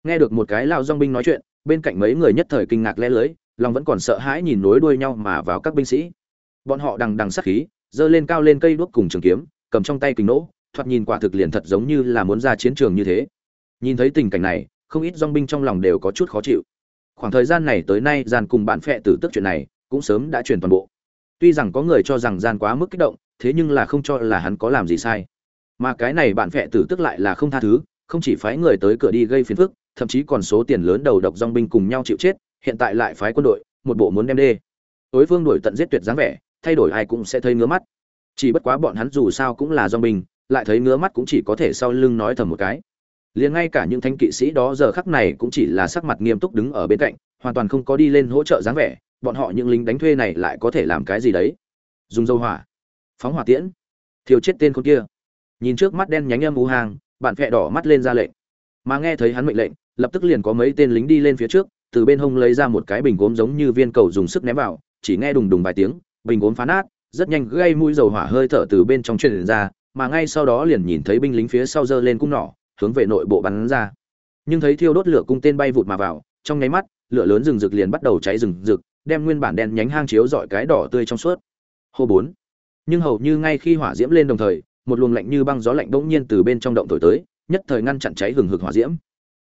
Nghe được một cái lao dong binh nói chuyện, bên cạnh mấy người nhất thời kinh ngạc lẽ lưới, lòng vẫn còn sợ hãi nhìn nối đuôi nhau mà vào các binh sĩ bọn họ đằng đằng sát khí, giơ lên cao lên cây đuốc cùng trường kiếm, cầm trong tay kính nỗ, thoạt nhìn quả thực liền thật giống như là muốn ra chiến trường như thế. Nhìn thấy tình cảnh này, không ít dong binh trong lòng đều có chút khó chịu. Khoảng thời gian này tới nay, gian cùng bạn phệ tử tức chuyện này, cũng sớm đã truyền toàn bộ. Tuy rằng có người cho rằng gian quá mức kích động, thế nhưng là không cho là hắn có làm gì sai. Mà cái này bạn phệ tử tức lại là không tha thứ, không chỉ phái người tới cửa đi gây phiền phức, thậm chí còn số tiền lớn đầu độc dong binh cùng nhau chịu chết, hiện tại lại phái quân đội, một bộ muốn đem đê. Đối phương đuổi tận giết tuyệt dáng vẻ thay đổi ai cũng sẽ thấy ngứa mắt. Chỉ bất quá bọn hắn dù sao cũng là do mình, lại thấy ngứa mắt cũng chỉ có thể sau lưng nói thầm một cái. Liền ngay cả những thanh kỵ sĩ đó giờ khắc này cũng chỉ là sắc mặt nghiêm túc đứng ở bên cạnh hoàn toàn không có đi lên hỗ trợ dáng vẻ bọn họ những lính đánh thuê này lại có thể làm cái gì đấy? Dùng dầu hỏa phóng hỏa tiễn thiêu chết tên con kia. Nhìn trước mắt đen nhánh âm u hàng bạn phẹ đỏ mắt lên ra lệnh. Mà nghe thấy hắn mệnh lệnh lập tức liền có mấy tên lính đi lên phía trước từ bên hông lấy ra một cái bình gốm giống như viên cầu dùng sức ném vào chỉ nghe đùng đùng vài tiếng bình gốm phá nát, rất nhanh gây mũi dầu hỏa hơi thở từ bên trong truyền ra, mà ngay sau đó liền nhìn thấy binh lính phía sau giơ lên cung nỏ, hướng về nội bộ bắn ra. Nhưng thấy thiêu đốt lửa cung tên bay vụt mà vào, trong nháy mắt, lửa lớn rừng rực liền bắt đầu cháy rừng rực, đem nguyên bản đen nhánh hang chiếu dọi cái đỏ tươi trong suốt. Hô bốn. Nhưng hầu như ngay khi hỏa diễm lên đồng thời, một luồng lạnh như băng gió lạnh bỗng nhiên từ bên trong động thổi tới, nhất thời ngăn chặn cháy hừng hực hỏa diễm.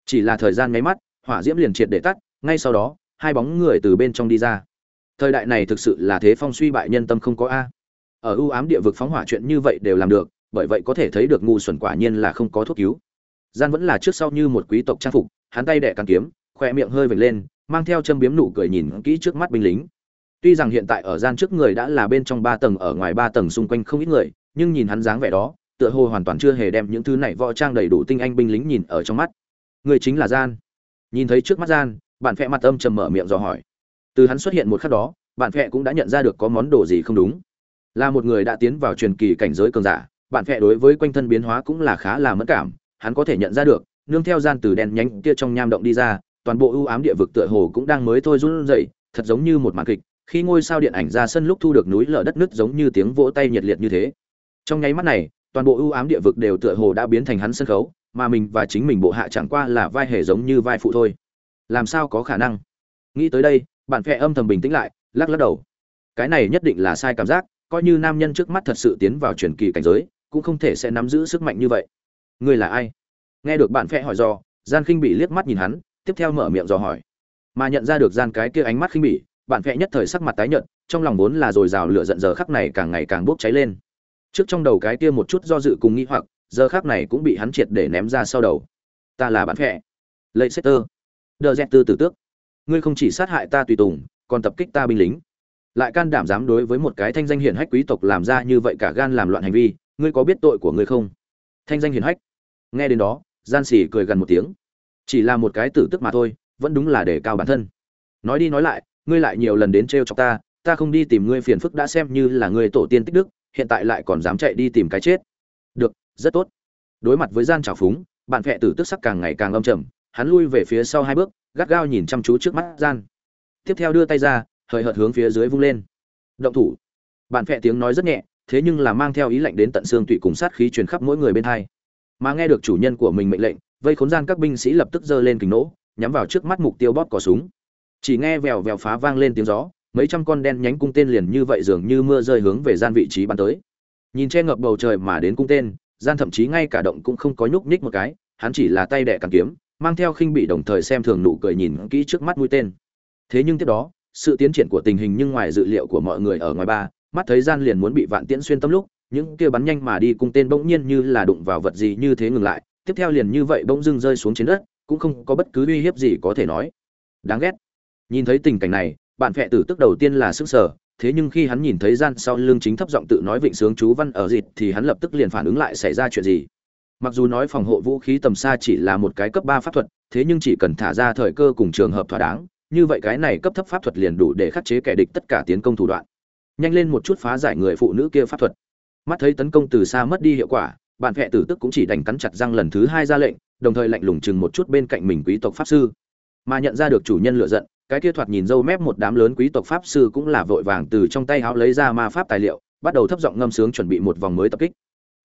Chỉ là thời gian nháy mắt, hỏa diễm liền triệt để tắt, ngay sau đó, hai bóng người từ bên trong đi ra thời đại này thực sự là thế phong suy bại nhân tâm không có a. Ở ưu ám địa vực phóng hỏa chuyện như vậy đều làm được, bởi vậy có thể thấy được ngu xuẩn quả nhiên là không có thuốc cứu. Gian vẫn là trước sau như một quý tộc trang phục, hắn tay đẻ càng kiếm, khoe miệng hơi vểnh lên, mang theo châm biếm nụ cười nhìn kỹ trước mắt binh lính. Tuy rằng hiện tại ở gian trước người đã là bên trong ba tầng, ở ngoài ba tầng xung quanh không ít người, nhưng nhìn hắn dáng vẻ đó, tựa hồ hoàn toàn chưa hề đem những thứ này võ trang đầy đủ tinh anh binh lính nhìn ở trong mắt. Người chính là gian. Nhìn thấy trước mắt gian, bạn phẹ mặt âm trầm mở miệng dò hỏi từ hắn xuất hiện một khắc đó, bạn phẹ cũng đã nhận ra được có món đồ gì không đúng. Là một người đã tiến vào truyền kỳ cảnh giới cường giả, bạn phẹ đối với quanh thân biến hóa cũng là khá là mất cảm, hắn có thể nhận ra được, nương theo gian từ đen nhánh kia trong nham động đi ra, toàn bộ ưu ám địa vực tựa hồ cũng đang mới thôi run rẩy, thật giống như một màn kịch, khi ngôi sao điện ảnh ra sân lúc thu được núi lở đất nứt giống như tiếng vỗ tay nhiệt liệt như thế. Trong nháy mắt này, toàn bộ ưu ám địa vực đều tựa hồ đã biến thành hắn sân khấu, mà mình và chính mình bộ hạ chẳng qua là vai hề giống như vai phụ thôi. Làm sao có khả năng? Nghĩ tới đây bạn phe âm thầm bình tĩnh lại lắc lắc đầu. Cái này nhất định là sai cảm giác coi như nam nhân trước mắt thật sự tiến vào truyền kỳ cảnh giới cũng không thể sẽ nắm giữ sức mạnh như vậy. Ngươi là ai? Nghe được bạn phe hỏi dò, gian khinh bị liếc mắt nhìn hắn tiếp theo mở miệng dò hỏi. Mà nhận ra được gian cái kia ánh mắt khinh bỉ bạn phe nhất thời sắc mặt tái nhợt trong lòng vốn là dồi dào lửa giận giờ khắc này càng ngày càng bốc cháy lên. Trước trong đầu cái kia một chút do dự cùng nghĩ hoặc giờ khắc này cũng bị hắn triệt để ném ra sau đầu. Ta là bạn phe lệ setter đờ dẹt tư tử tước ngươi không chỉ sát hại ta tùy tùng, còn tập kích ta binh lính. Lại can đảm dám đối với một cái thanh danh hiển hách quý tộc làm ra như vậy cả gan làm loạn hành vi, ngươi có biết tội của ngươi không? Thanh danh hiển hách. Nghe đến đó, gian xỉ cười gần một tiếng. Chỉ là một cái tử tức mà thôi, vẫn đúng là để cao bản thân. Nói đi nói lại, ngươi lại nhiều lần đến trêu chọc ta ta không đi tìm ngươi phiền phức đã xem như là ngươi tổ tiên tích đức, hiện tại lại còn dám chạy đi tìm cái chết. Được, rất tốt. Đối mặt với gian trào phúng, bạn phệ tử tức sắc càng ngày càng âm trầm hắn lui về phía sau hai bước, gắt gao nhìn chăm chú trước mắt gian. Tiếp theo đưa tay ra, hời hợt hướng phía dưới vung lên. Động thủ. Bạn phẹ tiếng nói rất nhẹ, thế nhưng là mang theo ý lệnh đến tận xương tụy cùng sát khí truyền khắp mỗi người bên hai. Mà nghe được chủ nhân của mình mệnh lệnh, vây khốn gian các binh sĩ lập tức giơ lên kính nỗ nhắm vào trước mắt mục tiêu bóp cò súng. Chỉ nghe vèo vèo phá vang lên tiếng gió, mấy trăm con đen nhánh cung tên liền như vậy dường như mưa rơi hướng về gian vị trí bắn tới. Nhìn che ngập bầu trời mà đến cung tên, gian thậm chí ngay cả động cũng không có nhúc nhích một cái, hắn chỉ là tay đẻ càng kiếm mang theo khinh bị đồng thời xem thường nụ cười nhìn kỹ trước mắt mũi tên. Thế nhưng tiếp đó, sự tiến triển của tình hình nhưng ngoài dự liệu của mọi người ở ngoài ba, mắt thấy gian liền muốn bị vạn tiễn xuyên tâm lúc, những kia bắn nhanh mà đi cung tên bỗng nhiên như là đụng vào vật gì như thế ngừng lại, tiếp theo liền như vậy bỗng dưng rơi xuống trên đất, cũng không có bất cứ uy hiếp gì có thể nói. Đáng ghét. Nhìn thấy tình cảnh này, bạn phệ tử tức đầu tiên là sức sở thế nhưng khi hắn nhìn thấy gian sau lưng chính thấp giọng tự nói vịnh sướng chú văn ở dịt thì hắn lập tức liền phản ứng lại xảy ra chuyện gì mặc dù nói phòng hộ vũ khí tầm xa chỉ là một cái cấp ba pháp thuật, thế nhưng chỉ cần thả ra thời cơ cùng trường hợp thỏa đáng, như vậy cái này cấp thấp pháp thuật liền đủ để khắc chế kẻ địch tất cả tiến công thủ đoạn. Nhanh lên một chút phá giải người phụ nữ kia pháp thuật. Mắt thấy tấn công từ xa mất đi hiệu quả, bạn phệ tử tức cũng chỉ đành cắn chặt răng lần thứ hai ra lệnh, đồng thời lạnh lùng chừng một chút bên cạnh mình quý tộc pháp sư. Mà nhận ra được chủ nhân lựa giận, cái kia thoạt nhìn râu mép một đám lớn quý tộc pháp sư cũng là vội vàng từ trong tay áo lấy ra ma pháp tài liệu, bắt đầu thấp giọng ngâm sướng chuẩn bị một vòng mới tập kích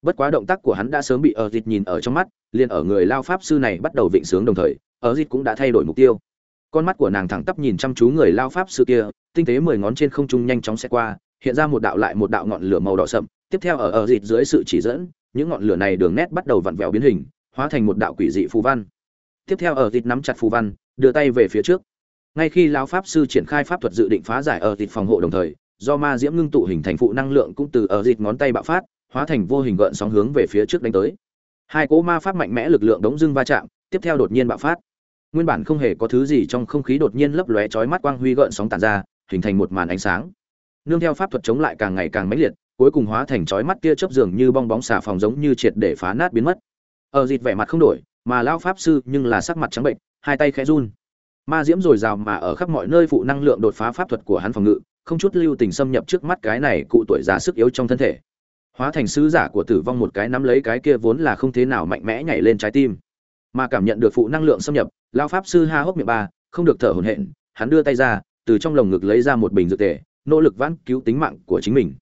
bất quá động tác của hắn đã sớm bị ở dịch nhìn ở trong mắt, liền ở người lao pháp sư này bắt đầu vịnh sướng đồng thời ở dịch cũng đã thay đổi mục tiêu. Con mắt của nàng thẳng tắp nhìn chăm chú người lao pháp sư kia, tinh tế mười ngón trên không trung nhanh chóng xe qua, hiện ra một đạo lại một đạo ngọn lửa màu đỏ sậm. Tiếp theo ở ở dịch dưới sự chỉ dẫn, những ngọn lửa này đường nét bắt đầu vặn vẹo biến hình, hóa thành một đạo quỷ dị phù văn. Tiếp theo ở dịch nắm chặt phù văn, đưa tay về phía trước. Ngay khi lao pháp sư triển khai pháp thuật dự định phá giải ở dịch phòng hộ đồng thời, do ma diễm ngưng tụ hình thành phụ năng lượng cũng từ ở dịch ngón tay bạo phát hóa thành vô hình gợn sóng hướng về phía trước đánh tới. Hai cỗ ma pháp mạnh mẽ lực lượng đống dưng va chạm, tiếp theo đột nhiên bạo phát. Nguyên bản không hề có thứ gì trong không khí đột nhiên lấp lóe chói mắt quang huy gợn sóng tản ra, hình thành một màn ánh sáng. Nương theo pháp thuật chống lại càng ngày càng mãnh liệt, cuối cùng hóa thành chói mắt kia chớp dường như bong bóng xà phòng giống như triệt để phá nát biến mất. Ở dịt vẻ mặt không đổi, mà lao pháp sư nhưng là sắc mặt trắng bệnh, hai tay khẽ run. Ma diễm rồi rào mà ở khắp mọi nơi phụ năng lượng đột phá pháp thuật của hắn phòng ngự, không chút lưu tình xâm nhập trước mắt cái này cụ tuổi già sức yếu trong thân thể hóa thành sứ giả của tử vong một cái nắm lấy cái kia vốn là không thế nào mạnh mẽ nhảy lên trái tim. Mà cảm nhận được phụ năng lượng xâm nhập, lao pháp sư ha hốc miệng ba, không được thở hổn hển, hắn đưa tay ra, từ trong lồng ngực lấy ra một bình dược tề, nỗ lực vãn cứu tính mạng của chính mình.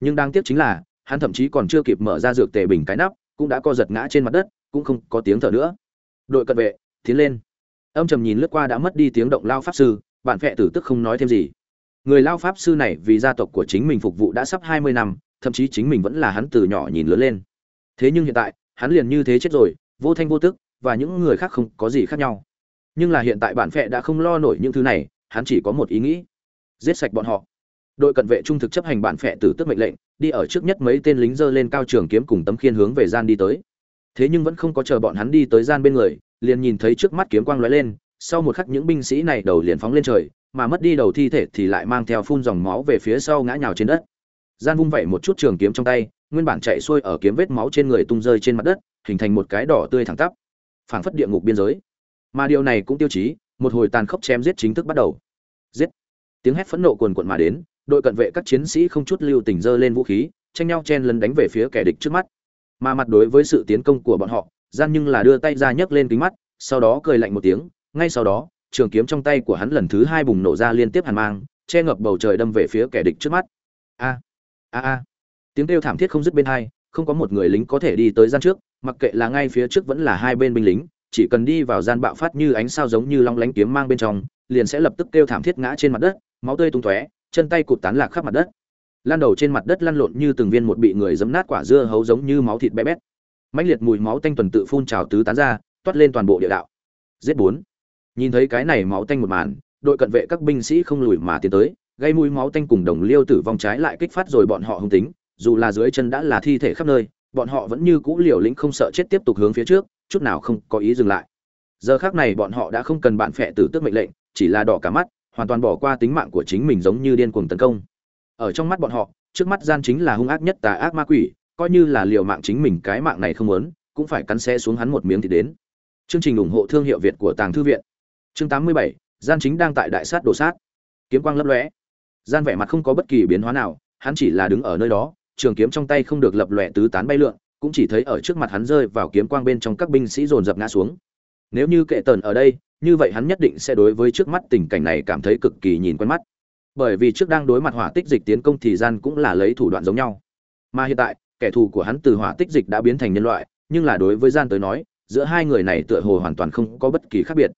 Nhưng đáng tiếc chính là, hắn thậm chí còn chưa kịp mở ra dược tề bình cái nắp, cũng đã co giật ngã trên mặt đất, cũng không có tiếng thở nữa. Đội cận vệ, tiến lên. Âm trầm nhìn lướt qua đã mất đi tiếng động lao pháp sư, bạn phệ tử tức không nói thêm gì. Người lao pháp sư này vì gia tộc của chính mình phục vụ đã sắp hai mươi năm thậm chí chính mình vẫn là hắn từ nhỏ nhìn lớn lên. Thế nhưng hiện tại, hắn liền như thế chết rồi, vô thanh vô tức, và những người khác không có gì khác nhau. Nhưng là hiện tại bản phệ đã không lo nổi những thứ này, hắn chỉ có một ý nghĩ. Giết sạch bọn họ. Đội cận vệ trung thực chấp hành bản phệ tử tức mệnh lệnh, đi ở trước nhất mấy tên lính dơ lên cao trường kiếm cùng tấm khiên hướng về gian đi tới. Thế nhưng vẫn không có chờ bọn hắn đi tới gian bên người, liền nhìn thấy trước mắt kiếm quang lóe lên, sau một khắc những binh sĩ này đầu liền phóng lên trời, mà mất đi đầu thi thể thì lại mang theo phun dòng máu về phía sau ngã nhào trên đất gian vung vẩy một chút trường kiếm trong tay, nguyên bản chạy xuôi ở kiếm vết máu trên người tung rơi trên mặt đất, hình thành một cái đỏ tươi thẳng tắp, phảng phất địa ngục biên giới. Mà điều này cũng tiêu chí, một hồi tàn khốc chém giết chính thức bắt đầu. Giết. Tiếng hét phẫn nộ cuồn cuộn mà đến, đội cận vệ các chiến sĩ không chút lưu tình dơ lên vũ khí, tranh nhau chen lấn đánh về phía kẻ địch trước mắt. Mà mặt đối với sự tiến công của bọn họ gian nhưng là đưa tay ra nhấc lên kính mắt, sau đó cười lạnh một tiếng, ngay sau đó, trường kiếm trong tay của hắn lần thứ hai bùng nổ ra liên tiếp hàn mang, che ngập bầu trời đâm về phía kẻ địch trước mắt. A a a. Tiếng kêu thảm thiết không dứt bên hai, không có một người lính có thể đi tới gian trước, mặc kệ là ngay phía trước vẫn là hai bên binh lính, chỉ cần đi vào gian bạo phát như ánh sao giống như long lánh kiếm mang bên trong, liền sẽ lập tức kêu thảm thiết ngã trên mặt đất, máu tươi tung tóe, chân tay cụt tán lạc khắp mặt đất. Lan đầu trên mặt đất lăn lộn như từng viên một bị người giấm nát quả dưa hấu giống như máu thịt bé bét. Mãnh liệt mùi máu tanh tuần tự phun trào tứ tán ra, toát lên toàn bộ địa đạo. Giết bốn. Nhìn thấy cái này máu tanh một màn, đội cận vệ các binh sĩ không lùi mà tiến tới gây mùi máu tanh cùng đồng liêu tử vong trái lại kích phát rồi bọn họ hung tính dù là dưới chân đã là thi thể khắp nơi bọn họ vẫn như cũ liều lĩnh không sợ chết tiếp tục hướng phía trước chút nào không có ý dừng lại. Giờ khắc này bọn họ đã không cần bạn phệ tử tước mệnh lệnh chỉ là đỏ cả mắt hoàn toàn bỏ qua tính mạng của chính mình giống như điên cuồng tấn công. Ở trong mắt bọn họ trước mắt gian chính là hung ác nhất tà ác ma quỷ coi như là liều mạng chính mình cái mạng này không muốn cũng phải cắn xe xuống hắn một miếng thì đến. Chương trình ủng hộ thương hiệu việt của tàng thư viện. Chương 87, gian chính đang tại đại sát đổ sát. Kiếm quang lấp lóe gian vẻ mặt không có bất kỳ biến hóa nào, hắn chỉ là đứng ở nơi đó, trường kiếm trong tay không được lập lòe tứ tán bay lượn, cũng chỉ thấy ở trước mặt hắn rơi vào kiếm quang bên trong các binh sĩ dồn dập ngã xuống. Nếu như kệ tần ở đây, như vậy hắn nhất định sẽ đối với trước mắt tình cảnh này cảm thấy cực kỳ nhìn quen mắt. Bởi vì trước đang đối mặt hỏa tích dịch tiến công thì gian cũng là lấy thủ đoạn giống nhau. Mà hiện tại, kẻ thù của hắn từ hỏa tích dịch đã biến thành nhân loại, nhưng là đối với gian tới nói, giữa hai người này tựa hồ hoàn toàn không có bất kỳ khác biệt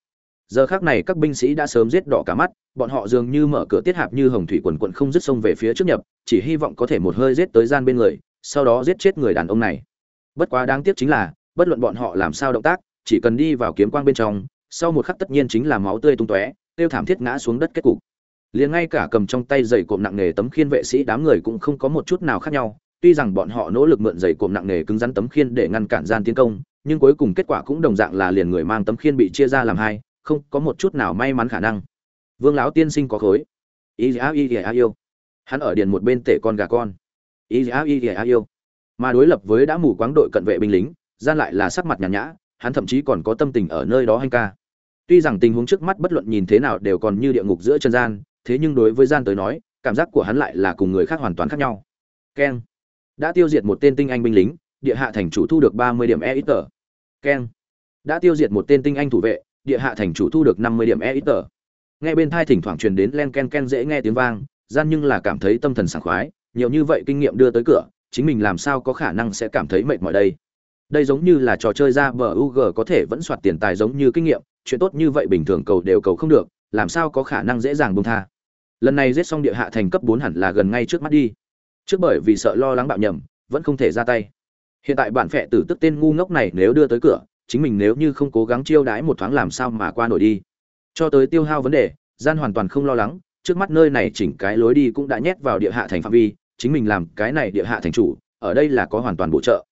giờ khác này các binh sĩ đã sớm giết đỏ cả mắt, bọn họ dường như mở cửa tiết hạp như hồng thủy quần quận không dứt sông về phía trước nhập, chỉ hy vọng có thể một hơi giết tới gian bên người, sau đó giết chết người đàn ông này. Bất quá đáng tiếc chính là, bất luận bọn họ làm sao động tác, chỉ cần đi vào kiếm quang bên trong, sau một khắc tất nhiên chính là máu tươi tung tóe, tiêu thảm thiết ngã xuống đất kết cục. Liền ngay cả cầm trong tay giày cộm nặng nề tấm khiên vệ sĩ đám người cũng không có một chút nào khác nhau, tuy rằng bọn họ nỗ lực mượn giày cộm nặng nề cứng rắn tấm khiên để ngăn cản gian tiến công, nhưng cuối cùng kết quả cũng đồng dạng là liền người mang tấm khiên bị chia ra làm hai không có một chút nào may mắn khả năng. Vương lão tiên sinh có khối. Ý a y a yêu. Hắn ở điện một bên tể con gà con. Ý a y a yêu. Mà đối lập với đã mù quáng đội cận vệ binh lính, gian lại là sắc mặt nhàn nhã, hắn thậm chí còn có tâm tình ở nơi đó hành ca. Tuy rằng tình huống trước mắt bất luận nhìn thế nào đều còn như địa ngục giữa chân gian, thế nhưng đối với gian tới nói, cảm giác của hắn lại là cùng người khác hoàn toàn khác nhau. Keng. Đã tiêu diệt một tên tinh anh binh lính, địa hạ thành chủ thu được ba mươi điểm e ít tờ keng. Đã tiêu diệt một tên tinh anh thủ vệ địa hạ thành chủ thu được năm mươi điểm e ít tờ. Nghe bên thai thỉnh thoảng truyền đến len ken ken dễ nghe tiếng vang, gian nhưng là cảm thấy tâm thần sảng khoái, nhiều như vậy kinh nghiệm đưa tới cửa, chính mình làm sao có khả năng sẽ cảm thấy mệt mỏi đây? Đây giống như là trò chơi ra bờ UG có thể vẫn soạt tiền tài giống như kinh nghiệm, chuyện tốt như vậy bình thường cầu đều cầu không được, làm sao có khả năng dễ dàng buông tha? Lần này giết xong địa hạ thành cấp bốn hẳn là gần ngay trước mắt đi. Trước bởi vì sợ lo lắng bạo nhầm, vẫn không thể ra tay. Hiện tại bản phệ tử tức tên ngu ngốc này nếu đưa tới cửa chính mình nếu như không cố gắng chiêu đãi một thoáng làm sao mà qua nổi đi. Cho tới tiêu hao vấn đề, gian hoàn toàn không lo lắng, trước mắt nơi này chỉnh cái lối đi cũng đã nhét vào địa hạ thành phạm vi, chính mình làm cái này địa hạ thành chủ, ở đây là có hoàn toàn bổ trợ.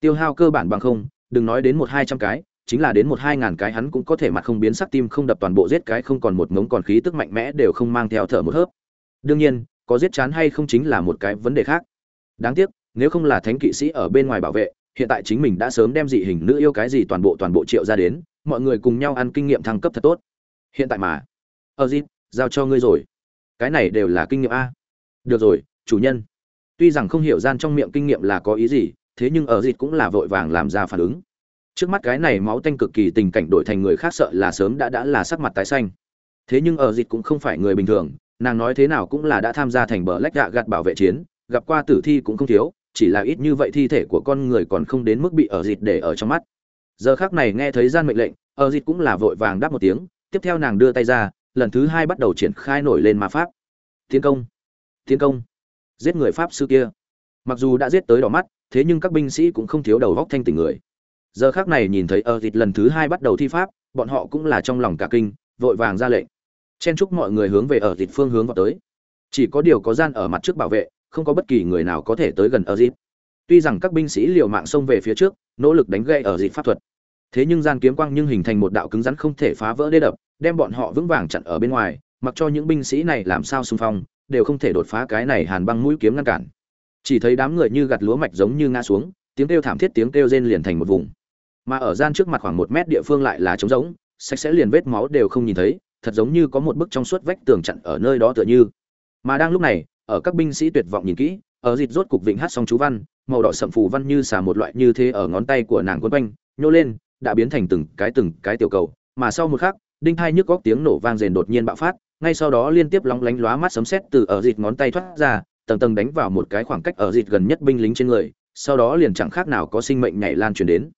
Tiêu hao cơ bản bằng không, đừng nói đến một hai trăm cái, chính là đến một hai ngàn cái hắn cũng có thể mặt không biến sắc tim không đập toàn bộ giết cái không còn một ngống còn khí tức mạnh mẽ đều không mang theo thở một hớp. Đương nhiên, có giết chán hay không chính là một cái vấn đề khác. Đáng tiếc, nếu không là thánh kỵ sĩ ở bên ngoài bảo vệ hiện tại chính mình đã sớm đem dị hình nữ yêu cái gì toàn bộ toàn bộ triệu ra đến, mọi người cùng nhau ăn kinh nghiệm thăng cấp thật tốt. Hiện tại mà ờ dịp giao cho ngươi rồi. Cái này đều là kinh nghiệm a. Được rồi, chủ nhân. Tuy rằng không hiểu gian trong miệng kinh nghiệm là có ý gì, thế nhưng ở dịp cũng là vội vàng làm ra phản ứng. Trước mắt cái này máu tanh cực kỳ tình cảnh đổi thành người khác sợ là sớm đã đã là sắc mặt tái xanh. Thế nhưng ở dịp cũng không phải người bình thường, nàng nói thế nào cũng là đã tham gia thành bờ lách gạ gạt bảo vệ chiến, gặp qua tử thi cũng không thiếu chỉ là ít như vậy thi thể của con người còn không đến mức bị ở dịt để ở trong mắt. Giờ khác này nghe thấy gian mệnh lệnh, ở dịt cũng là vội vàng đáp một tiếng, tiếp theo nàng đưa tay ra, lần thứ hai bắt đầu triển khai nổi lên ma pháp. Tiến công tiến công, giết người pháp sư kia. Mặc dù đã giết tới đỏ mắt, thế nhưng các binh sĩ cũng không thiếu đầu góc thanh tỉnh người. Giờ khác này nhìn thấy ở dịp lần thứ hai bắt đầu thi pháp, bọn họ cũng là trong lòng cả kinh, vội vàng ra lệnh. Chen chúc mọi người hướng về ở dịp phương hướng vào tới. Chỉ có điều có gian ở mặt trước bảo vệ không có bất kỳ người nào có thể tới gần ở dịp tuy rằng các binh sĩ liều mạng xông về phía trước, nỗ lực đánh gậy ở dịp pháp thuật. Thế nhưng gian kiếm quang nhưng hình thành một đạo cứng rắn không thể phá vỡ đê đập, đem bọn họ vững vàng chặn ở bên ngoài, mặc cho những binh sĩ này làm sao xung phong, đều không thể đột phá cái này hàn băng mũi kiếm ngăn cản. Chỉ thấy đám người như gặt lúa mạch giống như ngã xuống, tiếng kêu thảm thiết tiếng kêu rên liền thành một vùng. Mà ở gian trước mặt khoảng một mét địa phương lại là trống rỗng, sạch sẽ liền vết máu đều không nhìn thấy, thật giống như có một bức trong suốt vách tường chặn ở nơi đó tựa như. Mà đang lúc này ở các binh sĩ tuyệt vọng nhìn kỹ, ở dịt rốt cục vịnh hát xong chú văn, màu đỏ sậm phù văn như xà một loại như thế ở ngón tay của nàng quấn quanh, nhô lên, đã biến thành từng cái từng cái tiểu cầu, mà sau một khắc, đinh hai nhức góc tiếng nổ vang rền đột nhiên bạo phát, ngay sau đó liên tiếp lóng lánh lóa mắt sấm sét từ ở dịt ngón tay thoát ra, tầng tầng đánh vào một cái khoảng cách ở dịt gần nhất binh lính trên người, sau đó liền chẳng khác nào có sinh mệnh nhảy lan truyền đến.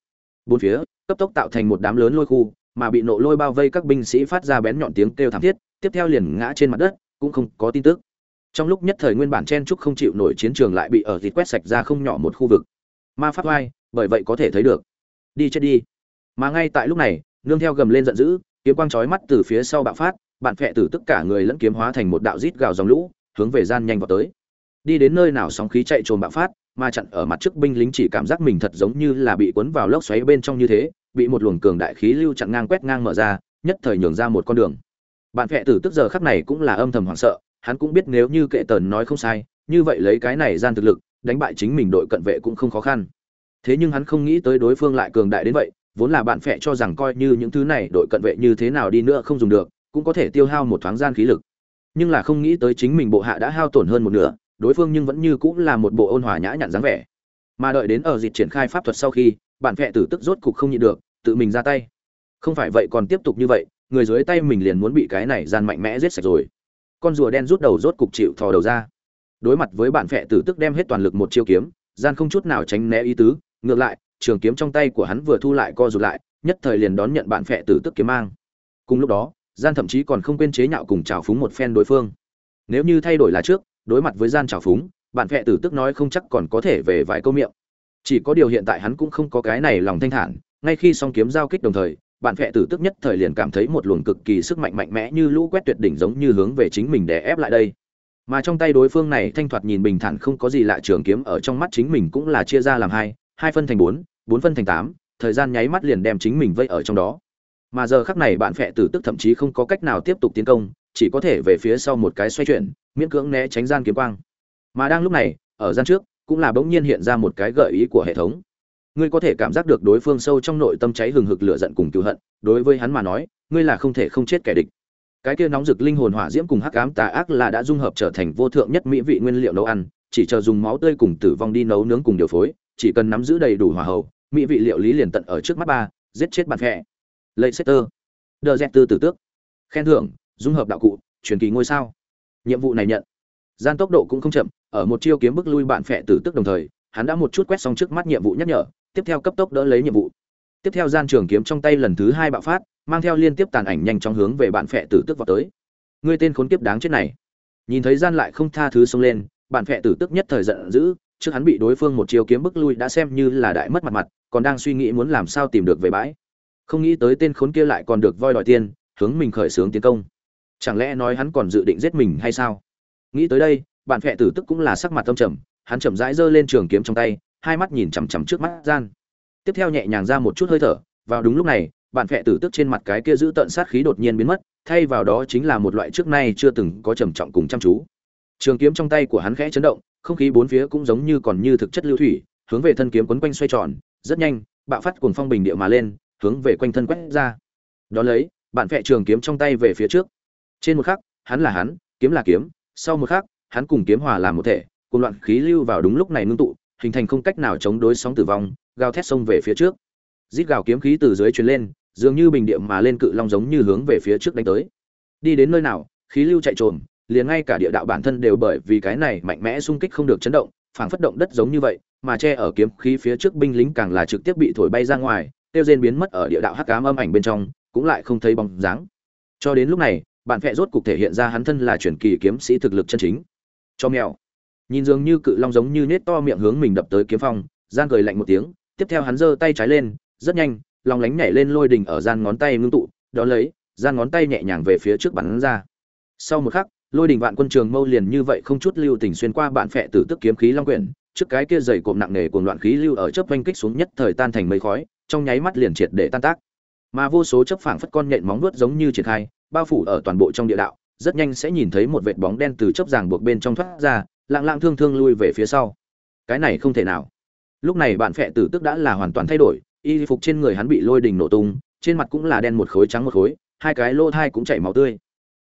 Bốn phía, cấp tốc tạo thành một đám lớn lôi khu, mà bị nộ lôi bao vây các binh sĩ phát ra bén nhọn tiếng kêu thảm thiết, tiếp theo liền ngã trên mặt đất, cũng không có tin tức trong lúc nhất thời nguyên bản chen trúc không chịu nổi chiến trường lại bị ở dịt quét sạch ra không nhỏ một khu vực. Ma pháp vai bởi vậy có thể thấy được. Đi chết đi. Mà ngay tại lúc này, nương theo gầm lên giận dữ, kiếm quang chói mắt từ phía sau bạo phát, bạn phệ tử tất cả người lẫn kiếm hóa thành một đạo rít gào dòng lũ, hướng về gian nhanh vào tới. Đi đến nơi nào sóng khí chạy trồn bạo phát mà chặn ở mặt trước binh lính chỉ cảm giác mình thật giống như là bị cuốn vào lốc xoáy bên trong như thế, bị một luồng cường đại khí lưu chặn ngang quét ngang mở ra, nhất thời nhường ra một con đường. Bạn phệ tử tức giờ khắc này cũng là âm thầm hoảng sợ hắn cũng biết nếu như kệ tần nói không sai, như vậy lấy cái này gian thực lực, đánh bại chính mình đội cận vệ cũng không khó khăn. Thế nhưng hắn không nghĩ tới đối phương lại cường đại đến vậy, vốn là bạn phẹ cho rằng coi như những thứ này đội cận vệ như thế nào đi nữa không dùng được, cũng có thể tiêu hao một thoáng gian khí lực. Nhưng là không nghĩ tới chính mình bộ hạ đã hao tổn hơn một nửa, đối phương nhưng vẫn như cũng là một bộ ôn hòa nhã nhặn dáng vẻ. Mà đợi đến ở dịp triển khai pháp thuật sau khi, bạn phẹ tử tức rốt cục không nhịn được, tự mình ra tay. Không phải vậy còn tiếp tục như vậy, người dưới tay mình liền muốn bị cái này gian mạnh mẽ giết sạch rồi con rùa đen rút đầu rốt cục chịu thò đầu ra. Đối mặt với bạn phệ tử tức đem hết toàn lực một chiêu kiếm, gian không chút nào tránh né ý tứ, ngược lại, trường kiếm trong tay của hắn vừa thu lại co rụt lại, nhất thời liền đón nhận bạn phệ tử tức kiếm mang. Cùng lúc đó, gian thậm chí còn không quên chế nhạo cùng trào phúng một phen đối phương. Nếu như thay đổi là trước, đối mặt với gian trào phúng, bạn phệ tử tức nói không chắc còn có thể về vài câu miệng. Chỉ có điều hiện tại hắn cũng không có cái này lòng thanh thản, ngay khi song kiếm giao kích đồng thời bạn phệ tử tức nhất thời liền cảm thấy một luồng cực kỳ sức mạnh mạnh mẽ như lũ quét tuyệt đỉnh giống như hướng về chính mình để ép lại đây. Mà trong tay đối phương này thanh thoạt nhìn bình thản không có gì lạ trường kiếm ở trong mắt chính mình cũng là chia ra làm hai hai phân thành bốn bốn phân thành tám, thời gian nháy mắt liền đem chính mình vây ở trong đó. Mà giờ khắc này bạn phệ tử tức thậm chí không có cách nào tiếp tục tiến công, chỉ có thể về phía sau một cái xoay chuyển, miễn cưỡng né tránh gian kiếm quang. Mà đang lúc này, ở gian trước, cũng là bỗng nhiên hiện ra một cái gợi ý của hệ thống ngươi có thể cảm giác được đối phương sâu trong nội tâm cháy hừng hực lửa giận cùng cứu hận, đối với hắn mà nói, ngươi là không thể không chết kẻ địch. Cái kia nóng rực linh hồn hỏa diễm cùng hắc ám tà ác là đã dung hợp trở thành vô thượng nhất mỹ vị nguyên liệu nấu ăn, chỉ chờ dùng máu tươi cùng tử vong đi nấu nướng cùng điều phối, chỉ cần nắm giữ đầy đủ hỏa hầu, mỹ vị liệu lý liền tận ở trước mắt ba, giết chết bạn phe lệ tơ. Đờ dẹt tư tử tước. Khen thưởng, dung hợp đạo cụ, truyền kỳ ngôi sao. Nhiệm vụ này nhận. Gian tốc độ cũng không chậm, ở một chiêu kiếm bức lui bạn phệ tử tức đồng thời, hắn đã một chút quét xong trước mắt nhiệm vụ nhắc nhở tiếp theo cấp tốc đỡ lấy nhiệm vụ. Tiếp theo gian trường kiếm trong tay lần thứ hai bạo phát, mang theo liên tiếp tàn ảnh nhanh chóng hướng về bạn phệ tử tức vào tới. Ngươi tên khốn kiếp đáng chết này. Nhìn thấy gian lại không tha thứ xông lên, bạn phệ tử tức nhất thời giận dữ, trước hắn bị đối phương một chiều kiếm bức lui đã xem như là đại mất mặt mặt, còn đang suy nghĩ muốn làm sao tìm được về bãi. Không nghĩ tới tên khốn kia lại còn được voi đòi tiền, hướng mình khởi xướng tiến công. Chẳng lẽ nói hắn còn dự định giết mình hay sao? Nghĩ tới đây, bạn phệ tử tức cũng là sắc mặt tâm trầm, hắn chậm rãi giơ lên trường kiếm trong tay hai mắt nhìn chằm chằm trước mắt gian. Tiếp theo nhẹ nhàng ra một chút hơi thở, vào đúng lúc này, bạn phệ tử tức trên mặt cái kia giữ tận sát khí đột nhiên biến mất, thay vào đó chính là một loại trước nay chưa từng có trầm trọng cùng chăm chú. Trường kiếm trong tay của hắn khẽ chấn động, không khí bốn phía cũng giống như còn như thực chất lưu thủy, hướng về thân kiếm quấn quanh xoay tròn, rất nhanh, bạo phát cuồng phong bình địa mà lên, hướng về quanh thân quét ra. Đó lấy, bạn phệ trường kiếm trong tay về phía trước. Trên một khắc, hắn là hắn, kiếm là kiếm, sau một khắc, hắn cùng kiếm hòa làm một thể cùng loạn khí lưu vào đúng lúc này ngưng tụ hình thành không cách nào chống đối sóng tử vong, gào thét xông về phía trước. Rít gào kiếm khí từ dưới truyền lên, dường như bình địa mà lên cự long giống như hướng về phía trước đánh tới. Đi đến nơi nào, khí lưu chạy trồm, liền ngay cả địa đạo bản thân đều bởi vì cái này mạnh mẽ xung kích không được chấn động, phảng phất động đất giống như vậy, mà che ở kiếm khí phía trước binh lính càng là trực tiếp bị thổi bay ra ngoài, tiêu diên biến mất ở địa đạo hắc ám âm ảnh bên trong, cũng lại không thấy bóng dáng. Cho đến lúc này, bản phệ rốt cục thể hiện ra hắn thân là truyền kỳ kiếm sĩ thực lực chân chính. Cho mèo nhìn dường như cự long giống như nết to miệng hướng mình đập tới kiếm phong, gian cười lạnh một tiếng, tiếp theo hắn giơ tay trái lên, rất nhanh, lòng lánh nhảy lên lôi đình ở gian ngón tay ngưng tụ, đó lấy, gian ngón tay nhẹ nhàng về phía trước bắn ra. Sau một khắc, lôi đình vạn quân trường mâu liền như vậy không chút lưu tình xuyên qua bạn phệ tử tức kiếm khí long quyển, trước cái kia dày cộm nặng nề cuồng loạn khí lưu ở chớp vanh kích xuống nhất thời tan thành mây khói, trong nháy mắt liền triệt để tan tác. Mà vô số chớp phảng phất con nhện móng vuốt giống như triển khai, bao phủ ở toàn bộ trong địa đạo, rất nhanh sẽ nhìn thấy một vệt bóng đen từ chớp ràng buộc bên trong thoát ra lặng lạng thương thương lui về phía sau. Cái này không thể nào. Lúc này bạn phệ tử tức đã là hoàn toàn thay đổi, y phục trên người hắn bị lôi đình nổ tung, trên mặt cũng là đen một khối trắng một khối, hai cái lô thai cũng chảy máu tươi.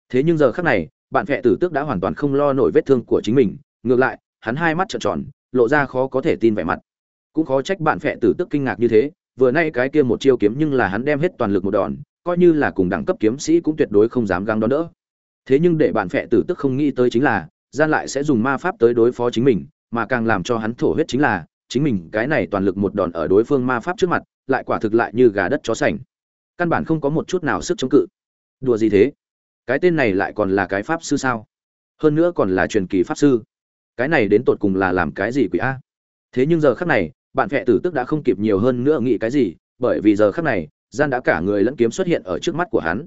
Thế nhưng giờ khắc này, bạn phệ tử tức đã hoàn toàn không lo nổi vết thương của chính mình, ngược lại, hắn hai mắt trợn tròn, lộ ra khó có thể tin vẻ mặt. Cũng khó trách bạn phệ tử tức kinh ngạc như thế, vừa nay cái kia một chiêu kiếm nhưng là hắn đem hết toàn lực một đòn, coi như là cùng đẳng cấp kiếm sĩ cũng tuyệt đối không dám găng đón đỡ. Thế nhưng để bạn phệ tử tức không nghĩ tới chính là gian lại sẽ dùng ma pháp tới đối phó chính mình, mà càng làm cho hắn thổ huyết chính là, chính mình cái này toàn lực một đòn ở đối phương ma pháp trước mặt, lại quả thực lại như gà đất chó sành. Căn bản không có một chút nào sức chống cự. Đùa gì thế? Cái tên này lại còn là cái pháp sư sao? Hơn nữa còn là truyền kỳ pháp sư. Cái này đến tột cùng là làm cái gì quỷ a? Thế nhưng giờ khắc này, bạn phệ tử tức đã không kịp nhiều hơn nữa nghĩ cái gì, bởi vì giờ khắc này, gian đã cả người lẫn kiếm xuất hiện ở trước mắt của hắn.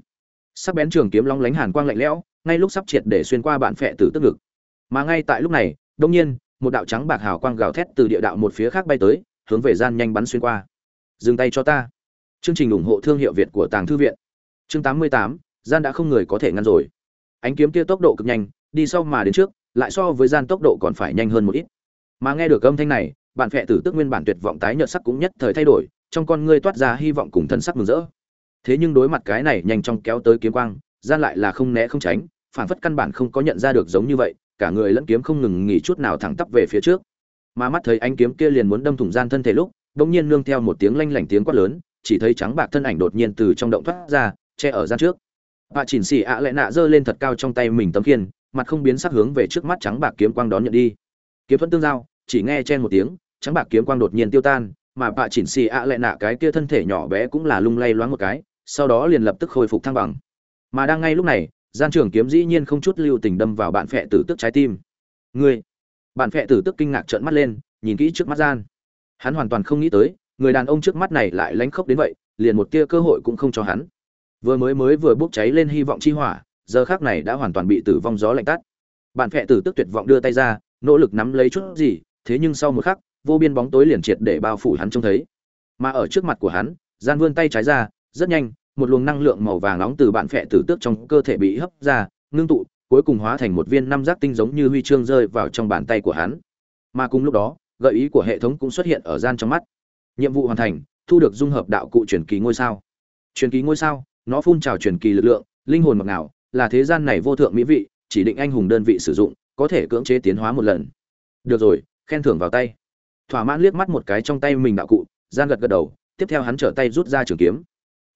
Sắc bén trường kiếm long lánh hàn quang lạnh lẽo, ngay lúc sắp triệt để xuyên qua bạn phệ tử tức ngực mà ngay tại lúc này đông nhiên một đạo trắng bạc hào quang gào thét từ địa đạo một phía khác bay tới hướng về gian nhanh bắn xuyên qua. Dừng tay cho ta. Chương trình ủng hộ thương hiệu việt của tàng thư viện. Chương 88, gian đã không người có thể ngăn rồi. Ánh kiếm kia tốc độ cực nhanh đi sau mà đến trước lại so với gian tốc độ còn phải nhanh hơn một ít. Mà nghe được âm thanh này bạn phệ tử tức nguyên bản tuyệt vọng tái nhợt sắc cũng nhất thời thay đổi trong con ngươi toát ra hy vọng cùng thần sắc mừng rỡ. Thế nhưng đối mặt cái này nhanh chóng kéo tới kiếm quang gian lại là không né không tránh phản phất căn bản không có nhận ra được giống như vậy cả người lẫn kiếm không ngừng nghỉ chút nào thẳng tắp về phía trước. Mà mắt thấy ánh kiếm kia liền muốn đâm thủng gian thân thể lúc bỗng nhiên nương theo một tiếng lanh lảnh tiếng quát lớn, chỉ thấy trắng bạc thân ảnh đột nhiên từ trong động thoát ra, che ở gian trước. Bà chỉnh xì ạ lệ nạ giơ lên thật cao trong tay mình tấm khiên, mặt không biến sắc hướng về trước mắt trắng bạc kiếm quang đón nhận đi. Kiếm thuẫn tương giao, chỉ nghe chen một tiếng, trắng bạc kiếm quang đột nhiên tiêu tan, mà bà chỉnh xì ạ lệ nạ cái kia thân thể nhỏ bé cũng là lung lay loáng một cái, sau đó liền lập tức khôi phục thăng bằng. Mà đang ngay lúc này gian trường kiếm dĩ nhiên không chút lưu tình đâm vào bạn phệ tử tức trái tim. Ngươi. Bạn phệ tử tức kinh ngạc trợn mắt lên, nhìn kỹ trước mắt gian. Hắn hoàn toàn không nghĩ tới, người đàn ông trước mắt này lại lánh khốc đến vậy, liền một tia cơ hội cũng không cho hắn. Vừa mới mới vừa bốc cháy lên hy vọng chi hỏa, giờ khác này đã hoàn toàn bị tử vong gió lạnh tắt. Bạn phệ tử tức tuyệt vọng đưa tay ra, nỗ lực nắm lấy chút gì, thế nhưng sau một khắc, vô biên bóng tối liền triệt để bao phủ hắn trông thấy. Mà ở trước mặt của hắn, gian vươn tay trái ra, rất nhanh một luồng năng lượng màu vàng nóng từ bạn phệ tử tước trong cơ thể bị hấp ra, ngưng tụ, cuối cùng hóa thành một viên năm giác tinh giống như huy chương rơi vào trong bàn tay của hắn. Mà cùng lúc đó, gợi ý của hệ thống cũng xuất hiện ở gian trong mắt. Nhiệm vụ hoàn thành, thu được dung hợp đạo cụ truyền kỳ ngôi sao. Truyền kỳ ngôi sao, nó phun trào truyền kỳ lực lượng, linh hồn mặc nào là thế gian này vô thượng mỹ vị, chỉ định anh hùng đơn vị sử dụng, có thể cưỡng chế tiến hóa một lần. Được rồi, khen thưởng vào tay. Thỏa mãn liếc mắt một cái trong tay mình đạo cụ, gian gật gật đầu, tiếp theo hắn trở tay rút ra trường kiếm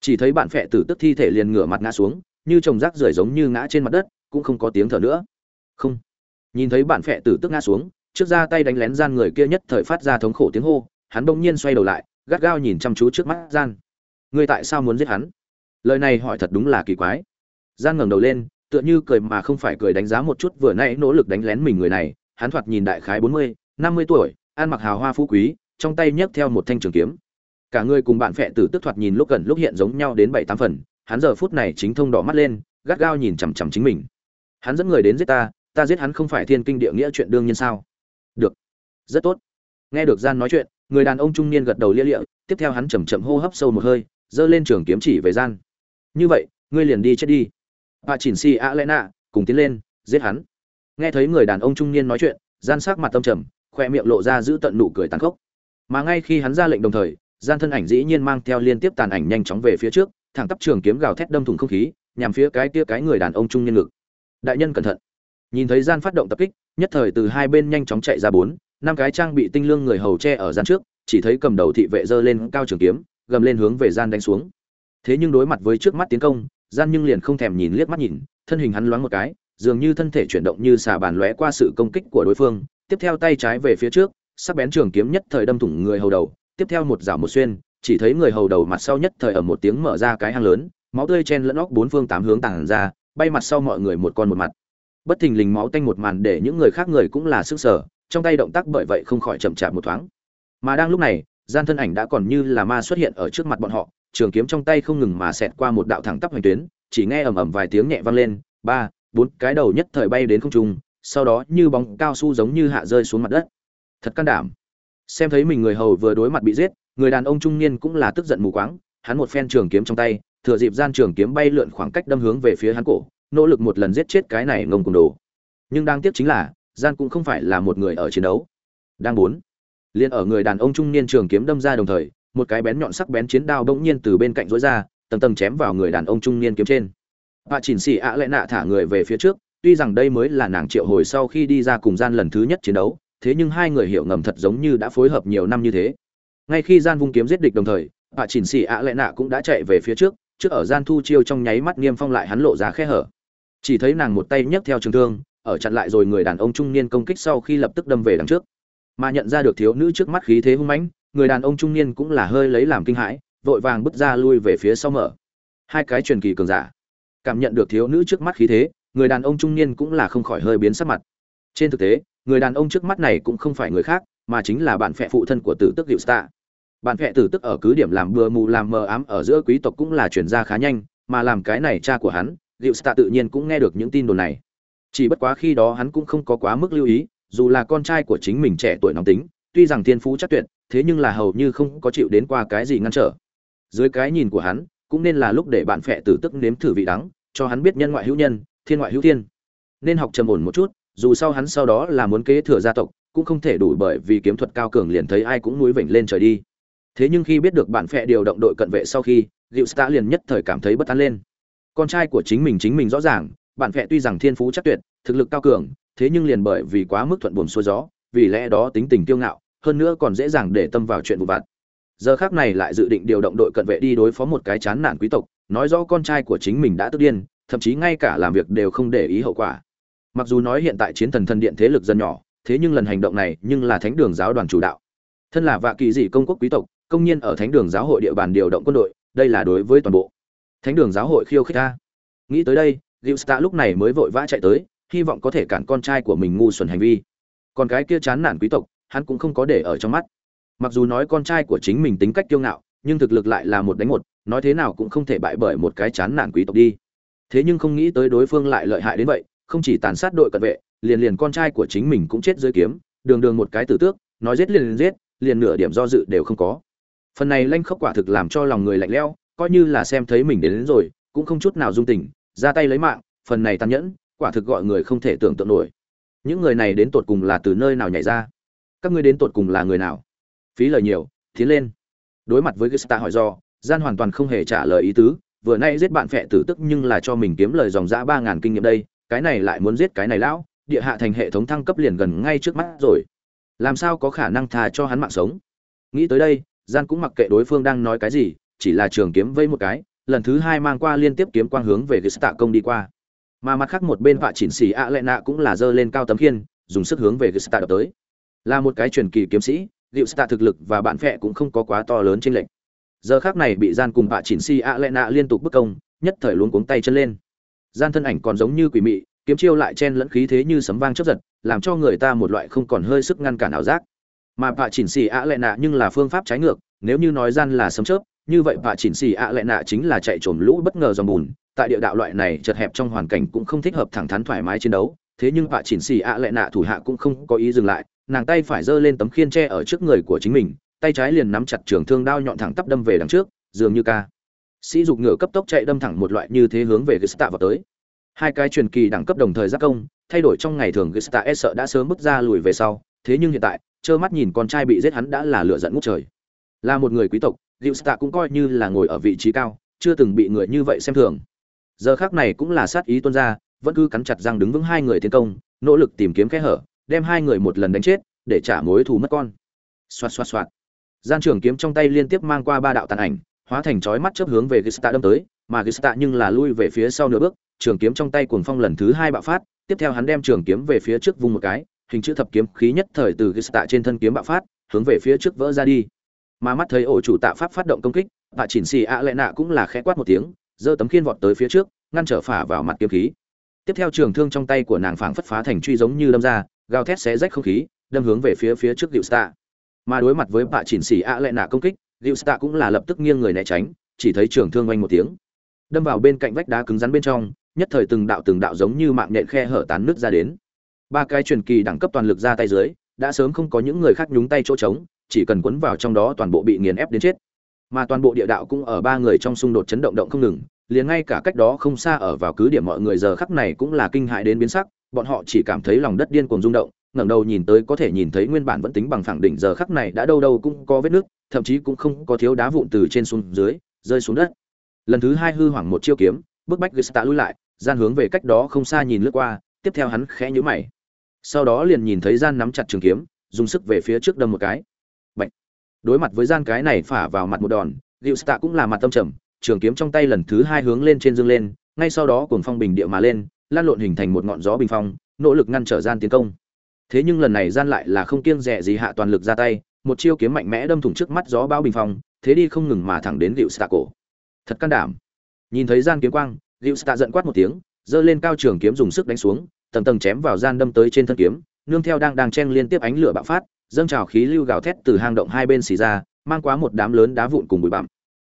chỉ thấy bạn phệ tử tức thi thể liền ngửa mặt ngã xuống, như trồng rác rưởi giống như ngã trên mặt đất, cũng không có tiếng thở nữa. Không. Nhìn thấy bạn phệ tử tức ngã xuống, trước ra tay đánh lén gian người kia nhất thời phát ra thống khổ tiếng hô, hắn bỗng nhiên xoay đầu lại, gắt gao nhìn chăm chú trước mắt gian. Ngươi tại sao muốn giết hắn? Lời này hỏi thật đúng là kỳ quái. Gian ngẩng đầu lên, tựa như cười mà không phải cười đánh giá một chút vừa nãy nỗ lực đánh lén mình người này, hắn thoạt nhìn đại khái bốn mươi, năm mươi tuổi, ăn mặc hào hoa phú quý, trong tay nhấc theo một thanh trường kiếm cả người cùng bạn phệ tử tức thoạt nhìn lúc gần lúc hiện giống nhau đến bảy tám phần, hắn giờ phút này chính thông đỏ mắt lên, gắt gao nhìn chằm chằm chính mình. Hắn dẫn người đến giết ta ta giết hắn không phải thiên kinh địa nghĩa chuyện đương nhiên sao? Được. Rất tốt. Nghe được gian nói chuyện, người đàn ông trung niên gật đầu lia lịa, tiếp theo hắn chầm chậm hô hấp sâu một hơi, giơ lên trường kiếm chỉ về gian. Như vậy, ngươi liền đi chết đi. Bà chỉnh si a lena cùng tiến lên, giết hắn. Nghe thấy người đàn ông trung niên nói chuyện, gian sắc mặt tâm trầm, khoe miệng lộ ra giữ tận nụ cười tàn khốc. Mà ngay khi hắn ra lệnh đồng thời gian thân ảnh dĩ nhiên mang theo liên tiếp tàn ảnh nhanh chóng về phía trước, thẳng tắp trường kiếm gào thét đâm thủng không khí, nhằm phía cái tia cái người đàn ông trung niên ngực. Đại nhân cẩn thận. Nhìn thấy gian phát động tập kích, nhất thời từ hai bên nhanh chóng chạy ra bốn, năm cái trang bị tinh lương người hầu che ở gian trước, chỉ thấy cầm đầu thị vệ giơ lên cao trường kiếm, gầm lên hướng về gian đánh xuống. Thế nhưng đối mặt với trước mắt tiến công, gian nhưng liền không thèm nhìn liếc mắt nhìn, thân hình hắn loáng một cái, dường như thân thể chuyển động như xà bàn lóe qua sự công kích của đối phương, tiếp theo tay trái về phía trước, sắc bén trường kiếm nhất thời đâm thủng người hầu đầu tiếp theo một rào một xuyên, chỉ thấy người hầu đầu mặt sau nhất thời ở một tiếng mở ra cái hang lớn, máu tươi chen lẫn óc bốn phương tám hướng tàng ra, bay mặt sau mọi người một con một mặt. Bất thình lình máu tanh một màn để những người khác người cũng là sức sở, trong tay động tác bởi vậy không khỏi chậm chạp một thoáng. Mà đang lúc này, gian thân ảnh đã còn như là ma xuất hiện ở trước mặt bọn họ, trường kiếm trong tay không ngừng mà xẹt qua một đạo thẳng tắp hoành tuyến, chỉ nghe ầm ầm vài tiếng nhẹ vang lên, ba, bốn, cái đầu nhất thời bay đến không trung, sau đó như bóng cao su giống như hạ rơi xuống mặt đất. Thật can đảm xem thấy mình người hầu vừa đối mặt bị giết, người đàn ông trung niên cũng là tức giận mù quáng, hắn một phen trường kiếm trong tay, thừa dịp gian trường kiếm bay lượn khoảng cách đâm hướng về phía hắn cổ, nỗ lực một lần giết chết cái này ngông cùng đồ. Nhưng đang tiếc chính là, gian cũng không phải là một người ở chiến đấu. Đang bốn, liền ở người đàn ông trung niên trường kiếm đâm ra đồng thời, một cái bén nhọn sắc bén chiến đao bỗng nhiên từ bên cạnh rối ra, tầng tầng chém vào người đàn ông trung niên kiếm trên. Bà chỉnh xì ạ lẽ nạ thả người về phía trước, tuy rằng đây mới là nàng triệu hồi sau khi đi ra cùng gian lần thứ nhất chiến đấu thế nhưng hai người hiểu ngầm thật giống như đã phối hợp nhiều năm như thế. Ngay khi gian vung kiếm giết địch đồng thời bà chỉnh xì ạ lệ nạ cũng đã chạy về phía trước trước ở gian thu chiêu trong nháy mắt niêm phong lại hắn lộ ra khe hở. Chỉ thấy nàng một tay nhấc theo trường thương, ở chặn lại rồi người đàn ông trung niên công kích sau khi lập tức đâm về đằng trước. Mà nhận ra được thiếu nữ trước mắt khí thế hung mãnh, người đàn ông trung niên cũng là hơi lấy làm kinh hãi, vội vàng bứt ra lui về phía sau mở. Hai cái truyền kỳ cường giả. Cảm nhận được thiếu nữ trước mắt khí thế, người đàn ông trung niên cũng là không khỏi hơi biến sắc mặt. Trên thực tế người đàn ông trước mắt này cũng không phải người khác, mà chính là bạn phệ phụ thân của tử tức hiệu star bạn phệ tử tức ở cứ điểm làm bừa mù làm mờ ám ở giữa quý tộc cũng là chuyển ra khá nhanh, mà làm cái này cha của hắn hiệu star tự nhiên cũng nghe được những tin đồn này. Chỉ bất quá khi đó hắn cũng không có quá mức lưu ý, dù là con trai của chính mình trẻ tuổi nóng tính, tuy rằng thiên phú chắc tuyệt, thế nhưng là hầu như không có chịu đến qua cái gì ngăn trở. Dưới cái nhìn của hắn, cũng nên là lúc để bạn phệ tử tức nếm thử vị đắng, cho hắn biết nhân ngoại hữu nhân, thiên ngoại hữu thiên. Nên học trầm ổn một chút dù sau hắn sau đó là muốn kế thừa gia tộc cũng không thể đủ bởi vì kiếm thuật cao cường liền thấy ai cũng núi vểnh lên trời đi thế nhưng khi biết được bạn phệ điều động đội cận vệ sau khi liệu Star liền nhất thời cảm thấy bất an lên. Con trai của chính mình chính mình rõ ràng, bạn phệ tuy rằng thiên phú chắc tuyệt, thực lực cao cường, thế nhưng liền bởi vì quá mức thuận buồm xuôi gió, vì lẽ đó tính tình kiêu ngạo, hơn nữa còn dễ dàng để tâm vào chuyện vụ vặt. Giờ khắc này lại dự định điều động đội cận vệ đi đối phó một cái chán nản quý tộc, nói rõ con trai của chính mình đã tức điên, thậm chí ngay cả làm việc đều không để ý hậu quả. Mặc dù nói hiện tại chiến thần thần điện thế lực dân nhỏ, thế nhưng lần hành động này nhưng là thánh đường giáo đoàn chủ đạo. Thân là vạ kỳ dị công quốc quý tộc, công nhiên ở thánh đường giáo hội địa bàn điều động quân đội, đây là đối với toàn bộ. Thánh đường giáo hội khiêu khích ta. Nghĩ tới đây, Gilsta lúc này mới vội vã chạy tới, hy vọng có thể cản con trai của mình ngu xuẩn hành vi. Còn cái kia chán nản quý tộc, hắn cũng không có để ở trong mắt. Mặc dù nói con trai của chính mình tính cách kiêu ngạo, nhưng thực lực lại là một đánh một, nói thế nào cũng không thể bại bởi một cái chán nản quý tộc đi. Thế nhưng không nghĩ tới đối phương lại lợi hại đến vậy, không chỉ tàn sát đội cận vệ, liền liền con trai của chính mình cũng chết dưới kiếm, đường đường một cái tử tước, nói giết liền liền giết, liền nửa điểm do dự đều không có. Phần này lanh khốc quả thực làm cho lòng người lạnh lẽo, coi như là xem thấy mình đến, đến rồi, cũng không chút nào dung tình, ra tay lấy mạng, phần này tàn nhẫn, quả thực gọi người không thể tưởng tượng nổi. Những người này đến tột cùng là từ nơi nào nhảy ra? Các ngươi đến tột cùng là người nào? Phí lời nhiều, tiến lên. Đối mặt với Gesta hỏi do, gian hoàn toàn không hề trả lời ý tứ, vừa nay giết bạn phệ tử tức nhưng là cho mình kiếm lời dòng dã ba ngàn kinh nghiệm đây, cái này lại muốn giết cái này lão, địa hạ thành hệ thống thăng cấp liền gần ngay trước mắt rồi. Làm sao có khả năng tha cho hắn mạng sống? Nghĩ tới đây, gian cũng mặc kệ đối phương đang nói cái gì, chỉ là trường kiếm vây một cái, lần thứ hai mang qua liên tiếp kiếm quang hướng về Gesta công đi qua. Mà mặt khác một bên vạ chỉnh xì ạ lệ nạ cũng là giơ lên cao tấm khiên, dùng sức hướng về Gesta đập tới. Là một cái truyền kỳ kiếm sĩ, liệu tạ thực lực và bạn phệ cũng không có quá to lớn trên lệnh giờ khác này bị gian cùng vạ chỉnh xì ạ lệ nạ liên tục bức công nhất thời luống cuống tay chân lên gian thân ảnh còn giống như quỷ mị, kiếm chiêu lại chen lẫn khí thế như sấm vang chớp giật, làm cho người ta một loại không còn hơi sức ngăn cản ảo giác. Mà bạ chỉnh xì ạ lệ nạ nhưng là phương pháp trái ngược, nếu như nói gian là sấm chớp, như vậy bạ chỉnh xì ạ lệ nạ chính là chạy trồm lũ bất ngờ dòng bùn, tại địa đạo loại này chật hẹp trong hoàn cảnh cũng không thích hợp thẳng thắn thoải mái chiến đấu, thế nhưng bạ chỉnh xì ạ lệ nạ thủ hạ cũng không có ý dừng lại, nàng tay phải giơ lên tấm khiên tre ở trước người của chính mình, tay trái liền nắm chặt trường thương đao nhọn thẳng tắp đâm về đằng trước, dường như ca sĩ dục ngựa cấp tốc chạy đâm thẳng một loại như thế hướng về Gesta vào tới. Hai cái truyền kỳ đẳng cấp đồng thời giác công, thay đổi trong ngày thường Gesta e sợ đã sớm bước ra lùi về sau, thế nhưng hiện tại, trơ mắt nhìn con trai bị giết hắn đã là lửa giận ngút trời. Là một người quý tộc Gesta cũng coi như là ngồi ở vị trí cao, chưa từng bị người như vậy xem thường. Giờ khác này cũng là sát ý tuân ra, vẫn cứ cắn chặt răng đứng vững hai người tiến công, nỗ lực tìm kiếm kẽ hở, đem hai người một lần đánh chết, để trả mối thù mất con. Xoạt xoạt xoạt. Gian trường kiếm trong tay liên tiếp mang qua ba đạo tàn ảnh hóa thành chói mắt chớp hướng về Gista đâm tới, mà Gista nhưng là lui về phía sau nửa bước, trường kiếm trong tay cuồng phong lần thứ hai bạo phát, tiếp theo hắn đem trường kiếm về phía trước vung một cái, hình chữ thập kiếm khí nhất thời từ Gista trên thân kiếm bạo phát, hướng về phía trước vỡ ra đi. Mà mắt thấy ổ chủ tạ pháp phát động công kích, và chỉnh xì ạ lệ nạ cũng là khẽ quát một tiếng, giơ tấm khiên vọt tới phía trước, ngăn trở phả vào mặt kiếm khí. Tiếp theo trường thương trong tay của nàng phảng phất phá thành truy giống như đâm ra, gào thét xé rách không khí, đâm hướng về phía phía trước Gista. Mà đối mặt với bạ chỉnh xì ạ lệ nạ công kích, Gilsta cũng là lập tức nghiêng người né tránh, chỉ thấy trường thương oanh một tiếng, đâm vào bên cạnh vách đá cứng rắn bên trong, nhất thời từng đạo từng đạo giống như mạng nhện khe hở tán nước ra đến. Ba cái truyền kỳ đẳng cấp toàn lực ra tay dưới, đã sớm không có những người khác nhúng tay chỗ trống, chỉ cần quấn vào trong đó toàn bộ bị nghiền ép đến chết. Mà toàn bộ địa đạo cũng ở ba người trong xung đột chấn động động không ngừng, liền ngay cả cách đó không xa ở vào cứ điểm mọi người giờ khắc này cũng là kinh hại đến biến sắc, bọn họ chỉ cảm thấy lòng đất điên cuồng rung động, ngẩng đầu nhìn tới có thể nhìn thấy nguyên bản vẫn tính bằng phẳng đỉnh giờ khắc này đã đâu đâu cũng có vết nước, thậm chí cũng không có thiếu đá vụn từ trên xuống dưới, rơi xuống đất. Lần thứ hai hư hoảng một chiêu kiếm, bước bách gista lui lại, gian hướng về cách đó không xa nhìn lướt qua, tiếp theo hắn khẽ nhíu mày. Sau đó liền nhìn thấy gian nắm chặt trường kiếm, dùng sức về phía trước đâm một cái. Bạch. Đối mặt với gian cái này phả vào mặt một đòn, gista cũng là mặt tâm trầm, trường kiếm trong tay lần thứ hai hướng lên trên dương lên, ngay sau đó cuồng phong bình địa mà lên, lan lộn hình thành một ngọn gió bình phong, nỗ lực ngăn trở gian tiến công thế nhưng lần này gian lại là không kiêng rẻ gì hạ toàn lực ra tay một chiêu kiếm mạnh mẽ đâm thủng trước mắt gió bao bình phong, thế đi không ngừng mà thẳng đến gịu stạ cổ. Thật can đảm. Nhìn thấy gian kiếm quang gịu stạ giận quát một tiếng, giơ lên cao trường kiếm dùng sức đánh xuống, tầng tầng chém vào gian đâm tới trên thân kiếm, nương theo đang đang chen liên tiếp ánh lửa bạo phát, dâng trào khí lưu gào thét từ hang động hai bên xì ra, mang quá một đám lớn đá vụn cùng bụi bặm.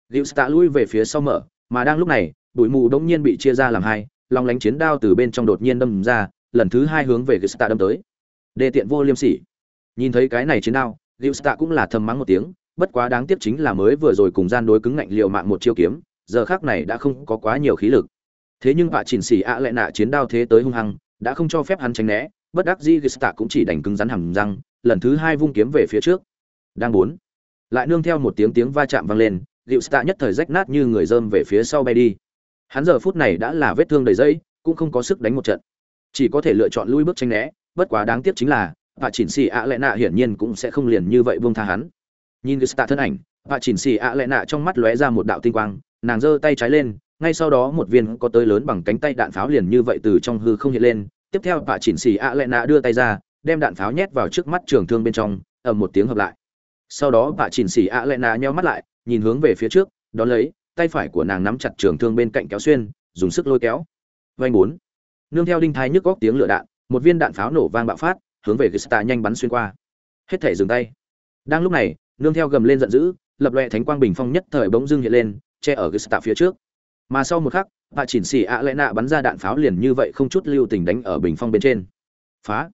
Gịu stạ lui về phía sau mở, mà đang lúc này, bụi mù đống nhiên bị chia ra làm hai lòng lánh chiến đao từ bên trong đột nhiên đâm ra, lần thứ hai hướng về gịu stạ đâm tới. Đề tiện vô liêm sỉ. Nhìn thấy cái này chiến đao Gilsta cũng là thầm mắng một tiếng, bất quá đáng tiếc chính là mới vừa rồi cùng gian đối cứng ngạnh liều mạng một chiêu kiếm, giờ khác này đã không có quá nhiều khí lực. Thế nhưng vạ chỉnh xỉ ạ lại nạ chiến đao thế tới hung hăng, đã không cho phép hắn tránh né, bất đắc dĩ Gilsta cũng chỉ đành cứng rắn hầm răng, lần thứ hai vung kiếm về phía trước. Đang bốn, lại nương theo một tiếng tiếng va chạm vang lên Gilsta nhất thời rách nát như người dơm về phía sau bay đi. Hắn giờ phút này đã là vết thương đầy dây cũng không có sức đánh một trận. Chỉ có thể lựa chọn lui bước tránh né, bất quá đáng tiếc chính là và chỉnh xì ạ lệ nạ hiển nhiên cũng sẽ không liền như vậy buông tha hắn. Nhìn cái stạ thân ảnh, và chỉnh xì ạ lệ nạ trong mắt lóe ra một đạo tinh quang, nàng giơ tay trái lên, ngay sau đó một viên có tới lớn bằng cánh tay đạn pháo liền như vậy từ trong hư không hiện lên. Tiếp theo, và chỉnh xì ạ lệ nạ đưa tay ra, đem đạn pháo nhét vào trước mắt trường thương bên trong, ở một tiếng hợp lại. Sau đó bà chỉnh xì ạ lệ nạ nheo mắt lại, nhìn hướng về phía trước, đón lấy, tay phải của nàng nắm chặt trường thương bên cạnh kéo xuyên, dùng sức lôi kéo. Vanh bốn. Nương theo đinh thái nhức góc tiếng lửa đạn, một viên đạn pháo nổ vang bạo phát hướng về Gesta nhanh bắn xuyên qua. Hết thể dừng tay. Đang lúc này nương theo gầm lên giận dữ lập loè thánh quang bình phong nhất thời bỗng dưng hiện lên che ở Gesta phía trước. Mà sau một khắc bà chỉnh xì ạ lẽ nạ bắn ra đạn pháo liền như vậy không chút lưu tình đánh ở bình phong bên trên. Phá.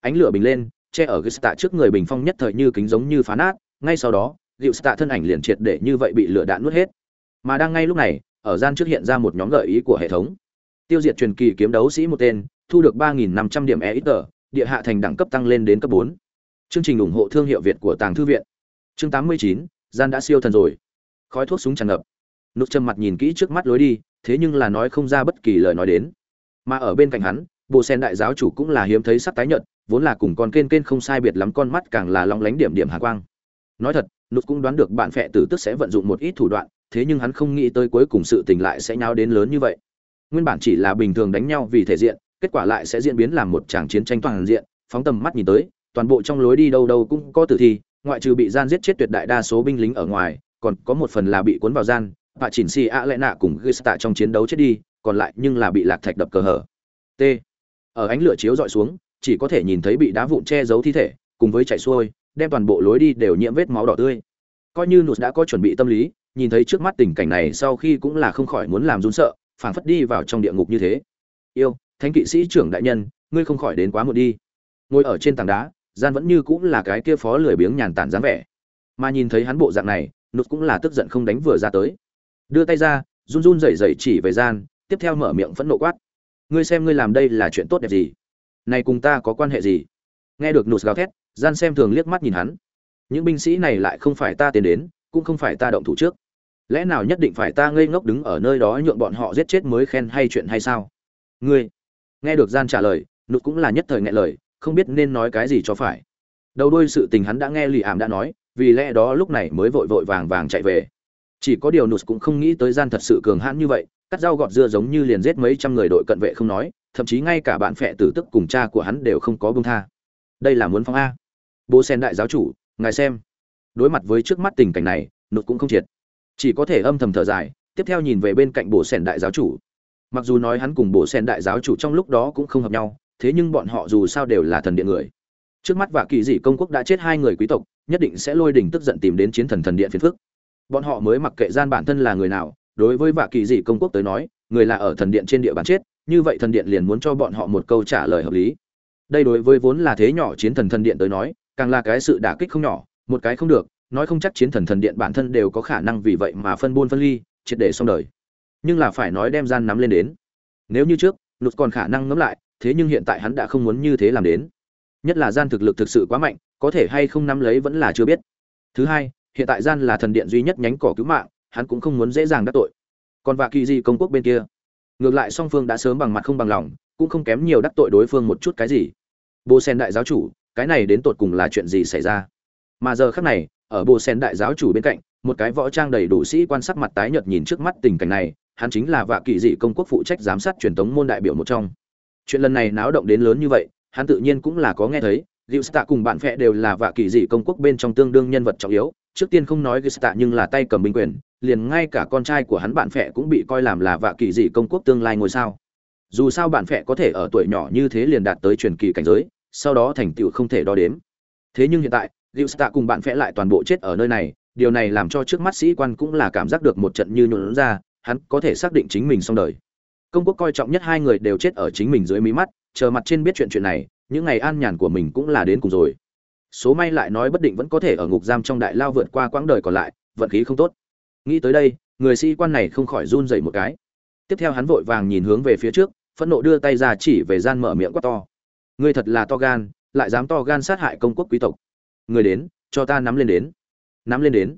Ánh lửa bình lên che ở Gesta trước người bình phong nhất thời như kính giống như phá nát. Ngay sau đó Diệu Stạ thân ảnh liền triệt để như vậy bị lửa đạn nuốt hết. Mà đang ngay lúc này, ở gian trước hiện ra một nhóm gợi ý của hệ thống. Tiêu diệt truyền kỳ kiếm đấu sĩ một tên, thu được 3.500 điểm EXP, địa hạ thành đẳng cấp tăng lên đến cấp 4. Chương trình ủng hộ thương hiệu Việt của Tàng Thư Viện. Chương 89, gian đã siêu thần rồi. Khói thuốc súng tràn ngập. Nút châm mặt nhìn kỹ trước mắt lối đi, thế nhưng là nói không ra bất kỳ lời nói đến. Mà ở bên cạnh hắn, bộ sen đại giáo chủ cũng là hiếm thấy sắc tái nhợt, vốn là cùng con kên kên không sai biệt lắm con mắt càng là long lánh điểm điểm hà quang. Nói thật, Nút cũng đoán được bạn phệ tử tức sẽ vận dụng một ít thủ đoạn, thế nhưng hắn không nghĩ tới cuối cùng sự tình lại sẽ nháo đến lớn như vậy. Nguyên bản chỉ là bình thường đánh nhau vì thể diện, kết quả lại sẽ diễn biến làm một tràng chiến tranh toàn diện, phóng tầm mắt nhìn tới, toàn bộ trong lối đi đâu đâu cũng có tử thi, ngoại trừ bị gian giết chết tuyệt đại đa số binh lính ở ngoài, còn có một phần là bị cuốn vào gian, và chỉnh si ạ lẽ nạ cùng tạ trong chiến đấu chết đi, còn lại nhưng là bị lạc thạch đập cờ hở. T. Ở ánh lửa chiếu dọi xuống, chỉ có thể nhìn thấy bị đá vụn che giấu thi thể, cùng với chạy xuôi, đem toàn bộ lối đi đều nhiễm vết máu đỏ tươi. Coi như nụt đã có chuẩn bị tâm lý, nhìn thấy trước mắt tình cảnh này sau khi cũng là không khỏi muốn làm run sợ, phảng phất đi vào trong địa ngục như thế. Yêu thánh kỵ sĩ trưởng đại nhân, ngươi không khỏi đến quá muộn đi. Ngồi ở trên tảng đá, gian vẫn như cũng là cái kia phó lười biếng nhàn tản dáng vẻ. Mà nhìn thấy hắn bộ dạng này, nụt cũng là tức giận không đánh vừa ra tới. Đưa tay ra, run run rẩy rẩy chỉ về gian, tiếp theo mở miệng phẫn nộ quát. Ngươi xem ngươi làm đây là chuyện tốt đẹp gì? Này cùng ta có quan hệ gì? Nghe được nụt gào thét, gian xem thường liếc mắt nhìn hắn. Những binh sĩ này lại không phải ta tiến đến, cũng không phải ta động thủ trước. Lẽ nào nhất định phải ta ngây ngốc đứng ở nơi đó nhượng bọn họ giết chết mới khen hay chuyện hay sao? Ngươi! Nghe được gian trả lời, nụt cũng là nhất thời nghe lời, không biết nên nói cái gì cho phải. Đầu đuôi sự tình hắn đã nghe lì ảm đã nói, vì lẽ đó lúc này mới vội vội vàng vàng chạy về. Chỉ có điều nụt cũng không nghĩ tới gian thật sự cường hãn như vậy, cắt rau gọt dưa giống như liền giết mấy trăm người đội cận vệ không nói, thậm chí ngay cả bạn phệ tử tức cùng cha của hắn đều không có bông tha. Đây là muốn phong a. Bố sen đại giáo chủ, ngài xem. Đối mặt với trước mắt tình cảnh này, nụt cũng không triệt. Chỉ có thể âm thầm thở dài, tiếp theo nhìn về bên cạnh bố sen đại giáo chủ mặc dù nói hắn cùng bổ sen đại giáo chủ trong lúc đó cũng không hợp nhau, thế nhưng bọn họ dù sao đều là thần điện người. Trước mắt và kỳ dị công quốc đã chết hai người quý tộc, nhất định sẽ lôi đình tức giận tìm đến chiến thần thần điện phiền phức. Bọn họ mới mặc kệ gian bản thân là người nào, đối với vạ kỳ dị công quốc tới nói, người là ở thần điện trên địa bàn chết, như vậy thần điện liền muốn cho bọn họ một câu trả lời hợp lý. Đây đối với vốn là thế nhỏ chiến thần thần điện tới nói, càng là cái sự đả kích không nhỏ, một cái không được, nói không chắc chiến thần thần điện bản thân đều có khả năng vì vậy mà phân buôn phân ly, triệt để xong đời nhưng là phải nói đem gian nắm lên đến. Nếu như trước lụt còn khả năng ngẫm lại, thế nhưng hiện tại hắn đã không muốn như thế làm đến. Nhất là gian thực lực thực sự quá mạnh, có thể hay không nắm lấy vẫn là chưa biết. Thứ hai, hiện tại gian là thần điện duy nhất nhánh cỏ cứu mạng, hắn cũng không muốn dễ dàng đắc tội. Còn vạ kỳ di công quốc bên kia? Ngược lại song phương đã sớm bằng mặt không bằng lòng, cũng không kém nhiều đắc tội đối phương một chút cái gì. Bồ sen đại giáo chủ, cái này đến tột cùng là chuyện gì xảy ra? Mà giờ khác này, ở bồ sen đại giáo chủ bên cạnh, một cái võ trang đầy đủ sĩ quan sắc mặt tái nhợt nhìn trước mắt tình cảnh này hắn chính là vạ kỳ dị công quốc phụ trách giám sát truyền thống môn đại biểu một trong chuyện lần này náo động đến lớn như vậy hắn tự nhiên cũng là có nghe thấy Gilsta cùng bạn phệ đều là vạ kỳ dị công quốc bên trong tương đương nhân vật trọng yếu, trước tiên không nói Gilsta nhưng là tay cầm binh quyền, liền ngay cả con trai của hắn bạn phệ cũng bị coi làm là vạ kỳ dị công quốc tương lai ngôi sao. Dù sao bạn phệ có thể ở tuổi nhỏ như thế liền đạt tới truyền kỳ cảnh giới, sau đó thành tựu không thể đo đếm. Thế nhưng hiện tại, Gilsta cùng bạn phệ lại toàn bộ chết ở nơi này, điều này làm cho trước mắt sĩ quan cũng là cảm giác được một trận như nhuộn ra, hắn có thể xác định chính mình xong đời. Công quốc coi trọng nhất hai người đều chết ở chính mình dưới mí mắt, chờ mặt trên biết chuyện chuyện này, những ngày an nhàn của mình cũng là đến cùng rồi. Số may lại nói bất định vẫn có thể ở ngục giam trong đại lao vượt qua quãng đời còn lại vận khí không tốt. Nghĩ tới đây người sĩ quan này không khỏi run rẩy một cái. Tiếp theo hắn vội vàng nhìn hướng về phía trước phẫn nộ đưa tay ra chỉ về gian mở miệng quát to. Ngươi thật là to gan lại dám to gan sát hại công quốc quý tộc. Người đến cho ta nắm lên đến. Nắm lên đến.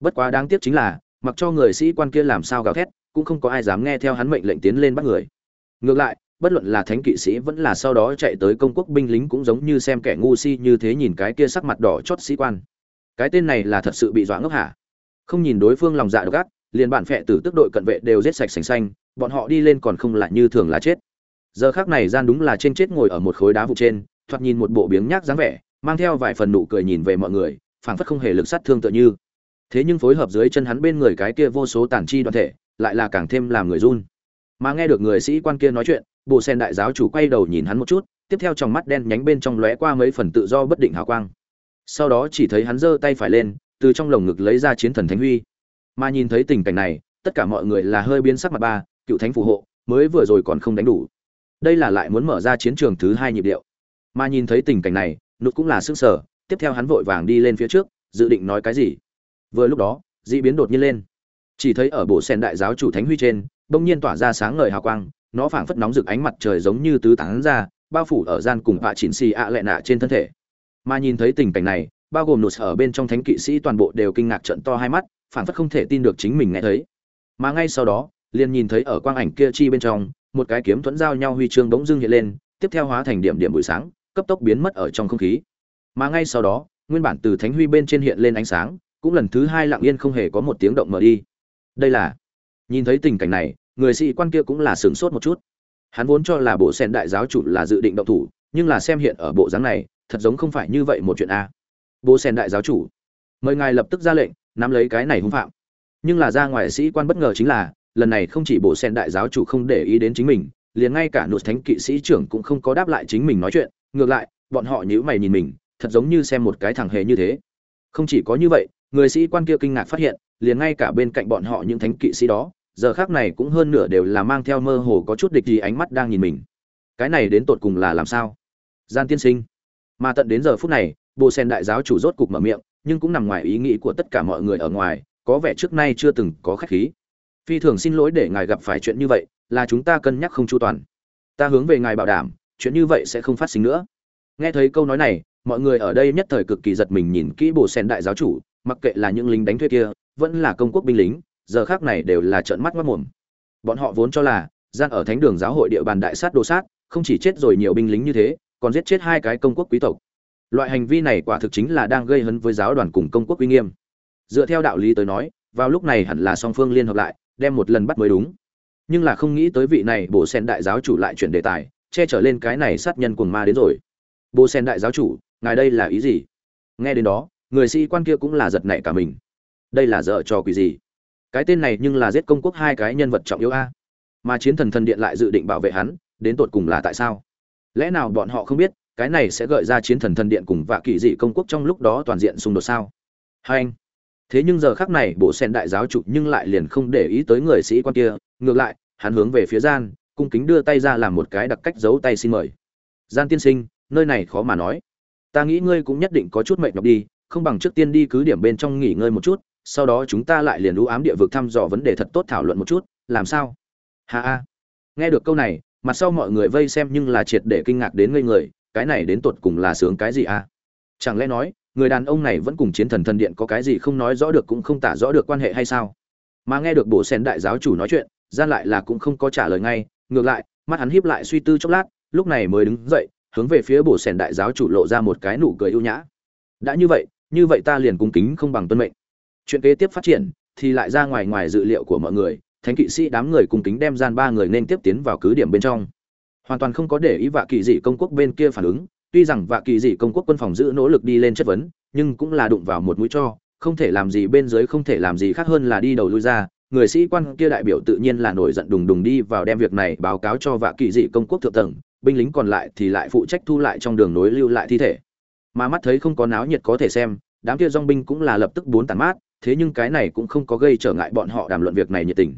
Bất quá đáng tiếc chính là mặc cho người sĩ quan kia làm sao gào thét, cũng không có ai dám nghe theo hắn mệnh lệnh tiến lên bắt người. Ngược lại, bất luận là thánh kỵ sĩ vẫn là sau đó chạy tới công quốc binh lính cũng giống như xem kẻ ngu si như thế nhìn cái kia sắc mặt đỏ chót sĩ quan. Cái tên này là thật sự bị dọa ngốc hả? Không nhìn đối phương lòng dạ độc ác, liền bản phệ tử tức đội cận vệ đều giết sạch sành xanh, bọn họ đi lên còn không lại như thường là chết. Giờ khác này gian đúng là trên chết ngồi ở một khối đá vụ trên, thoạt nhìn một bộ biếng nhác dáng vẻ, mang theo vài phần nụ cười nhìn về mọi người, phảng phất không hề lực sát thương tựa như thế nhưng phối hợp dưới chân hắn bên người cái kia vô số tàn chi đoàn thể, lại là càng thêm làm người run. Mà nghe được người sĩ quan kia nói chuyện bộ sen đại giáo chủ quay đầu nhìn hắn một chút, tiếp theo trong mắt đen nhánh bên trong lóe qua mấy phần tự do bất định hào quang. Sau đó chỉ thấy hắn giơ tay phải lên, từ trong lồng ngực lấy ra chiến thần thánh huy. Mà nhìn thấy tình cảnh này, tất cả mọi người là hơi biến sắc mặt ba, cựu thánh phù hộ, mới vừa rồi còn không đánh đủ. Đây là lại muốn mở ra chiến trường thứ hai nhịp điệu. Mà nhìn thấy tình cảnh này nút cũng là sức sở tiếp theo hắn vội vàng đi lên phía trước, dự định nói cái gì? Vừa lúc đó, d ị biến đột nhiên lên. Chỉ thấy ở bộ sen đại giáo chủ thánh huy trên, bỗng nhiên tỏa ra sáng ngời hào quang, nó phảng phất nóng rực ánh mặt trời giống như tứ tán ra, bao phủ ở gian cùng vạ chỉnh xì ạ lẹ nạ trên thân thể. Mà nhìn thấy tình cảnh này, bao gồm nụt ở bên trong thánh kỵ sĩ toàn bộ đều kinh ngạc trận to hai mắt, phảng phất không thể tin được chính mình nghe thấy. Mà ngay sau đó, liền nhìn thấy ở quang ảnh kia chi bên trong, một cái kiếm thuẫn giao nhau huy chương bỗng dưng hiện lên, tiếp theo hóa thành điểm điểm buổi sáng, cấp tốc biến mất ở trong không khí. Mà ngay sau đó, nguyên bản từ thánh huy bên trên hiện lên ánh sáng cũng lần thứ hai lặng yên không hề có một tiếng động mở đi. Đây là, nhìn thấy tình cảnh này, người sĩ quan kia cũng là sửng sốt một chút. Hắn vốn cho là bộ sen đại giáo chủ là dự định động thủ, nhưng là xem hiện ở bộ dáng này, thật giống không phải như vậy một chuyện a. Bộ sen đại giáo chủ, mời ngài lập tức ra lệnh, nắm lấy cái này hung phạm. Nhưng là ra ngoài sĩ quan bất ngờ chính là, lần này không chỉ bộ sen đại giáo chủ không để ý đến chính mình, liền ngay cả nội thánh kỵ sĩ trưởng cũng không có đáp lại chính mình nói chuyện. Ngược lại, bọn họ nhíu mày nhìn mình, thật giống như xem một cái thằng hề như thế. Không chỉ có như vậy người sĩ quan kia kinh ngạc phát hiện, liền ngay cả bên cạnh bọn họ những thánh kỵ sĩ đó, giờ khác này cũng hơn nửa đều là mang theo mơ hồ có chút địch gì ánh mắt đang nhìn mình. Cái này đến tột cùng là làm sao? Gian tiên sinh. Mà tận đến giờ phút này, bồ sen đại giáo chủ rốt cục mở miệng, nhưng cũng nằm ngoài ý nghĩ của tất cả mọi người ở ngoài, có vẻ trước nay chưa từng có khách khí. Phi thường xin lỗi để ngài gặp phải chuyện như vậy, là chúng ta cân nhắc không chu toàn. Ta hướng về ngài bảo đảm, chuyện như vậy sẽ không phát sinh nữa. Nghe thấy câu nói này, mọi người ở đây nhất thời cực kỳ giật mình nhìn kỹ bồ sen đại giáo chủ mặc kệ là những lính đánh thuê kia, vẫn là công quốc binh lính, giờ khác này đều là trợn mắt mất mồm. Bọn họ vốn cho là, gian ở thánh đường giáo hội địa bàn đại sát đồ sát, không chỉ chết rồi nhiều binh lính như thế, còn giết chết hai cái công quốc quý tộc. Loại hành vi này quả thực chính là đang gây hấn với giáo đoàn cùng công quốc uy nghiêm. Dựa theo đạo lý tới nói, vào lúc này hẳn là song phương liên hợp lại, đem một lần bắt mới đúng. Nhưng là không nghĩ tới vị này bổ sen đại giáo chủ lại chuyển đề tài, che trở lên cái này sát nhân cuồng ma đến rồi. Bồ sen đại giáo chủ, ngài đây là ý gì? Nghe đến đó người sĩ quan kia cũng là giật nảy cả mình. Đây là dở trò quỷ gì? Cái tên này nhưng là giết công quốc hai cái nhân vật trọng yếu a. Mà chiến thần thần điện lại dự định bảo vệ hắn, đến tột cùng là tại sao? Lẽ nào bọn họ không biết, cái này sẽ gợi ra chiến thần thần điện cùng vạ kỳ dị công quốc trong lúc đó toàn diện xung đột sao? Hai anh. Thế nhưng giờ khắc này, bộ sen đại giáo chủ nhưng lại liền không để ý tới người sĩ quan kia, ngược lại, hắn hướng về phía gian, cung kính đưa tay ra làm một cái đặc cách giấu tay xin mời. Gian tiên sinh, nơi này khó mà nói. Ta nghĩ ngươi cũng nhất định có chút mệt nhọc đi không bằng trước tiên đi cứ điểm bên trong nghỉ ngơi một chút, sau đó chúng ta lại liền lũ ám địa vực thăm dò vấn đề thật tốt thảo luận một chút, làm sao? Ha ha. Nghe được câu này, mặt sau mọi người vây xem nhưng là triệt để kinh ngạc đến ngây người, cái này đến tột cùng là sướng cái gì à? Chẳng lẽ nói, người đàn ông này vẫn cùng chiến thần thần điện có cái gì không nói rõ được cũng không tả rõ được quan hệ hay sao? Mà nghe được bộ sen đại giáo chủ nói chuyện, gian lại là cũng không có trả lời ngay, ngược lại, mắt hắn híp lại suy tư chốc lát, lúc này mới đứng dậy, hướng về phía bộ sen đại giáo chủ lộ ra một cái nụ cười ưu nhã. Đã như vậy như vậy ta liền cung kính không bằng tuân mệnh. Chuyện kế tiếp phát triển, thì lại ra ngoài ngoài dự liệu của mọi người, thánh kỵ sĩ đám người cung kính đem gian ba người nên tiếp tiến vào cứ điểm bên trong. Hoàn toàn không có để ý vạ kỳ dị công quốc bên kia phản ứng, tuy rằng vạ kỳ dị công quốc quân phòng giữ nỗ lực đi lên chất vấn, nhưng cũng là đụng vào một mũi cho, không thể làm gì bên dưới không thể làm gì khác hơn là đi đầu lui ra, người sĩ quan kia đại biểu tự nhiên là nổi giận đùng đùng đi vào đem việc này báo cáo cho vạ kỳ dị công quốc thượng tầng, binh lính còn lại thì lại phụ trách thu lại trong đường nối lưu lại thi thể mà mắt thấy không có náo nhiệt có thể xem, đám kia dong binh cũng là lập tức bốn tàn mát, thế nhưng cái này cũng không có gây trở ngại bọn họ đàm luận việc này nhiệt tình.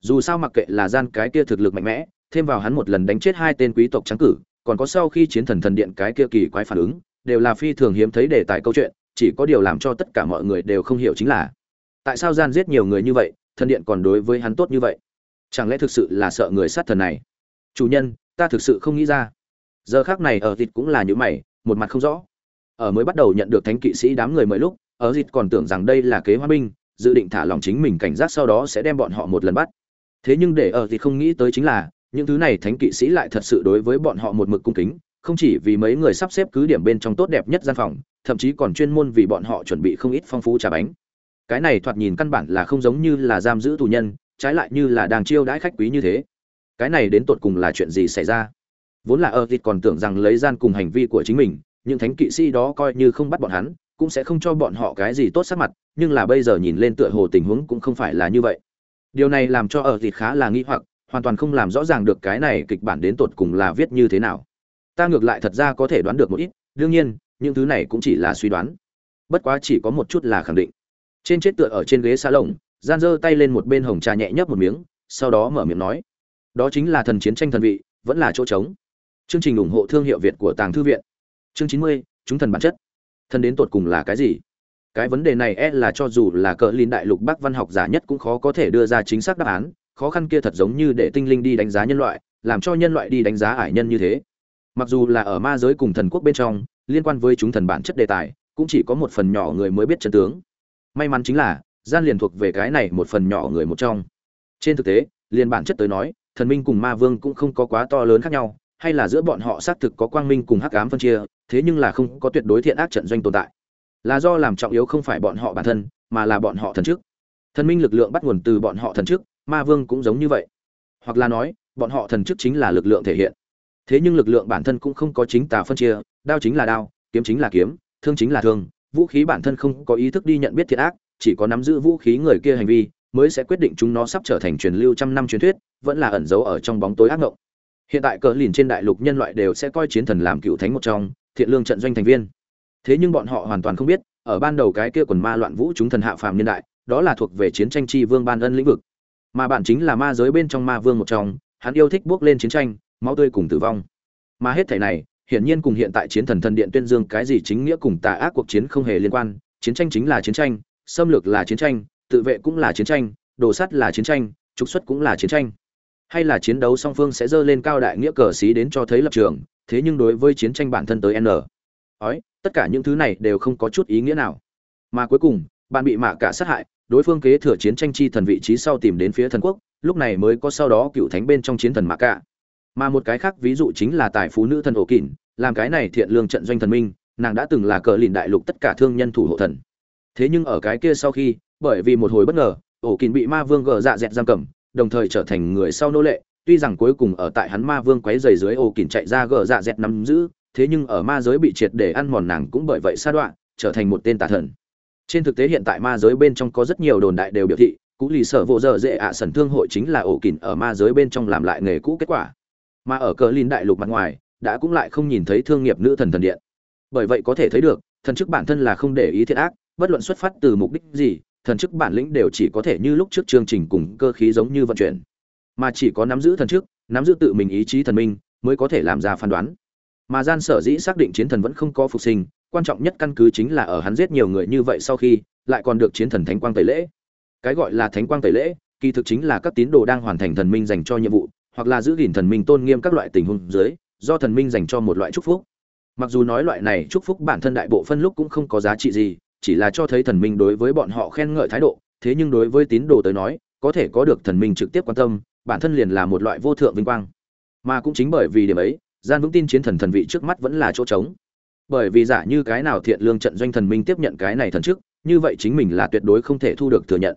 Dù sao mặc kệ là gian cái kia thực lực mạnh mẽ, thêm vào hắn một lần đánh chết hai tên quý tộc trắng cử, còn có sau khi chiến thần thần điện cái kia kỳ quái phản ứng, đều là phi thường hiếm thấy đề tài câu chuyện, chỉ có điều làm cho tất cả mọi người đều không hiểu chính là, tại sao gian giết nhiều người như vậy, thần điện còn đối với hắn tốt như vậy? Chẳng lẽ thực sự là sợ người sát thần này? Chủ nhân, ta thực sự không nghĩ ra. Giờ khác này ở thịt cũng là những mày, một mặt không rõ ở mới bắt đầu nhận được thánh kỵ sĩ đám người mới lúc, ở thịt còn tưởng rằng đây là kế hoa binh, dự định thả lòng chính mình cảnh giác sau đó sẽ đem bọn họ một lần bắt. Thế nhưng để ở thì không nghĩ tới chính là, những thứ này thánh kỵ sĩ lại thật sự đối với bọn họ một mực cung kính, không chỉ vì mấy người sắp xếp cứ điểm bên trong tốt đẹp nhất gian phòng, thậm chí còn chuyên môn vì bọn họ chuẩn bị không ít phong phú trà bánh. Cái này thoạt nhìn căn bản là không giống như là giam giữ tù nhân, trái lại như là đang chiêu đãi khách quý như thế. Cái này đến tột cùng là chuyện gì xảy ra? Vốn là ở thịt còn tưởng rằng lấy gian cùng hành vi của chính mình những thánh kỵ sĩ đó coi như không bắt bọn hắn, cũng sẽ không cho bọn họ cái gì tốt sắc mặt, nhưng là bây giờ nhìn lên tựa hồ tình huống cũng không phải là như vậy. Điều này làm cho ở thịt khá là nghi hoặc, hoàn toàn không làm rõ ràng được cái này kịch bản đến tột cùng là viết như thế nào. Ta ngược lại thật ra có thể đoán được một ít, đương nhiên, những thứ này cũng chỉ là suy đoán. Bất quá chỉ có một chút là khẳng định. Trên chết tựa ở trên ghế xa lồng gian giơ tay lên một bên hồng trà nhẹ nhấp một miếng, sau đó mở miệng nói, đó chính là thần chiến tranh thần vị, vẫn là chỗ trống. Chương trình ủng hộ thương hiệu việt của tàng thư viện chương chín mươi, chúng thần bản chất. Thần đến tột cùng là cái gì? Cái vấn đề này e là cho dù là cỡ linh đại lục bắc văn học giả nhất cũng khó có thể đưa ra chính xác đáp án, khó khăn kia thật giống như để tinh linh đi đánh giá nhân loại, làm cho nhân loại đi đánh giá ải nhân như thế. Mặc dù là ở ma giới cùng thần quốc bên trong, liên quan với chúng thần bản chất đề tài, cũng chỉ có một phần nhỏ người mới biết chân tướng. May mắn chính là, gian liền thuộc về cái này một phần nhỏ người một trong. Trên thực tế liên bản chất tới nói, thần minh cùng ma vương cũng không có quá to lớn khác nhau, hay là giữa bọn họ xác thực có quang minh cùng hắc ám phân chia thế nhưng là không có tuyệt đối thiện ác trận doanh tồn tại. Là do làm trọng yếu không phải bọn họ bản thân, mà là bọn họ thần trước thần minh lực lượng bắt nguồn từ bọn họ thần trước ma vương cũng giống như vậy. Hoặc là nói, bọn họ thần chức chính là lực lượng thể hiện. Thế nhưng lực lượng bản thân cũng không có chính tà phân chia, đao chính là đao, kiếm chính là kiếm, thương chính là thương, vũ khí bản thân không có ý thức đi nhận biết thiệt ác, chỉ có nắm giữ vũ khí người kia hành vi, mới sẽ quyết định chúng nó sắp trở thành truyền lưu trăm năm truyền thuyết, vẫn là ẩn giấu ở trong bóng tối ác ngộng hiện tại cờ lìn trên đại lục nhân loại đều sẽ coi chiến thần làm cựu thánh một trong thiện lương trận doanh thành viên. Thế nhưng bọn họ hoàn toàn không biết, ở ban đầu cái kia quần ma loạn vũ chúng thần hạ phàm niên đại, đó là thuộc về chiến tranh chi vương ban ân lĩnh vực. Mà bản chính là ma giới bên trong ma vương một trong, hắn yêu thích bước lên chiến tranh, máu tươi cùng tử vong. Mà hết thảy này, hiển nhiên cùng hiện tại chiến thần thần điện tuyên dương cái gì chính nghĩa cùng tà ác cuộc chiến không hề liên quan. Chiến tranh chính là chiến tranh, xâm lược là chiến tranh, tự vệ cũng là chiến tranh, đồ sắt là chiến tranh, trục xuất cũng là chiến tranh hay là chiến đấu song phương sẽ dơ lên cao đại nghĩa cờ xí đến cho thấy lập trường, thế nhưng đối với chiến tranh bản thân tới n. Ói, tất cả những thứ này đều không có chút ý nghĩa nào. Mà cuối cùng, bạn bị mạ cả sát hại, đối phương kế thừa chiến tranh chi thần vị trí sau tìm đến phía thần quốc, lúc này mới có sau đó cựu thánh bên trong chiến thần mạ cả. Mà một cái khác ví dụ chính là tài phú nữ thần ổ kỉn, làm cái này thiện lương trận doanh thần minh, nàng đã từng là cờ lìn đại lục tất cả thương nhân thủ hộ thần. Thế nhưng ở cái kia sau khi, bởi vì một hồi bất ngờ, ổ kỉn bị ma vương gờ dạ dẹt giam cầm đồng thời trở thành người sau nô lệ, tuy rằng cuối cùng ở tại hắn ma vương quấy dày dưới ổ kỳn chạy ra gờ dạ dẹt nắm giữ, thế nhưng ở ma giới bị triệt để ăn mòn nàng cũng bởi vậy sa đoạn trở thành một tên tà thần. Trên thực tế hiện tại ma giới bên trong có rất nhiều đồn đại đều biểu thị, cũ lì sở vô dở dễ ạ à sần thương hội chính là ổ kỳn ở ma giới bên trong làm lại nghề cũ kết quả. Mà ở cờ lìn đại lục mặt ngoài, đã cũng lại không nhìn thấy thương nghiệp nữ thần thần điện. Bởi vậy có thể thấy được, thần chức bản thân là không để ý thiện ác, bất luận xuất phát từ mục đích gì thần chức bản lĩnh đều chỉ có thể như lúc trước chương trình cùng cơ khí giống như vận chuyển. Mà chỉ có nắm giữ thần chức, nắm giữ tự mình ý chí thần minh, mới có thể làm ra phán đoán. Mà gian sở dĩ xác định chiến thần vẫn không có phục sinh, quan trọng nhất căn cứ chính là ở hắn giết nhiều người như vậy sau khi, lại còn được chiến thần thánh quang tẩy lễ. Cái gọi là thánh quang tẩy lễ, kỳ thực chính là các tín đồ đang hoàn thành thần minh dành cho nhiệm vụ, hoặc là giữ gìn thần minh tôn nghiêm các loại tình huống dưới, do thần minh dành cho một loại chúc phúc. Mặc dù nói loại này chúc phúc bản thân đại bộ phân lúc cũng không có giá trị gì chỉ là cho thấy thần minh đối với bọn họ khen ngợi thái độ, thế nhưng đối với tín đồ tới nói, có thể có được thần minh trực tiếp quan tâm, bản thân liền là một loại vô thượng vinh quang. Mà cũng chính bởi vì điểm ấy, gian vững tin chiến thần thần vị trước mắt vẫn là chỗ trống. Bởi vì giả như cái nào thiện lương trận doanh thần minh tiếp nhận cái này thần trước, như vậy chính mình là tuyệt đối không thể thu được thừa nhận.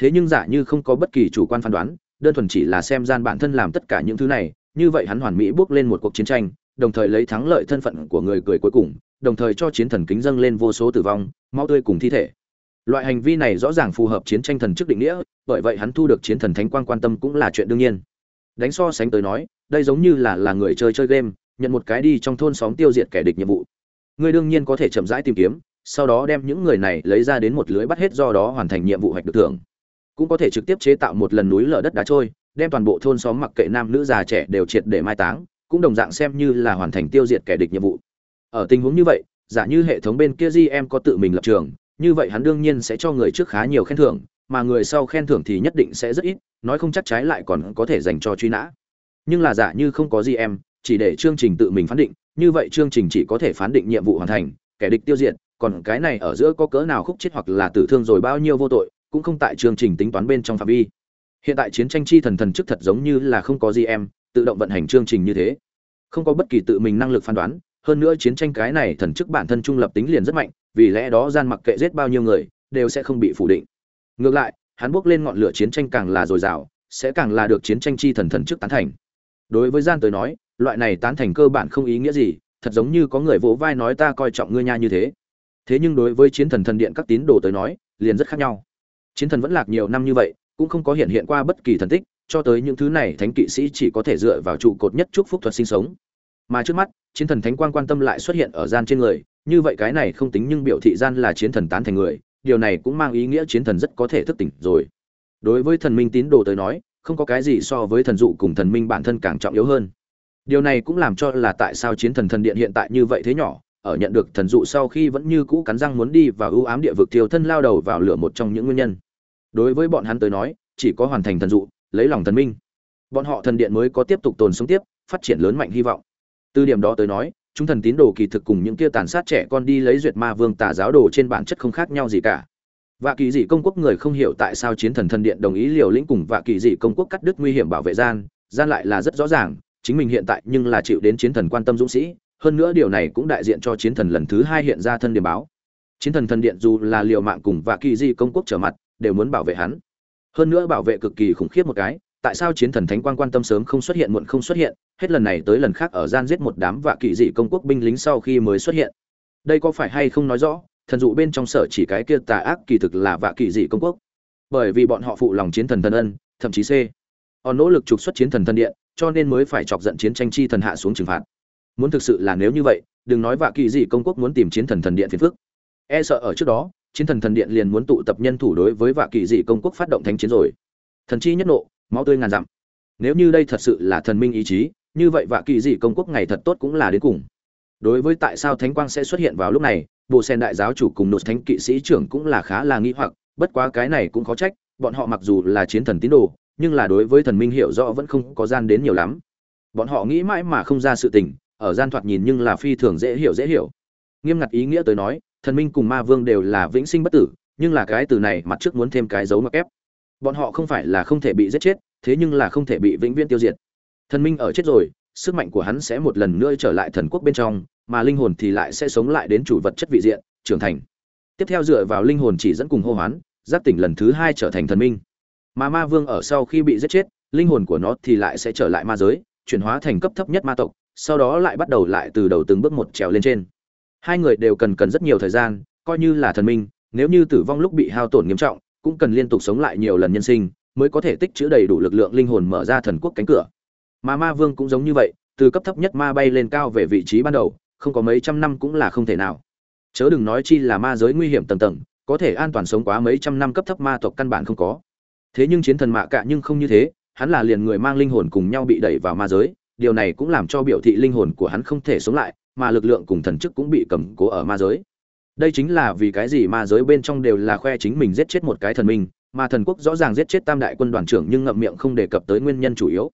Thế nhưng giả như không có bất kỳ chủ quan phán đoán, đơn thuần chỉ là xem gian bản thân làm tất cả những thứ này, như vậy hắn hoàn mỹ bước lên một cuộc chiến tranh, đồng thời lấy thắng lợi thân phận của người cười cuối cùng đồng thời cho chiến thần kính dâng lên vô số tử vong, máu tươi cùng thi thể. Loại hành vi này rõ ràng phù hợp chiến tranh thần trước định nghĩa, bởi vậy hắn thu được chiến thần thánh quang quan tâm cũng là chuyện đương nhiên. Đánh so sánh tới nói, đây giống như là là người chơi chơi game, nhận một cái đi trong thôn xóm tiêu diệt kẻ địch nhiệm vụ. Ngươi đương nhiên có thể chậm rãi tìm kiếm, sau đó đem những người này lấy ra đến một lưới bắt hết do đó hoàn thành nhiệm vụ hoạch được thưởng. Cũng có thể trực tiếp chế tạo một lần núi lở đất đá trôi, đem toàn bộ thôn xóm mặc kệ nam nữ già trẻ đều triệt để mai táng, cũng đồng dạng xem như là hoàn thành tiêu diệt kẻ địch nhiệm vụ ở tình huống như vậy, giả như hệ thống bên kia em có tự mình lập trường, như vậy hắn đương nhiên sẽ cho người trước khá nhiều khen thưởng, mà người sau khen thưởng thì nhất định sẽ rất ít, nói không chắc trái lại còn có thể dành cho truy nã. Nhưng là giả như không có em chỉ để chương trình tự mình phán định, như vậy chương trình chỉ có thể phán định nhiệm vụ hoàn thành, kẻ địch tiêu diệt, còn cái này ở giữa có cỡ nào khúc chết hoặc là tử thương rồi bao nhiêu vô tội, cũng không tại chương trình tính toán bên trong phạm vi. Hiện tại chiến tranh chi thần thần chức thật giống như là không có em tự động vận hành chương trình như thế. Không có bất kỳ tự mình năng lực phán đoán hơn nữa chiến tranh cái này thần chức bản thân trung lập tính liền rất mạnh, vì lẽ đó gian mặc kệ giết bao nhiêu người, đều sẽ không bị phủ định. Ngược lại, hắn bước lên ngọn lửa chiến tranh càng là dồi dào, sẽ càng là được chiến tranh chi thần thần chức tán thành. Đối với gian tới nói, loại này tán thành cơ bản không ý nghĩa gì, thật giống như có người vỗ vai nói ta coi trọng ngươi nha như thế. Thế nhưng đối với chiến thần thần điện các tín đồ tới nói, liền rất khác nhau. Chiến thần vẫn lạc nhiều năm như vậy, cũng không có hiện hiện qua bất kỳ thần tích, cho tới những thứ này thánh kỵ sĩ chỉ có thể dựa vào trụ cột nhất chúc phúc thuật sinh sống mà trước mắt, chiến thần thánh quan quan tâm lại xuất hiện ở gian trên người, như vậy cái này không tính nhưng biểu thị gian là chiến thần tán thành người, điều này cũng mang ý nghĩa chiến thần rất có thể thức tỉnh rồi. Đối với thần minh tín đồ tới nói, không có cái gì so với thần dụ cùng thần minh bản thân càng trọng yếu hơn. Điều này cũng làm cho là tại sao chiến thần thần điện hiện tại như vậy thế nhỏ, ở nhận được thần dụ sau khi vẫn như cũ cắn răng muốn đi và ưu ám địa vực thiêu thân lao đầu vào lửa một trong những nguyên nhân. Đối với bọn hắn tới nói, chỉ có hoàn thành thần dụ, lấy lòng thần minh. Bọn họ thần điện mới có tiếp tục tồn sống tiếp, phát triển lớn mạnh hy vọng từ điểm đó tới nói, chúng thần tín đồ kỳ thực cùng những kia tàn sát trẻ con đi lấy duyệt ma vương tà giáo đồ trên bản chất không khác nhau gì cả. Và kỳ dị công quốc người không hiểu tại sao chiến thần thần điện đồng ý liều lĩnh cùng và kỳ dị công quốc cắt đứt nguy hiểm bảo vệ gian gian lại là rất rõ ràng, chính mình hiện tại nhưng là chịu đến chiến thần quan tâm dũng sĩ, hơn nữa điều này cũng đại diện cho chiến thần lần thứ hai hiện ra thân điểm báo. Chiến thần thần điện dù là liều mạng cùng và kỳ dị công quốc trở mặt, đều muốn bảo vệ hắn. Hơn nữa bảo vệ cực kỳ khủng khiếp một cái tại sao chiến thần thánh quan quan tâm sớm không xuất hiện muộn không xuất hiện, hết lần này tới lần khác ở gian giết một đám vạ kỳ dị công quốc binh lính sau khi mới xuất hiện. Đây có phải hay không nói rõ, thần dụ bên trong sở chỉ cái kia tà ác kỳ thực là vạ kỳ dị công quốc. Bởi vì bọn họ phụ lòng chiến thần thần ân, thậm chí c. Họ nỗ lực trục xuất chiến thần thần điện, cho nên mới phải chọc giận chiến tranh chi thần hạ xuống trừng phạt. Muốn thực sự là nếu như vậy, đừng nói vạ kỳ dị công quốc muốn tìm chiến thần thần điện phiền phức. E sợ ở trước đó, chiến thần thần điện liền muốn tụ tập nhân thủ đối với vạ kỳ dị công quốc phát động thánh chiến rồi. Thần chi nhất nộ máu tươi ngàn dặm. Nếu như đây thật sự là thần minh ý chí, như vậy vạ kỳ dị công quốc ngày thật tốt cũng là đến cùng. Đối với tại sao thánh quang sẽ xuất hiện vào lúc này bộ sen đại giáo chủ cùng nội thánh kỵ sĩ trưởng cũng là khá là nghi hoặc, bất quá cái này cũng khó trách, bọn họ mặc dù là chiến thần tín đồ, nhưng là đối với thần minh hiểu rõ vẫn không có gian đến nhiều lắm. Bọn họ nghĩ mãi mà không ra sự tình, ở gian thoạt nhìn nhưng là phi thường dễ hiểu dễ hiểu. Nghiêm ngặt ý nghĩa tới nói, thần minh cùng ma vương đều là vĩnh sinh bất tử, nhưng là cái từ này mặt trước muốn thêm cái dấu mặc ép bọn họ không phải là không thể bị giết chết, thế nhưng là không thể bị vĩnh viễn tiêu diệt. Thần minh ở chết rồi, sức mạnh của hắn sẽ một lần nữa trở lại thần quốc bên trong, mà linh hồn thì lại sẽ sống lại đến chủ vật chất vị diện, trưởng thành. Tiếp theo dựa vào linh hồn chỉ dẫn cùng hô hoán, giáp tỉnh lần thứ hai trở thành thần minh. Mà ma vương ở sau khi bị giết chết, linh hồn của nó thì lại sẽ trở lại ma giới, chuyển hóa thành cấp thấp nhất ma tộc, sau đó lại bắt đầu lại từ đầu từng bước một trèo lên trên. Hai người đều cần cần rất nhiều thời gian, coi như là thần minh, nếu như tử vong lúc bị hao tổn nghiêm trọng cũng cần liên tục sống lại nhiều lần nhân sinh, mới có thể tích trữ đầy đủ lực lượng linh hồn mở ra thần quốc cánh cửa. Mà ma vương cũng giống như vậy, từ cấp thấp nhất ma bay lên cao về vị trí ban đầu, không có mấy trăm năm cũng là không thể nào. Chớ đừng nói chi là ma giới nguy hiểm tầng tầng, có thể an toàn sống quá mấy trăm năm cấp thấp ma tộc căn bản không có. Thế nhưng chiến thần mạ cạ nhưng không như thế, hắn là liền người mang linh hồn cùng nhau bị đẩy vào ma giới, điều này cũng làm cho biểu thị linh hồn của hắn không thể sống lại, mà lực lượng cùng thần chức cũng bị cầm cố ở ma giới đây chính là vì cái gì mà giới bên trong đều là khoe chính mình giết chết một cái thần minh, mà thần quốc rõ ràng giết chết tam đại quân đoàn trưởng nhưng ngậm miệng không đề cập tới nguyên nhân chủ yếu.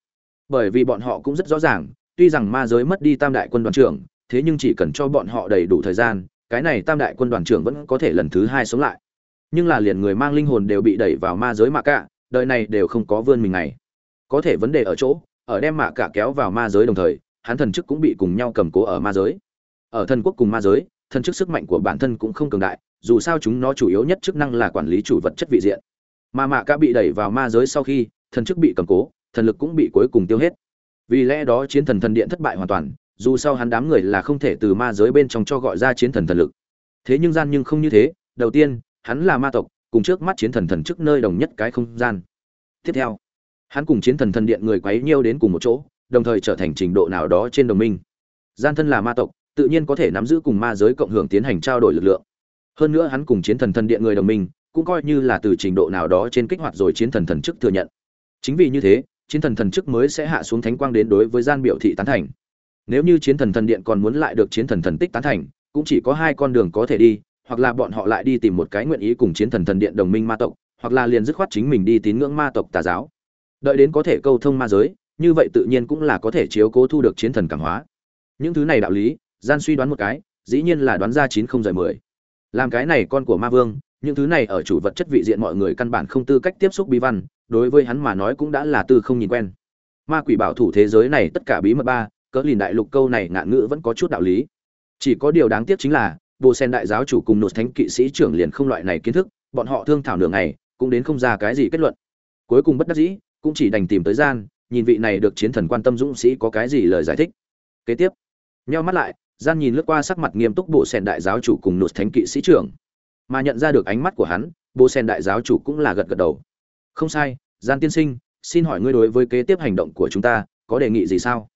Bởi vì bọn họ cũng rất rõ ràng, tuy rằng ma giới mất đi tam đại quân đoàn trưởng, thế nhưng chỉ cần cho bọn họ đầy đủ thời gian, cái này tam đại quân đoàn trưởng vẫn có thể lần thứ hai sống lại. Nhưng là liền người mang linh hồn đều bị đẩy vào ma giới mạ cả đời này đều không có vươn mình này có thể vấn đề ở chỗ, ở đem mạ cả kéo vào ma giới đồng thời, hắn thần chức cũng bị cùng nhau cầm cố ở ma giới. Ở thần quốc cùng ma giới thần chức sức mạnh của bản thân cũng không cường đại, dù sao chúng nó chủ yếu nhất chức năng là quản lý chủ vật chất vị diện. Mà mạ cả bị đẩy vào ma giới sau khi, thần chức bị cầm cố, thần lực cũng bị cuối cùng tiêu hết. Vì lẽ đó chiến thần thần điện thất bại hoàn toàn, dù sao hắn đám người là không thể từ ma giới bên trong cho gọi ra chiến thần thần lực. Thế nhưng gian nhưng không như thế, đầu tiên, hắn là ma tộc, cùng trước mắt chiến thần thần chức nơi đồng nhất cái không gian. Tiếp theo, hắn cùng chiến thần thần điện người quấy nhiêu đến cùng một chỗ, đồng thời trở thành trình độ nào đó trên đồng minh. Gian thân là ma tộc tự nhiên có thể nắm giữ cùng ma giới cộng hưởng tiến hành trao đổi lực lượng. Hơn nữa hắn cùng chiến thần thần điện người đồng minh, cũng coi như là từ trình độ nào đó trên kích hoạt rồi chiến thần thần chức thừa nhận. Chính vì như thế, chiến thần thần chức mới sẽ hạ xuống thánh quang đến đối với gian biểu thị tán thành. Nếu như chiến thần thần điện còn muốn lại được chiến thần thần tích tán thành, cũng chỉ có hai con đường có thể đi, hoặc là bọn họ lại đi tìm một cái nguyện ý cùng chiến thần thần điện đồng minh ma tộc, hoặc là liền dứt khoát chính mình đi tín ngưỡng ma tộc tà giáo. Đợi đến có thể câu thông ma giới, như vậy tự nhiên cũng là có thể chiếu cố thu được chiến thần cảm hóa. Những thứ này đạo lý gian suy đoán một cái, dĩ nhiên là đoán ra chín không rời mười. Làm cái này con của ma vương, những thứ này ở chủ vật chất vị diện mọi người căn bản không tư cách tiếp xúc bí văn, đối với hắn mà nói cũng đã là tư không nhìn quen. Ma quỷ bảo thủ thế giới này tất cả bí mật ba, cỡ lìn đại lục câu này ngạn ngữ vẫn có chút đạo lý. Chỉ có điều đáng tiếc chính là, bồ sen đại giáo chủ cùng nột thánh kỵ sĩ trưởng liền không loại này kiến thức, bọn họ thương thảo nửa ngày, cũng đến không ra cái gì kết luận. Cuối cùng bất đắc dĩ, cũng chỉ đành tìm tới gian, nhìn vị này được chiến thần quan tâm dũng sĩ có cái gì lời giải thích. Kế tiếp, nheo mắt lại gian nhìn lướt qua sắc mặt nghiêm túc bộ sen đại giáo chủ cùng nụt thánh kỵ sĩ trưởng. Mà nhận ra được ánh mắt của hắn, bộ sen đại giáo chủ cũng là gật gật đầu. Không sai, gian tiên sinh, xin hỏi ngươi đối với kế tiếp hành động của chúng ta, có đề nghị gì sao?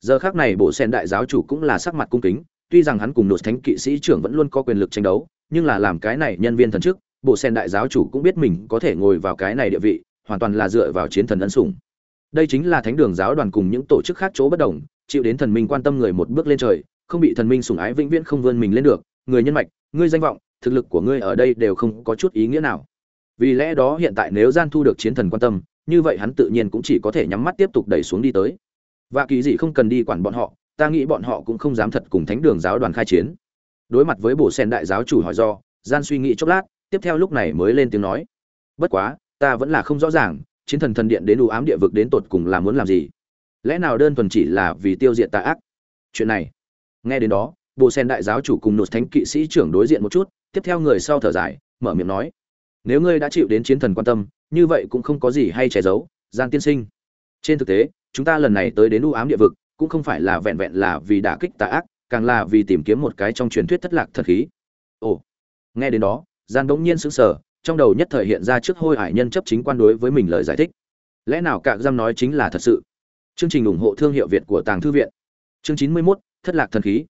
Giờ khác này bộ sen đại giáo chủ cũng là sắc mặt cung kính, tuy rằng hắn cùng nụt thánh kỵ sĩ trưởng vẫn luôn có quyền lực tranh đấu, nhưng là làm cái này nhân viên thần chức, bộ sen đại giáo chủ cũng biết mình có thể ngồi vào cái này địa vị, hoàn toàn là dựa vào chiến thần ân sủng. Đây chính là thánh đường giáo đoàn cùng những tổ chức khác chỗ bất đồng, chịu đến thần minh quan tâm người một bước lên trời không bị thần minh sủng ái vĩnh viễn không vươn mình lên được, người nhân mạch, ngươi danh vọng, thực lực của ngươi ở đây đều không có chút ý nghĩa nào. Vì lẽ đó hiện tại nếu gian thu được chiến thần quan tâm, như vậy hắn tự nhiên cũng chỉ có thể nhắm mắt tiếp tục đẩy xuống đi tới. Và kỳ gì không cần đi quản bọn họ, ta nghĩ bọn họ cũng không dám thật cùng thánh đường giáo đoàn khai chiến. Đối mặt với bổ sen đại giáo chủ hỏi do, gian suy nghĩ chốc lát, tiếp theo lúc này mới lên tiếng nói. Bất quá, ta vẫn là không rõ ràng, chiến thần thần điện đến u ám địa vực đến tột cùng là muốn làm gì? Lẽ nào đơn thuần chỉ là vì tiêu diệt tà ác? Chuyện này nghe đến đó bộ sen đại giáo chủ cùng nột thánh kỵ sĩ trưởng đối diện một chút tiếp theo người sau thở dài mở miệng nói nếu ngươi đã chịu đến chiến thần quan tâm như vậy cũng không có gì hay che giấu gian tiên sinh. Trên thực tế chúng ta lần này tới đến u ám địa vực cũng không phải là vẹn vẹn là vì đả kích tà ác càng là vì tìm kiếm một cái trong truyền thuyết thất lạc thật khí. Ồ. Nghe đến đó gian bỗng nhiên sững sờ trong đầu nhất thời hiện ra trước hôi hải nhân chấp chính quan đối với mình lời giải thích. Lẽ nào cả giam nói chính là thật sự? Chương trình ủng hộ thương hiệu việt của tàng thư viện. Chương chín mươi 91, thất lạc thần khí.